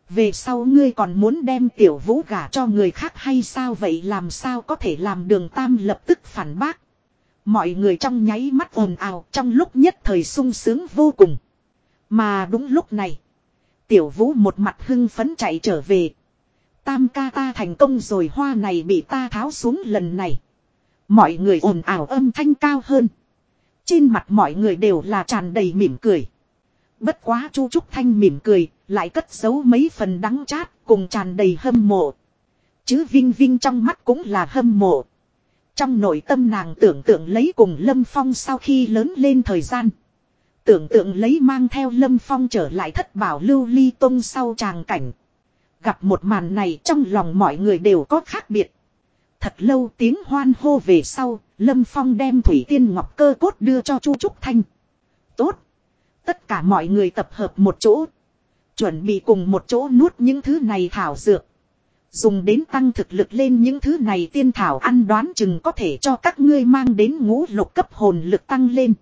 Về sau ngươi còn muốn đem tiểu vũ gả cho người khác hay sao vậy làm sao có thể làm đường tam lập tức phản bác. Mọi người trong nháy mắt ồn ào, trong lúc nhất thời sung sướng vô cùng. Mà đúng lúc này. Tiểu vũ một mặt hưng phấn chạy trở về. Tam ca ta thành công rồi, hoa này bị ta tháo xuống lần này. Mọi người ồn ào âm thanh cao hơn. Trên mặt mọi người đều là tràn đầy mỉm cười. Bất quá Chu Trúc Thanh mỉm cười, lại cất giấu mấy phần đắng chát cùng tràn đầy hâm mộ. Chứ Vinh Vinh trong mắt cũng là hâm mộ. Trong nội tâm nàng tưởng tượng lấy cùng Lâm Phong sau khi lớn lên thời gian. Tưởng tượng lấy mang theo Lâm Phong trở lại thất bảo lưu ly tông sau tràng cảnh. Gặp một màn này trong lòng mọi người đều có khác biệt. Thật lâu tiếng hoan hô về sau, Lâm Phong đem Thủy Tiên Ngọc cơ cốt đưa cho Chu Trúc Thanh. Tốt. Tất cả mọi người tập hợp một chỗ. Chuẩn bị cùng một chỗ nuốt những thứ này thảo dược. Dùng đến tăng thực lực lên những thứ này tiên thảo ăn đoán chừng có thể cho các ngươi mang đến ngũ lục cấp hồn lực tăng lên.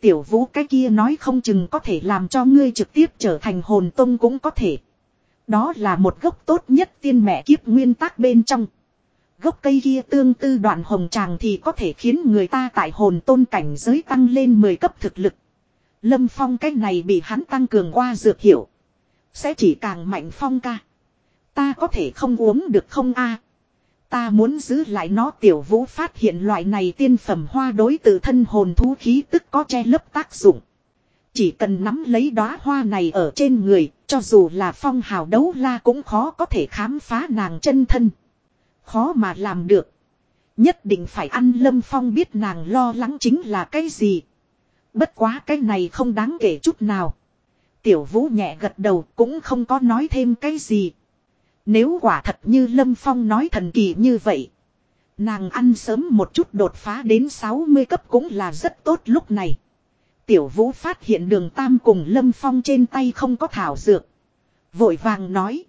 Tiểu vũ cái kia nói không chừng có thể làm cho ngươi trực tiếp trở thành hồn tông cũng có thể. Đó là một gốc tốt nhất tiên mẹ kiếp nguyên tắc bên trong. Gốc cây kia tương tư đoạn hồng tràng thì có thể khiến người ta tại hồn tôn cảnh giới tăng lên 10 cấp thực lực. Lâm phong cái này bị hắn tăng cường qua dược hiệu. Sẽ chỉ càng mạnh phong ca. Ta có thể không uống được không a Ta muốn giữ lại nó tiểu vũ phát hiện loại này tiên phẩm hoa đối tự thân hồn thú khí tức có che lấp tác dụng. Chỉ cần nắm lấy đóa hoa này ở trên người, cho dù là phong hào đấu la cũng khó có thể khám phá nàng chân thân. Khó mà làm được. Nhất định phải ăn lâm phong biết nàng lo lắng chính là cái gì. Bất quá cái này không đáng kể chút nào. Tiểu vũ nhẹ gật đầu cũng không có nói thêm cái gì. Nếu quả thật như Lâm Phong nói thần kỳ như vậy. Nàng ăn sớm một chút đột phá đến 60 cấp cũng là rất tốt lúc này. Tiểu vũ phát hiện đường Tam cùng Lâm Phong trên tay không có thảo dược. Vội vàng nói.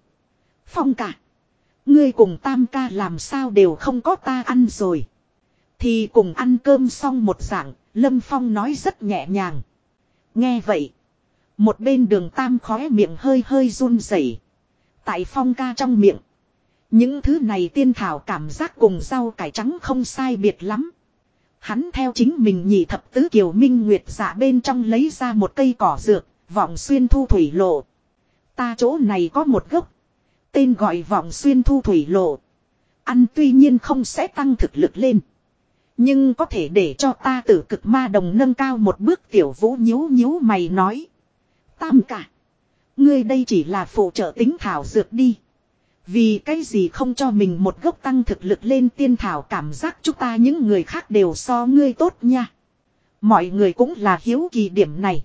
Phong cả. Ngươi cùng Tam ca làm sao đều không có ta ăn rồi. Thì cùng ăn cơm xong một dạng, Lâm Phong nói rất nhẹ nhàng. Nghe vậy. Một bên đường Tam khóe miệng hơi hơi run rẩy. Tại Phong ca trong miệng. Những thứ này tiên thảo cảm giác cùng rau cải trắng không sai biệt lắm. Hắn theo chính mình nhị thập tứ kiều minh nguyệt dạ bên trong lấy ra một cây cỏ dược, vọng xuyên thu thủy lộ. Ta chỗ này có một gốc. Tên gọi vọng xuyên thu thủy lộ. Ăn tuy nhiên không sẽ tăng thực lực lên. Nhưng có thể để cho ta tử cực ma đồng nâng cao một bước tiểu vũ nhíu nhíu mày nói. Tam cả. Ngươi đây chỉ là phụ trợ tính thảo dược đi. Vì cái gì không cho mình một gốc tăng thực lực lên tiên thảo cảm giác chúng ta những người khác đều so ngươi tốt nha. Mọi người cũng là hiếu kỳ điểm này.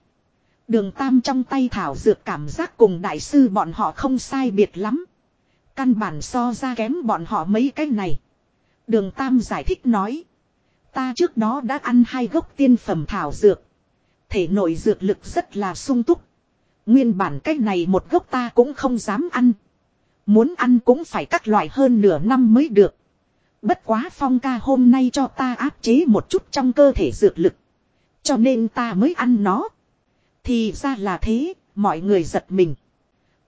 Đường tam trong tay thảo dược cảm giác cùng đại sư bọn họ không sai biệt lắm. Căn bản so ra kém bọn họ mấy cái này. Đường tam giải thích nói. Ta trước đó đã ăn hai gốc tiên phẩm thảo dược. Thể nội dược lực rất là sung túc. Nguyên bản cái này một gốc ta cũng không dám ăn. Muốn ăn cũng phải các loại hơn nửa năm mới được. Bất quá phong ca hôm nay cho ta áp chế một chút trong cơ thể dược lực. Cho nên ta mới ăn nó. Thì ra là thế, mọi người giật mình.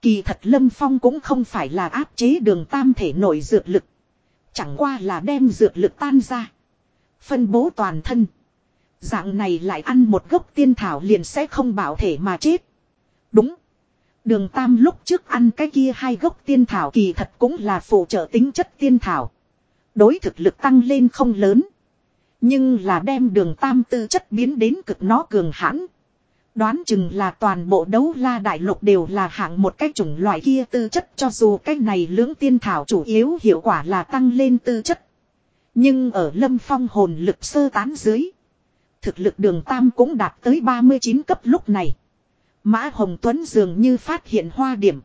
Kỳ thật Lâm Phong cũng không phải là áp chế đường tam thể nội dược lực. Chẳng qua là đem dược lực tan ra. Phân bố toàn thân. Dạng này lại ăn một gốc tiên thảo liền sẽ không bảo thể mà chết. Đúng. Đường Tam lúc trước ăn cái kia hai gốc tiên thảo kỳ thật cũng là phụ trợ tính chất tiên thảo. Đối thực lực tăng lên không lớn. Nhưng là đem đường Tam tư chất biến đến cực nó cường hãn. Đoán chừng là toàn bộ đấu la đại lục đều là hạng một cái chủng loại kia tư chất, cho dù cái này lưỡng tiên thảo chủ yếu hiệu quả là tăng lên tư chất. Nhưng ở lâm phong hồn lực sơ tán dưới. Thực lực đường Tam cũng đạt tới 39 cấp lúc này. Mã Hồng Tuấn dường như phát hiện hoa điểm.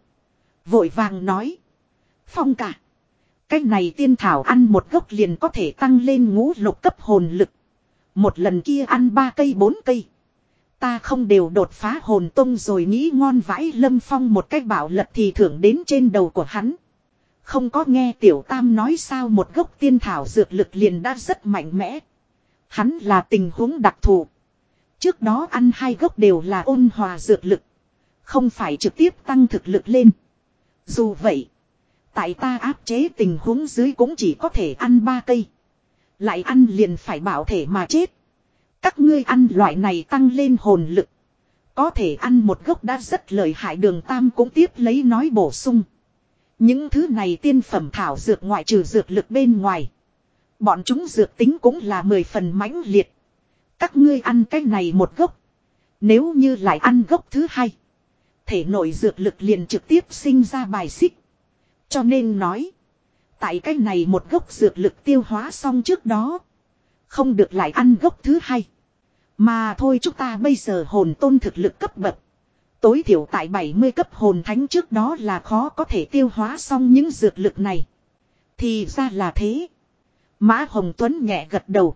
Vội vàng nói. Phong cả. Cái này tiên thảo ăn một gốc liền có thể tăng lên ngũ lục cấp hồn lực. Một lần kia ăn ba cây bốn cây. Ta không đều đột phá hồn tung rồi nghĩ ngon vãi lâm phong một cách bảo lật thì thưởng đến trên đầu của hắn. Không có nghe tiểu tam nói sao một gốc tiên thảo dược lực liền đã rất mạnh mẽ. Hắn là tình huống đặc thù. Trước đó ăn hai gốc đều là ôn hòa dược lực. Không phải trực tiếp tăng thực lực lên. Dù vậy. Tại ta áp chế tình huống dưới cũng chỉ có thể ăn ba cây. Lại ăn liền phải bảo thể mà chết. Các ngươi ăn loại này tăng lên hồn lực. Có thể ăn một gốc đã rất lợi hại đường tam cũng tiếp lấy nói bổ sung. Những thứ này tiên phẩm thảo dược ngoại trừ dược lực bên ngoài. Bọn chúng dược tính cũng là mười phần mãnh liệt. Các ngươi ăn cái này một gốc. Nếu như lại ăn gốc thứ hai. Thể nội dược lực liền trực tiếp sinh ra bài xích. Cho nên nói. Tại cái này một gốc dược lực tiêu hóa xong trước đó. Không được lại ăn gốc thứ hai. Mà thôi chúng ta bây giờ hồn tôn thực lực cấp bậc. Tối thiểu tại 70 cấp hồn thánh trước đó là khó có thể tiêu hóa xong những dược lực này. Thì ra là thế. Mã Hồng Tuấn nhẹ gật đầu.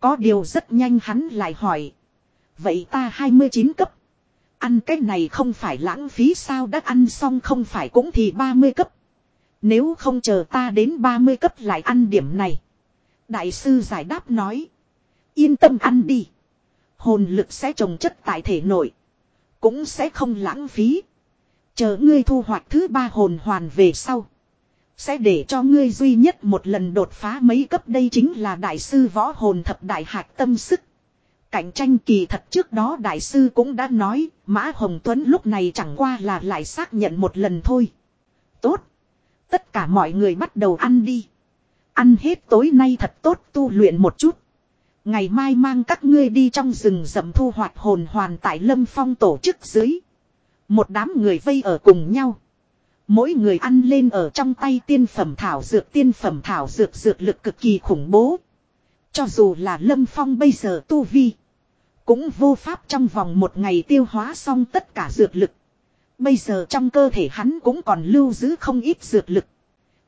Có điều rất nhanh hắn lại hỏi. Vậy ta 29 cấp. Ăn cái này không phải lãng phí sao đã ăn xong không phải cũng thì 30 cấp. Nếu không chờ ta đến 30 cấp lại ăn điểm này. Đại sư giải đáp nói. Yên tâm ăn đi. Hồn lực sẽ trồng chất tại thể nội. Cũng sẽ không lãng phí. Chờ ngươi thu hoạch thứ ba hồn hoàn về sau. Sẽ để cho ngươi duy nhất một lần đột phá mấy cấp đây chính là đại sư võ hồn thập đại hạc tâm sức. Cạnh tranh kỳ thật trước đó đại sư cũng đã nói, Mã Hồng Tuấn lúc này chẳng qua là lại xác nhận một lần thôi. Tốt. Tất cả mọi người bắt đầu ăn đi. Ăn hết tối nay thật tốt tu luyện một chút. Ngày mai mang các ngươi đi trong rừng rậm thu hoạch hồn hoàn tại lâm phong tổ chức dưới. Một đám người vây ở cùng nhau. Mỗi người ăn lên ở trong tay tiên phẩm thảo dược tiên phẩm thảo dược dược lực cực kỳ khủng bố. Cho dù là lâm phong bây giờ tu vi. Cũng vô pháp trong vòng một ngày tiêu hóa xong tất cả dược lực. Bây giờ trong cơ thể hắn cũng còn lưu giữ không ít dược lực.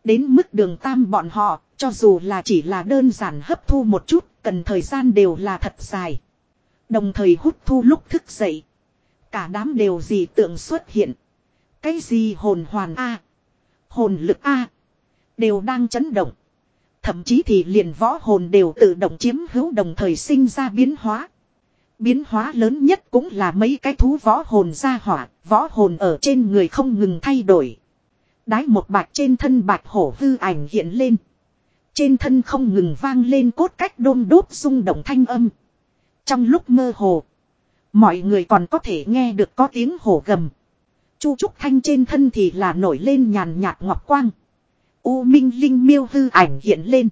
Đến mức đường tam bọn họ, cho dù là chỉ là đơn giản hấp thu một chút, cần thời gian đều là thật dài. Đồng thời hút thu lúc thức dậy. Cả đám đều gì tượng xuất hiện. Cái gì hồn hoàn A. Hồn lực A. Đều đang chấn động. Thậm chí thì liền võ hồn đều tự động chiếm hữu đồng thời sinh ra biến hóa. Biến hóa lớn nhất cũng là mấy cái thú võ hồn ra hỏa, võ hồn ở trên người không ngừng thay đổi. Đái một bạch trên thân bạch hổ hư ảnh hiện lên. Trên thân không ngừng vang lên cốt cách đôm đốt rung động thanh âm. Trong lúc mơ hồ, mọi người còn có thể nghe được có tiếng hổ gầm. Chu Trúc Thanh trên thân thì là nổi lên nhàn nhạt ngọc quang. U Minh Linh miêu hư ảnh hiện lên.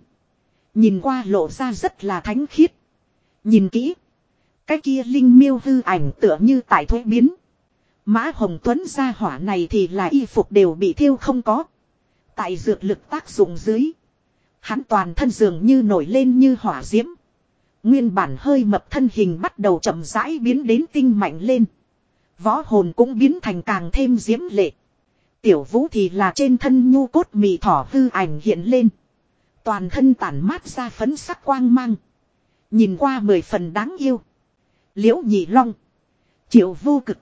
Nhìn qua lộ ra rất là thánh khiết. Nhìn kỹ. Cái kia Linh miêu hư ảnh tựa như tại thuế biến. Mã Hồng Tuấn ra hỏa này thì là y phục đều bị thiêu không có. Tại dược lực tác dụng dưới. Hắn toàn thân dường như nổi lên như hỏa diễm. Nguyên bản hơi mập thân hình bắt đầu chậm rãi biến đến tinh mạnh lên. Võ hồn cũng biến thành càng thêm diễm lệ. Tiểu vũ thì là trên thân nhu cốt mì thỏ hư ảnh hiện lên. Toàn thân tản mát ra phấn sắc quang mang. Nhìn qua mười phần đáng yêu. Liễu nhị long. Triệu vô cực.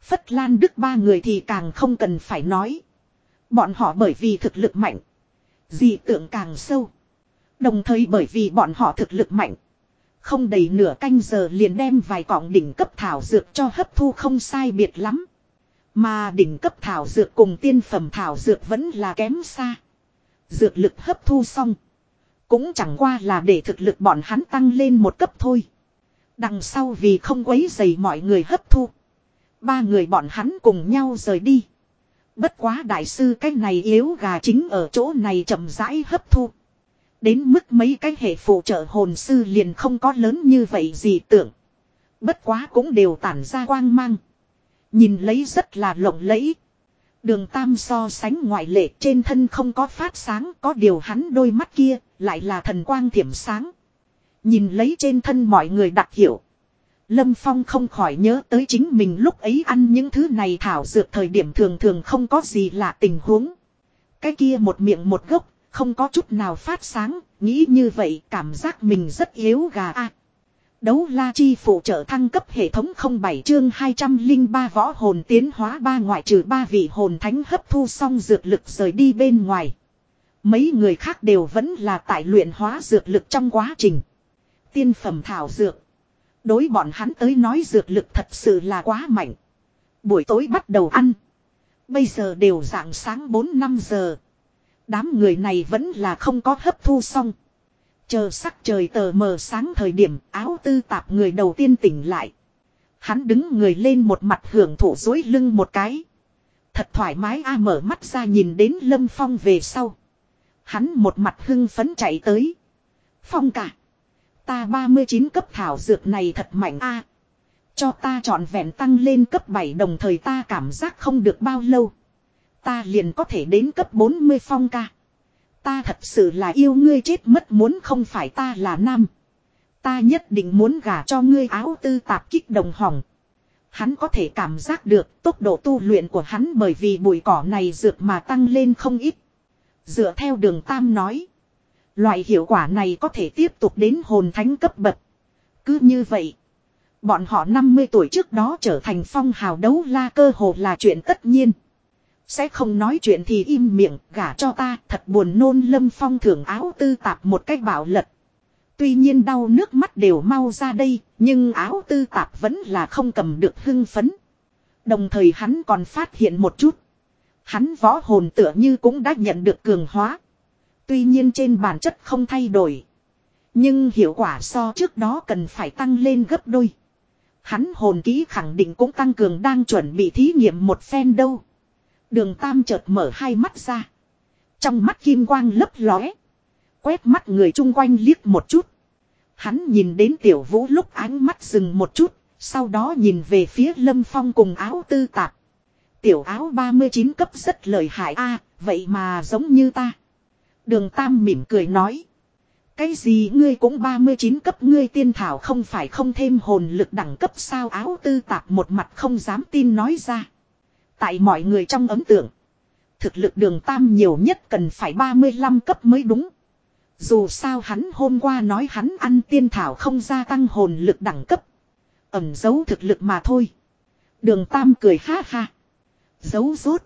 Phất Lan Đức ba người thì càng không cần phải nói. Bọn họ bởi vì thực lực mạnh. Dị tượng càng sâu. Đồng thời bởi vì bọn họ thực lực mạnh. Không đầy nửa canh giờ liền đem vài cọng đỉnh cấp thảo dược cho hấp thu không sai biệt lắm. Mà đỉnh cấp thảo dược cùng tiên phẩm thảo dược vẫn là kém xa. Dược lực hấp thu xong. Cũng chẳng qua là để thực lực bọn hắn tăng lên một cấp thôi. Đằng sau vì không quấy dày mọi người hấp thu. Ba người bọn hắn cùng nhau rời đi. Bất quá đại sư cái này yếu gà chính ở chỗ này chậm rãi hấp thu. Đến mức mấy cái hệ phụ trợ hồn sư liền không có lớn như vậy gì tưởng. Bất quá cũng đều tản ra quang mang. Nhìn lấy rất là lộng lẫy. Đường tam so sánh ngoại lệ trên thân không có phát sáng, có điều hắn đôi mắt kia lại là thần quang thiểm sáng. Nhìn lấy trên thân mọi người đặc hiệu. Lâm Phong không khỏi nhớ tới chính mình lúc ấy ăn những thứ này thảo dược thời điểm thường thường không có gì lạ tình huống. Cái kia một miệng một gốc, không có chút nào phát sáng, nghĩ như vậy cảm giác mình rất yếu gà a. đấu la chi phụ trợ thăng cấp hệ thống 07 chương 203 võ hồn tiến hóa ba ngoại trừ ba vị hồn thánh hấp thu xong dược lực rời đi bên ngoài. Mấy người khác đều vẫn là tại luyện hóa dược lực trong quá trình. Tiên phẩm thảo dược. Đối bọn hắn tới nói dược lực thật sự là quá mạnh. Buổi tối bắt đầu ăn. Bây giờ đều dạng sáng 4-5 giờ. Đám người này vẫn là không có hấp thu xong. Chờ sắc trời tờ mờ sáng thời điểm, áo tư tạp người đầu tiên tỉnh lại. Hắn đứng người lên một mặt hưởng thụ dối lưng một cái. Thật thoải mái a mở mắt ra nhìn đến lâm phong về sau. Hắn một mặt hưng phấn chạy tới. Phong cả. Ta 39 cấp thảo dược này thật mạnh a. cho ta trọn vẹn tăng lên cấp 7 đồng thời ta cảm giác không được bao lâu. Ta liền có thể đến cấp 40 phong ca. Ta thật sự là yêu ngươi chết mất muốn không phải ta là nam. Ta nhất định muốn gả cho ngươi áo tư tạp kích đồng hỏng. Hắn có thể cảm giác được tốc độ tu luyện của hắn bởi vì bụi cỏ này dược mà tăng lên không ít. Dựa theo đường Tam nói. Loại hiệu quả này có thể tiếp tục đến hồn thánh cấp bậc. Cứ như vậy. Bọn họ 50 tuổi trước đó trở thành phong hào đấu la cơ hồ là chuyện tất nhiên. Sẽ không nói chuyện thì im miệng, gả cho ta, thật buồn nôn lâm phong thưởng áo tư tạp một cách bảo lật. Tuy nhiên đau nước mắt đều mau ra đây, nhưng áo tư tạp vẫn là không cầm được hưng phấn. Đồng thời hắn còn phát hiện một chút. Hắn võ hồn tựa như cũng đã nhận được cường hóa. Tuy nhiên trên bản chất không thay đổi. Nhưng hiệu quả so trước đó cần phải tăng lên gấp đôi. Hắn hồn ký khẳng định cũng tăng cường đang chuẩn bị thí nghiệm một phen đâu. Đường Tam chợt mở hai mắt ra. Trong mắt kim quang lấp lóe. Quét mắt người chung quanh liếc một chút. Hắn nhìn đến tiểu vũ lúc ánh mắt dừng một chút. Sau đó nhìn về phía lâm phong cùng áo tư tạp. Tiểu áo 39 cấp rất lợi hại a, vậy mà giống như ta. Đường Tam mỉm cười nói. Cái gì ngươi cũng 39 cấp, ngươi tiên thảo không phải không thêm hồn lực đẳng cấp sao áo tư tạp một mặt không dám tin nói ra. Tại mọi người trong ấn tượng. Thực lực đường Tam nhiều nhất cần phải 35 cấp mới đúng. Dù sao hắn hôm qua nói hắn ăn tiên thảo không gia tăng hồn lực đẳng cấp. Ẩm giấu thực lực mà thôi. Đường Tam cười ha ha. Giấu rốt.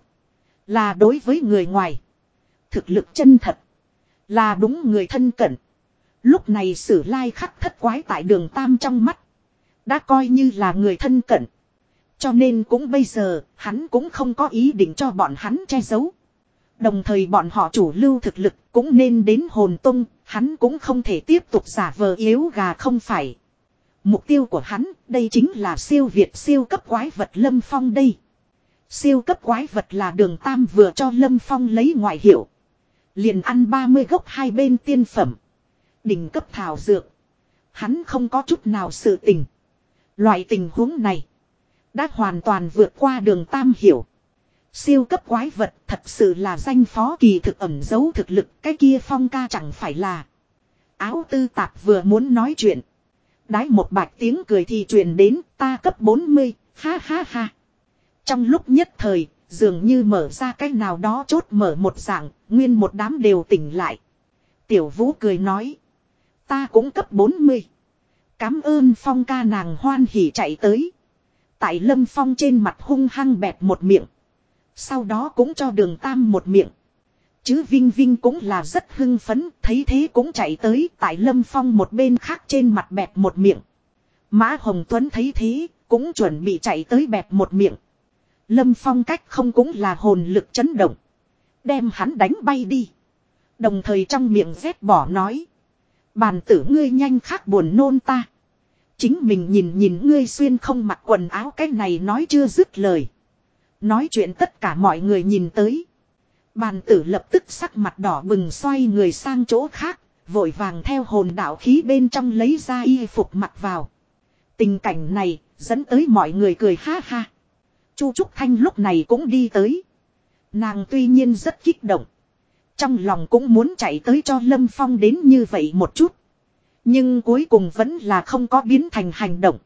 Là đối với người ngoài. Thực lực chân thật. Là đúng người thân cận. Lúc này sử lai khắc thất quái tại đường Tam trong mắt. Đã coi như là người thân cận. Cho nên cũng bây giờ, hắn cũng không có ý định cho bọn hắn che giấu. Đồng thời bọn họ chủ lưu thực lực cũng nên đến hồn tung, hắn cũng không thể tiếp tục giả vờ yếu gà không phải. Mục tiêu của hắn, đây chính là siêu việt siêu cấp quái vật lâm phong đây. Siêu cấp quái vật là đường Tam vừa cho Lâm Phong lấy ngoại hiệu. Liền ăn 30 gốc hai bên tiên phẩm. Đỉnh cấp thảo dược. Hắn không có chút nào sự tình. Loại tình huống này. Đã hoàn toàn vượt qua đường Tam hiểu. Siêu cấp quái vật thật sự là danh phó kỳ thực ẩm giấu thực lực. Cái kia phong ca chẳng phải là. Áo tư tạp vừa muốn nói chuyện. Đái một bạch tiếng cười thì truyền đến ta cấp 40, ha ha ha. Trong lúc nhất thời, dường như mở ra cái nào đó chốt mở một dạng, nguyên một đám đều tỉnh lại. Tiểu vũ cười nói. Ta cũng cấp 40. Cám ơn phong ca nàng hoan hỉ chạy tới. Tại lâm phong trên mặt hung hăng bẹt một miệng. Sau đó cũng cho đường tam một miệng. Chứ Vinh Vinh cũng là rất hưng phấn, thấy thế cũng chạy tới tại Lâm Phong một bên khác trên mặt bẹt một miệng. Mã Hồng Tuấn thấy thế, cũng chuẩn bị chạy tới bẹp một miệng. Lâm Phong cách không cũng là hồn lực chấn động. Đem hắn đánh bay đi. Đồng thời trong miệng rét bỏ nói. Bàn tử ngươi nhanh khác buồn nôn ta. Chính mình nhìn nhìn ngươi xuyên không mặc quần áo cái này nói chưa dứt lời. Nói chuyện tất cả mọi người nhìn tới. Bàn tử lập tức sắc mặt đỏ bừng xoay người sang chỗ khác, vội vàng theo hồn đạo khí bên trong lấy ra y phục mặc vào. Tình cảnh này dẫn tới mọi người cười ha ha. Chu Trúc Thanh lúc này cũng đi tới. Nàng tuy nhiên rất kích động. Trong lòng cũng muốn chạy tới cho Lâm Phong đến như vậy một chút. Nhưng cuối cùng vẫn là không có biến thành hành động.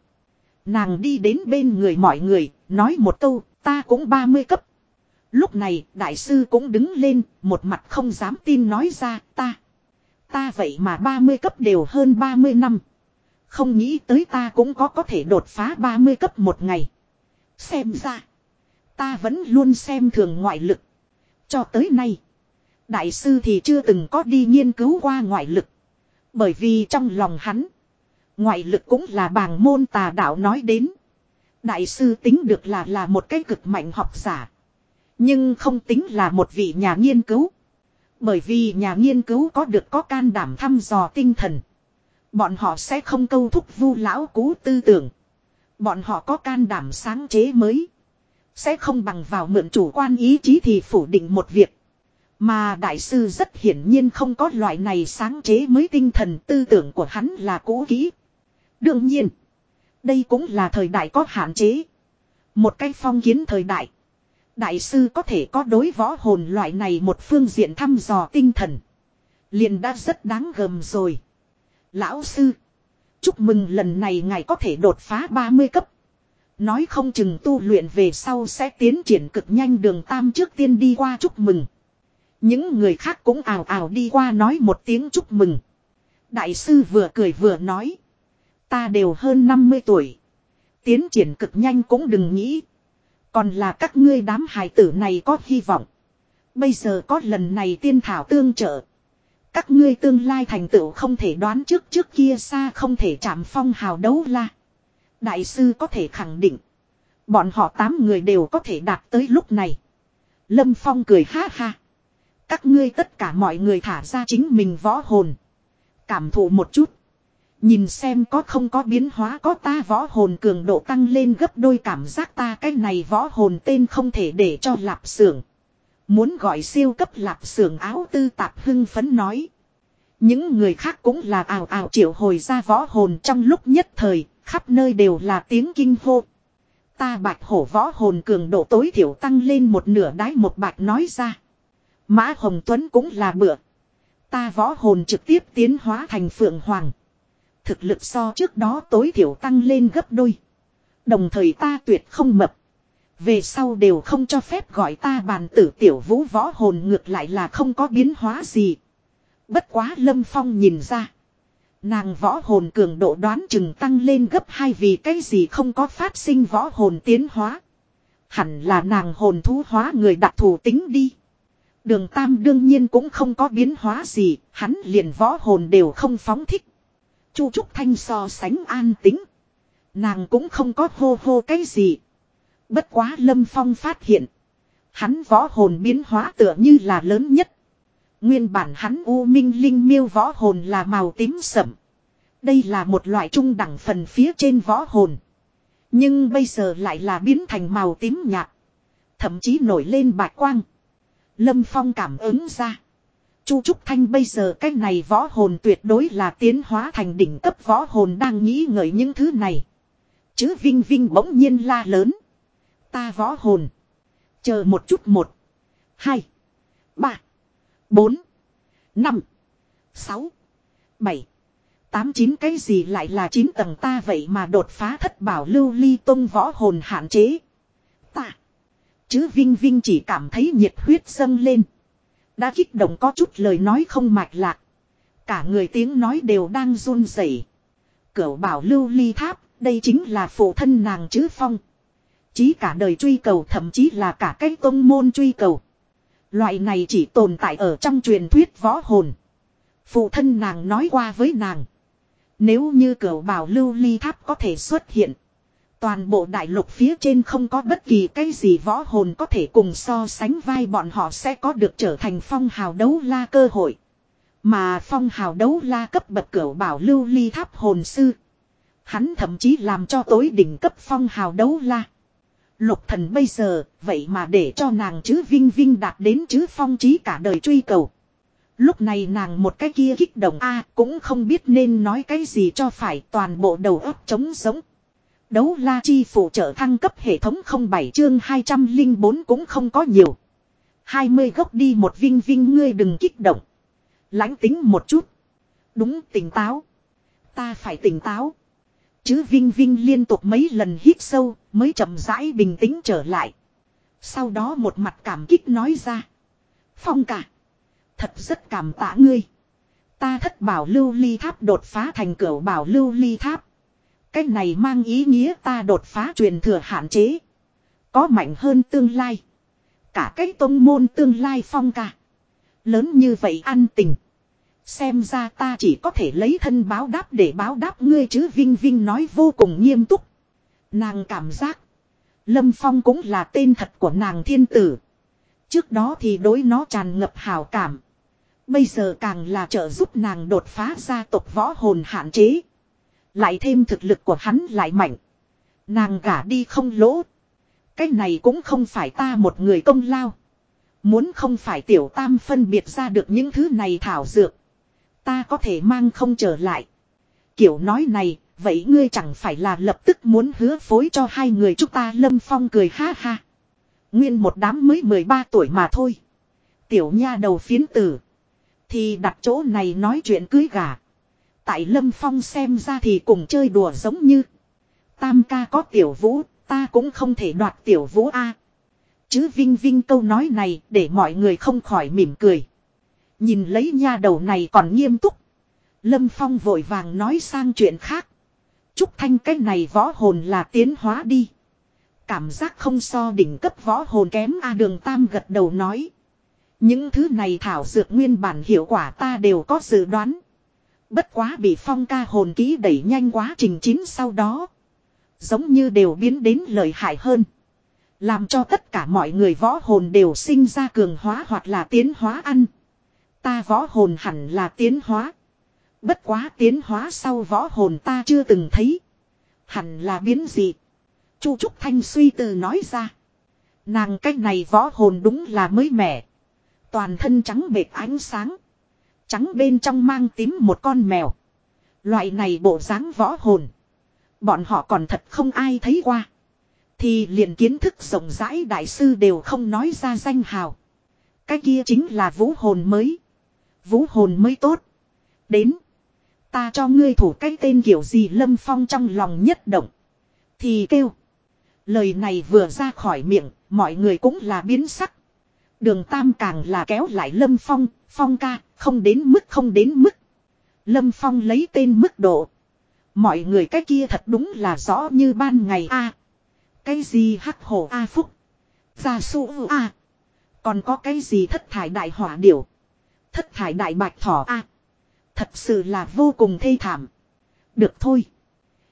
Nàng đi đến bên người mọi người, nói một câu, ta cũng 30 cấp. Lúc này, đại sư cũng đứng lên, một mặt không dám tin nói ra, ta. Ta vậy mà 30 cấp đều hơn 30 năm. Không nghĩ tới ta cũng có có thể đột phá 30 cấp một ngày. Xem ra. Ta vẫn luôn xem thường ngoại lực. Cho tới nay. Đại sư thì chưa từng có đi nghiên cứu qua ngoại lực. Bởi vì trong lòng hắn. Ngoại lực cũng là bàng môn tà đạo nói đến. Đại sư tính được là là một cái cực mạnh học giả. Nhưng không tính là một vị nhà nghiên cứu. Bởi vì nhà nghiên cứu có được có can đảm thăm dò tinh thần. Bọn họ sẽ không câu thúc vu lão cú tư tưởng. Bọn họ có can đảm sáng chế mới. Sẽ không bằng vào mượn chủ quan ý chí thì phủ định một việc. Mà đại sư rất hiển nhiên không có loại này sáng chế mới tinh thần tư tưởng của hắn là cũ kỹ. Đương nhiên, đây cũng là thời đại có hạn chế. Một cái phong kiến thời đại. Đại sư có thể có đối võ hồn loại này một phương diện thăm dò tinh thần. Liền đã rất đáng gờm rồi. Lão sư. Chúc mừng lần này ngài có thể đột phá 30 cấp. Nói không chừng tu luyện về sau sẽ tiến triển cực nhanh đường tam trước tiên đi qua chúc mừng. Những người khác cũng ào ào đi qua nói một tiếng chúc mừng. Đại sư vừa cười vừa nói. Ta đều hơn 50 tuổi. Tiến triển cực nhanh cũng đừng nghĩ. Còn là các ngươi đám hài tử này có hy vọng. Bây giờ có lần này tiên thảo tương trợ. Các ngươi tương lai thành tựu không thể đoán trước trước kia xa không thể chạm phong hào đấu la. Đại sư có thể khẳng định. Bọn họ tám người đều có thể đạt tới lúc này. Lâm Phong cười ha ha. Các ngươi tất cả mọi người thả ra chính mình võ hồn. Cảm thụ một chút. Nhìn xem có không có biến hóa, có ta võ hồn cường độ tăng lên gấp đôi cảm giác ta, cái này võ hồn tên không thể để cho lạp xưởng. Muốn gọi siêu cấp lạp xưởng áo tư tạp hưng phấn nói. Những người khác cũng là ảo ảo triệu hồi ra võ hồn trong lúc nhất thời, khắp nơi đều là tiếng kinh hô. Ta bạch hổ võ hồn cường độ tối thiểu tăng lên một nửa đái một bạch nói ra. Mã Hồng Tuấn cũng là bựa. Ta võ hồn trực tiếp tiến hóa thành phượng hoàng. Thực lực so trước đó tối thiểu tăng lên gấp đôi. Đồng thời ta tuyệt không mập. Về sau đều không cho phép gọi ta bàn tử tiểu vũ võ hồn ngược lại là không có biến hóa gì. Bất quá Lâm Phong nhìn ra. Nàng võ hồn cường độ đoán chừng tăng lên gấp hai vì cái gì không có phát sinh võ hồn tiến hóa. Hẳn là nàng hồn thú hóa người đặc thù tính đi. Đường Tam đương nhiên cũng không có biến hóa gì, hắn liền võ hồn đều không phóng thích. Chu Trúc Thanh so sánh an tính. Nàng cũng không có hô hô cái gì. Bất quá Lâm Phong phát hiện. Hắn võ hồn biến hóa tựa như là lớn nhất. Nguyên bản hắn U Minh Linh miêu võ hồn là màu tím sẫm. Đây là một loại trung đẳng phần phía trên võ hồn. Nhưng bây giờ lại là biến thành màu tím nhạt. Thậm chí nổi lên bạch quang. Lâm Phong cảm ứng ra. Chu Trúc Thanh bây giờ cái này võ hồn tuyệt đối là tiến hóa thành đỉnh cấp võ hồn đang nghĩ ngợi những thứ này. Chứ Vinh Vinh bỗng nhiên la lớn. Ta võ hồn. Chờ một chút một. Hai. Ba. Bốn. Năm. Sáu. Bảy. Tám chín cái gì lại là chín tầng ta vậy mà đột phá thất bảo lưu ly tông võ hồn hạn chế. Ta. Chứ Vinh Vinh chỉ cảm thấy nhiệt huyết dâng lên. Đã kích động có chút lời nói không mạch lạc. Cả người tiếng nói đều đang run rẩy. Cửu bảo lưu ly tháp, đây chính là phụ thân nàng chứ phong. Chí cả đời truy cầu, thậm chí là cả cái tông môn truy cầu. Loại này chỉ tồn tại ở trong truyền thuyết võ hồn. Phụ thân nàng nói qua với nàng. Nếu như cửa bảo lưu ly tháp có thể xuất hiện. Toàn bộ đại lục phía trên không có bất kỳ cái gì võ hồn có thể cùng so sánh vai bọn họ sẽ có được trở thành phong hào đấu la cơ hội. Mà phong hào đấu la cấp bậc cửa bảo lưu ly tháp hồn sư. Hắn thậm chí làm cho tối đỉnh cấp phong hào đấu la. Lục thần bây giờ, vậy mà để cho nàng chứ Vinh Vinh đạt đến chứ phong trí cả đời truy cầu. Lúc này nàng một cái kia kích động a cũng không biết nên nói cái gì cho phải toàn bộ đầu óc trống sống. Đấu la chi phụ trợ thăng cấp hệ thống 07 chương 204 cũng không có nhiều. 20 gốc đi một vinh vinh ngươi đừng kích động. Lánh tính một chút. Đúng tỉnh táo. Ta phải tỉnh táo. Chứ Vinh Vinh liên tục mấy lần hít sâu, mới chậm rãi bình tĩnh trở lại. Sau đó một mặt cảm kích nói ra. Phong cả. Thật rất cảm tạ ngươi. Ta thất bảo lưu ly tháp đột phá thành cửa bảo lưu ly tháp. Cái này mang ý nghĩa ta đột phá truyền thừa hạn chế. Có mạnh hơn tương lai. Cả cái tông môn tương lai phong ca. Lớn như vậy an tình. Xem ra ta chỉ có thể lấy thân báo đáp để báo đáp ngươi chứ, Vinh Vinh nói vô cùng nghiêm túc. Nàng cảm giác. Lâm Phong cũng là tên thật của nàng thiên tử. Trước đó thì đối nó tràn ngập hào cảm. Bây giờ càng là trợ giúp nàng đột phá gia tộc võ hồn hạn chế. Lại thêm thực lực của hắn lại mạnh. Nàng gả đi không lỗ. Cái này cũng không phải ta một người công lao. Muốn không phải tiểu tam phân biệt ra được những thứ này thảo dược. Ta có thể mang không trở lại. Kiểu nói này, vậy ngươi chẳng phải là lập tức muốn hứa phối cho hai người chúng ta lâm phong cười ha ha. Nguyên một đám mới 13 tuổi mà thôi. Tiểu nha đầu phiến tử. Thì đặt chỗ này nói chuyện cưới gà. Tại Lâm Phong xem ra thì cùng chơi đùa giống như. Tam ca có tiểu vũ, ta cũng không thể đoạt tiểu vũ a. Chứ Vinh Vinh câu nói này để mọi người không khỏi mỉm cười. Nhìn lấy nha đầu này còn nghiêm túc. Lâm Phong vội vàng nói sang chuyện khác. Trúc Thanh cái này võ hồn là tiến hóa đi. Cảm giác không so đỉnh cấp võ hồn kém A đường Tam gật đầu nói. Những thứ này thảo dược nguyên bản hiệu quả ta đều có dự đoán. Bất quá bị phong ca hồn ký đẩy nhanh quá trình chín sau đó. Giống như đều biến đến lợi hại hơn. Làm cho tất cả mọi người võ hồn đều sinh ra cường hóa hoặc là tiến hóa ăn. Ta võ hồn hẳn là tiến hóa. Bất quá tiến hóa sau võ hồn ta chưa từng thấy. Hẳn là biến gì. Chu Trúc Thanh suy từ nói ra. Nàng cách này võ hồn đúng là mới mẻ. Toàn thân trắng bệt ánh sáng. Trắng bên trong mang tím một con mèo. Loại này bộ dáng võ hồn. Bọn họ còn thật không ai thấy qua. Thì liền kiến thức rộng rãi đại sư đều không nói ra danh hào. Cái kia chính là vũ hồn mới. Vũ hồn mới tốt. Đến. Ta cho ngươi thủ cái tên kiểu gì lâm phong trong lòng nhất động. Thì kêu. Lời này vừa ra khỏi miệng, mọi người cũng là biến sắc. Đường Tam càng là kéo lại Lâm Phong, Phong ca, không đến mức không đến mức. Lâm Phong lấy tên mức độ. Mọi người cái kia thật đúng là rõ như ban ngày a. cái gì hắc hổ a phúc. Gia su a. Còn có cái gì thất thải đại hỏa điểu. Thất thải đại bạch thỏ a. thật sự là vô cùng thê thảm. Được thôi.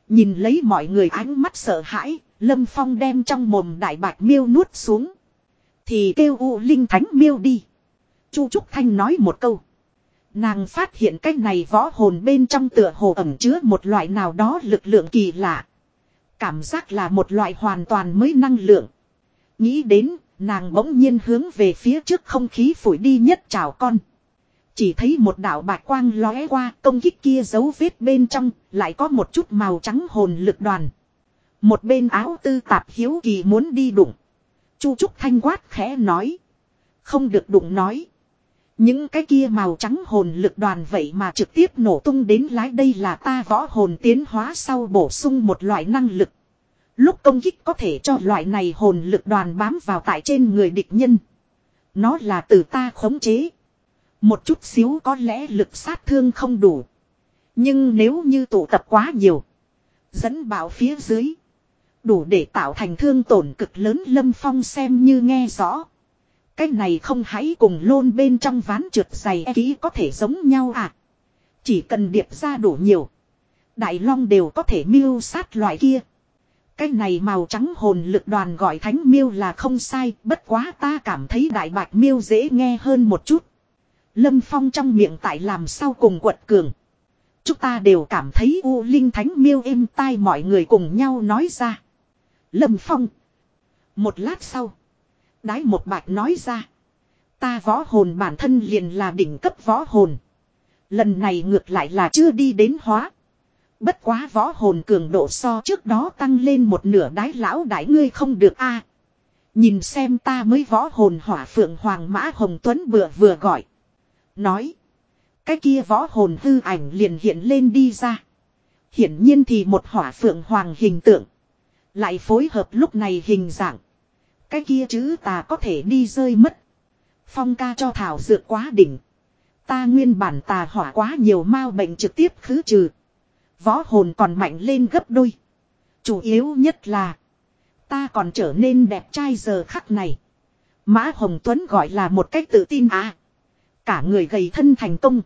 Nhìn lấy mọi người ánh mắt sợ hãi, Lâm Phong đem trong mồm đại bạch miêu nuốt xuống. Thì kêu U Linh Thánh miêu đi. Chu Trúc Thanh nói một câu. Nàng phát hiện cái này võ hồn bên trong tựa hồ ẩm chứa một loại nào đó lực lượng kỳ lạ. Cảm giác là một loại hoàn toàn mới năng lượng. Nghĩ đến, Nàng bỗng nhiên hướng về phía trước không khí phổi đi nhất chào con. Chỉ thấy một đạo bạch quang lóe qua công kích kia dấu vết bên trong, lại có một chút màu trắng hồn lực đoàn. Một bên áo tư tạp hiếu kỳ muốn đi đụng. Chu Trúc Thanh quát khẽ nói. Không được đụng nói. Những cái kia màu trắng hồn lực đoàn vậy mà trực tiếp nổ tung đến lái đây là ta võ hồn tiến hóa sau bổ sung một loại năng lực. Lúc công kích có thể cho loại này hồn lực đoàn bám vào tại trên người địch nhân. Nó là từ ta khống chế. Một chút xíu có lẽ lực sát thương không đủ. Nhưng nếu như tụ tập quá nhiều. Dẫn bảo phía dưới. Đủ để tạo thành thương tổn cực lớn lâm phong xem như nghe rõ. Cái này không hãy cùng lôn bên trong ván trượt dày e ký có thể giống nhau à. Chỉ cần điệp ra đủ nhiều. Đại long đều có thể miêu sát loại kia. Cái này màu trắng hồn lực đoàn gọi thánh miêu là không sai, bất quá ta cảm thấy đại bạch miêu dễ nghe hơn một chút. Lâm Phong trong miệng tại làm sao cùng quật cường. Chúng ta đều cảm thấy U Linh Thánh miêu êm tai mọi người cùng nhau nói ra. Lâm Phong. Một lát sau. Đái một bạch nói ra. Ta võ hồn bản thân liền là đỉnh cấp võ hồn. Lần này ngược lại là chưa đi đến hóa. Bất quá võ hồn cường độ so trước đó tăng lên một nửa đái lão đại ngươi không được a Nhìn xem ta mới võ hồn hỏa phượng hoàng mã hồng tuấn vừa vừa gọi. Nói. Cái kia võ hồn hư ảnh liền hiện lên đi ra. Hiển nhiên thì một hỏa phượng hoàng hình tượng. Lại phối hợp lúc này hình dạng. Cái kia chứ ta có thể đi rơi mất. Phong ca cho thảo dược quá đỉnh. Ta nguyên bản tà hỏa quá nhiều mau bệnh trực tiếp khứ trừ. Võ hồn còn mạnh lên gấp đôi. Chủ yếu nhất là. Ta còn trở nên đẹp trai giờ khắc này. Mã Hồng Tuấn gọi là một cách tự tin à. Cả người gầy thân thành công.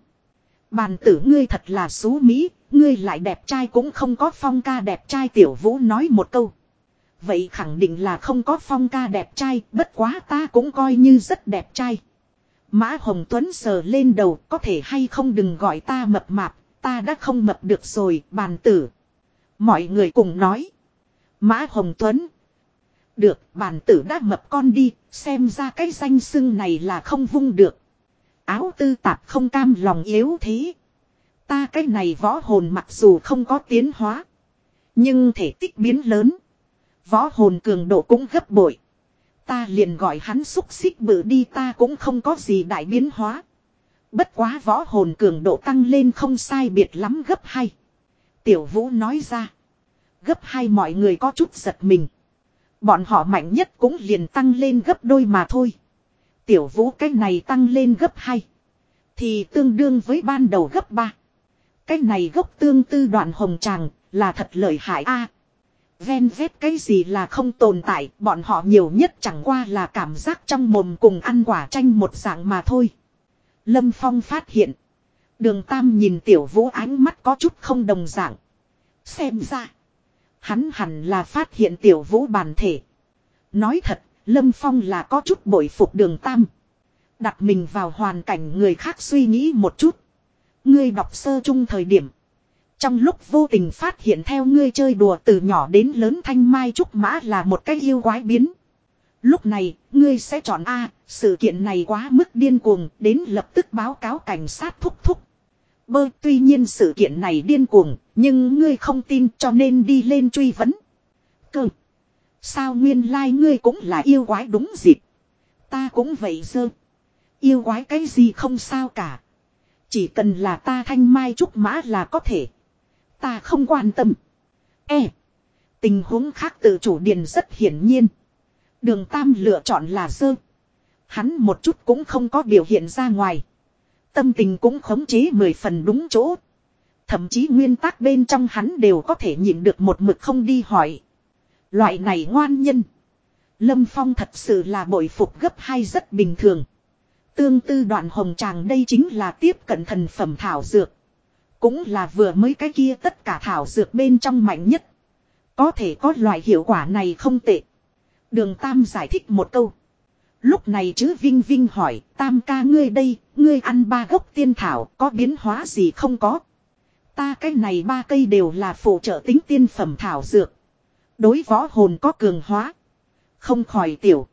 Bàn tử ngươi thật là xú mỹ, ngươi lại đẹp trai cũng không có phong ca đẹp trai tiểu vũ nói một câu. Vậy khẳng định là không có phong ca đẹp trai, bất quá ta cũng coi như rất đẹp trai. Mã Hồng Tuấn sờ lên đầu, có thể hay không đừng gọi ta mập mạp, ta đã không mập được rồi, bàn tử. Mọi người cùng nói. Mã Hồng Tuấn. Được, bàn tử đã mập con đi, xem ra cái danh xưng này là không vung được. Áo tư tạp không cam lòng yếu thế. Ta cái này võ hồn mặc dù không có tiến hóa. Nhưng thể tích biến lớn. Võ hồn cường độ cũng gấp bội. Ta liền gọi hắn xúc xích bự đi, ta cũng không có gì đại biến hóa. Bất quá võ hồn cường độ tăng lên không sai biệt lắm gấp hai. Tiểu vũ nói ra. Gấp hai mọi người có chút giật mình. Bọn họ mạnh nhất cũng liền tăng lên gấp đôi mà thôi. Tiểu vũ cái này tăng lên gấp hai. Thì tương đương với ban đầu gấp ba. Cái này gốc tương tư đoạn hồng tràng là thật lợi hại a Ven vết cái gì là không tồn tại, bọn họ nhiều nhất chẳng qua là cảm giác trong mồm cùng ăn quả chanh một dạng mà thôi. Lâm Phong phát hiện. Đường Tam nhìn tiểu vũ ánh mắt có chút không đồng dạng. Xem ra. Hắn hẳn là phát hiện tiểu vũ bản thể. Nói thật, Lâm Phong là có chút bội phục đường Tam. Đặt mình vào hoàn cảnh người khác suy nghĩ một chút. Ngươi đọc sơ chung thời điểm. Trong lúc vô tình phát hiện theo ngươi chơi đùa từ nhỏ đến lớn thanh mai trúc mã là một cái yêu quái biến. Lúc này, ngươi sẽ chọn A, sự kiện này quá mức điên cuồng, đến lập tức báo cáo cảnh sát thúc thúc. Bơ, tuy nhiên sự kiện này điên cuồng, nhưng ngươi không tin cho nên đi lên truy vấn. Cường. Sao nguyên lai like ngươi cũng là yêu quái đúng dịp. Ta cũng vậy dơ. Yêu quái cái gì không sao cả. Chỉ cần là ta thanh mai trúc mã là có thể. Ta không quan tâm. E. Tình huống khác tự chủ điền rất hiển nhiên. Đường Tam lựa chọn là dơ. Hắn một chút cũng không có biểu hiện ra ngoài. Tâm tình cũng khống chế mười phần đúng chỗ. Thậm chí nguyên tắc bên trong hắn đều có thể nhịn được một mực không đi hỏi. Loại này ngoan nhân. Lâm Phong thật sự là bội phục gấp hai rất bình thường. Tương tư đoạn hồng tràng đây chính là tiếp cận thần phẩm thảo dược. Cũng là vừa mới cái kia tất cả thảo dược bên trong mạnh nhất. Có thể có loại hiệu quả này không tệ. Đường Tam giải thích một câu. Lúc này chứ Vinh Vinh hỏi, Tam ca ngươi đây, ngươi ăn ba gốc tiên thảo, có biến hóa gì không có? Ta cái này ba cây đều là phụ trợ tính tiên phẩm thảo dược. Đối võ hồn có cường hóa. Không khỏi tiểu.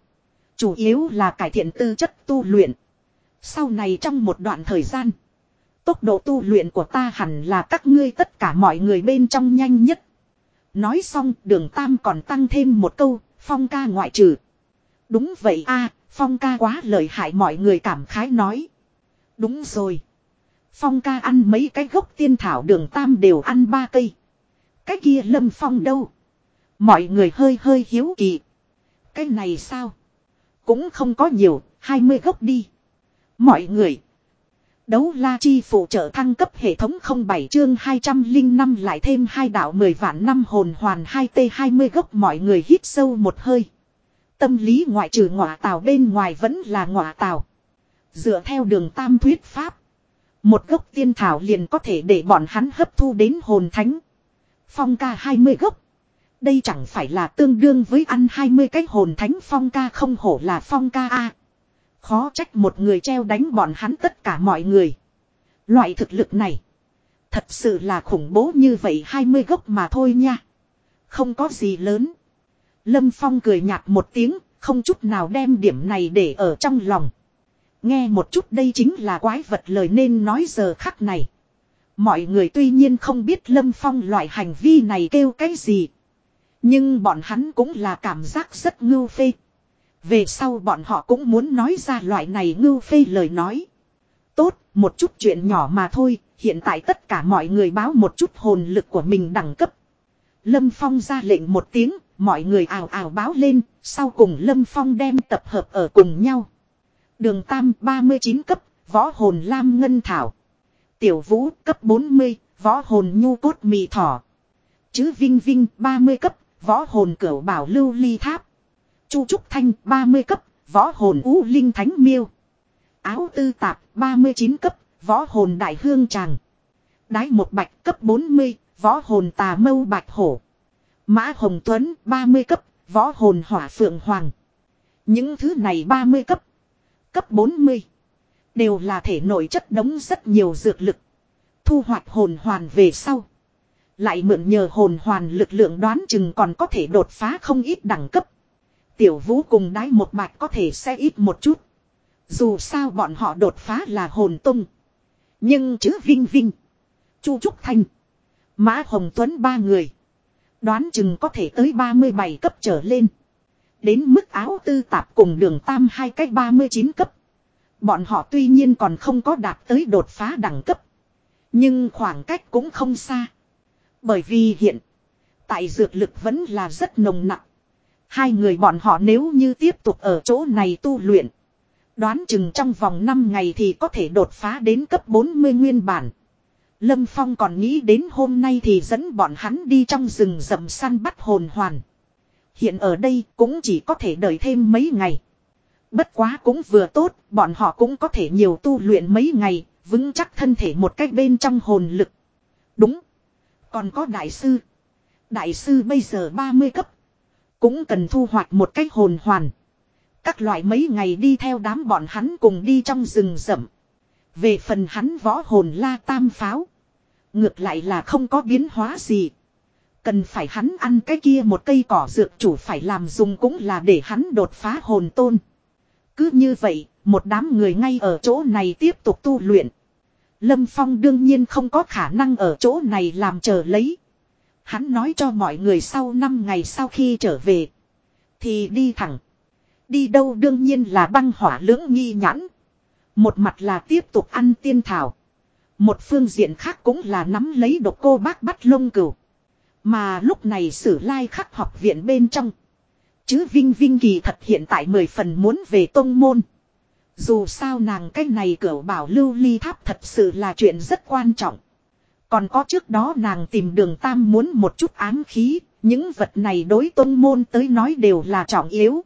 Chủ yếu là cải thiện tư chất tu luyện. Sau này trong một đoạn thời gian. Tốc độ tu luyện của ta hẳn là các ngươi tất cả mọi người bên trong nhanh nhất. Nói xong đường Tam còn tăng thêm một câu, phong ca ngoại trừ. Đúng vậy a phong ca quá lợi hại mọi người cảm khái nói. Đúng rồi. Phong ca ăn mấy cái gốc tiên thảo đường Tam đều ăn ba cây. Cái kia lâm phong đâu? Mọi người hơi hơi hiếu kỳ. Cái này sao? Cũng không có nhiều, 20 gốc đi. Mọi người. Đấu la chi phụ trợ thăng cấp hệ thống 07 chương 205 lại thêm hai đạo 10 vạn năm hồn hoàn 2T20 gốc mọi người hít sâu một hơi. Tâm lý ngoại trừ ngọa tàu bên ngoài vẫn là ngọa tàu. Dựa theo đường tam thuyết pháp. Một gốc tiên thảo liền có thể để bọn hắn hấp thu đến hồn thánh. Phong ca 20 gốc. Đây chẳng phải là tương đương với ăn 20 cái hồn thánh phong ca không hổ là phong ca A. Khó trách một người treo đánh bọn hắn tất cả mọi người. Loại thực lực này. Thật sự là khủng bố như vậy 20 gốc mà thôi nha. Không có gì lớn. Lâm Phong cười nhạt một tiếng, không chút nào đem điểm này để ở trong lòng. Nghe một chút đây chính là quái vật lời nên nói giờ khắc này. Mọi người tuy nhiên không biết Lâm Phong loại hành vi này kêu cái gì. Nhưng bọn hắn cũng là cảm giác rất ngưu phê. Về sau bọn họ cũng muốn nói ra loại này ngưu phê lời nói. Tốt, một chút chuyện nhỏ mà thôi, hiện tại tất cả mọi người báo một chút hồn lực của mình đẳng cấp. Lâm Phong ra lệnh một tiếng, mọi người ào ào báo lên, sau cùng Lâm Phong đem tập hợp ở cùng nhau. Đường Tam 39 cấp, võ hồn Lam Ngân Thảo. Tiểu Vũ cấp 40, võ hồn Nhu Cốt Mì Thỏ. Chứ Vinh Vinh 30 cấp, võ hồn Cửu Bảo Lưu Ly Tháp. Chu Trúc Thanh 30 cấp, võ hồn U Linh Thánh Miêu. Áo Tư Tạp 39 cấp, võ hồn Đại Hương Tràng. Đái một bạch cấp 40, võ hồn Tà Mâu Bạch Hổ. Mã Hồng Tuấn 30 cấp, võ hồn Hỏa Phượng Hoàng. Những thứ này 30 cấp, cấp 40. Đều là thể nội chất đống rất nhiều dược lực. Thu hoạch hồn hoàn về sau. Lại mượn nhờ hồn hoàn lực lượng đoán chừng còn có thể đột phá không ít đẳng cấp. Tiểu vũ cùng đái một bạch có thể sẽ ít một chút. Dù sao bọn họ đột phá là hồn tung. Nhưng chữ Vinh Vinh. Chu Trúc Thanh. Mã Hồng Tuấn ba người. Đoán chừng có thể tới 37 cấp trở lên. Đến mức áo tư tạp cùng đường tam hai cách 39 cấp. Bọn họ tuy nhiên còn không có đạt tới đột phá đẳng cấp. Nhưng khoảng cách cũng không xa. Bởi vì hiện. Tại dược lực vẫn là rất nồng nặng. Hai người bọn họ nếu như tiếp tục ở chỗ này tu luyện. Đoán chừng trong vòng 5 ngày thì có thể đột phá đến cấp 40 nguyên bản. Lâm Phong còn nghĩ đến hôm nay thì dẫn bọn hắn đi trong rừng rậm săn bắt hồn hoàn. Hiện ở đây cũng chỉ có thể đợi thêm mấy ngày. Bất quá cũng vừa tốt, bọn họ cũng có thể nhiều tu luyện mấy ngày, vững chắc thân thể một cách bên trong hồn lực. Đúng. Còn có đại sư. Đại sư bây giờ 30 cấp. Cũng cần thu hoạch một cách hồn hoàn. Các loại mấy ngày đi theo đám bọn hắn cùng đi trong rừng rậm. Về phần hắn võ hồn la tam pháo. Ngược lại là không có biến hóa gì. Cần phải hắn ăn cái kia một cây cỏ dược chủ phải làm dùng cũng là để hắn đột phá hồn tôn. Cứ như vậy, một đám người ngay ở chỗ này tiếp tục tu luyện. Lâm Phong đương nhiên không có khả năng ở chỗ này làm chờ lấy. Hắn nói cho mọi người sau 5 ngày sau khi trở về. Thì đi thẳng. Đi đâu đương nhiên là băng hỏa lưỡng nghi nhãn. Một mặt là tiếp tục ăn tiên thảo. Một phương diện khác cũng là nắm lấy độc cô bác bắt lông cừu. Mà lúc này sử lai khắc học viện bên trong. Chứ Vinh Vinh kỳ thật hiện tại mười phần muốn về tông môn. Dù sao nàng cái này cửa bảo lưu ly tháp thật sự là chuyện rất quan trọng. Còn có trước đó nàng tìm đường tam muốn một chút ám khí, những vật này đối tôn môn tới nói đều là trọng yếu.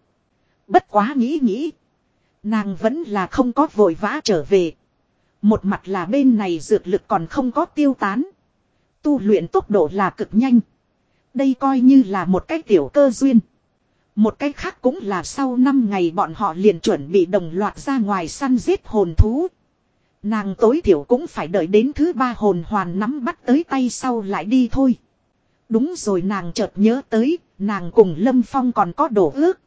Bất quá nghĩ nghĩ. Nàng vẫn là không có vội vã trở về. Một mặt là bên này dược lực còn không có tiêu tán. Tu luyện tốc độ là cực nhanh. Đây coi như là một cái tiểu cơ duyên. Một cách khác cũng là sau 5 ngày bọn họ liền chuẩn bị đồng loạt ra ngoài săn giết hồn thú. Nàng tối thiểu cũng phải đợi đến thứ ba hồn hoàn nắm bắt tới tay sau lại đi thôi. Đúng rồi nàng chợt nhớ tới, nàng cùng Lâm Phong còn có đổ ước.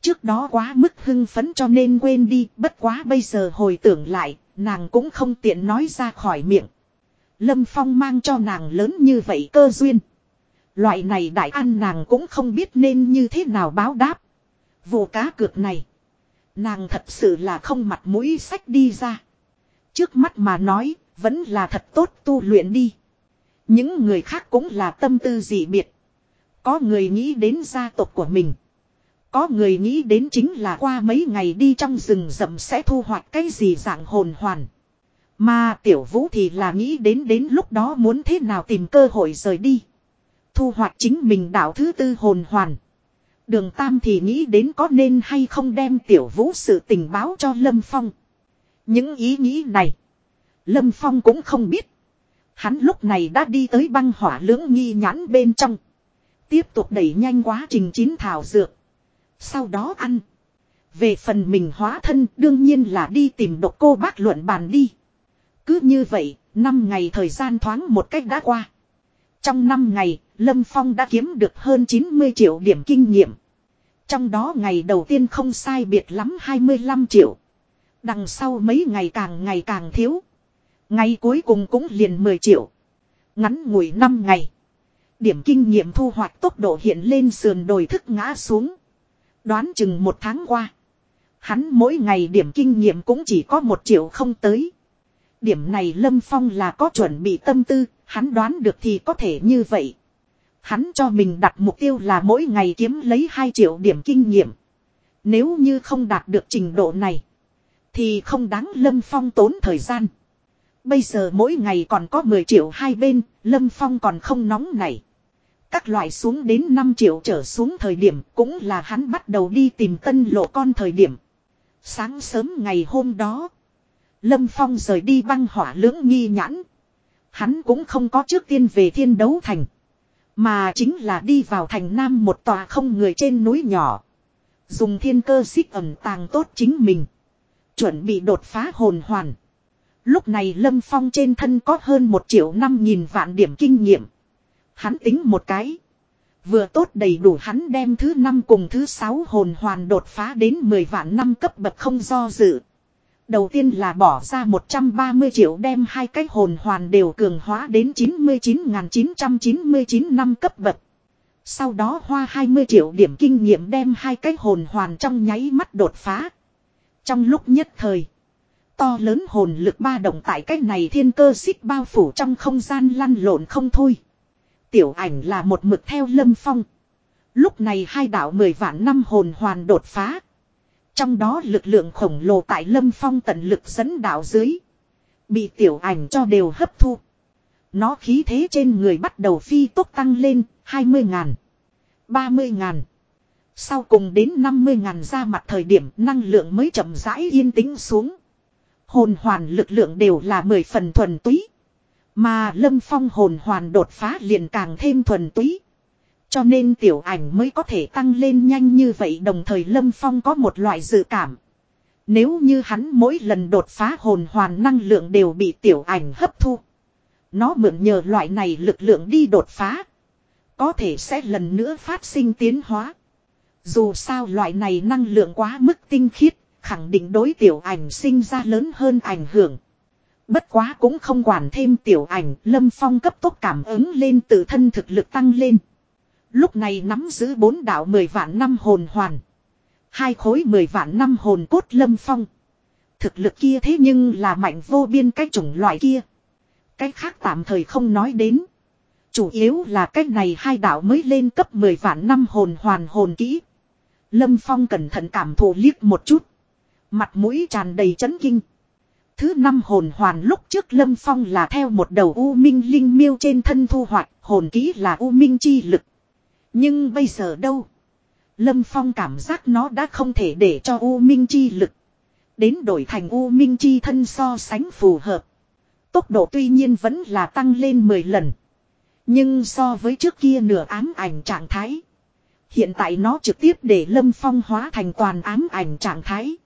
Trước đó quá mức hưng phấn cho nên quên đi, bất quá bây giờ hồi tưởng lại, nàng cũng không tiện nói ra khỏi miệng. Lâm Phong mang cho nàng lớn như vậy cơ duyên. Loại này đại ăn nàng cũng không biết nên như thế nào báo đáp. Vụ cá cược này. Nàng thật sự là không mặt mũi sách đi ra. Trước mắt mà nói, vẫn là thật tốt tu luyện đi. Những người khác cũng là tâm tư dị biệt. Có người nghĩ đến gia tộc của mình. Có người nghĩ đến chính là qua mấy ngày đi trong rừng rậm sẽ thu hoạch cái gì dạng hồn hoàn. Mà tiểu vũ thì là nghĩ đến đến lúc đó muốn thế nào tìm cơ hội rời đi. Thu hoạch chính mình đạo thứ tư hồn hoàn. Đường Tam thì nghĩ đến có nên hay không đem tiểu vũ sự tình báo cho Lâm Phong. Những ý nghĩ này. Lâm Phong cũng không biết. Hắn lúc này đã đi tới băng hỏa lưỡng nghi nhãn bên trong. Tiếp tục đẩy nhanh quá trình chín thảo dược. Sau đó ăn. Về phần mình hóa thân đương nhiên là đi tìm độc cô bác luận bàn đi. Cứ như vậy, 5 ngày thời gian thoáng một cách đã qua. Trong 5 ngày, Lâm Phong đã kiếm được hơn 90 triệu điểm kinh nghiệm. Trong đó ngày đầu tiên không sai biệt lắm 25 triệu. Đằng sau mấy ngày càng ngày càng thiếu. Ngày cuối cùng cũng liền 10 triệu. Ngắn ngủi 5 ngày. Điểm kinh nghiệm thu hoạch tốc độ hiện lên sườn đồi thức ngã xuống. Đoán chừng một tháng qua. Hắn mỗi ngày điểm kinh nghiệm cũng chỉ có một triệu không tới. Điểm này Lâm Phong là có chuẩn bị tâm tư, hắn đoán được thì có thể như vậy. Hắn cho mình đặt mục tiêu là mỗi ngày kiếm lấy 2 triệu điểm kinh nghiệm. Nếu như không đạt được trình độ này, thì không đáng Lâm Phong tốn thời gian. Bây giờ mỗi ngày còn có 10 triệu hai bên, Lâm Phong còn không nóng này. Các loại xuống đến 5 triệu trở xuống thời điểm cũng là hắn bắt đầu đi tìm tân lộ con thời điểm. Sáng sớm ngày hôm đó, Lâm Phong rời đi băng hỏa lưỡng nghi nhãn. Hắn cũng không có trước tiên về thiên đấu thành. Mà chính là đi vào thành nam một tòa không người trên núi nhỏ. Dùng thiên cơ xích ẩn tàng tốt chính mình. Chuẩn bị đột phá hồn hoàn. Lúc này Lâm Phong trên thân có hơn một triệu năm nghìn vạn điểm kinh nghiệm. Hắn tính một cái. Vừa tốt đầy đủ hắn đem thứ năm cùng thứ sáu hồn hoàn đột phá đến 10 vạn năm cấp bậc không do dự. Đầu tiên là bỏ ra 130 triệu đem hai cái hồn hoàn đều cường hóa đến 99.999 năm cấp bậc. Sau đó hoa 20 triệu điểm kinh nghiệm đem hai cái hồn hoàn trong nháy mắt đột phá. Trong lúc nhất thời, to lớn hồn lực ba động tại cái này thiên cơ xích bao phủ trong không gian lăn lộn không thôi. Tiểu ảnh là một mực theo lâm phong. Lúc này hai đạo mười vạn năm hồn hoàn đột phá. Trong đó lực lượng khổng lồ tại lâm phong tận lực dẫn đạo dưới. Bị tiểu ảnh cho đều hấp thu. Nó khí thế trên người bắt đầu phi tốc tăng lên, 20 ngàn, 30 ngàn. Sau cùng đến 50 ngàn ra mặt thời điểm năng lượng mới chậm rãi yên tĩnh xuống. Hồn hoàn lực lượng đều là 10 phần thuần túy. Mà lâm phong hồn hoàn đột phá liền càng thêm thuần túy. Cho nên tiểu ảnh mới có thể tăng lên nhanh như vậy đồng thời Lâm Phong có một loại dự cảm. Nếu như hắn mỗi lần đột phá hồn hoàn năng lượng đều bị tiểu ảnh hấp thu. Nó mượn nhờ loại này lực lượng đi đột phá. Có thể sẽ lần nữa phát sinh tiến hóa. Dù sao loại này năng lượng quá mức tinh khiết, khẳng định đối tiểu ảnh sinh ra lớn hơn ảnh hưởng. Bất quá cũng không quản thêm tiểu ảnh, Lâm Phong cấp tốc cảm ứng lên tự thân thực lực tăng lên. Lúc này nắm giữ bốn đạo mười vạn năm hồn hoàn. Hai khối mười vạn năm hồn cốt lâm phong. Thực lực kia thế nhưng là mạnh vô biên cái chủng loại kia. Cái khác tạm thời không nói đến. Chủ yếu là cái này hai đạo mới lên cấp mười vạn năm hồn hoàn hồn kỹ. Lâm Phong cẩn thận cảm thụ liếc một chút. Mặt mũi tràn đầy chấn kinh. Thứ năm hồn hoàn lúc trước Lâm Phong là theo một đầu U Minh Linh miêu trên thân thu hoạch, hồn kỹ là U Minh chi lực. Nhưng bây giờ đâu? Lâm Phong cảm giác nó đã không thể để cho U Minh Chi lực. Đến đổi thành U Minh Chi thân so sánh phù hợp. Tốc độ tuy nhiên vẫn là tăng lên 10 lần. Nhưng so với trước kia nửa ám ảnh trạng thái. Hiện tại nó trực tiếp để Lâm Phong hóa thành toàn ám ảnh trạng thái.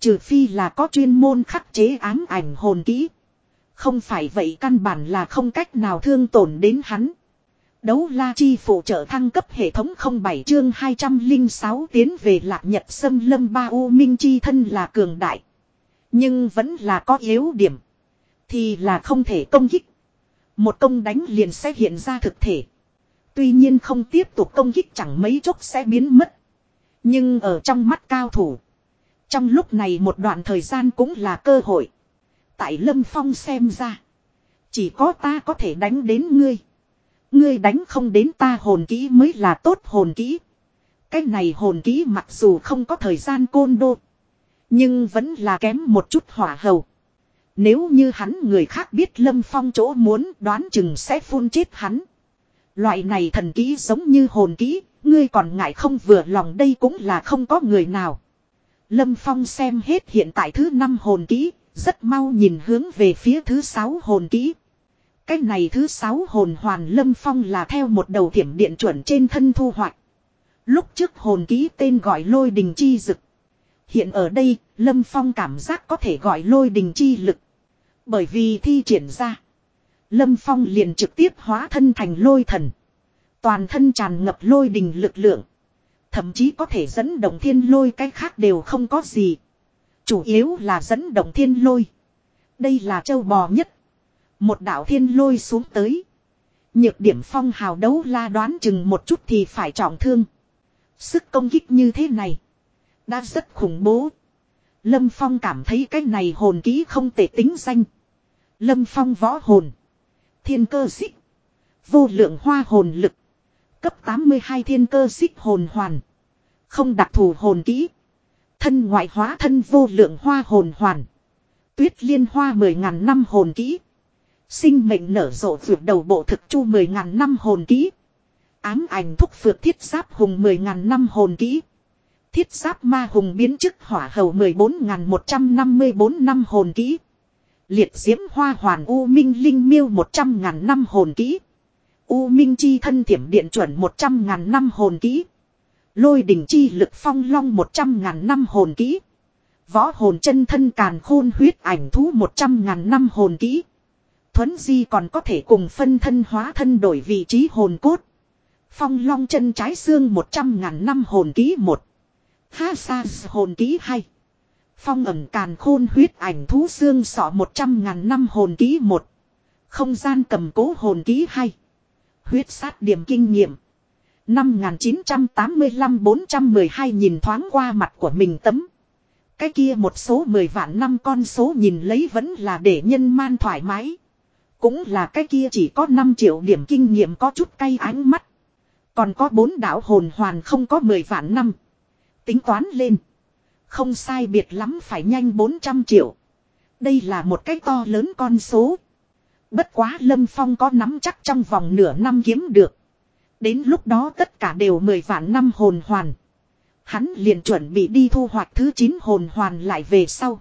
Trừ phi là có chuyên môn khắc chế ám ảnh hồn kỹ. Không phải vậy căn bản là không cách nào thương tổn đến hắn. Đấu la chi phụ trợ thăng cấp hệ thống 07 chương 206 tiến về lạc nhật sâm lâm ba u minh chi thân là cường đại. Nhưng vẫn là có yếu điểm. Thì là không thể công kích. Một công đánh liền sẽ hiện ra thực thể. Tuy nhiên không tiếp tục công kích chẳng mấy chốc sẽ biến mất. Nhưng ở trong mắt cao thủ. Trong lúc này một đoạn thời gian cũng là cơ hội. Tại Lâm Phong xem ra. Chỉ có ta có thể đánh đến ngươi. Ngươi đánh không đến ta hồn kỹ mới là tốt hồn kỹ. Cái này hồn kỹ mặc dù không có thời gian côn đô. Nhưng vẫn là kém một chút hỏa hầu. Nếu như hắn người khác biết Lâm Phong chỗ muốn đoán chừng sẽ phun chết hắn. Loại này thần kỹ giống như hồn kỹ, ngươi còn ngại không vừa lòng đây cũng là không có người nào. Lâm Phong xem hết hiện tại thứ năm hồn kỹ, rất mau nhìn hướng về phía thứ sáu hồn kỹ. Cái này thứ sáu hồn hoàn Lâm Phong là theo một đầu thiểm điện chuẩn trên thân thu hoạch. Lúc trước hồn ký tên gọi lôi đình chi dực. Hiện ở đây, Lâm Phong cảm giác có thể gọi lôi đình chi lực. Bởi vì thi triển ra. Lâm Phong liền trực tiếp hóa thân thành lôi thần. Toàn thân tràn ngập lôi đình lực lượng. Thậm chí có thể dẫn động thiên lôi cái khác đều không có gì. Chủ yếu là dẫn động thiên lôi. Đây là châu bò nhất. Một đạo thiên lôi xuống tới. Nhược điểm phong hào đấu la đoán chừng một chút thì phải trọng thương. Sức công kích như thế này. Đã rất khủng bố. Lâm Phong cảm thấy cái này hồn ký không tệ tính danh. Lâm Phong võ hồn. Thiên cơ xích. Vô lượng hoa hồn lực. Cấp 82 thiên cơ xích hồn hoàn. Không đặc thù hồn kỹ. Thân ngoại hóa thân vô lượng hoa hồn hoàn. Tuyết liên hoa mười ngàn năm hồn kỹ. Sinh mệnh nở rộ vượt đầu bộ thực chu mười ngàn năm hồn kỹ. Ám ảnh thúc phược thiết giáp hùng mười ngàn năm hồn kỹ. Thiết giáp ma hùng biến chức hỏa hầu mười bốn ngàn một trăm năm mươi bốn năm hồn kỹ. Liệt diễm hoa hoàn U Minh Linh miêu một trăm ngàn năm hồn kỹ. U Minh chi thân thiểm điện chuẩn một trăm ngàn năm hồn kỹ. Lôi đỉnh chi lực phong long một trăm ngàn năm hồn kỹ. Võ hồn chân thân càn khôn huyết ảnh thú một trăm ngàn năm hồn kỹ. Thuấn di còn có thể cùng phân thân hóa thân đổi vị trí hồn cốt. Phong long chân trái xương một trăm ngàn năm hồn ký một. Ha sa hồn ký hai. Phong ẩm càn khôn huyết ảnh thú xương sọ một trăm ngàn năm hồn ký một. Không gian cầm cố hồn ký hai. Huyết sát điểm kinh nghiệm. Năm 1985-412 nhìn thoáng qua mặt của mình tấm. Cái kia một số 10 vạn năm con số nhìn lấy vẫn là để nhân man thoải mái. Cũng là cái kia chỉ có 5 triệu điểm kinh nghiệm có chút cay ánh mắt. Còn có bốn đạo hồn hoàn không có 10 vạn năm. Tính toán lên. Không sai biệt lắm phải nhanh 400 triệu. Đây là một cái to lớn con số. Bất quá Lâm Phong có nắm chắc trong vòng nửa năm kiếm được. Đến lúc đó tất cả đều mười vạn năm hồn hoàn. Hắn liền chuẩn bị đi thu hoạch thứ 9 hồn hoàn lại về sau.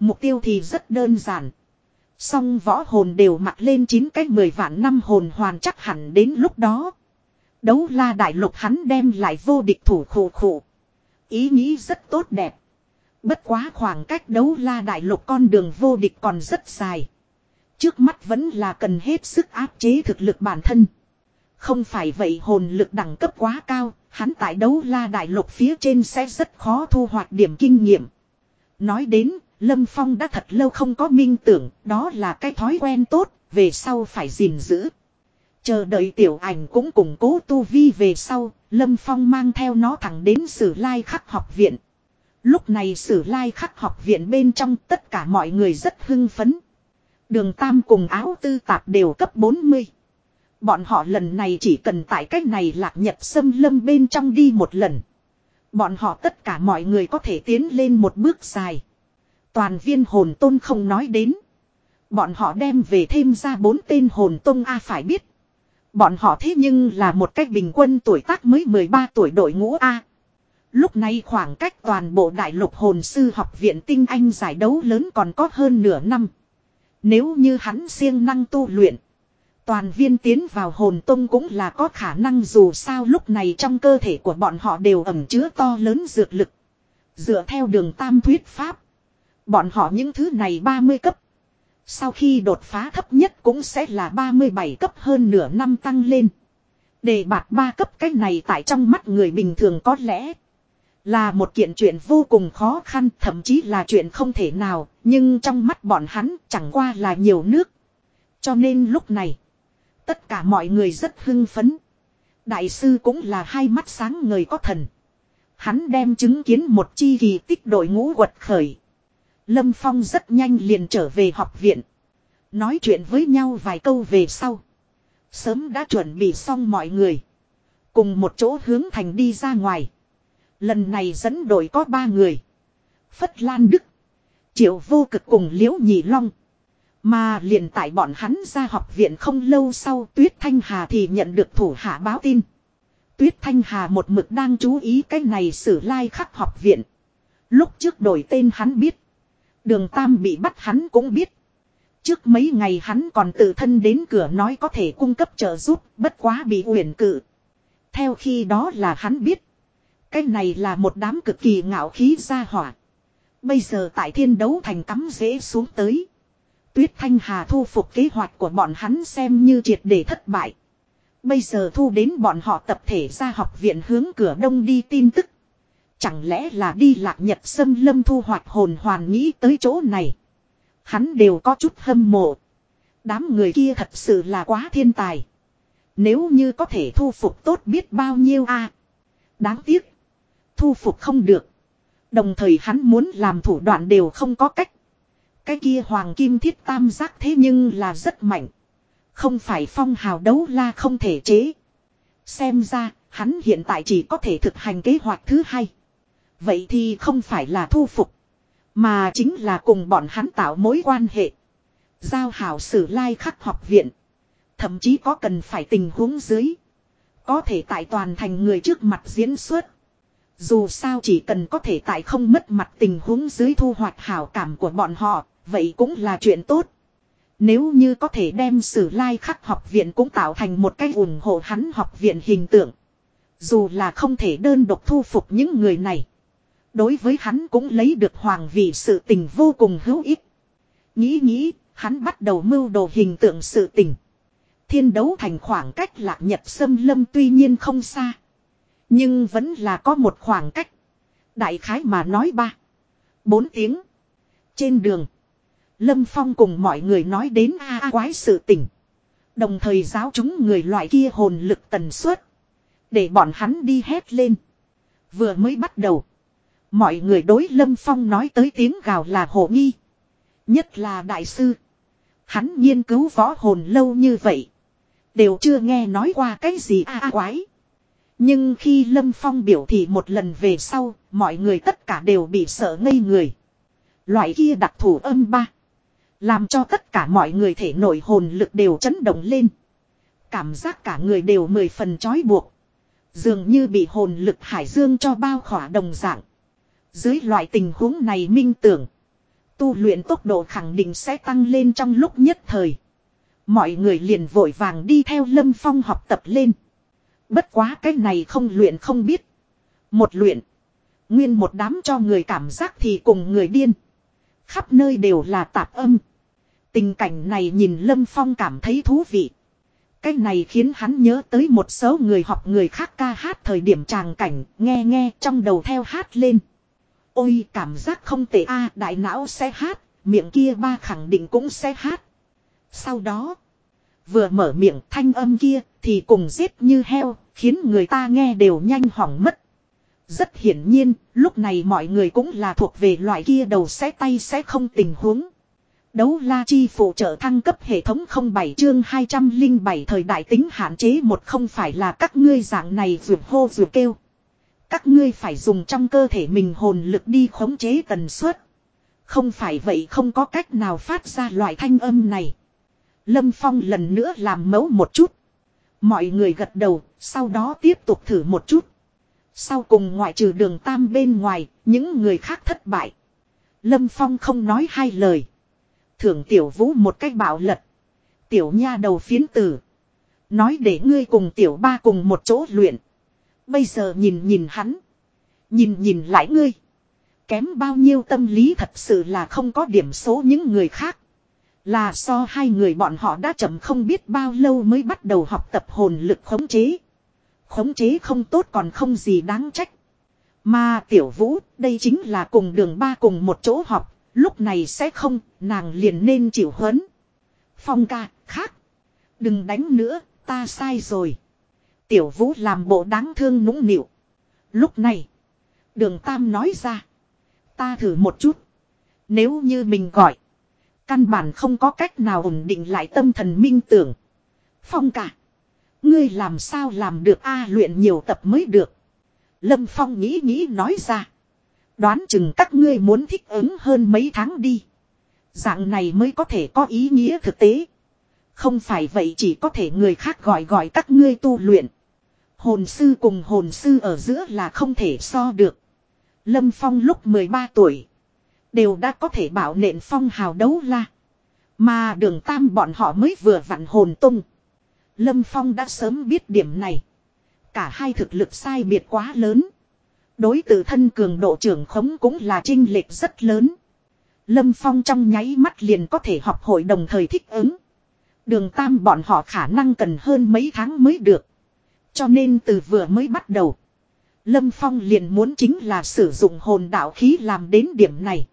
Mục tiêu thì rất đơn giản. Song võ hồn đều mặc lên chín cái 10 vạn năm hồn hoàn chắc hẳn đến lúc đó. Đấu la đại lục hắn đem lại vô địch thủ khổ khổ. Ý nghĩ rất tốt đẹp. Bất quá khoảng cách đấu la đại lục con đường vô địch còn rất dài. Trước mắt vẫn là cần hết sức áp chế thực lực bản thân. Không phải vậy hồn lực đẳng cấp quá cao, hắn tại đấu la đại lục phía trên sẽ rất khó thu hoạch điểm kinh nghiệm. Nói đến, Lâm Phong đã thật lâu không có minh tưởng, đó là cái thói quen tốt, về sau phải gìn giữ. Chờ đợi tiểu ảnh cũng củng cố tu vi về sau, Lâm Phong mang theo nó thẳng đến sử lai khắc học viện. Lúc này sử lai khắc học viện bên trong tất cả mọi người rất hưng phấn. Đường Tam cùng áo tư tạp đều cấp 40. Bọn họ lần này chỉ cần tại cách này lạc nhật xâm lâm bên trong đi một lần. Bọn họ tất cả mọi người có thể tiến lên một bước dài. Toàn viên hồn tôn không nói đến. Bọn họ đem về thêm ra bốn tên hồn tôn A à phải biết. Bọn họ thế nhưng là một cách bình quân tuổi tác mới 13 tuổi đội ngũ A. Lúc này khoảng cách toàn bộ đại lục hồn sư học viện tinh anh giải đấu lớn còn có hơn nửa năm. Nếu như hắn siêng năng tu luyện. Toàn viên tiến vào hồn tông cũng là có khả năng dù sao lúc này trong cơ thể của bọn họ đều ẩm chứa to lớn dược lực. Dựa theo đường tam thuyết pháp. Bọn họ những thứ này 30 cấp. Sau khi đột phá thấp nhất cũng sẽ là 37 cấp hơn nửa năm tăng lên. Đề bạt ba cấp cái này tại trong mắt người bình thường có lẽ là một kiện chuyện vô cùng khó khăn, thậm chí là chuyện không thể nào, nhưng trong mắt bọn hắn chẳng qua là nhiều nước. Cho nên lúc này, tất cả mọi người rất hưng phấn. Đại sư cũng là hai mắt sáng người có thần. Hắn đem chứng kiến một chi kỳ tích đội ngũ quật khởi. Lâm Phong rất nhanh liền trở về học viện. Nói chuyện với nhau vài câu về sau. Sớm đã chuẩn bị xong mọi người. Cùng một chỗ hướng thành đi ra ngoài. Lần này dẫn đội có ba người. Phất Lan Đức. Triệu vô cực cùng Liễu Nhị Long. Mà liền tại bọn hắn ra học viện không lâu sau, Tuyết Thanh Hà thì nhận được thủ hạ báo tin. Tuyết Thanh Hà một mực đang chú ý cái này sử lai khắc học viện. Lúc trước đổi tên hắn biết. Đường Tam bị bắt hắn cũng biết. Trước mấy ngày hắn còn tự thân đến cửa nói có thể cung cấp trợ giúp, bất quá bị uyển cự. Theo khi đó là hắn biết. Cái này là một đám cực kỳ ngạo khí gia hỏa. Bây giờ tại thiên đấu thành cắm dễ xuống tới. Tuyết Thanh Hà thu phục kế hoạch của bọn hắn xem như triệt để thất bại. Bây giờ thu đến bọn họ tập thể ra học viện hướng cửa đông đi tin tức. Chẳng lẽ là đi lạc nhật sâm lâm thu hoạch hồn hoàn nghĩ tới chỗ này. Hắn đều có chút hâm mộ. Đám người kia thật sự là quá thiên tài. Nếu như có thể thu phục tốt biết bao nhiêu a Đáng tiếc. Thu phục không được. Đồng thời hắn muốn làm thủ đoạn đều không có cách. Cái kia hoàng kim thiết tam giác thế nhưng là rất mạnh. Không phải phong hào đấu la không thể chế. Xem ra, hắn hiện tại chỉ có thể thực hành kế hoạch thứ hai. Vậy thì không phải là thu phục. Mà chính là cùng bọn hắn tạo mối quan hệ. Giao hảo sử lai khắc học viện. Thậm chí có cần phải tình huống dưới. Có thể tại toàn thành người trước mặt diễn xuất. Dù sao chỉ cần có thể tại không mất mặt tình huống dưới thu hoạch hảo cảm của bọn họ, vậy cũng là chuyện tốt. Nếu như có thể đem sử lai khắc học viện cũng tạo thành một cái ủng hộ hắn học viện hình tượng. Dù là không thể đơn độc thu phục những người này. Đối với hắn cũng lấy được hoàng vị sự tình vô cùng hữu ích. Nghĩ nghĩ, hắn bắt đầu mưu đồ hình tượng sự tình. Thiên đấu thành khoảng cách lạc nhật xâm lâm tuy nhiên không xa. Nhưng vẫn là có một khoảng cách. Đại khái mà nói ba. Bốn tiếng. Trên đường. Lâm Phong cùng mọi người nói đến a quái sự tình. Đồng thời giáo chúng người loại kia hồn lực tần suất. Để bọn hắn đi hét lên. Vừa mới bắt đầu. Mọi người đối Lâm Phong nói tới tiếng gào là hổ nghi. Nhất là đại sư. Hắn nghiên cứu võ hồn lâu như vậy. Đều chưa nghe nói qua cái gì a à, quái. Nhưng khi Lâm Phong biểu thị một lần về sau, mọi người tất cả đều bị sợ ngây người. Loại kia đặc thủ âm ba. Làm cho tất cả mọi người thể nội hồn lực đều chấn động lên. Cảm giác cả người đều mười phần trói buộc. Dường như bị hồn lực hải dương cho bao khỏa đồng dạng. Dưới loại tình huống này minh tưởng. Tu luyện tốc độ khẳng định sẽ tăng lên trong lúc nhất thời. Mọi người liền vội vàng đi theo Lâm Phong học tập lên. Bất quá cái này không luyện không biết. Một luyện. Nguyên một đám cho người cảm giác thì cùng người điên. Khắp nơi đều là tạp âm. Tình cảnh này nhìn Lâm Phong cảm thấy thú vị. Cái này khiến hắn nhớ tới một số người học người khác ca hát thời điểm tràng cảnh, nghe nghe trong đầu theo hát lên. Ôi cảm giác không tệ a đại não sẽ hát, miệng kia ba khẳng định cũng sẽ hát. Sau đó, vừa mở miệng thanh âm kia thì cùng giết như heo, khiến người ta nghe đều nhanh hỏng mất. Rất hiển nhiên, lúc này mọi người cũng là thuộc về loại kia đầu xé tay sẽ không tình huống. Đấu la chi phụ trợ thăng cấp hệ thống 07 chương 207 thời đại tính hạn chế một không phải là các ngươi dạng này vượt hô vượt kêu. Các ngươi phải dùng trong cơ thể mình hồn lực đi khống chế tần suất. Không phải vậy không có cách nào phát ra loại thanh âm này. Lâm Phong lần nữa làm mẫu một chút. Mọi người gật đầu, sau đó tiếp tục thử một chút. Sau cùng ngoại trừ đường tam bên ngoài, những người khác thất bại. Lâm Phong không nói hai lời. Thưởng tiểu vũ một cách bạo lật. Tiểu nha đầu phiến tử. Nói để ngươi cùng tiểu ba cùng một chỗ luyện. Bây giờ nhìn nhìn hắn. Nhìn nhìn lại ngươi. Kém bao nhiêu tâm lý thật sự là không có điểm số những người khác. Là so hai người bọn họ đã chậm không biết bao lâu mới bắt đầu học tập hồn lực khống chế. Khống chế không tốt còn không gì đáng trách. Mà tiểu vũ, đây chính là cùng đường ba cùng một chỗ học, lúc này sẽ không, nàng liền nên chịu huấn. Phong ca, khác. Đừng đánh nữa, ta sai rồi. Tiểu vũ làm bộ đáng thương nũng nịu. Lúc này, đường tam nói ra. Ta thử một chút. Nếu như mình gọi. Căn bản không có cách nào ổn định lại tâm thần minh tưởng. Phong cả. Ngươi làm sao làm được a luyện nhiều tập mới được. Lâm Phong nghĩ nghĩ nói ra. Đoán chừng các ngươi muốn thích ứng hơn mấy tháng đi. Dạng này mới có thể có ý nghĩa thực tế. Không phải vậy chỉ có thể người khác gọi gọi các ngươi tu luyện. Hồn sư cùng hồn sư ở giữa là không thể so được. Lâm Phong lúc 13 tuổi. Đều đã có thể bảo nện phong hào đấu la. Mà đường tam bọn họ mới vừa vặn hồn tung. Lâm Phong đã sớm biết điểm này. Cả hai thực lực sai biệt quá lớn. Đối tự thân cường độ trưởng khống cũng là trinh lệch rất lớn. Lâm Phong trong nháy mắt liền có thể học hội đồng thời thích ứng. Đường tam bọn họ khả năng cần hơn mấy tháng mới được. Cho nên từ vừa mới bắt đầu. Lâm Phong liền muốn chính là sử dụng hồn đạo khí làm đến điểm này.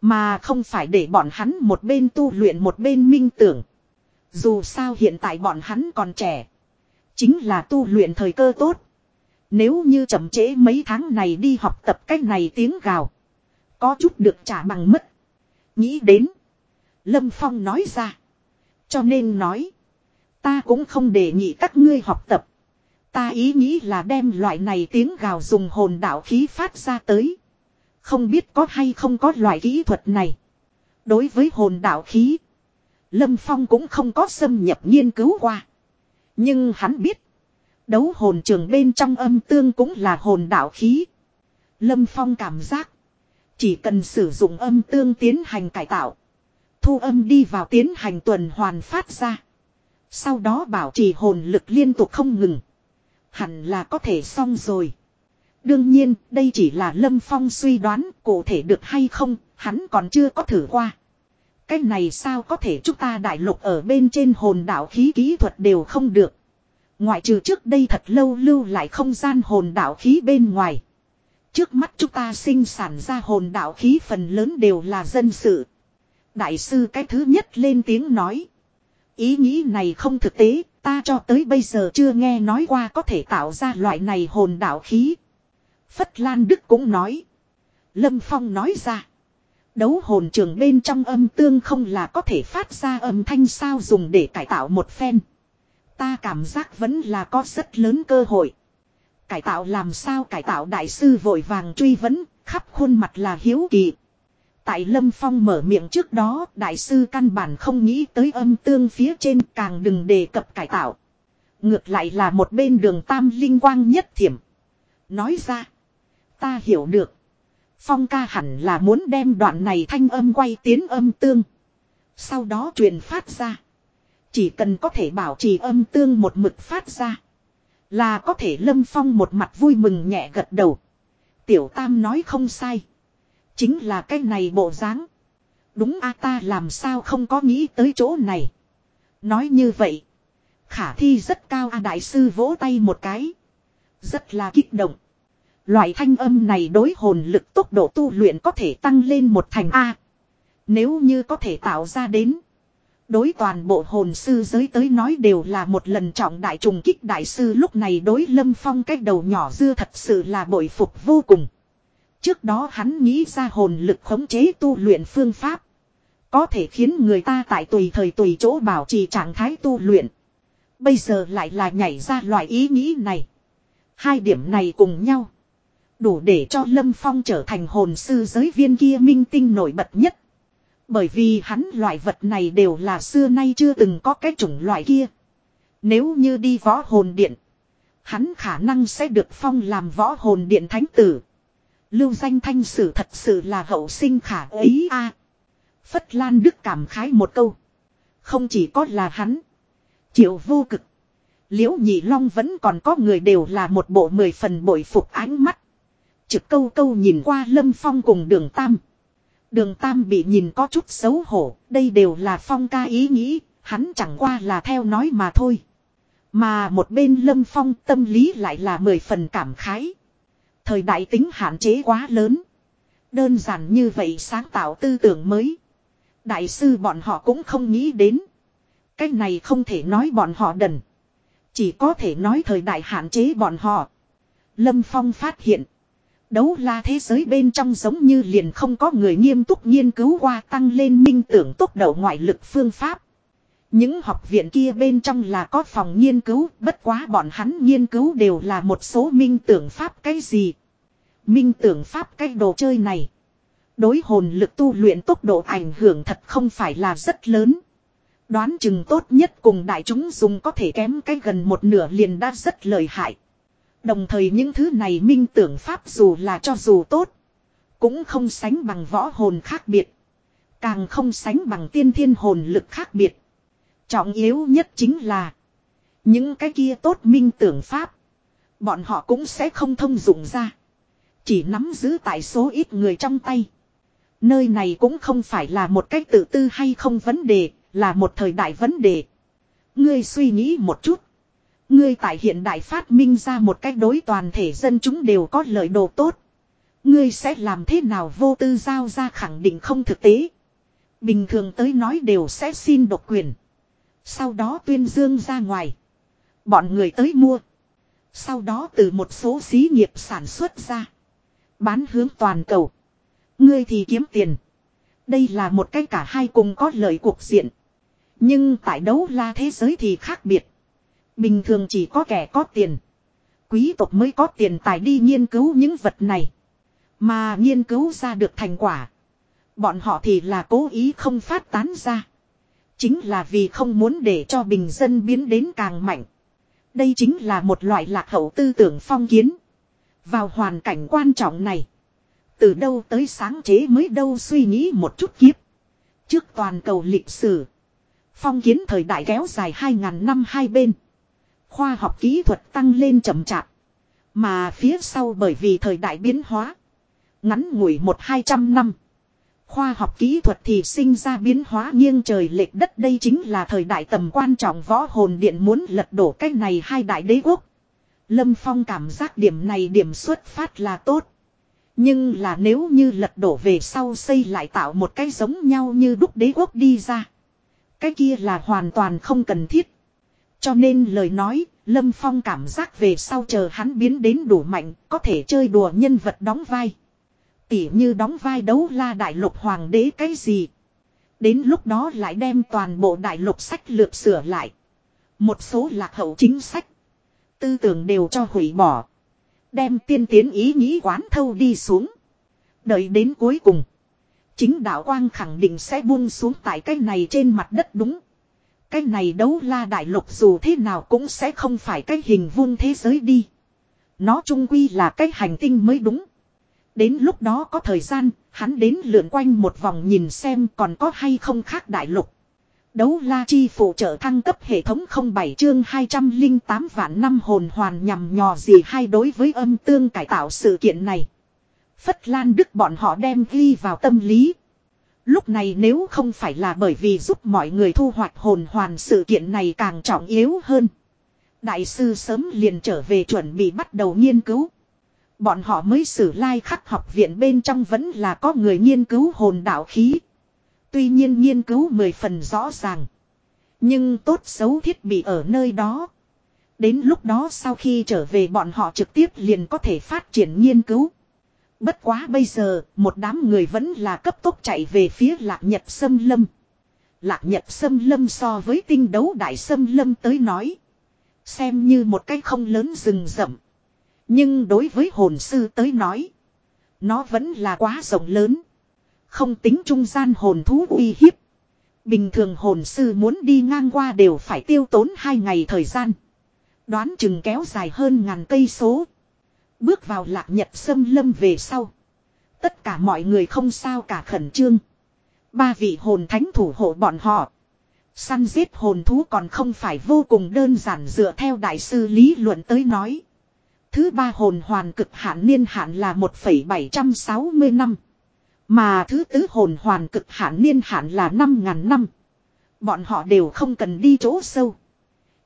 Mà không phải để bọn hắn một bên tu luyện một bên minh tưởng. Dù sao hiện tại bọn hắn còn trẻ. Chính là tu luyện thời cơ tốt. Nếu như chậm trễ mấy tháng này đi học tập cách này tiếng gào. Có chút được trả bằng mất. Nghĩ đến. Lâm Phong nói ra. Cho nên nói. Ta cũng không đề nghị các ngươi học tập. Ta ý nghĩ là đem loại này tiếng gào dùng hồn đạo khí phát ra tới. Không biết có hay không có loại kỹ thuật này. Đối với hồn đạo khí. Lâm Phong cũng không có xâm nhập nghiên cứu qua. Nhưng hắn biết. Đấu hồn trường bên trong âm tương cũng là hồn đạo khí. Lâm Phong cảm giác. Chỉ cần sử dụng âm tương tiến hành cải tạo. Thu âm đi vào tiến hành tuần hoàn phát ra. Sau đó bảo trì hồn lực liên tục không ngừng. Hẳn là có thể xong rồi. Đương nhiên, đây chỉ là Lâm Phong suy đoán, cụ thể được hay không, hắn còn chưa có thử qua. Cái này sao có thể chúng ta đại lục ở bên trên hồn đạo khí kỹ thuật đều không được. Ngoại trừ trước đây thật lâu lưu lại không gian hồn đạo khí bên ngoài. Trước mắt chúng ta sinh sản ra hồn đạo khí phần lớn đều là dân sự. Đại sư cái thứ nhất lên tiếng nói. Ý nghĩ này không thực tế, ta cho tới bây giờ chưa nghe nói qua có thể tạo ra loại này hồn đạo khí. Phất Lan Đức cũng nói. Lâm Phong nói ra. Đấu hồn trường bên trong âm tương không là có thể phát ra âm thanh sao dùng để cải tạo một phen. Ta cảm giác vẫn là có rất lớn cơ hội. Cải tạo làm sao cải tạo đại sư vội vàng truy vấn, khắp khuôn mặt là hiếu kỳ. Tại Lâm Phong mở miệng trước đó, đại sư căn bản không nghĩ tới âm tương phía trên càng đừng đề cập cải tạo. Ngược lại là một bên đường tam linh quang nhất thiểm. Nói ra, ta hiểu được. Phong ca hẳn là muốn đem đoạn này thanh âm quay tiến âm tương. Sau đó truyền phát ra. Chỉ cần có thể bảo trì âm tương một mực phát ra. Là có thể lâm phong một mặt vui mừng nhẹ gật đầu. Tiểu tam nói không sai. Chính là cái này bộ dáng. Đúng a, ta làm sao không có nghĩ tới chỗ này. Nói như vậy. Khả thi rất cao a, đại sư vỗ tay một cái. Rất là kích động. Loại thanh âm này đối hồn lực tốc độ tu luyện có thể tăng lên một thành A. Nếu như có thể tạo ra đến. Đối toàn bộ hồn sư giới tới nói đều là một lần trọng đại trùng kích đại sư lúc này đối lâm phong cách đầu nhỏ dưa thật sự là bội phục vô cùng. Trước đó hắn nghĩ ra hồn lực khống chế tu luyện phương pháp. Có thể khiến người ta tại tùy thời tùy chỗ bảo trì trạng thái tu luyện. Bây giờ lại là nhảy ra loại ý nghĩ này. Hai điểm này cùng nhau. Đủ để cho Lâm Phong trở thành hồn sư giới viên kia minh tinh nổi bật nhất. Bởi vì hắn loại vật này đều là xưa nay chưa từng có cái chủng loại kia. Nếu như đi võ hồn điện. Hắn khả năng sẽ được phong làm võ hồn điện thánh tử. Lưu danh thanh sử thật sự là hậu sinh khả ấy a. Phất Lan Đức cảm khái một câu. Không chỉ có là hắn. Triệu vô cực. Liễu nhị long vẫn còn có người đều là một bộ mười phần bội phục ánh mắt. Trực câu câu nhìn qua lâm phong cùng đường tam. Đường tam bị nhìn có chút xấu hổ. Đây đều là phong ca ý nghĩ. Hắn chẳng qua là theo nói mà thôi. Mà một bên lâm phong tâm lý lại là mười phần cảm khái. Thời đại tính hạn chế quá lớn. Đơn giản như vậy sáng tạo tư tưởng mới. Đại sư bọn họ cũng không nghĩ đến. Cái này không thể nói bọn họ đần. Chỉ có thể nói thời đại hạn chế bọn họ. Lâm Phong phát hiện. Đấu la thế giới bên trong giống như liền không có người nghiêm túc nghiên cứu qua tăng lên minh tưởng tốc độ ngoại lực phương pháp. Những học viện kia bên trong là có phòng nghiên cứu, bất quá bọn hắn nghiên cứu đều là một số minh tưởng pháp cái gì. Minh tưởng pháp cái đồ chơi này. Đối hồn lực tu luyện tốc độ ảnh hưởng thật không phải là rất lớn. Đoán chừng tốt nhất cùng đại chúng dùng có thể kém cái gần một nửa liền đã rất lợi hại. Đồng thời những thứ này minh tưởng pháp dù là cho dù tốt. Cũng không sánh bằng võ hồn khác biệt. Càng không sánh bằng tiên thiên hồn lực khác biệt. Trọng yếu nhất chính là. Những cái kia tốt minh tưởng pháp. Bọn họ cũng sẽ không thông dụng ra. Chỉ nắm giữ tại số ít người trong tay. Nơi này cũng không phải là một cách tự tư hay không vấn đề, là một thời đại vấn đề. Ngươi suy nghĩ một chút. Ngươi tại hiện đại phát minh ra một cách đối toàn thể dân chúng đều có lợi đồ tốt. Ngươi sẽ làm thế nào vô tư giao ra khẳng định không thực tế. Bình thường tới nói đều sẽ xin độc quyền. Sau đó tuyên dương ra ngoài. Bọn người tới mua. Sau đó từ một số xí nghiệp sản xuất ra. Bán hướng toàn cầu. Ngươi thì kiếm tiền. Đây là một cái cả hai cùng có lợi cuộc diện. Nhưng tại đấu la thế giới thì khác biệt. Bình thường chỉ có kẻ có tiền. Quý tộc mới có tiền tài đi nghiên cứu những vật này. Mà nghiên cứu ra được thành quả. Bọn họ thì là cố ý không phát tán ra. Chính là vì không muốn để cho bình dân biến đến càng mạnh. Đây chính là một loại lạc hậu tư tưởng phong kiến. Vào hoàn cảnh quan trọng này. Từ đâu tới sáng chế mới đâu suy nghĩ một chút kiếp. Trước toàn cầu lịch sử. Phong kiến thời đại kéo dài 2.000 năm hai bên. Khoa học kỹ thuật tăng lên chậm chạp. Mà phía sau bởi vì thời đại biến hóa. Ngắn ngủi một hai trăm năm. Khoa học kỹ thuật thì sinh ra biến hóa nghiêng trời lệch đất đây chính là thời đại tầm quan trọng võ hồn điện muốn lật đổ cái này hai đại đế quốc. Lâm Phong cảm giác điểm này điểm xuất phát là tốt. Nhưng là nếu như lật đổ về sau xây lại tạo một cái giống nhau như đúc đế quốc đi ra. Cái kia là hoàn toàn không cần thiết. Cho nên lời nói, Lâm Phong cảm giác về sau chờ hắn biến đến đủ mạnh, có thể chơi đùa nhân vật đóng vai. Tỉ như đóng vai đấu la đại lục hoàng đế cái gì. Đến lúc đó lại đem toàn bộ đại lục sách lược sửa lại. Một số lạc hậu chính sách. Tư tưởng đều cho hủy bỏ. Đem tiên tiến ý nghĩ quán thâu đi xuống. Đợi đến cuối cùng. Chính đạo quang khẳng định sẽ buông xuống tại cái này trên mặt đất đúng. Cái này đấu la đại lục dù thế nào cũng sẽ không phải cái hình vuông thế giới đi. Nó trung quy là cái hành tinh mới đúng. Đến lúc đó có thời gian, hắn đến lượn quanh một vòng nhìn xem còn có hay không khác đại lục. Đấu la chi phụ trợ thăng cấp hệ thống 07 chương 208 vạn năm hồn hoàn nhằm nhò gì hay đối với âm tương cải tạo sự kiện này. Phất Lan Đức bọn họ đem ghi vào tâm lý. Lúc này nếu không phải là bởi vì giúp mọi người thu hoạch hồn hoàn sự kiện này càng trọng yếu hơn. Đại sư sớm liền trở về chuẩn bị bắt đầu nghiên cứu. Bọn họ mới xử lai like khắc học viện bên trong vẫn là có người nghiên cứu hồn đạo khí. Tuy nhiên nghiên cứu mười phần rõ ràng. Nhưng tốt xấu thiết bị ở nơi đó. Đến lúc đó sau khi trở về bọn họ trực tiếp liền có thể phát triển nghiên cứu. Bất quá bây giờ, một đám người vẫn là cấp tốc chạy về phía lạc nhật sâm lâm. Lạc nhật sâm lâm so với tinh đấu đại sâm lâm tới nói. Xem như một cái không lớn rừng rậm. Nhưng đối với hồn sư tới nói. Nó vẫn là quá rộng lớn. Không tính trung gian hồn thú uy hiếp. Bình thường hồn sư muốn đi ngang qua đều phải tiêu tốn hai ngày thời gian. Đoán chừng kéo dài hơn ngàn cây số. Bước vào lạc nhật sâm lâm về sau. Tất cả mọi người không sao cả khẩn trương. Ba vị hồn thánh thủ hộ bọn họ. Săn giết hồn thú còn không phải vô cùng đơn giản dựa theo đại sư lý luận tới nói. Thứ ba hồn hoàn cực hạn niên hạn là 1,760 năm. Mà thứ tứ hồn hoàn cực hạn niên hạn là 5.000 năm. Bọn họ đều không cần đi chỗ sâu.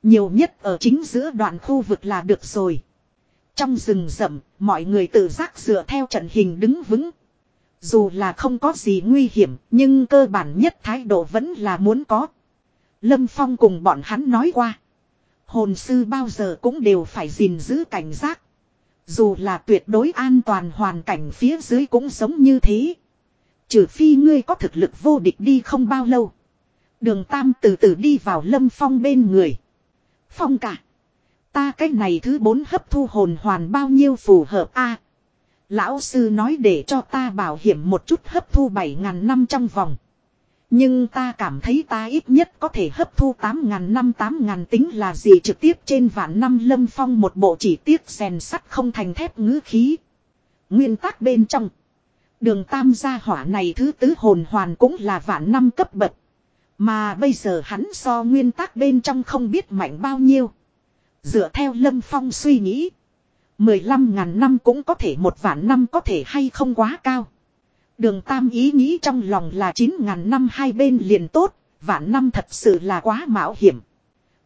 Nhiều nhất ở chính giữa đoạn khu vực là được rồi. Trong rừng rậm, mọi người tự giác dựa theo trận hình đứng vững. Dù là không có gì nguy hiểm, nhưng cơ bản nhất thái độ vẫn là muốn có. Lâm Phong cùng bọn hắn nói qua. Hồn sư bao giờ cũng đều phải gìn giữ cảnh giác. Dù là tuyệt đối an toàn hoàn cảnh phía dưới cũng giống như thế. Trừ phi ngươi có thực lực vô địch đi không bao lâu. Đường Tam từ từ đi vào Lâm Phong bên người. Phong cả. Ta cái này thứ bốn hấp thu hồn hoàn bao nhiêu phù hợp a Lão sư nói để cho ta bảo hiểm một chút hấp thu 7.000 năm trong vòng. Nhưng ta cảm thấy ta ít nhất có thể hấp thu 8.000 năm 8.000 tính là gì trực tiếp trên vạn năm lâm phong một bộ chỉ tiếc rèn sắt không thành thép ngữ khí. Nguyên tắc bên trong. Đường tam gia hỏa này thứ tứ hồn hoàn cũng là vạn năm cấp bậc. Mà bây giờ hắn so nguyên tắc bên trong không biết mạnh bao nhiêu. Dựa theo lâm phong suy nghĩ. 15 ngàn năm cũng có thể, một vạn năm có thể hay không quá cao. Đường Tam ý nghĩ trong lòng là 9 ngàn năm hai bên liền tốt, vạn năm thật sự là quá mạo hiểm.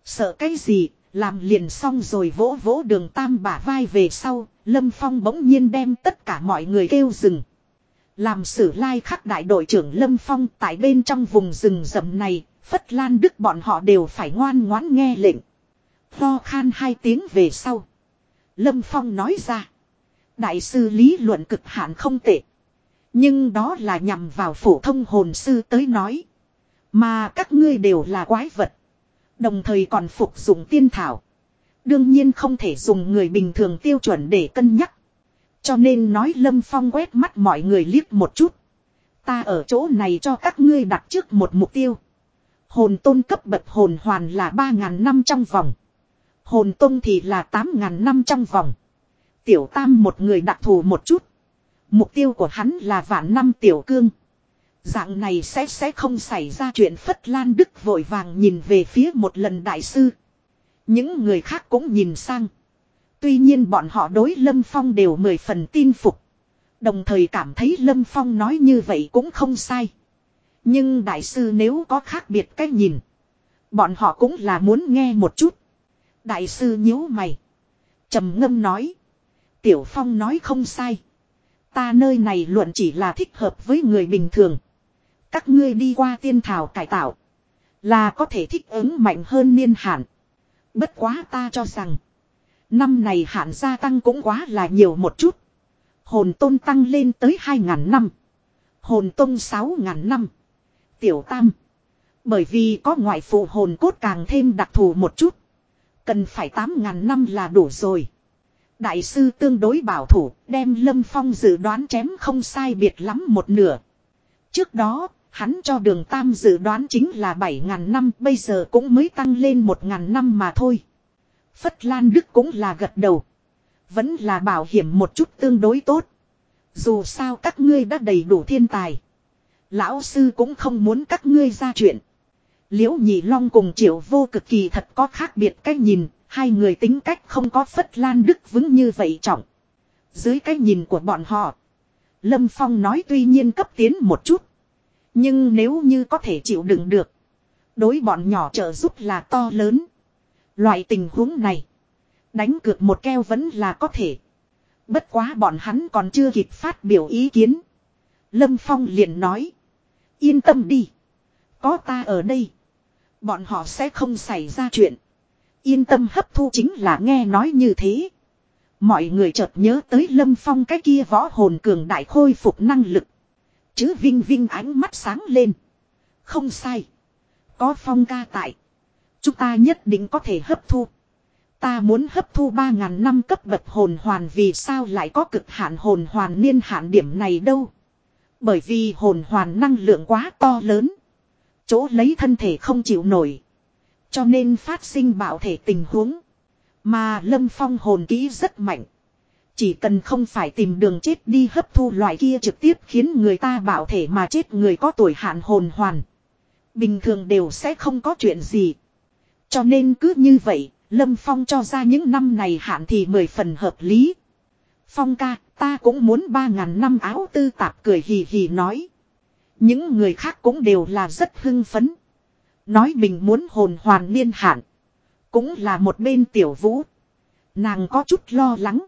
Sợ cái gì, làm liền xong rồi vỗ vỗ đường Tam bả vai về sau, Lâm Phong bỗng nhiên đem tất cả mọi người kêu dừng. Làm sử lai khắc đại đội trưởng Lâm Phong tại bên trong vùng rừng rậm này, Phất Lan Đức bọn họ đều phải ngoan ngoãn nghe lệnh. Lo khan hai tiếng về sau. Lâm Phong nói ra. Đại sư lý luận cực hạn không tệ. Nhưng đó là nhằm vào phổ thông hồn sư tới nói. Mà các ngươi đều là quái vật. Đồng thời còn phục dụng tiên thảo. Đương nhiên không thể dùng người bình thường tiêu chuẩn để cân nhắc. Cho nên nói Lâm Phong quét mắt mọi người liếc một chút. Ta ở chỗ này cho các ngươi đặt trước một mục tiêu. Hồn tôn cấp bậc hồn hoàn là 3.000 năm trong vòng. Hồn tôn thì là 8.000 năm trong vòng. Tiểu tam một người đặc thù một chút. Mục tiêu của hắn là vạn năm tiểu cương. Dạng này sẽ sẽ không xảy ra chuyện Phất Lan Đức vội vàng nhìn về phía một lần đại sư. Những người khác cũng nhìn sang. Tuy nhiên bọn họ đối Lâm Phong đều mười phần tin phục. Đồng thời cảm thấy Lâm Phong nói như vậy cũng không sai. Nhưng đại sư nếu có khác biệt cách nhìn. Bọn họ cũng là muốn nghe một chút. Đại sư nhíu mày. trầm ngâm nói. Tiểu Phong nói không sai. Ta nơi này luận chỉ là thích hợp với người bình thường. Các ngươi đi qua tiên thảo cải tạo. Là có thể thích ứng mạnh hơn niên hạn. Bất quá ta cho rằng. Năm này hạn gia tăng cũng quá là nhiều một chút. Hồn tôn tăng lên tới 2.000 năm. Hồn tôn 6.000 năm. Tiểu tam. Bởi vì có ngoại phụ hồn cốt càng thêm đặc thù một chút. Cần phải 8.000 năm là đủ rồi. Đại sư tương đối bảo thủ, đem Lâm Phong dự đoán chém không sai biệt lắm một nửa. Trước đó, hắn cho đường Tam dự đoán chính là 7.000 năm, bây giờ cũng mới tăng lên 1.000 năm mà thôi. Phất Lan Đức cũng là gật đầu. Vẫn là bảo hiểm một chút tương đối tốt. Dù sao các ngươi đã đầy đủ thiên tài. Lão sư cũng không muốn các ngươi ra chuyện. Liễu Nhị Long cùng Triệu Vô cực kỳ thật có khác biệt cách nhìn, Hai người tính cách không có phất lan đức vững như vậy trọng. Dưới cái nhìn của bọn họ. Lâm Phong nói tuy nhiên cấp tiến một chút. Nhưng nếu như có thể chịu đựng được. Đối bọn nhỏ trợ giúp là to lớn. Loại tình huống này. Đánh cược một keo vẫn là có thể. Bất quá bọn hắn còn chưa kịp phát biểu ý kiến. Lâm Phong liền nói. Yên tâm đi. Có ta ở đây. Bọn họ sẽ không xảy ra chuyện. Yên tâm hấp thu chính là nghe nói như thế. Mọi người chợt nhớ tới Lâm Phong cái kia võ hồn cường đại khôi phục năng lực. Chứ Vinh Vinh ánh mắt sáng lên. Không sai. Có Phong ca tại. Chúng ta nhất định có thể hấp thu. Ta muốn hấp thu 3.000 năm cấp bậc hồn hoàn vì sao lại có cực hạn hồn hoàn niên hạn điểm này đâu. Bởi vì hồn hoàn năng lượng quá to lớn. Chỗ lấy thân thể không chịu nổi. Cho nên phát sinh bạo thể tình huống. Mà Lâm Phong hồn kỹ rất mạnh. Chỉ cần không phải tìm đường chết đi hấp thu loại kia trực tiếp khiến người ta bạo thể mà chết người có tuổi hạn hồn hoàn. Bình thường đều sẽ không có chuyện gì. Cho nên cứ như vậy, Lâm Phong cho ra những năm này hạn thì mười phần hợp lý. Phong ca, ta cũng muốn ba ngàn năm áo tư tạp cười hì hì nói. Những người khác cũng đều là rất hưng phấn. Nói mình muốn hồn hoàn niên hạn. Cũng là một bên tiểu vũ. Nàng có chút lo lắng.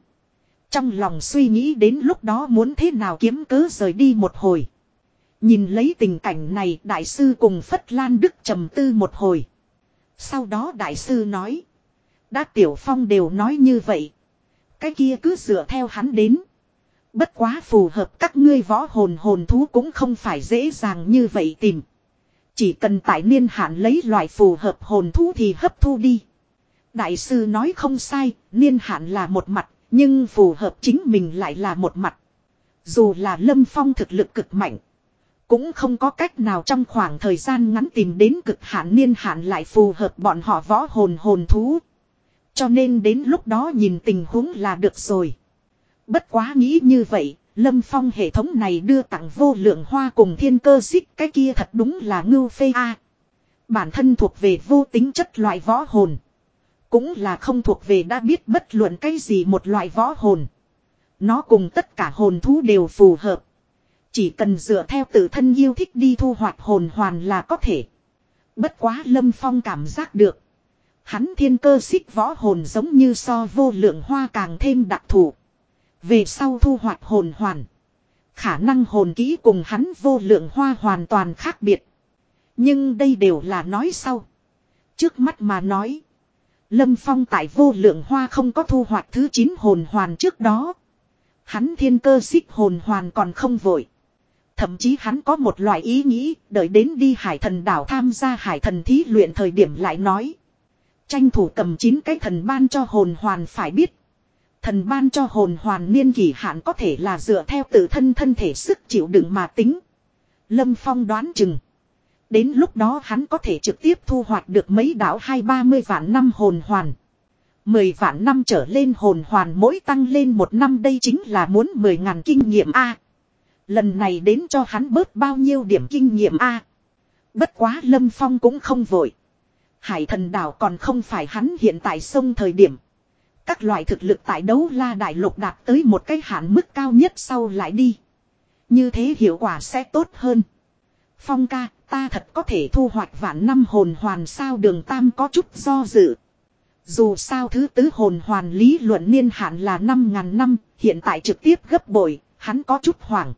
Trong lòng suy nghĩ đến lúc đó muốn thế nào kiếm cớ rời đi một hồi. Nhìn lấy tình cảnh này, đại sư cùng Phất Lan Đức trầm tư một hồi. Sau đó đại sư nói. Đã tiểu phong đều nói như vậy. Cái kia cứ dựa theo hắn đến. Bất quá phù hợp các ngươi võ hồn hồn thú cũng không phải dễ dàng như vậy tìm. Chỉ cần tại niên hạn lấy loại phù hợp hồn thú thì hấp thu đi. Đại sư nói không sai, niên hạn là một mặt, nhưng phù hợp chính mình lại là một mặt. Dù là lâm phong thực lực cực mạnh. Cũng không có cách nào trong khoảng thời gian ngắn tìm đến cực hạn niên hạn lại phù hợp bọn họ võ hồn hồn thú. Cho nên đến lúc đó nhìn tình huống là được rồi. Bất quá nghĩ như vậy, Lâm Phong hệ thống này đưa tặng vô lượng hoa cùng thiên cơ xích, cái kia thật đúng là ngưu phê a. Bản thân thuộc về vô tính chất loại võ hồn. Cũng là không thuộc về đã biết bất luận cái gì một loại võ hồn. Nó cùng tất cả hồn thú đều phù hợp. Chỉ cần dựa theo tự thân yêu thích đi thu hoạch hồn hoàn là có thể. Bất quá Lâm Phong cảm giác được. Hắn thiên cơ xích võ hồn giống như so vô lượng hoa càng thêm đặc thù. Về sau thu hoạch hồn hoàn. Khả năng hồn kỹ cùng hắn vô lượng hoa hoàn toàn khác biệt. Nhưng đây đều là nói sau. Trước mắt mà nói. Lâm Phong tại vô lượng hoa không có thu hoạch thứ 9 hồn hoàn trước đó. Hắn thiên cơ xích hồn hoàn còn không vội. Thậm chí hắn có một loại ý nghĩ, đợi đến đi hải thần đảo tham gia hải thần thí luyện thời điểm lại nói. Tranh thủ cầm chín cái thần ban cho hồn hoàn phải biết. Thần ban cho hồn hoàn niên kỳ hạn có thể là dựa theo tự thân thân thể sức chịu đựng mà tính. Lâm Phong đoán chừng. Đến lúc đó hắn có thể trực tiếp thu hoạch được mấy đảo hai ba mươi vạn năm hồn hoàn. Mười vạn năm trở lên hồn hoàn mỗi tăng lên một năm đây chính là muốn mười ngàn kinh nghiệm A. Lần này đến cho hắn bớt bao nhiêu điểm kinh nghiệm A. Bất quá Lâm Phong cũng không vội. Hải thần đảo còn không phải hắn hiện tại sông thời điểm. Các loại thực lực tại đấu la đại lục đạt tới một cái hạn mức cao nhất sau lại đi. Như thế hiệu quả sẽ tốt hơn. Phong ca, ta thật có thể thu hoạch vạn năm hồn hoàn sao đường tam có chút do dự. Dù sao thứ tứ hồn hoàn lý luận niên hạn là 5.000 năm, hiện tại trực tiếp gấp bội, hắn có chút hoảng.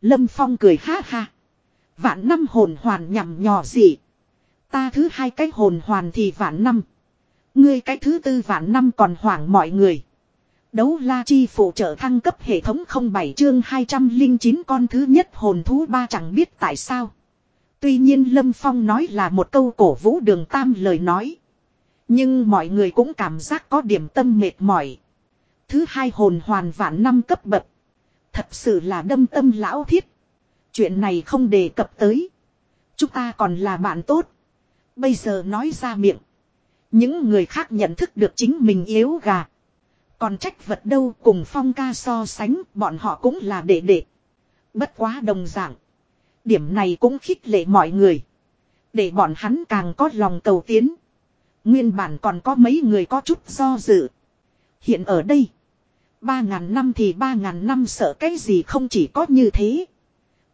Lâm Phong cười ha ha. Vạn năm hồn hoàn nhằm nhỏ gì. Ta thứ hai cái hồn hoàn thì vạn năm. Ngươi cái thứ tư vạn năm còn hoảng mọi người. Đấu la chi phụ trợ thăng cấp hệ thống 07 chương 209 con thứ nhất hồn thú ba chẳng biết tại sao. Tuy nhiên Lâm Phong nói là một câu cổ vũ đường tam lời nói. Nhưng mọi người cũng cảm giác có điểm tâm mệt mỏi. Thứ hai hồn hoàn vạn năm cấp bậc. Thật sự là đâm tâm lão thiết. Chuyện này không đề cập tới. Chúng ta còn là bạn tốt. Bây giờ nói ra miệng. Những người khác nhận thức được chính mình yếu gà. Còn trách vật đâu cùng phong ca so sánh, bọn họ cũng là đệ đệ. Bất quá đồng dạng. Điểm này cũng khích lệ mọi người. Để bọn hắn càng có lòng cầu tiến. Nguyên bản còn có mấy người có chút do dự. Hiện ở đây. Ba ngàn năm thì ba ngàn năm sợ cái gì không chỉ có như thế.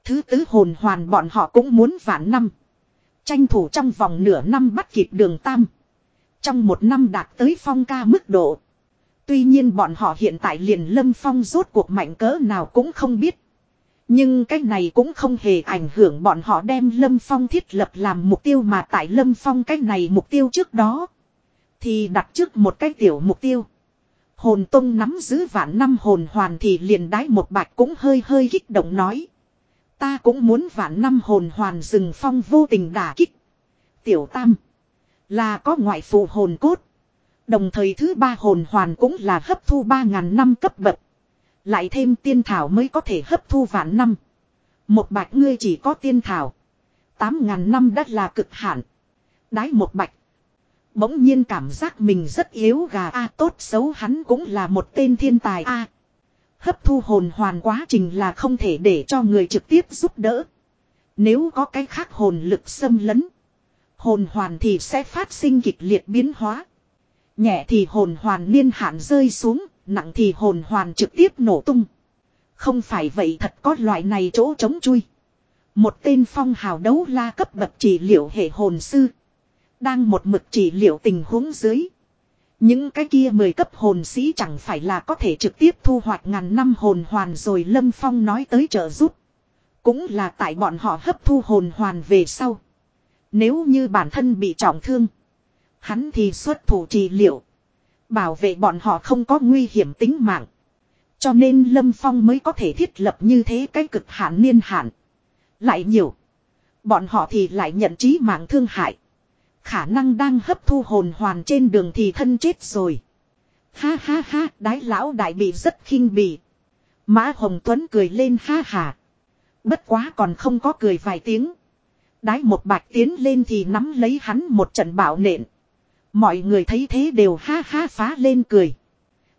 Thứ tứ hồn hoàn bọn họ cũng muốn vạn năm. Tranh thủ trong vòng nửa năm bắt kịp đường tam. Trong một năm đạt tới phong ca mức độ. Tuy nhiên bọn họ hiện tại liền lâm phong rốt cuộc mạnh cỡ nào cũng không biết. Nhưng cái này cũng không hề ảnh hưởng bọn họ đem lâm phong thiết lập làm mục tiêu mà tại lâm phong cái này mục tiêu trước đó. Thì đặt trước một cái tiểu mục tiêu. Hồn tông nắm giữ vạn năm hồn hoàn thì liền đái một bạch cũng hơi hơi kích động nói. Ta cũng muốn vạn năm hồn hoàn rừng phong vô tình đả kích. Tiểu tam. Là có ngoại phụ hồn cốt. Đồng thời thứ ba hồn hoàn cũng là hấp thu ba ngàn năm cấp bậc. Lại thêm tiên thảo mới có thể hấp thu vạn năm. Một bạch ngươi chỉ có tiên thảo. Tám ngàn năm đã là cực hạn. Đái một bạch. Bỗng nhiên cảm giác mình rất yếu gà a, tốt xấu hắn cũng là một tên thiên tài a Hấp thu hồn hoàn quá trình là không thể để cho người trực tiếp giúp đỡ. Nếu có cái khác hồn lực xâm lấn. Hồn hoàn thì sẽ phát sinh kịch liệt biến hóa. Nhẹ thì hồn hoàn niên hạn rơi xuống, nặng thì hồn hoàn trực tiếp nổ tung. Không phải vậy thật có loại này chỗ trống chui. Một tên phong hào đấu la cấp bậc trị liệu hệ hồn sư. Đang một mực trị liệu tình huống dưới. Những cái kia mười cấp hồn sĩ chẳng phải là có thể trực tiếp thu hoạch ngàn năm hồn hoàn rồi Lâm Phong nói tới trợ giúp. Cũng là tại bọn họ hấp thu hồn hoàn về sau. Nếu như bản thân bị trọng thương. Hắn thì xuất thủ trị liệu. Bảo vệ bọn họ không có nguy hiểm tính mạng. Cho nên Lâm Phong mới có thể thiết lập như thế cái cực hạn niên hạn. Lại nhiều. Bọn họ thì lại nhận trí mạng thương hại. Khả năng đang hấp thu hồn hoàn trên đường thì thân chết rồi. Ha ha ha, đái lão đại bị rất khinh bỉ. Mã Hồng Tuấn cười lên ha hà. Bất quá còn không có cười vài tiếng. Đái một bạch tiến lên thì nắm lấy hắn một trận bảo nện. Mọi người thấy thế đều ha ha phá lên cười.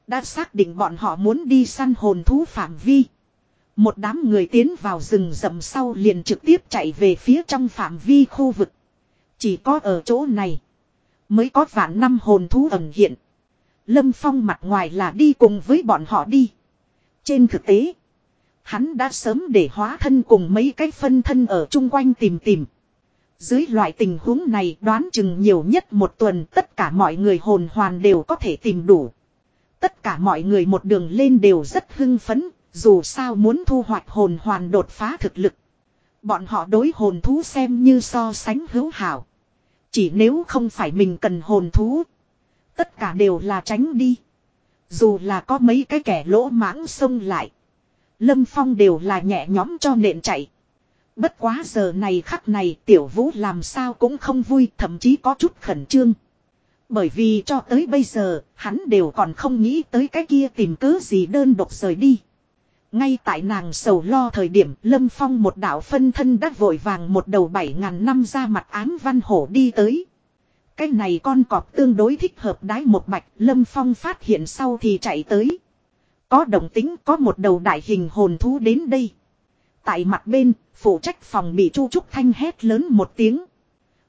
Đã xác định bọn họ muốn đi săn hồn thú phạm vi. Một đám người tiến vào rừng rậm sau liền trực tiếp chạy về phía trong phạm vi khu vực. Chỉ có ở chỗ này. Mới có vạn năm hồn thú ẩn hiện. Lâm Phong mặt ngoài là đi cùng với bọn họ đi. Trên thực tế. Hắn đã sớm để hóa thân cùng mấy cái phân thân ở chung quanh tìm tìm. Dưới loại tình huống này đoán chừng nhiều nhất một tuần tất cả mọi người hồn hoàn đều có thể tìm đủ. Tất cả mọi người một đường lên đều rất hưng phấn, dù sao muốn thu hoạch hồn hoàn đột phá thực lực. Bọn họ đối hồn thú xem như so sánh hữu hảo. Chỉ nếu không phải mình cần hồn thú. Tất cả đều là tránh đi. Dù là có mấy cái kẻ lỗ mãng xông lại. Lâm Phong đều là nhẹ nhóm cho nện chạy. Bất quá giờ này khắc này tiểu vũ làm sao cũng không vui, thậm chí có chút khẩn trương. Bởi vì cho tới bây giờ, hắn đều còn không nghĩ tới cái kia tìm cớ gì đơn độc rời đi. Ngay tại nàng sầu lo thời điểm, Lâm Phong một đạo phân thân đã vội vàng một đầu bảy ngàn năm ra mặt án văn hổ đi tới. Cái này con cọp tương đối thích hợp đái một bạch, Lâm Phong phát hiện sau thì chạy tới. Có đồng tính có một đầu đại hình hồn thú đến đây. Tại mặt bên, phụ trách phòng bị Chu Trúc Thanh hét lớn một tiếng.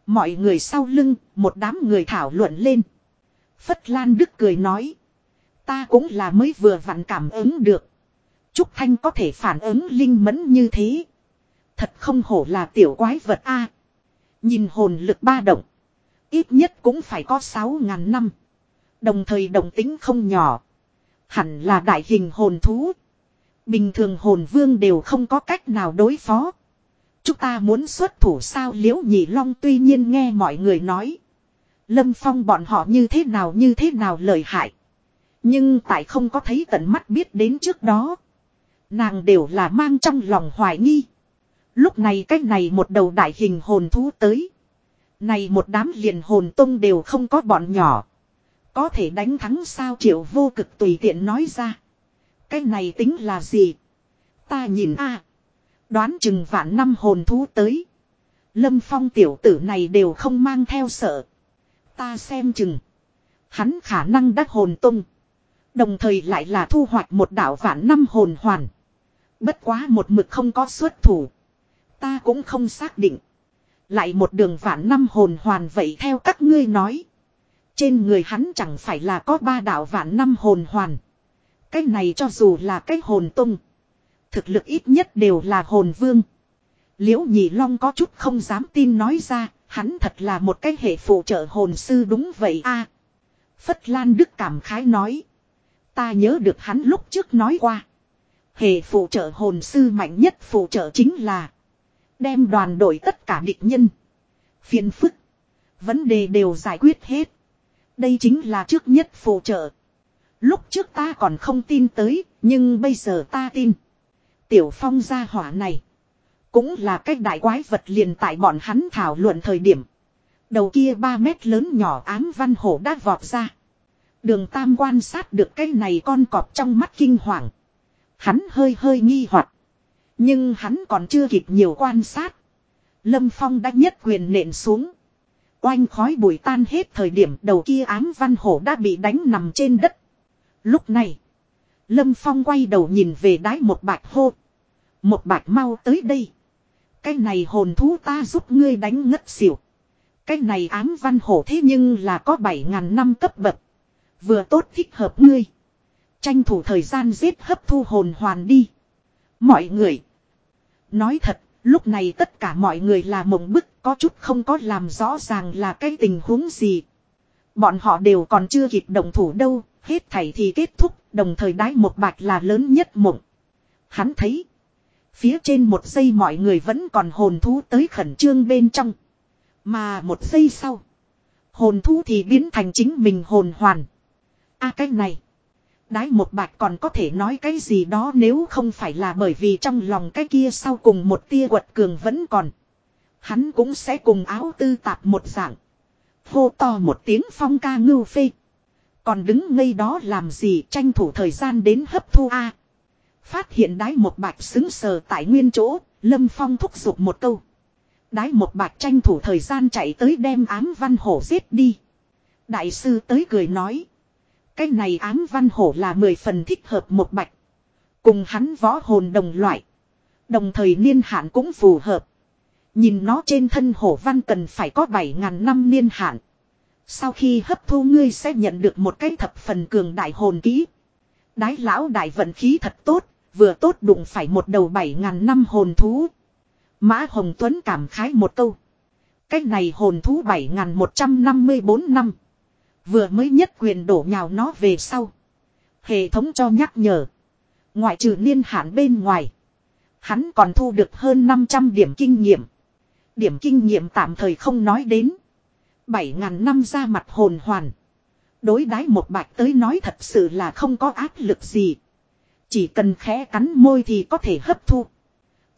Mọi người sau lưng, một đám người thảo luận lên. Phất Lan Đức cười nói. Ta cũng là mới vừa vặn cảm ứng được. Trúc Thanh có thể phản ứng linh mẫn như thế. Thật không hổ là tiểu quái vật A. nhìn hồn lực ba động. Ít nhất cũng phải có 6.000 năm. Đồng thời đồng tính không nhỏ. Hẳn là đại hình hồn thú. Bình thường hồn vương đều không có cách nào đối phó. Chúng ta muốn xuất thủ sao liễu nhị long tuy nhiên nghe mọi người nói. Lâm phong bọn họ như thế nào như thế nào lợi hại. Nhưng tại không có thấy tận mắt biết đến trước đó. Nàng đều là mang trong lòng hoài nghi. Lúc này cách này một đầu đại hình hồn thú tới. Này một đám liền hồn tông đều không có bọn nhỏ. Có thể đánh thắng sao triệu vô cực tùy tiện nói ra. Cái này tính là gì? Ta nhìn a Đoán chừng vạn năm hồn thú tới. Lâm phong tiểu tử này đều không mang theo sợ. Ta xem chừng. Hắn khả năng đắc hồn tung. Đồng thời lại là thu hoạch một đạo vạn năm hồn hoàn. Bất quá một mực không có xuất thủ. Ta cũng không xác định. Lại một đường vạn năm hồn hoàn vậy theo các ngươi nói. Trên người hắn chẳng phải là có ba đạo vạn năm hồn hoàn. Cái này cho dù là cái hồn tung. Thực lực ít nhất đều là hồn vương. Liễu nhị long có chút không dám tin nói ra. Hắn thật là một cái hệ phụ trợ hồn sư đúng vậy a Phất Lan Đức cảm khái nói. Ta nhớ được hắn lúc trước nói qua. Hệ phụ trợ hồn sư mạnh nhất phụ trợ chính là. Đem đoàn đội tất cả địch nhân. Phiền phức. Vấn đề đều giải quyết hết. Đây chính là trước nhất phụ trợ. Lúc trước ta còn không tin tới, nhưng bây giờ ta tin. Tiểu phong gia hỏa này. Cũng là cách đại quái vật liền tại bọn hắn thảo luận thời điểm. Đầu kia 3 mét lớn nhỏ ám văn hổ đã vọt ra. Đường tam quan sát được cái này con cọp trong mắt kinh hoàng. Hắn hơi hơi nghi hoặc Nhưng hắn còn chưa kịp nhiều quan sát. Lâm Phong đã nhất quyền nện xuống. Oanh khói bụi tan hết thời điểm đầu kia ám văn hổ đã bị đánh nằm trên đất. Lúc này, Lâm Phong quay đầu nhìn về đái một bạch hô. Một bạch mau tới đây. Cái này hồn thú ta giúp ngươi đánh ngất xỉu. Cái này ám văn hổ thế nhưng là có 7.000 năm cấp bậc. Vừa tốt thích hợp ngươi. Tranh thủ thời gian giết hấp thu hồn hoàn đi. Mọi người. Nói thật, lúc này tất cả mọi người là mộng bức, có chút không có làm rõ ràng là cái tình huống gì. Bọn họ đều còn chưa kịp động thủ đâu, hết thảy thì kết thúc, đồng thời đái một bạch là lớn nhất mộng. Hắn thấy, phía trên một giây mọi người vẫn còn hồn thú tới khẩn trương bên trong. Mà một giây sau, hồn thú thì biến thành chính mình hồn hoàn. a cái này, đái một bạch còn có thể nói cái gì đó nếu không phải là bởi vì trong lòng cái kia sau cùng một tia quật cường vẫn còn. Hắn cũng sẽ cùng áo tư tạp một dạng. Hô to một tiếng phong ca ngưu phê. Còn đứng ngây đó làm gì tranh thủ thời gian đến hấp thu A. Phát hiện đái một bạch xứng sờ tại nguyên chỗ, Lâm Phong thúc giục một câu. Đái một bạch tranh thủ thời gian chạy tới đem ám văn hổ giết đi. Đại sư tới cười nói. Cái này ám văn hổ là mười phần thích hợp một bạch. Cùng hắn võ hồn đồng loại. Đồng thời niên hạn cũng phù hợp. Nhìn nó trên thân hổ văn cần phải có 7.000 năm niên hạn. Sau khi hấp thu ngươi sẽ nhận được một cái thập phần cường đại hồn kỹ. Đái lão đại vận khí thật tốt, vừa tốt đụng phải một đầu 7.000 năm hồn thú. Mã Hồng Tuấn cảm khái một câu. cách này hồn thú 7.154 năm. Vừa mới nhất quyền đổ nhào nó về sau. Hệ thống cho nhắc nhở. Ngoại trừ niên hạn bên ngoài. Hắn còn thu được hơn 500 điểm kinh nghiệm. Điểm kinh nghiệm tạm thời không nói đến. Bảy ngàn năm ra mặt hồn hoàn. Đối đái một bạch tới nói thật sự là không có áp lực gì. Chỉ cần khẽ cắn môi thì có thể hấp thu.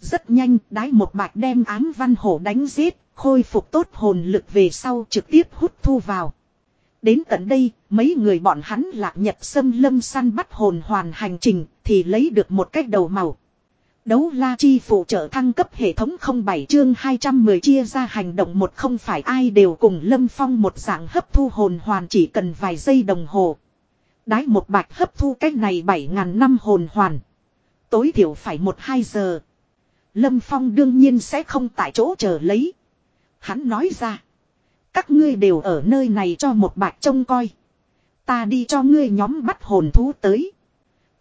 Rất nhanh đái một bạch đem ám văn hổ đánh giết, khôi phục tốt hồn lực về sau trực tiếp hút thu vào. Đến tận đây, mấy người bọn hắn lạc nhật Sâm lâm săn bắt hồn hoàn hành trình thì lấy được một cách đầu màu. Đấu la chi phụ trợ thăng cấp hệ thống 07 chương 210 chia ra hành động một không phải ai đều cùng lâm phong một dạng hấp thu hồn hoàn chỉ cần vài giây đồng hồ. Đái một bạch hấp thu cách này 7.000 năm hồn hoàn. Tối thiểu phải 1-2 giờ. Lâm phong đương nhiên sẽ không tại chỗ chờ lấy. Hắn nói ra. Các ngươi đều ở nơi này cho một bạch trông coi. Ta đi cho ngươi nhóm bắt hồn thú tới.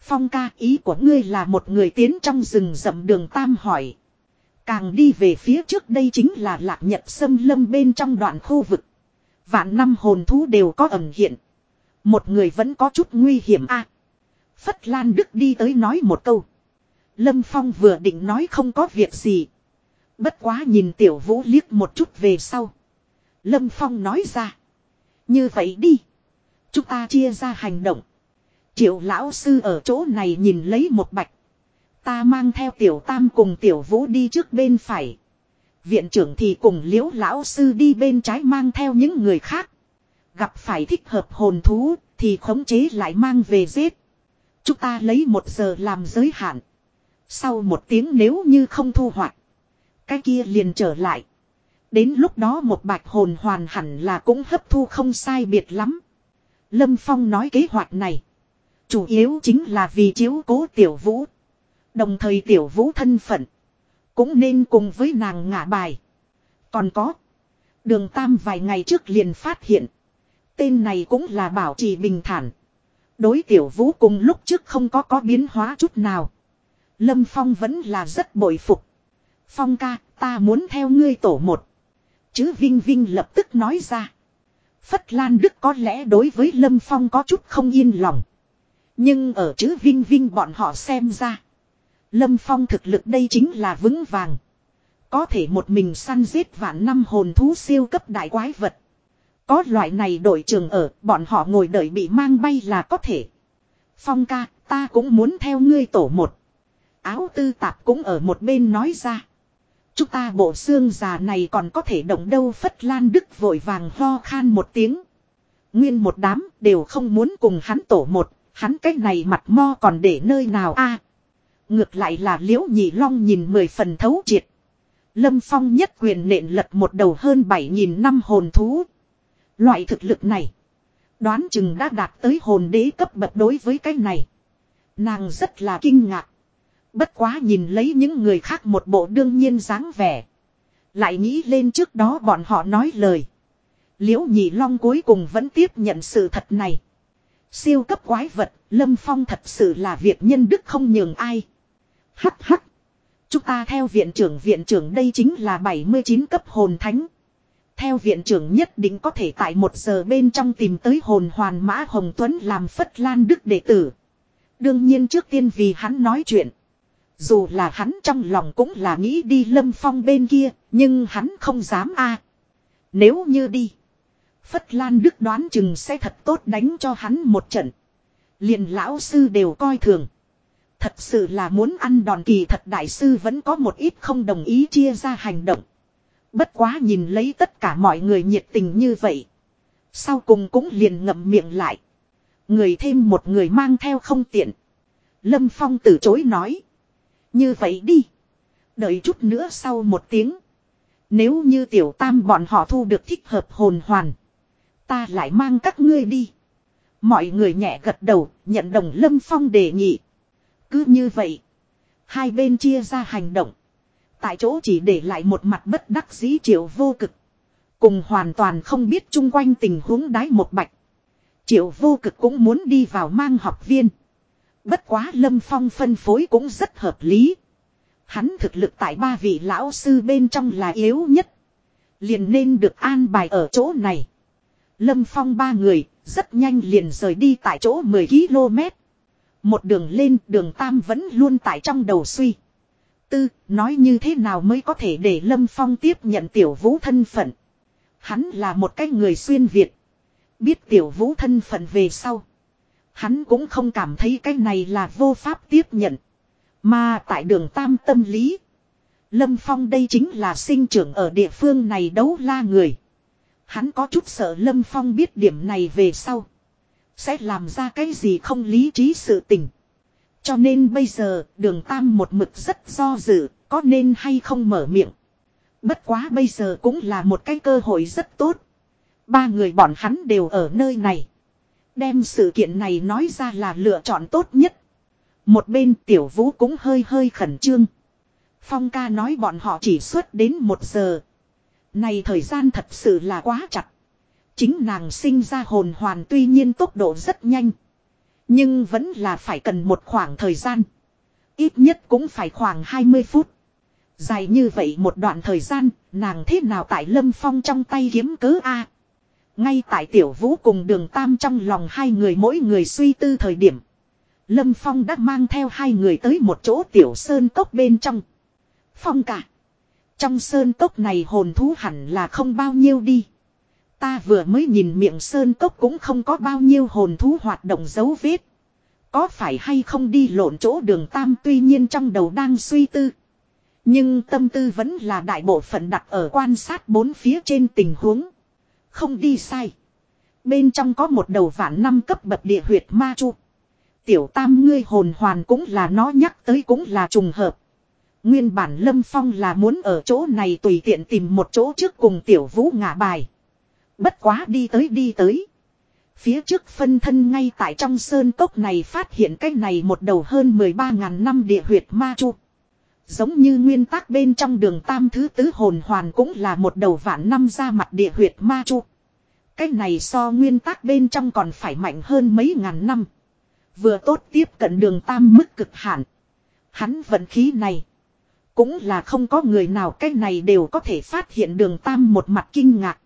Phong ca ý của ngươi là một người tiến trong rừng rậm đường Tam hỏi. Càng đi về phía trước đây chính là lạc nhật sâm lâm bên trong đoạn khu vực. Vạn năm hồn thú đều có ẩn hiện. Một người vẫn có chút nguy hiểm a. Phất Lan Đức đi tới nói một câu. Lâm Phong vừa định nói không có việc gì. Bất quá nhìn tiểu vũ liếc một chút về sau. Lâm Phong nói ra. Như vậy đi. Chúng ta chia ra hành động. Triệu lão sư ở chỗ này nhìn lấy một bạch. Ta mang theo tiểu tam cùng tiểu vũ đi trước bên phải. Viện trưởng thì cùng liễu lão sư đi bên trái mang theo những người khác. Gặp phải thích hợp hồn thú thì khống chế lại mang về giết. Chúng ta lấy một giờ làm giới hạn. Sau một tiếng nếu như không thu hoạch. Cái kia liền trở lại. Đến lúc đó một bạch hồn hoàn hẳn là cũng hấp thu không sai biệt lắm. Lâm Phong nói kế hoạch này. Chủ yếu chính là vì chiếu cố tiểu vũ. Đồng thời tiểu vũ thân phận. Cũng nên cùng với nàng ngả bài. Còn có. Đường Tam vài ngày trước liền phát hiện. Tên này cũng là bảo trì bình thản. Đối tiểu vũ cùng lúc trước không có có biến hóa chút nào. Lâm Phong vẫn là rất bội phục. Phong ca, ta muốn theo ngươi tổ một. Chứ Vinh Vinh lập tức nói ra. Phất Lan Đức có lẽ đối với Lâm Phong có chút không yên lòng. Nhưng ở chữ Vinh Vinh bọn họ xem ra. Lâm Phong thực lực đây chính là vững vàng. Có thể một mình săn giết vạn năm hồn thú siêu cấp đại quái vật. Có loại này đội trường ở, bọn họ ngồi đợi bị mang bay là có thể. Phong ca, ta cũng muốn theo ngươi tổ một. Áo tư tạp cũng ở một bên nói ra. Chúng ta bộ xương già này còn có thể động đâu Phất Lan Đức vội vàng ho khan một tiếng. Nguyên một đám đều không muốn cùng hắn tổ một, hắn cái này mặt mo còn để nơi nào a Ngược lại là liễu nhị long nhìn mười phần thấu triệt. Lâm Phong nhất quyền nện lật một đầu hơn bảy nghìn năm hồn thú. Loại thực lực này. Đoán chừng đã đạt tới hồn đế cấp bậc đối với cái này. Nàng rất là kinh ngạc. Bất quá nhìn lấy những người khác một bộ đương nhiên dáng vẻ. Lại nghĩ lên trước đó bọn họ nói lời. Liễu nhị long cuối cùng vẫn tiếp nhận sự thật này. Siêu cấp quái vật, Lâm Phong thật sự là việc nhân đức không nhường ai. Hắc hắc. Chúng ta theo viện trưởng viện trưởng đây chính là 79 cấp hồn thánh. Theo viện trưởng nhất định có thể tại một giờ bên trong tìm tới hồn hoàn mã Hồng Tuấn làm phất lan đức đệ tử. Đương nhiên trước tiên vì hắn nói chuyện. Dù là hắn trong lòng cũng là nghĩ đi lâm phong bên kia, nhưng hắn không dám a Nếu như đi. Phất Lan Đức đoán chừng sẽ thật tốt đánh cho hắn một trận. Liền lão sư đều coi thường. Thật sự là muốn ăn đòn kỳ thật đại sư vẫn có một ít không đồng ý chia ra hành động. Bất quá nhìn lấy tất cả mọi người nhiệt tình như vậy. Sau cùng cũng liền ngậm miệng lại. Người thêm một người mang theo không tiện. Lâm Phong từ chối nói. Như vậy đi. Đợi chút nữa sau một tiếng. Nếu như tiểu tam bọn họ thu được thích hợp hồn hoàn. Ta lại mang các ngươi đi. Mọi người nhẹ gật đầu, nhận đồng Lâm Phong đề nghị. Cứ như vậy. Hai bên chia ra hành động. Tại chỗ chỉ để lại một mặt bất đắc dĩ triệu vô cực. Cùng hoàn toàn không biết chung quanh tình huống đái một bạch. Triệu vô cực cũng muốn đi vào mang học viên. Bất quá Lâm Phong phân phối cũng rất hợp lý. Hắn thực lực tại ba vị lão sư bên trong là yếu nhất. Liền nên được an bài ở chỗ này. Lâm Phong ba người, rất nhanh liền rời đi tại chỗ 10 km. Một đường lên đường Tam vẫn luôn tại trong đầu suy. Tư, nói như thế nào mới có thể để Lâm Phong tiếp nhận tiểu vũ thân phận. Hắn là một cái người xuyên Việt. Biết tiểu vũ thân phận về sau. Hắn cũng không cảm thấy cái này là vô pháp tiếp nhận. Mà tại đường Tam tâm lý. Lâm Phong đây chính là sinh trưởng ở địa phương này đấu la người. Hắn có chút sợ Lâm Phong biết điểm này về sau. Sẽ làm ra cái gì không lý trí sự tình. Cho nên bây giờ đường Tam một mực rất do dự, có nên hay không mở miệng. Bất quá bây giờ cũng là một cái cơ hội rất tốt. Ba người bọn hắn đều ở nơi này. Đem sự kiện này nói ra là lựa chọn tốt nhất. Một bên tiểu vũ cũng hơi hơi khẩn trương. Phong ca nói bọn họ chỉ xuất đến một giờ. Này thời gian thật sự là quá chặt. Chính nàng sinh ra hồn hoàn tuy nhiên tốc độ rất nhanh. Nhưng vẫn là phải cần một khoảng thời gian. Ít nhất cũng phải khoảng 20 phút. Dài như vậy một đoạn thời gian, nàng thế nào tại lâm phong trong tay kiếm cớ A. Ngay tại tiểu vũ cùng đường tam trong lòng hai người mỗi người suy tư thời điểm. Lâm Phong đã mang theo hai người tới một chỗ tiểu sơn cốc bên trong. Phong cả. Trong sơn cốc này hồn thú hẳn là không bao nhiêu đi. Ta vừa mới nhìn miệng sơn cốc cũng không có bao nhiêu hồn thú hoạt động dấu vết. Có phải hay không đi lộn chỗ đường tam tuy nhiên trong đầu đang suy tư. Nhưng tâm tư vẫn là đại bộ phận đặt ở quan sát bốn phía trên tình huống. Không đi sai. Bên trong có một đầu vạn năm cấp bậc địa huyệt ma chu. Tiểu tam ngươi hồn hoàn cũng là nó nhắc tới cũng là trùng hợp. Nguyên bản Lâm Phong là muốn ở chỗ này tùy tiện tìm một chỗ trước cùng tiểu vũ ngả bài. Bất quá đi tới đi tới. Phía trước phân thân ngay tại trong sơn cốc này phát hiện cái này một đầu hơn 13.000 năm địa huyệt ma chu. Giống như nguyên tắc bên trong đường tam thứ tứ hồn hoàn cũng là một đầu vạn năm ra mặt địa huyệt ma chu. Cái này so nguyên tắc bên trong còn phải mạnh hơn mấy ngàn năm. Vừa tốt tiếp cận đường tam mức cực hạn. Hắn vận khí này. Cũng là không có người nào cái này đều có thể phát hiện đường tam một mặt kinh ngạc.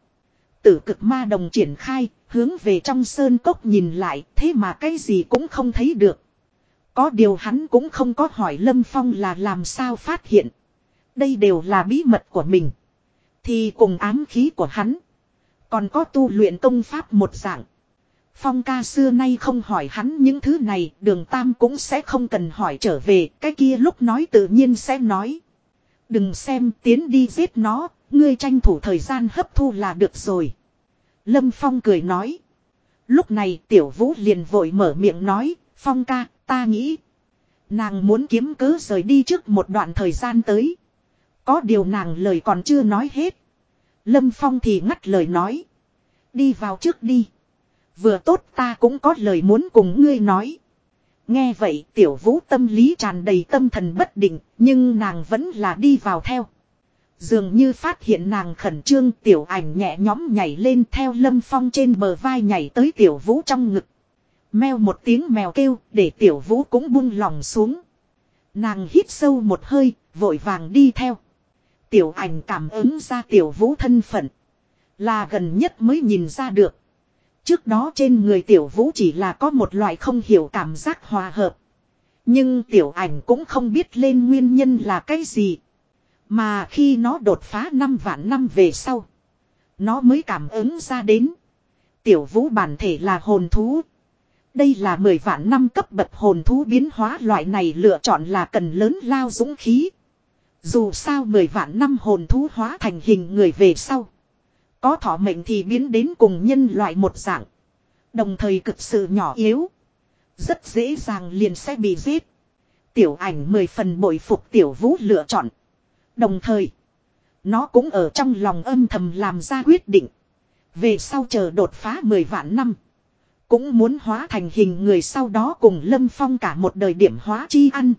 Tử cực ma đồng triển khai, hướng về trong sơn cốc nhìn lại, thế mà cái gì cũng không thấy được. Có điều hắn cũng không có hỏi Lâm Phong là làm sao phát hiện. Đây đều là bí mật của mình. Thì cùng ám khí của hắn. Còn có tu luyện công pháp một dạng. Phong ca xưa nay không hỏi hắn những thứ này, đường tam cũng sẽ không cần hỏi trở về, cái kia lúc nói tự nhiên sẽ nói. Đừng xem tiến đi giết nó, ngươi tranh thủ thời gian hấp thu là được rồi. Lâm Phong cười nói. Lúc này tiểu vũ liền vội mở miệng nói, Phong ca, ta nghĩ. Nàng muốn kiếm cớ rời đi trước một đoạn thời gian tới. Có điều nàng lời còn chưa nói hết. Lâm Phong thì ngắt lời nói. Đi vào trước đi. Vừa tốt ta cũng có lời muốn cùng ngươi nói. Nghe vậy tiểu vũ tâm lý tràn đầy tâm thần bất định, nhưng nàng vẫn là đi vào theo. Dường như phát hiện nàng khẩn trương tiểu ảnh nhẹ nhõm nhảy lên theo lâm phong trên bờ vai nhảy tới tiểu vũ trong ngực. Mèo một tiếng mèo kêu để tiểu vũ cũng buông lòng xuống. Nàng hít sâu một hơi, Vội vàng đi theo. Tiểu ảnh cảm ứng ra tiểu vũ thân phận. Là gần nhất mới nhìn ra được. Trước đó trên người tiểu vũ chỉ là có một loại không hiểu cảm giác hòa hợp. Nhưng tiểu ảnh cũng không biết lên nguyên nhân là cái gì. Mà khi nó đột phá năm vạn năm về sau. Nó mới cảm ứng ra đến. Tiểu vũ bản thể là hồn thú. Đây là 10 vạn năm cấp bậc hồn thú biến hóa loại này lựa chọn là cần lớn lao dũng khí. Dù sao 10 vạn năm hồn thú hóa thành hình người về sau. Có thọ mệnh thì biến đến cùng nhân loại một dạng. Đồng thời cực sự nhỏ yếu. Rất dễ dàng liền sẽ bị giết. Tiểu ảnh mười phần bội phục tiểu vũ lựa chọn. Đồng thời. Nó cũng ở trong lòng âm thầm làm ra quyết định. Về sau chờ đột phá mười vạn năm. Cũng muốn hóa thành hình người sau đó cùng Lâm Phong cả một đời điểm hóa chi ăn.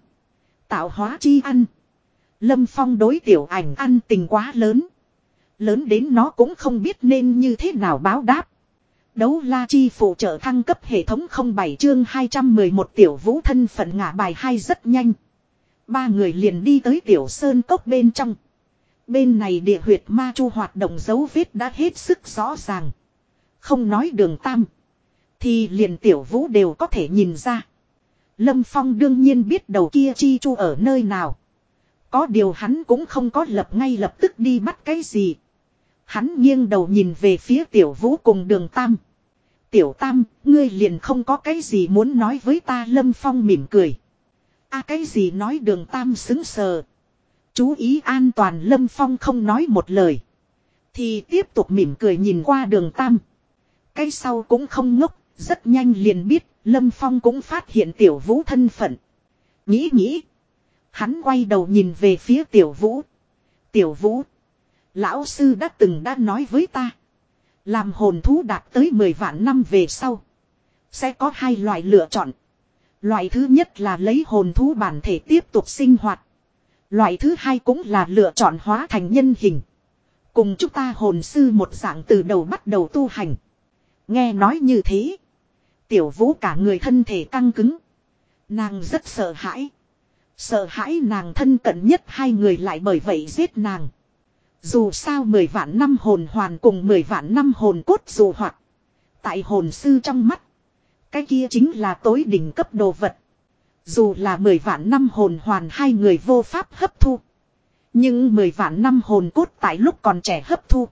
Tạo hóa chi ăn. Lâm Phong đối tiểu ảnh ăn tình quá lớn. Lớn đến nó cũng không biết nên như thế nào báo đáp. Đấu la chi phụ trợ thăng cấp hệ thống 07 chương 211 tiểu vũ thân phận ngả bài hai rất nhanh. Ba người liền đi tới tiểu sơn cốc bên trong. Bên này địa huyệt ma chu hoạt động dấu vết đã hết sức rõ ràng. Không nói đường tam. Thì liền tiểu vũ đều có thể nhìn ra. Lâm Phong đương nhiên biết đầu kia chi chu ở nơi nào. Có điều hắn cũng không có lập ngay lập tức đi bắt cái gì. Hắn nghiêng đầu nhìn về phía tiểu vũ cùng đường tam. Tiểu tam, ngươi liền không có cái gì muốn nói với ta lâm phong mỉm cười. a cái gì nói đường tam xứng sờ. Chú ý an toàn lâm phong không nói một lời. Thì tiếp tục mỉm cười nhìn qua đường tam. Cái sau cũng không ngốc, rất nhanh liền biết, lâm phong cũng phát hiện tiểu vũ thân phận. Nghĩ nghĩ. Hắn quay đầu nhìn về phía tiểu vũ. Tiểu vũ. Lão sư đã từng đã nói với ta. Làm hồn thú đạt tới 10 vạn năm về sau. Sẽ có hai loại lựa chọn. Loại thứ nhất là lấy hồn thú bản thể tiếp tục sinh hoạt. Loại thứ hai cũng là lựa chọn hóa thành nhân hình. Cùng chúng ta hồn sư một dạng từ đầu bắt đầu tu hành. Nghe nói như thế. Tiểu vũ cả người thân thể căng cứng. Nàng rất sợ hãi. Sợ hãi nàng thân cận nhất hai người lại bởi vậy giết nàng. Dù sao mười vạn năm hồn hoàn cùng mười vạn năm hồn cốt dù hoặc. Tại hồn sư trong mắt. Cái kia chính là tối đỉnh cấp đồ vật. Dù là mười vạn năm hồn hoàn hai người vô pháp hấp thu. Nhưng mười vạn năm hồn cốt tại lúc còn trẻ hấp thu.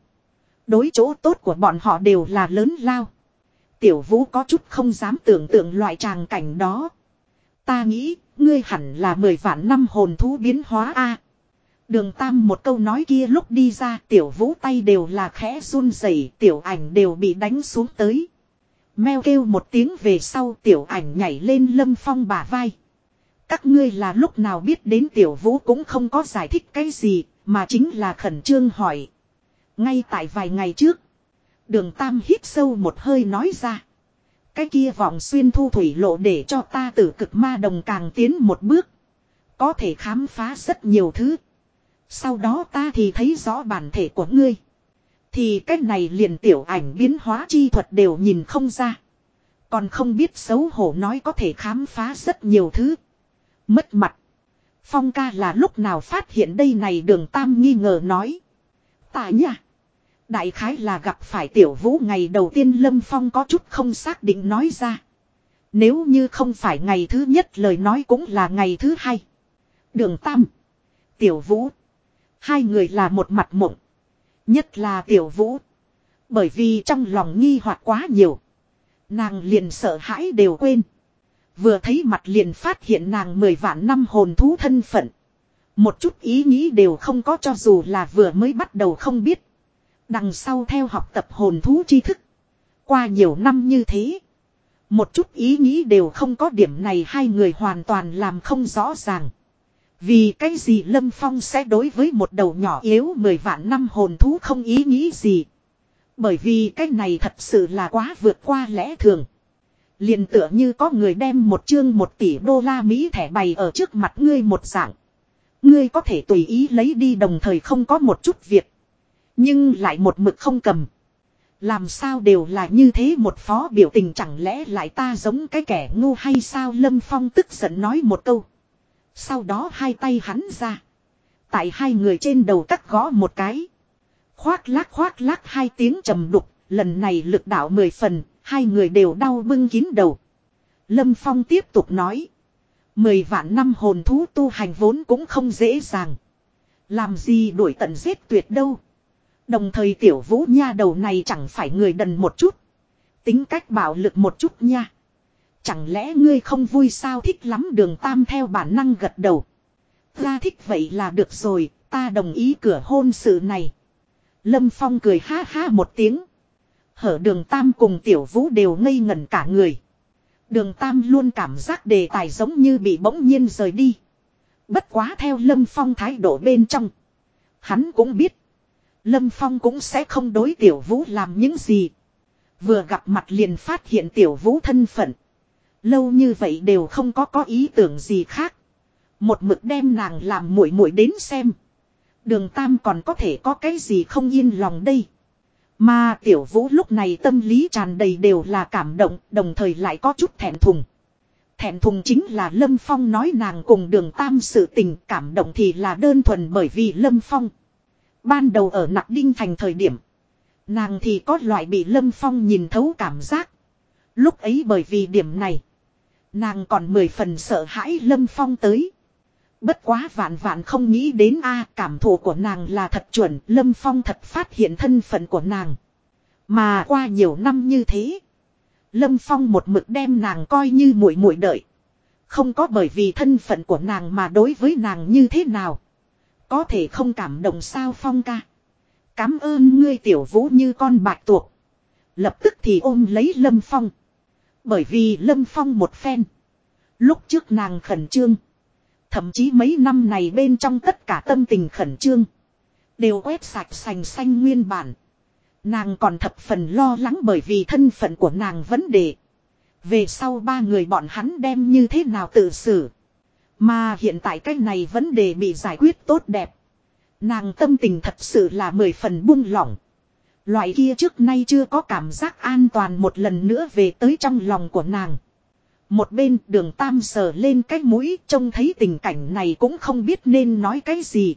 Đối chỗ tốt của bọn họ đều là lớn lao. Tiểu vũ có chút không dám tưởng tượng loại tràng cảnh đó. Ta nghĩ, ngươi hẳn là mười vạn năm hồn thú biến hóa a. Đường Tam một câu nói kia lúc đi ra, tiểu vũ tay đều là khẽ run rẩy, tiểu ảnh đều bị đánh xuống tới. Meo kêu một tiếng về sau, tiểu ảnh nhảy lên lâm phong bả vai. Các ngươi là lúc nào biết đến tiểu vũ cũng không có giải thích cái gì, mà chính là khẩn trương hỏi. Ngay tại vài ngày trước. Đường Tam hít sâu một hơi nói ra. Cái kia vọng xuyên thu thủy lộ để cho ta tử cực ma đồng càng tiến một bước. Có thể khám phá rất nhiều thứ. Sau đó ta thì thấy rõ bản thể của ngươi. Thì cách này liền tiểu ảnh biến hóa chi thuật đều nhìn không ra. Còn không biết xấu hổ nói có thể khám phá rất nhiều thứ. Mất mặt. Phong ca là lúc nào phát hiện đây này đường tam nghi ngờ nói. Tại nha. Đại khái là gặp phải tiểu vũ ngày đầu tiên Lâm Phong có chút không xác định nói ra. Nếu như không phải ngày thứ nhất lời nói cũng là ngày thứ hai. Đường Tam. Tiểu vũ. Hai người là một mặt mộng. Nhất là tiểu vũ. Bởi vì trong lòng nghi hoặc quá nhiều. Nàng liền sợ hãi đều quên. Vừa thấy mặt liền phát hiện nàng mười vạn năm hồn thú thân phận. Một chút ý nghĩ đều không có cho dù là vừa mới bắt đầu không biết. Đằng sau theo học tập hồn thú tri thức. Qua nhiều năm như thế. Một chút ý nghĩ đều không có điểm này hai người hoàn toàn làm không rõ ràng. Vì cái gì Lâm Phong sẽ đối với một đầu nhỏ yếu mười vạn năm hồn thú không ý nghĩ gì. Bởi vì cái này thật sự là quá vượt qua lẽ thường. liền tựa như có người đem một chương một tỷ đô la Mỹ thẻ bày ở trước mặt ngươi một dạng. Ngươi có thể tùy ý lấy đi đồng thời không có một chút việc. Nhưng lại một mực không cầm. Làm sao đều là như thế một phó biểu tình chẳng lẽ lại ta giống cái kẻ ngu hay sao Lâm Phong tức giận nói một câu. Sau đó hai tay hắn ra. Tại hai người trên đầu cắt gõ một cái. Khoác lác khoác lác hai tiếng trầm đục, lần này lực đạo mười phần, hai người đều đau bưng kín đầu. Lâm Phong tiếp tục nói. Mười vạn năm hồn thú tu hành vốn cũng không dễ dàng. Làm gì đuổi tận giết tuyệt đâu. Đồng thời tiểu vũ nha đầu này chẳng phải người đần một chút. Tính cách bạo lực một chút nha. Chẳng lẽ ngươi không vui sao thích lắm đường tam theo bản năng gật đầu. ta thích vậy là được rồi, ta đồng ý cửa hôn sự này. Lâm Phong cười ha ha một tiếng. Hở đường tam cùng tiểu vũ đều ngây ngẩn cả người. Đường tam luôn cảm giác đề tài giống như bị bỗng nhiên rời đi. Bất quá theo Lâm Phong thái độ bên trong. Hắn cũng biết. Lâm Phong cũng sẽ không đối tiểu vũ làm những gì. Vừa gặp mặt liền phát hiện tiểu vũ thân phận. Lâu như vậy đều không có có ý tưởng gì khác. Một mực đem nàng làm muội muội đến xem. Đường Tam còn có thể có cái gì không yên lòng đây. Mà tiểu vũ lúc này tâm lý tràn đầy đều là cảm động, đồng thời lại có chút thẹn thùng. Thẹn thùng chính là Lâm Phong nói nàng cùng đường Tam sự tình cảm động thì là đơn thuần bởi vì Lâm Phong. Ban đầu ở Nặc Đinh thành thời điểm. Nàng thì có loại bị Lâm Phong nhìn thấu cảm giác. Lúc ấy bởi vì điểm này. Nàng còn mười phần sợ hãi Lâm Phong tới. Bất quá vạn vạn không nghĩ đến a, cảm thụ của nàng là thật chuẩn. Lâm Phong thật phát hiện thân phận của nàng. Mà qua nhiều năm như thế. Lâm Phong một mực đem nàng coi như muội muội đợi. Không có bởi vì thân phận của nàng mà đối với nàng như thế nào. Có thể không cảm động sao Phong ca. Cám ơn ngươi tiểu vũ như con bạch tuộc. Lập tức thì ôm lấy Lâm Phong. Bởi vì Lâm Phong một phen. Lúc trước nàng khẩn trương. Thậm chí mấy năm này bên trong tất cả tâm tình khẩn trương. Đều quét sạch sành xanh nguyên bản. Nàng còn thập phần lo lắng bởi vì thân phận của nàng vấn đề. Về sau ba người bọn hắn đem như thế nào tự xử. Mà hiện tại cái này vấn đề bị giải quyết tốt đẹp. Nàng tâm tình thật sự là mười phần buông lỏng. Loại kia trước nay chưa có cảm giác an toàn một lần nữa về tới trong lòng của nàng. Một bên đường tam sờ lên cái mũi trông thấy tình cảnh này cũng không biết nên nói cái gì.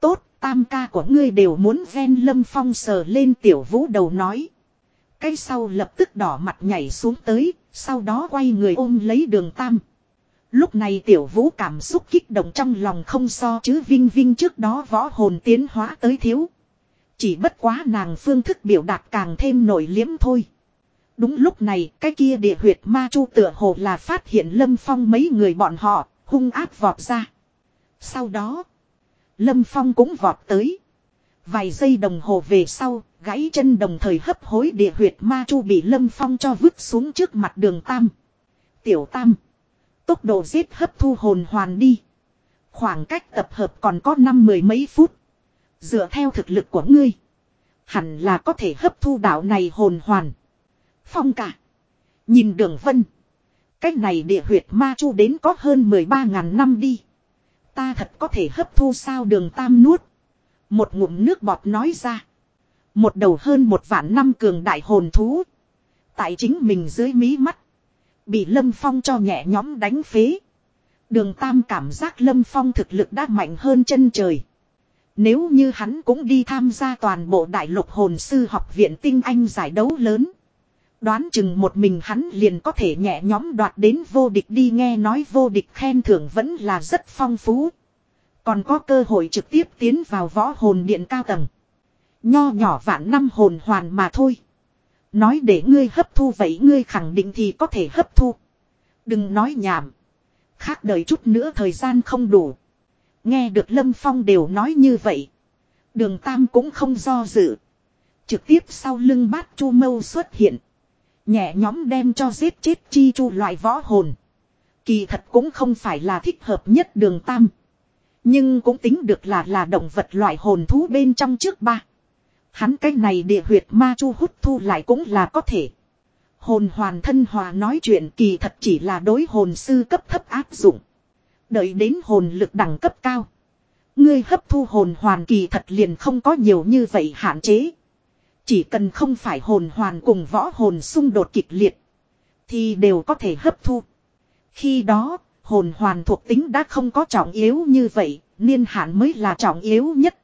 Tốt, tam ca của ngươi đều muốn ven lâm phong sờ lên tiểu vũ đầu nói. Cái sau lập tức đỏ mặt nhảy xuống tới, sau đó quay người ôm lấy đường tam. Lúc này tiểu vũ cảm xúc kích động trong lòng không so chứ vinh vinh trước đó võ hồn tiến hóa tới thiếu. Chỉ bất quá nàng phương thức biểu đạt càng thêm nổi liếm thôi. Đúng lúc này, cái kia địa huyệt ma chu tựa hồ là phát hiện Lâm Phong mấy người bọn họ, hung áp vọt ra. Sau đó, Lâm Phong cũng vọt tới. Vài giây đồng hồ về sau, gãy chân đồng thời hấp hối địa huyệt ma chu bị Lâm Phong cho vứt xuống trước mặt đường Tam. Tiểu Tam. Tốc độ giết hấp thu hồn hoàn đi. Khoảng cách tập hợp còn có năm mười mấy phút. Dựa theo thực lực của ngươi. Hẳn là có thể hấp thu đạo này hồn hoàn. Phong cả. Nhìn đường vân. Cách này địa huyệt ma chu đến có hơn 13.000 năm đi. Ta thật có thể hấp thu sao đường tam nuốt. Một ngụm nước bọt nói ra. Một đầu hơn một vạn năm cường đại hồn thú. Tại chính mình dưới mí mắt. Bị Lâm Phong cho nhẹ nhóm đánh phế. Đường Tam cảm giác Lâm Phong thực lực đã mạnh hơn chân trời. Nếu như hắn cũng đi tham gia toàn bộ đại lục hồn sư học viện tinh anh giải đấu lớn. Đoán chừng một mình hắn liền có thể nhẹ nhóm đoạt đến vô địch đi nghe nói vô địch khen thưởng vẫn là rất phong phú. Còn có cơ hội trực tiếp tiến vào võ hồn điện cao tầng. Nho nhỏ vạn năm hồn hoàn mà thôi. Nói để ngươi hấp thu vậy ngươi khẳng định thì có thể hấp thu. Đừng nói nhảm. Khác đợi chút nữa thời gian không đủ. Nghe được Lâm Phong đều nói như vậy. Đường Tam cũng không do dự. Trực tiếp sau lưng bát chu mâu xuất hiện. Nhẹ nhóm đem cho giết chết chi chu loại võ hồn. Kỳ thật cũng không phải là thích hợp nhất đường Tam. Nhưng cũng tính được là là động vật loại hồn thú bên trong trước ba. Hắn cái này địa huyệt ma chu hút thu lại cũng là có thể. Hồn hoàn thân hòa nói chuyện kỳ thật chỉ là đối hồn sư cấp thấp áp dụng. Đợi đến hồn lực đẳng cấp cao. Ngươi hấp thu hồn hoàn kỳ thật liền không có nhiều như vậy hạn chế. Chỉ cần không phải hồn hoàn cùng võ hồn xung đột kịch liệt. Thì đều có thể hấp thu. Khi đó, hồn hoàn thuộc tính đã không có trọng yếu như vậy. niên hạn mới là trọng yếu nhất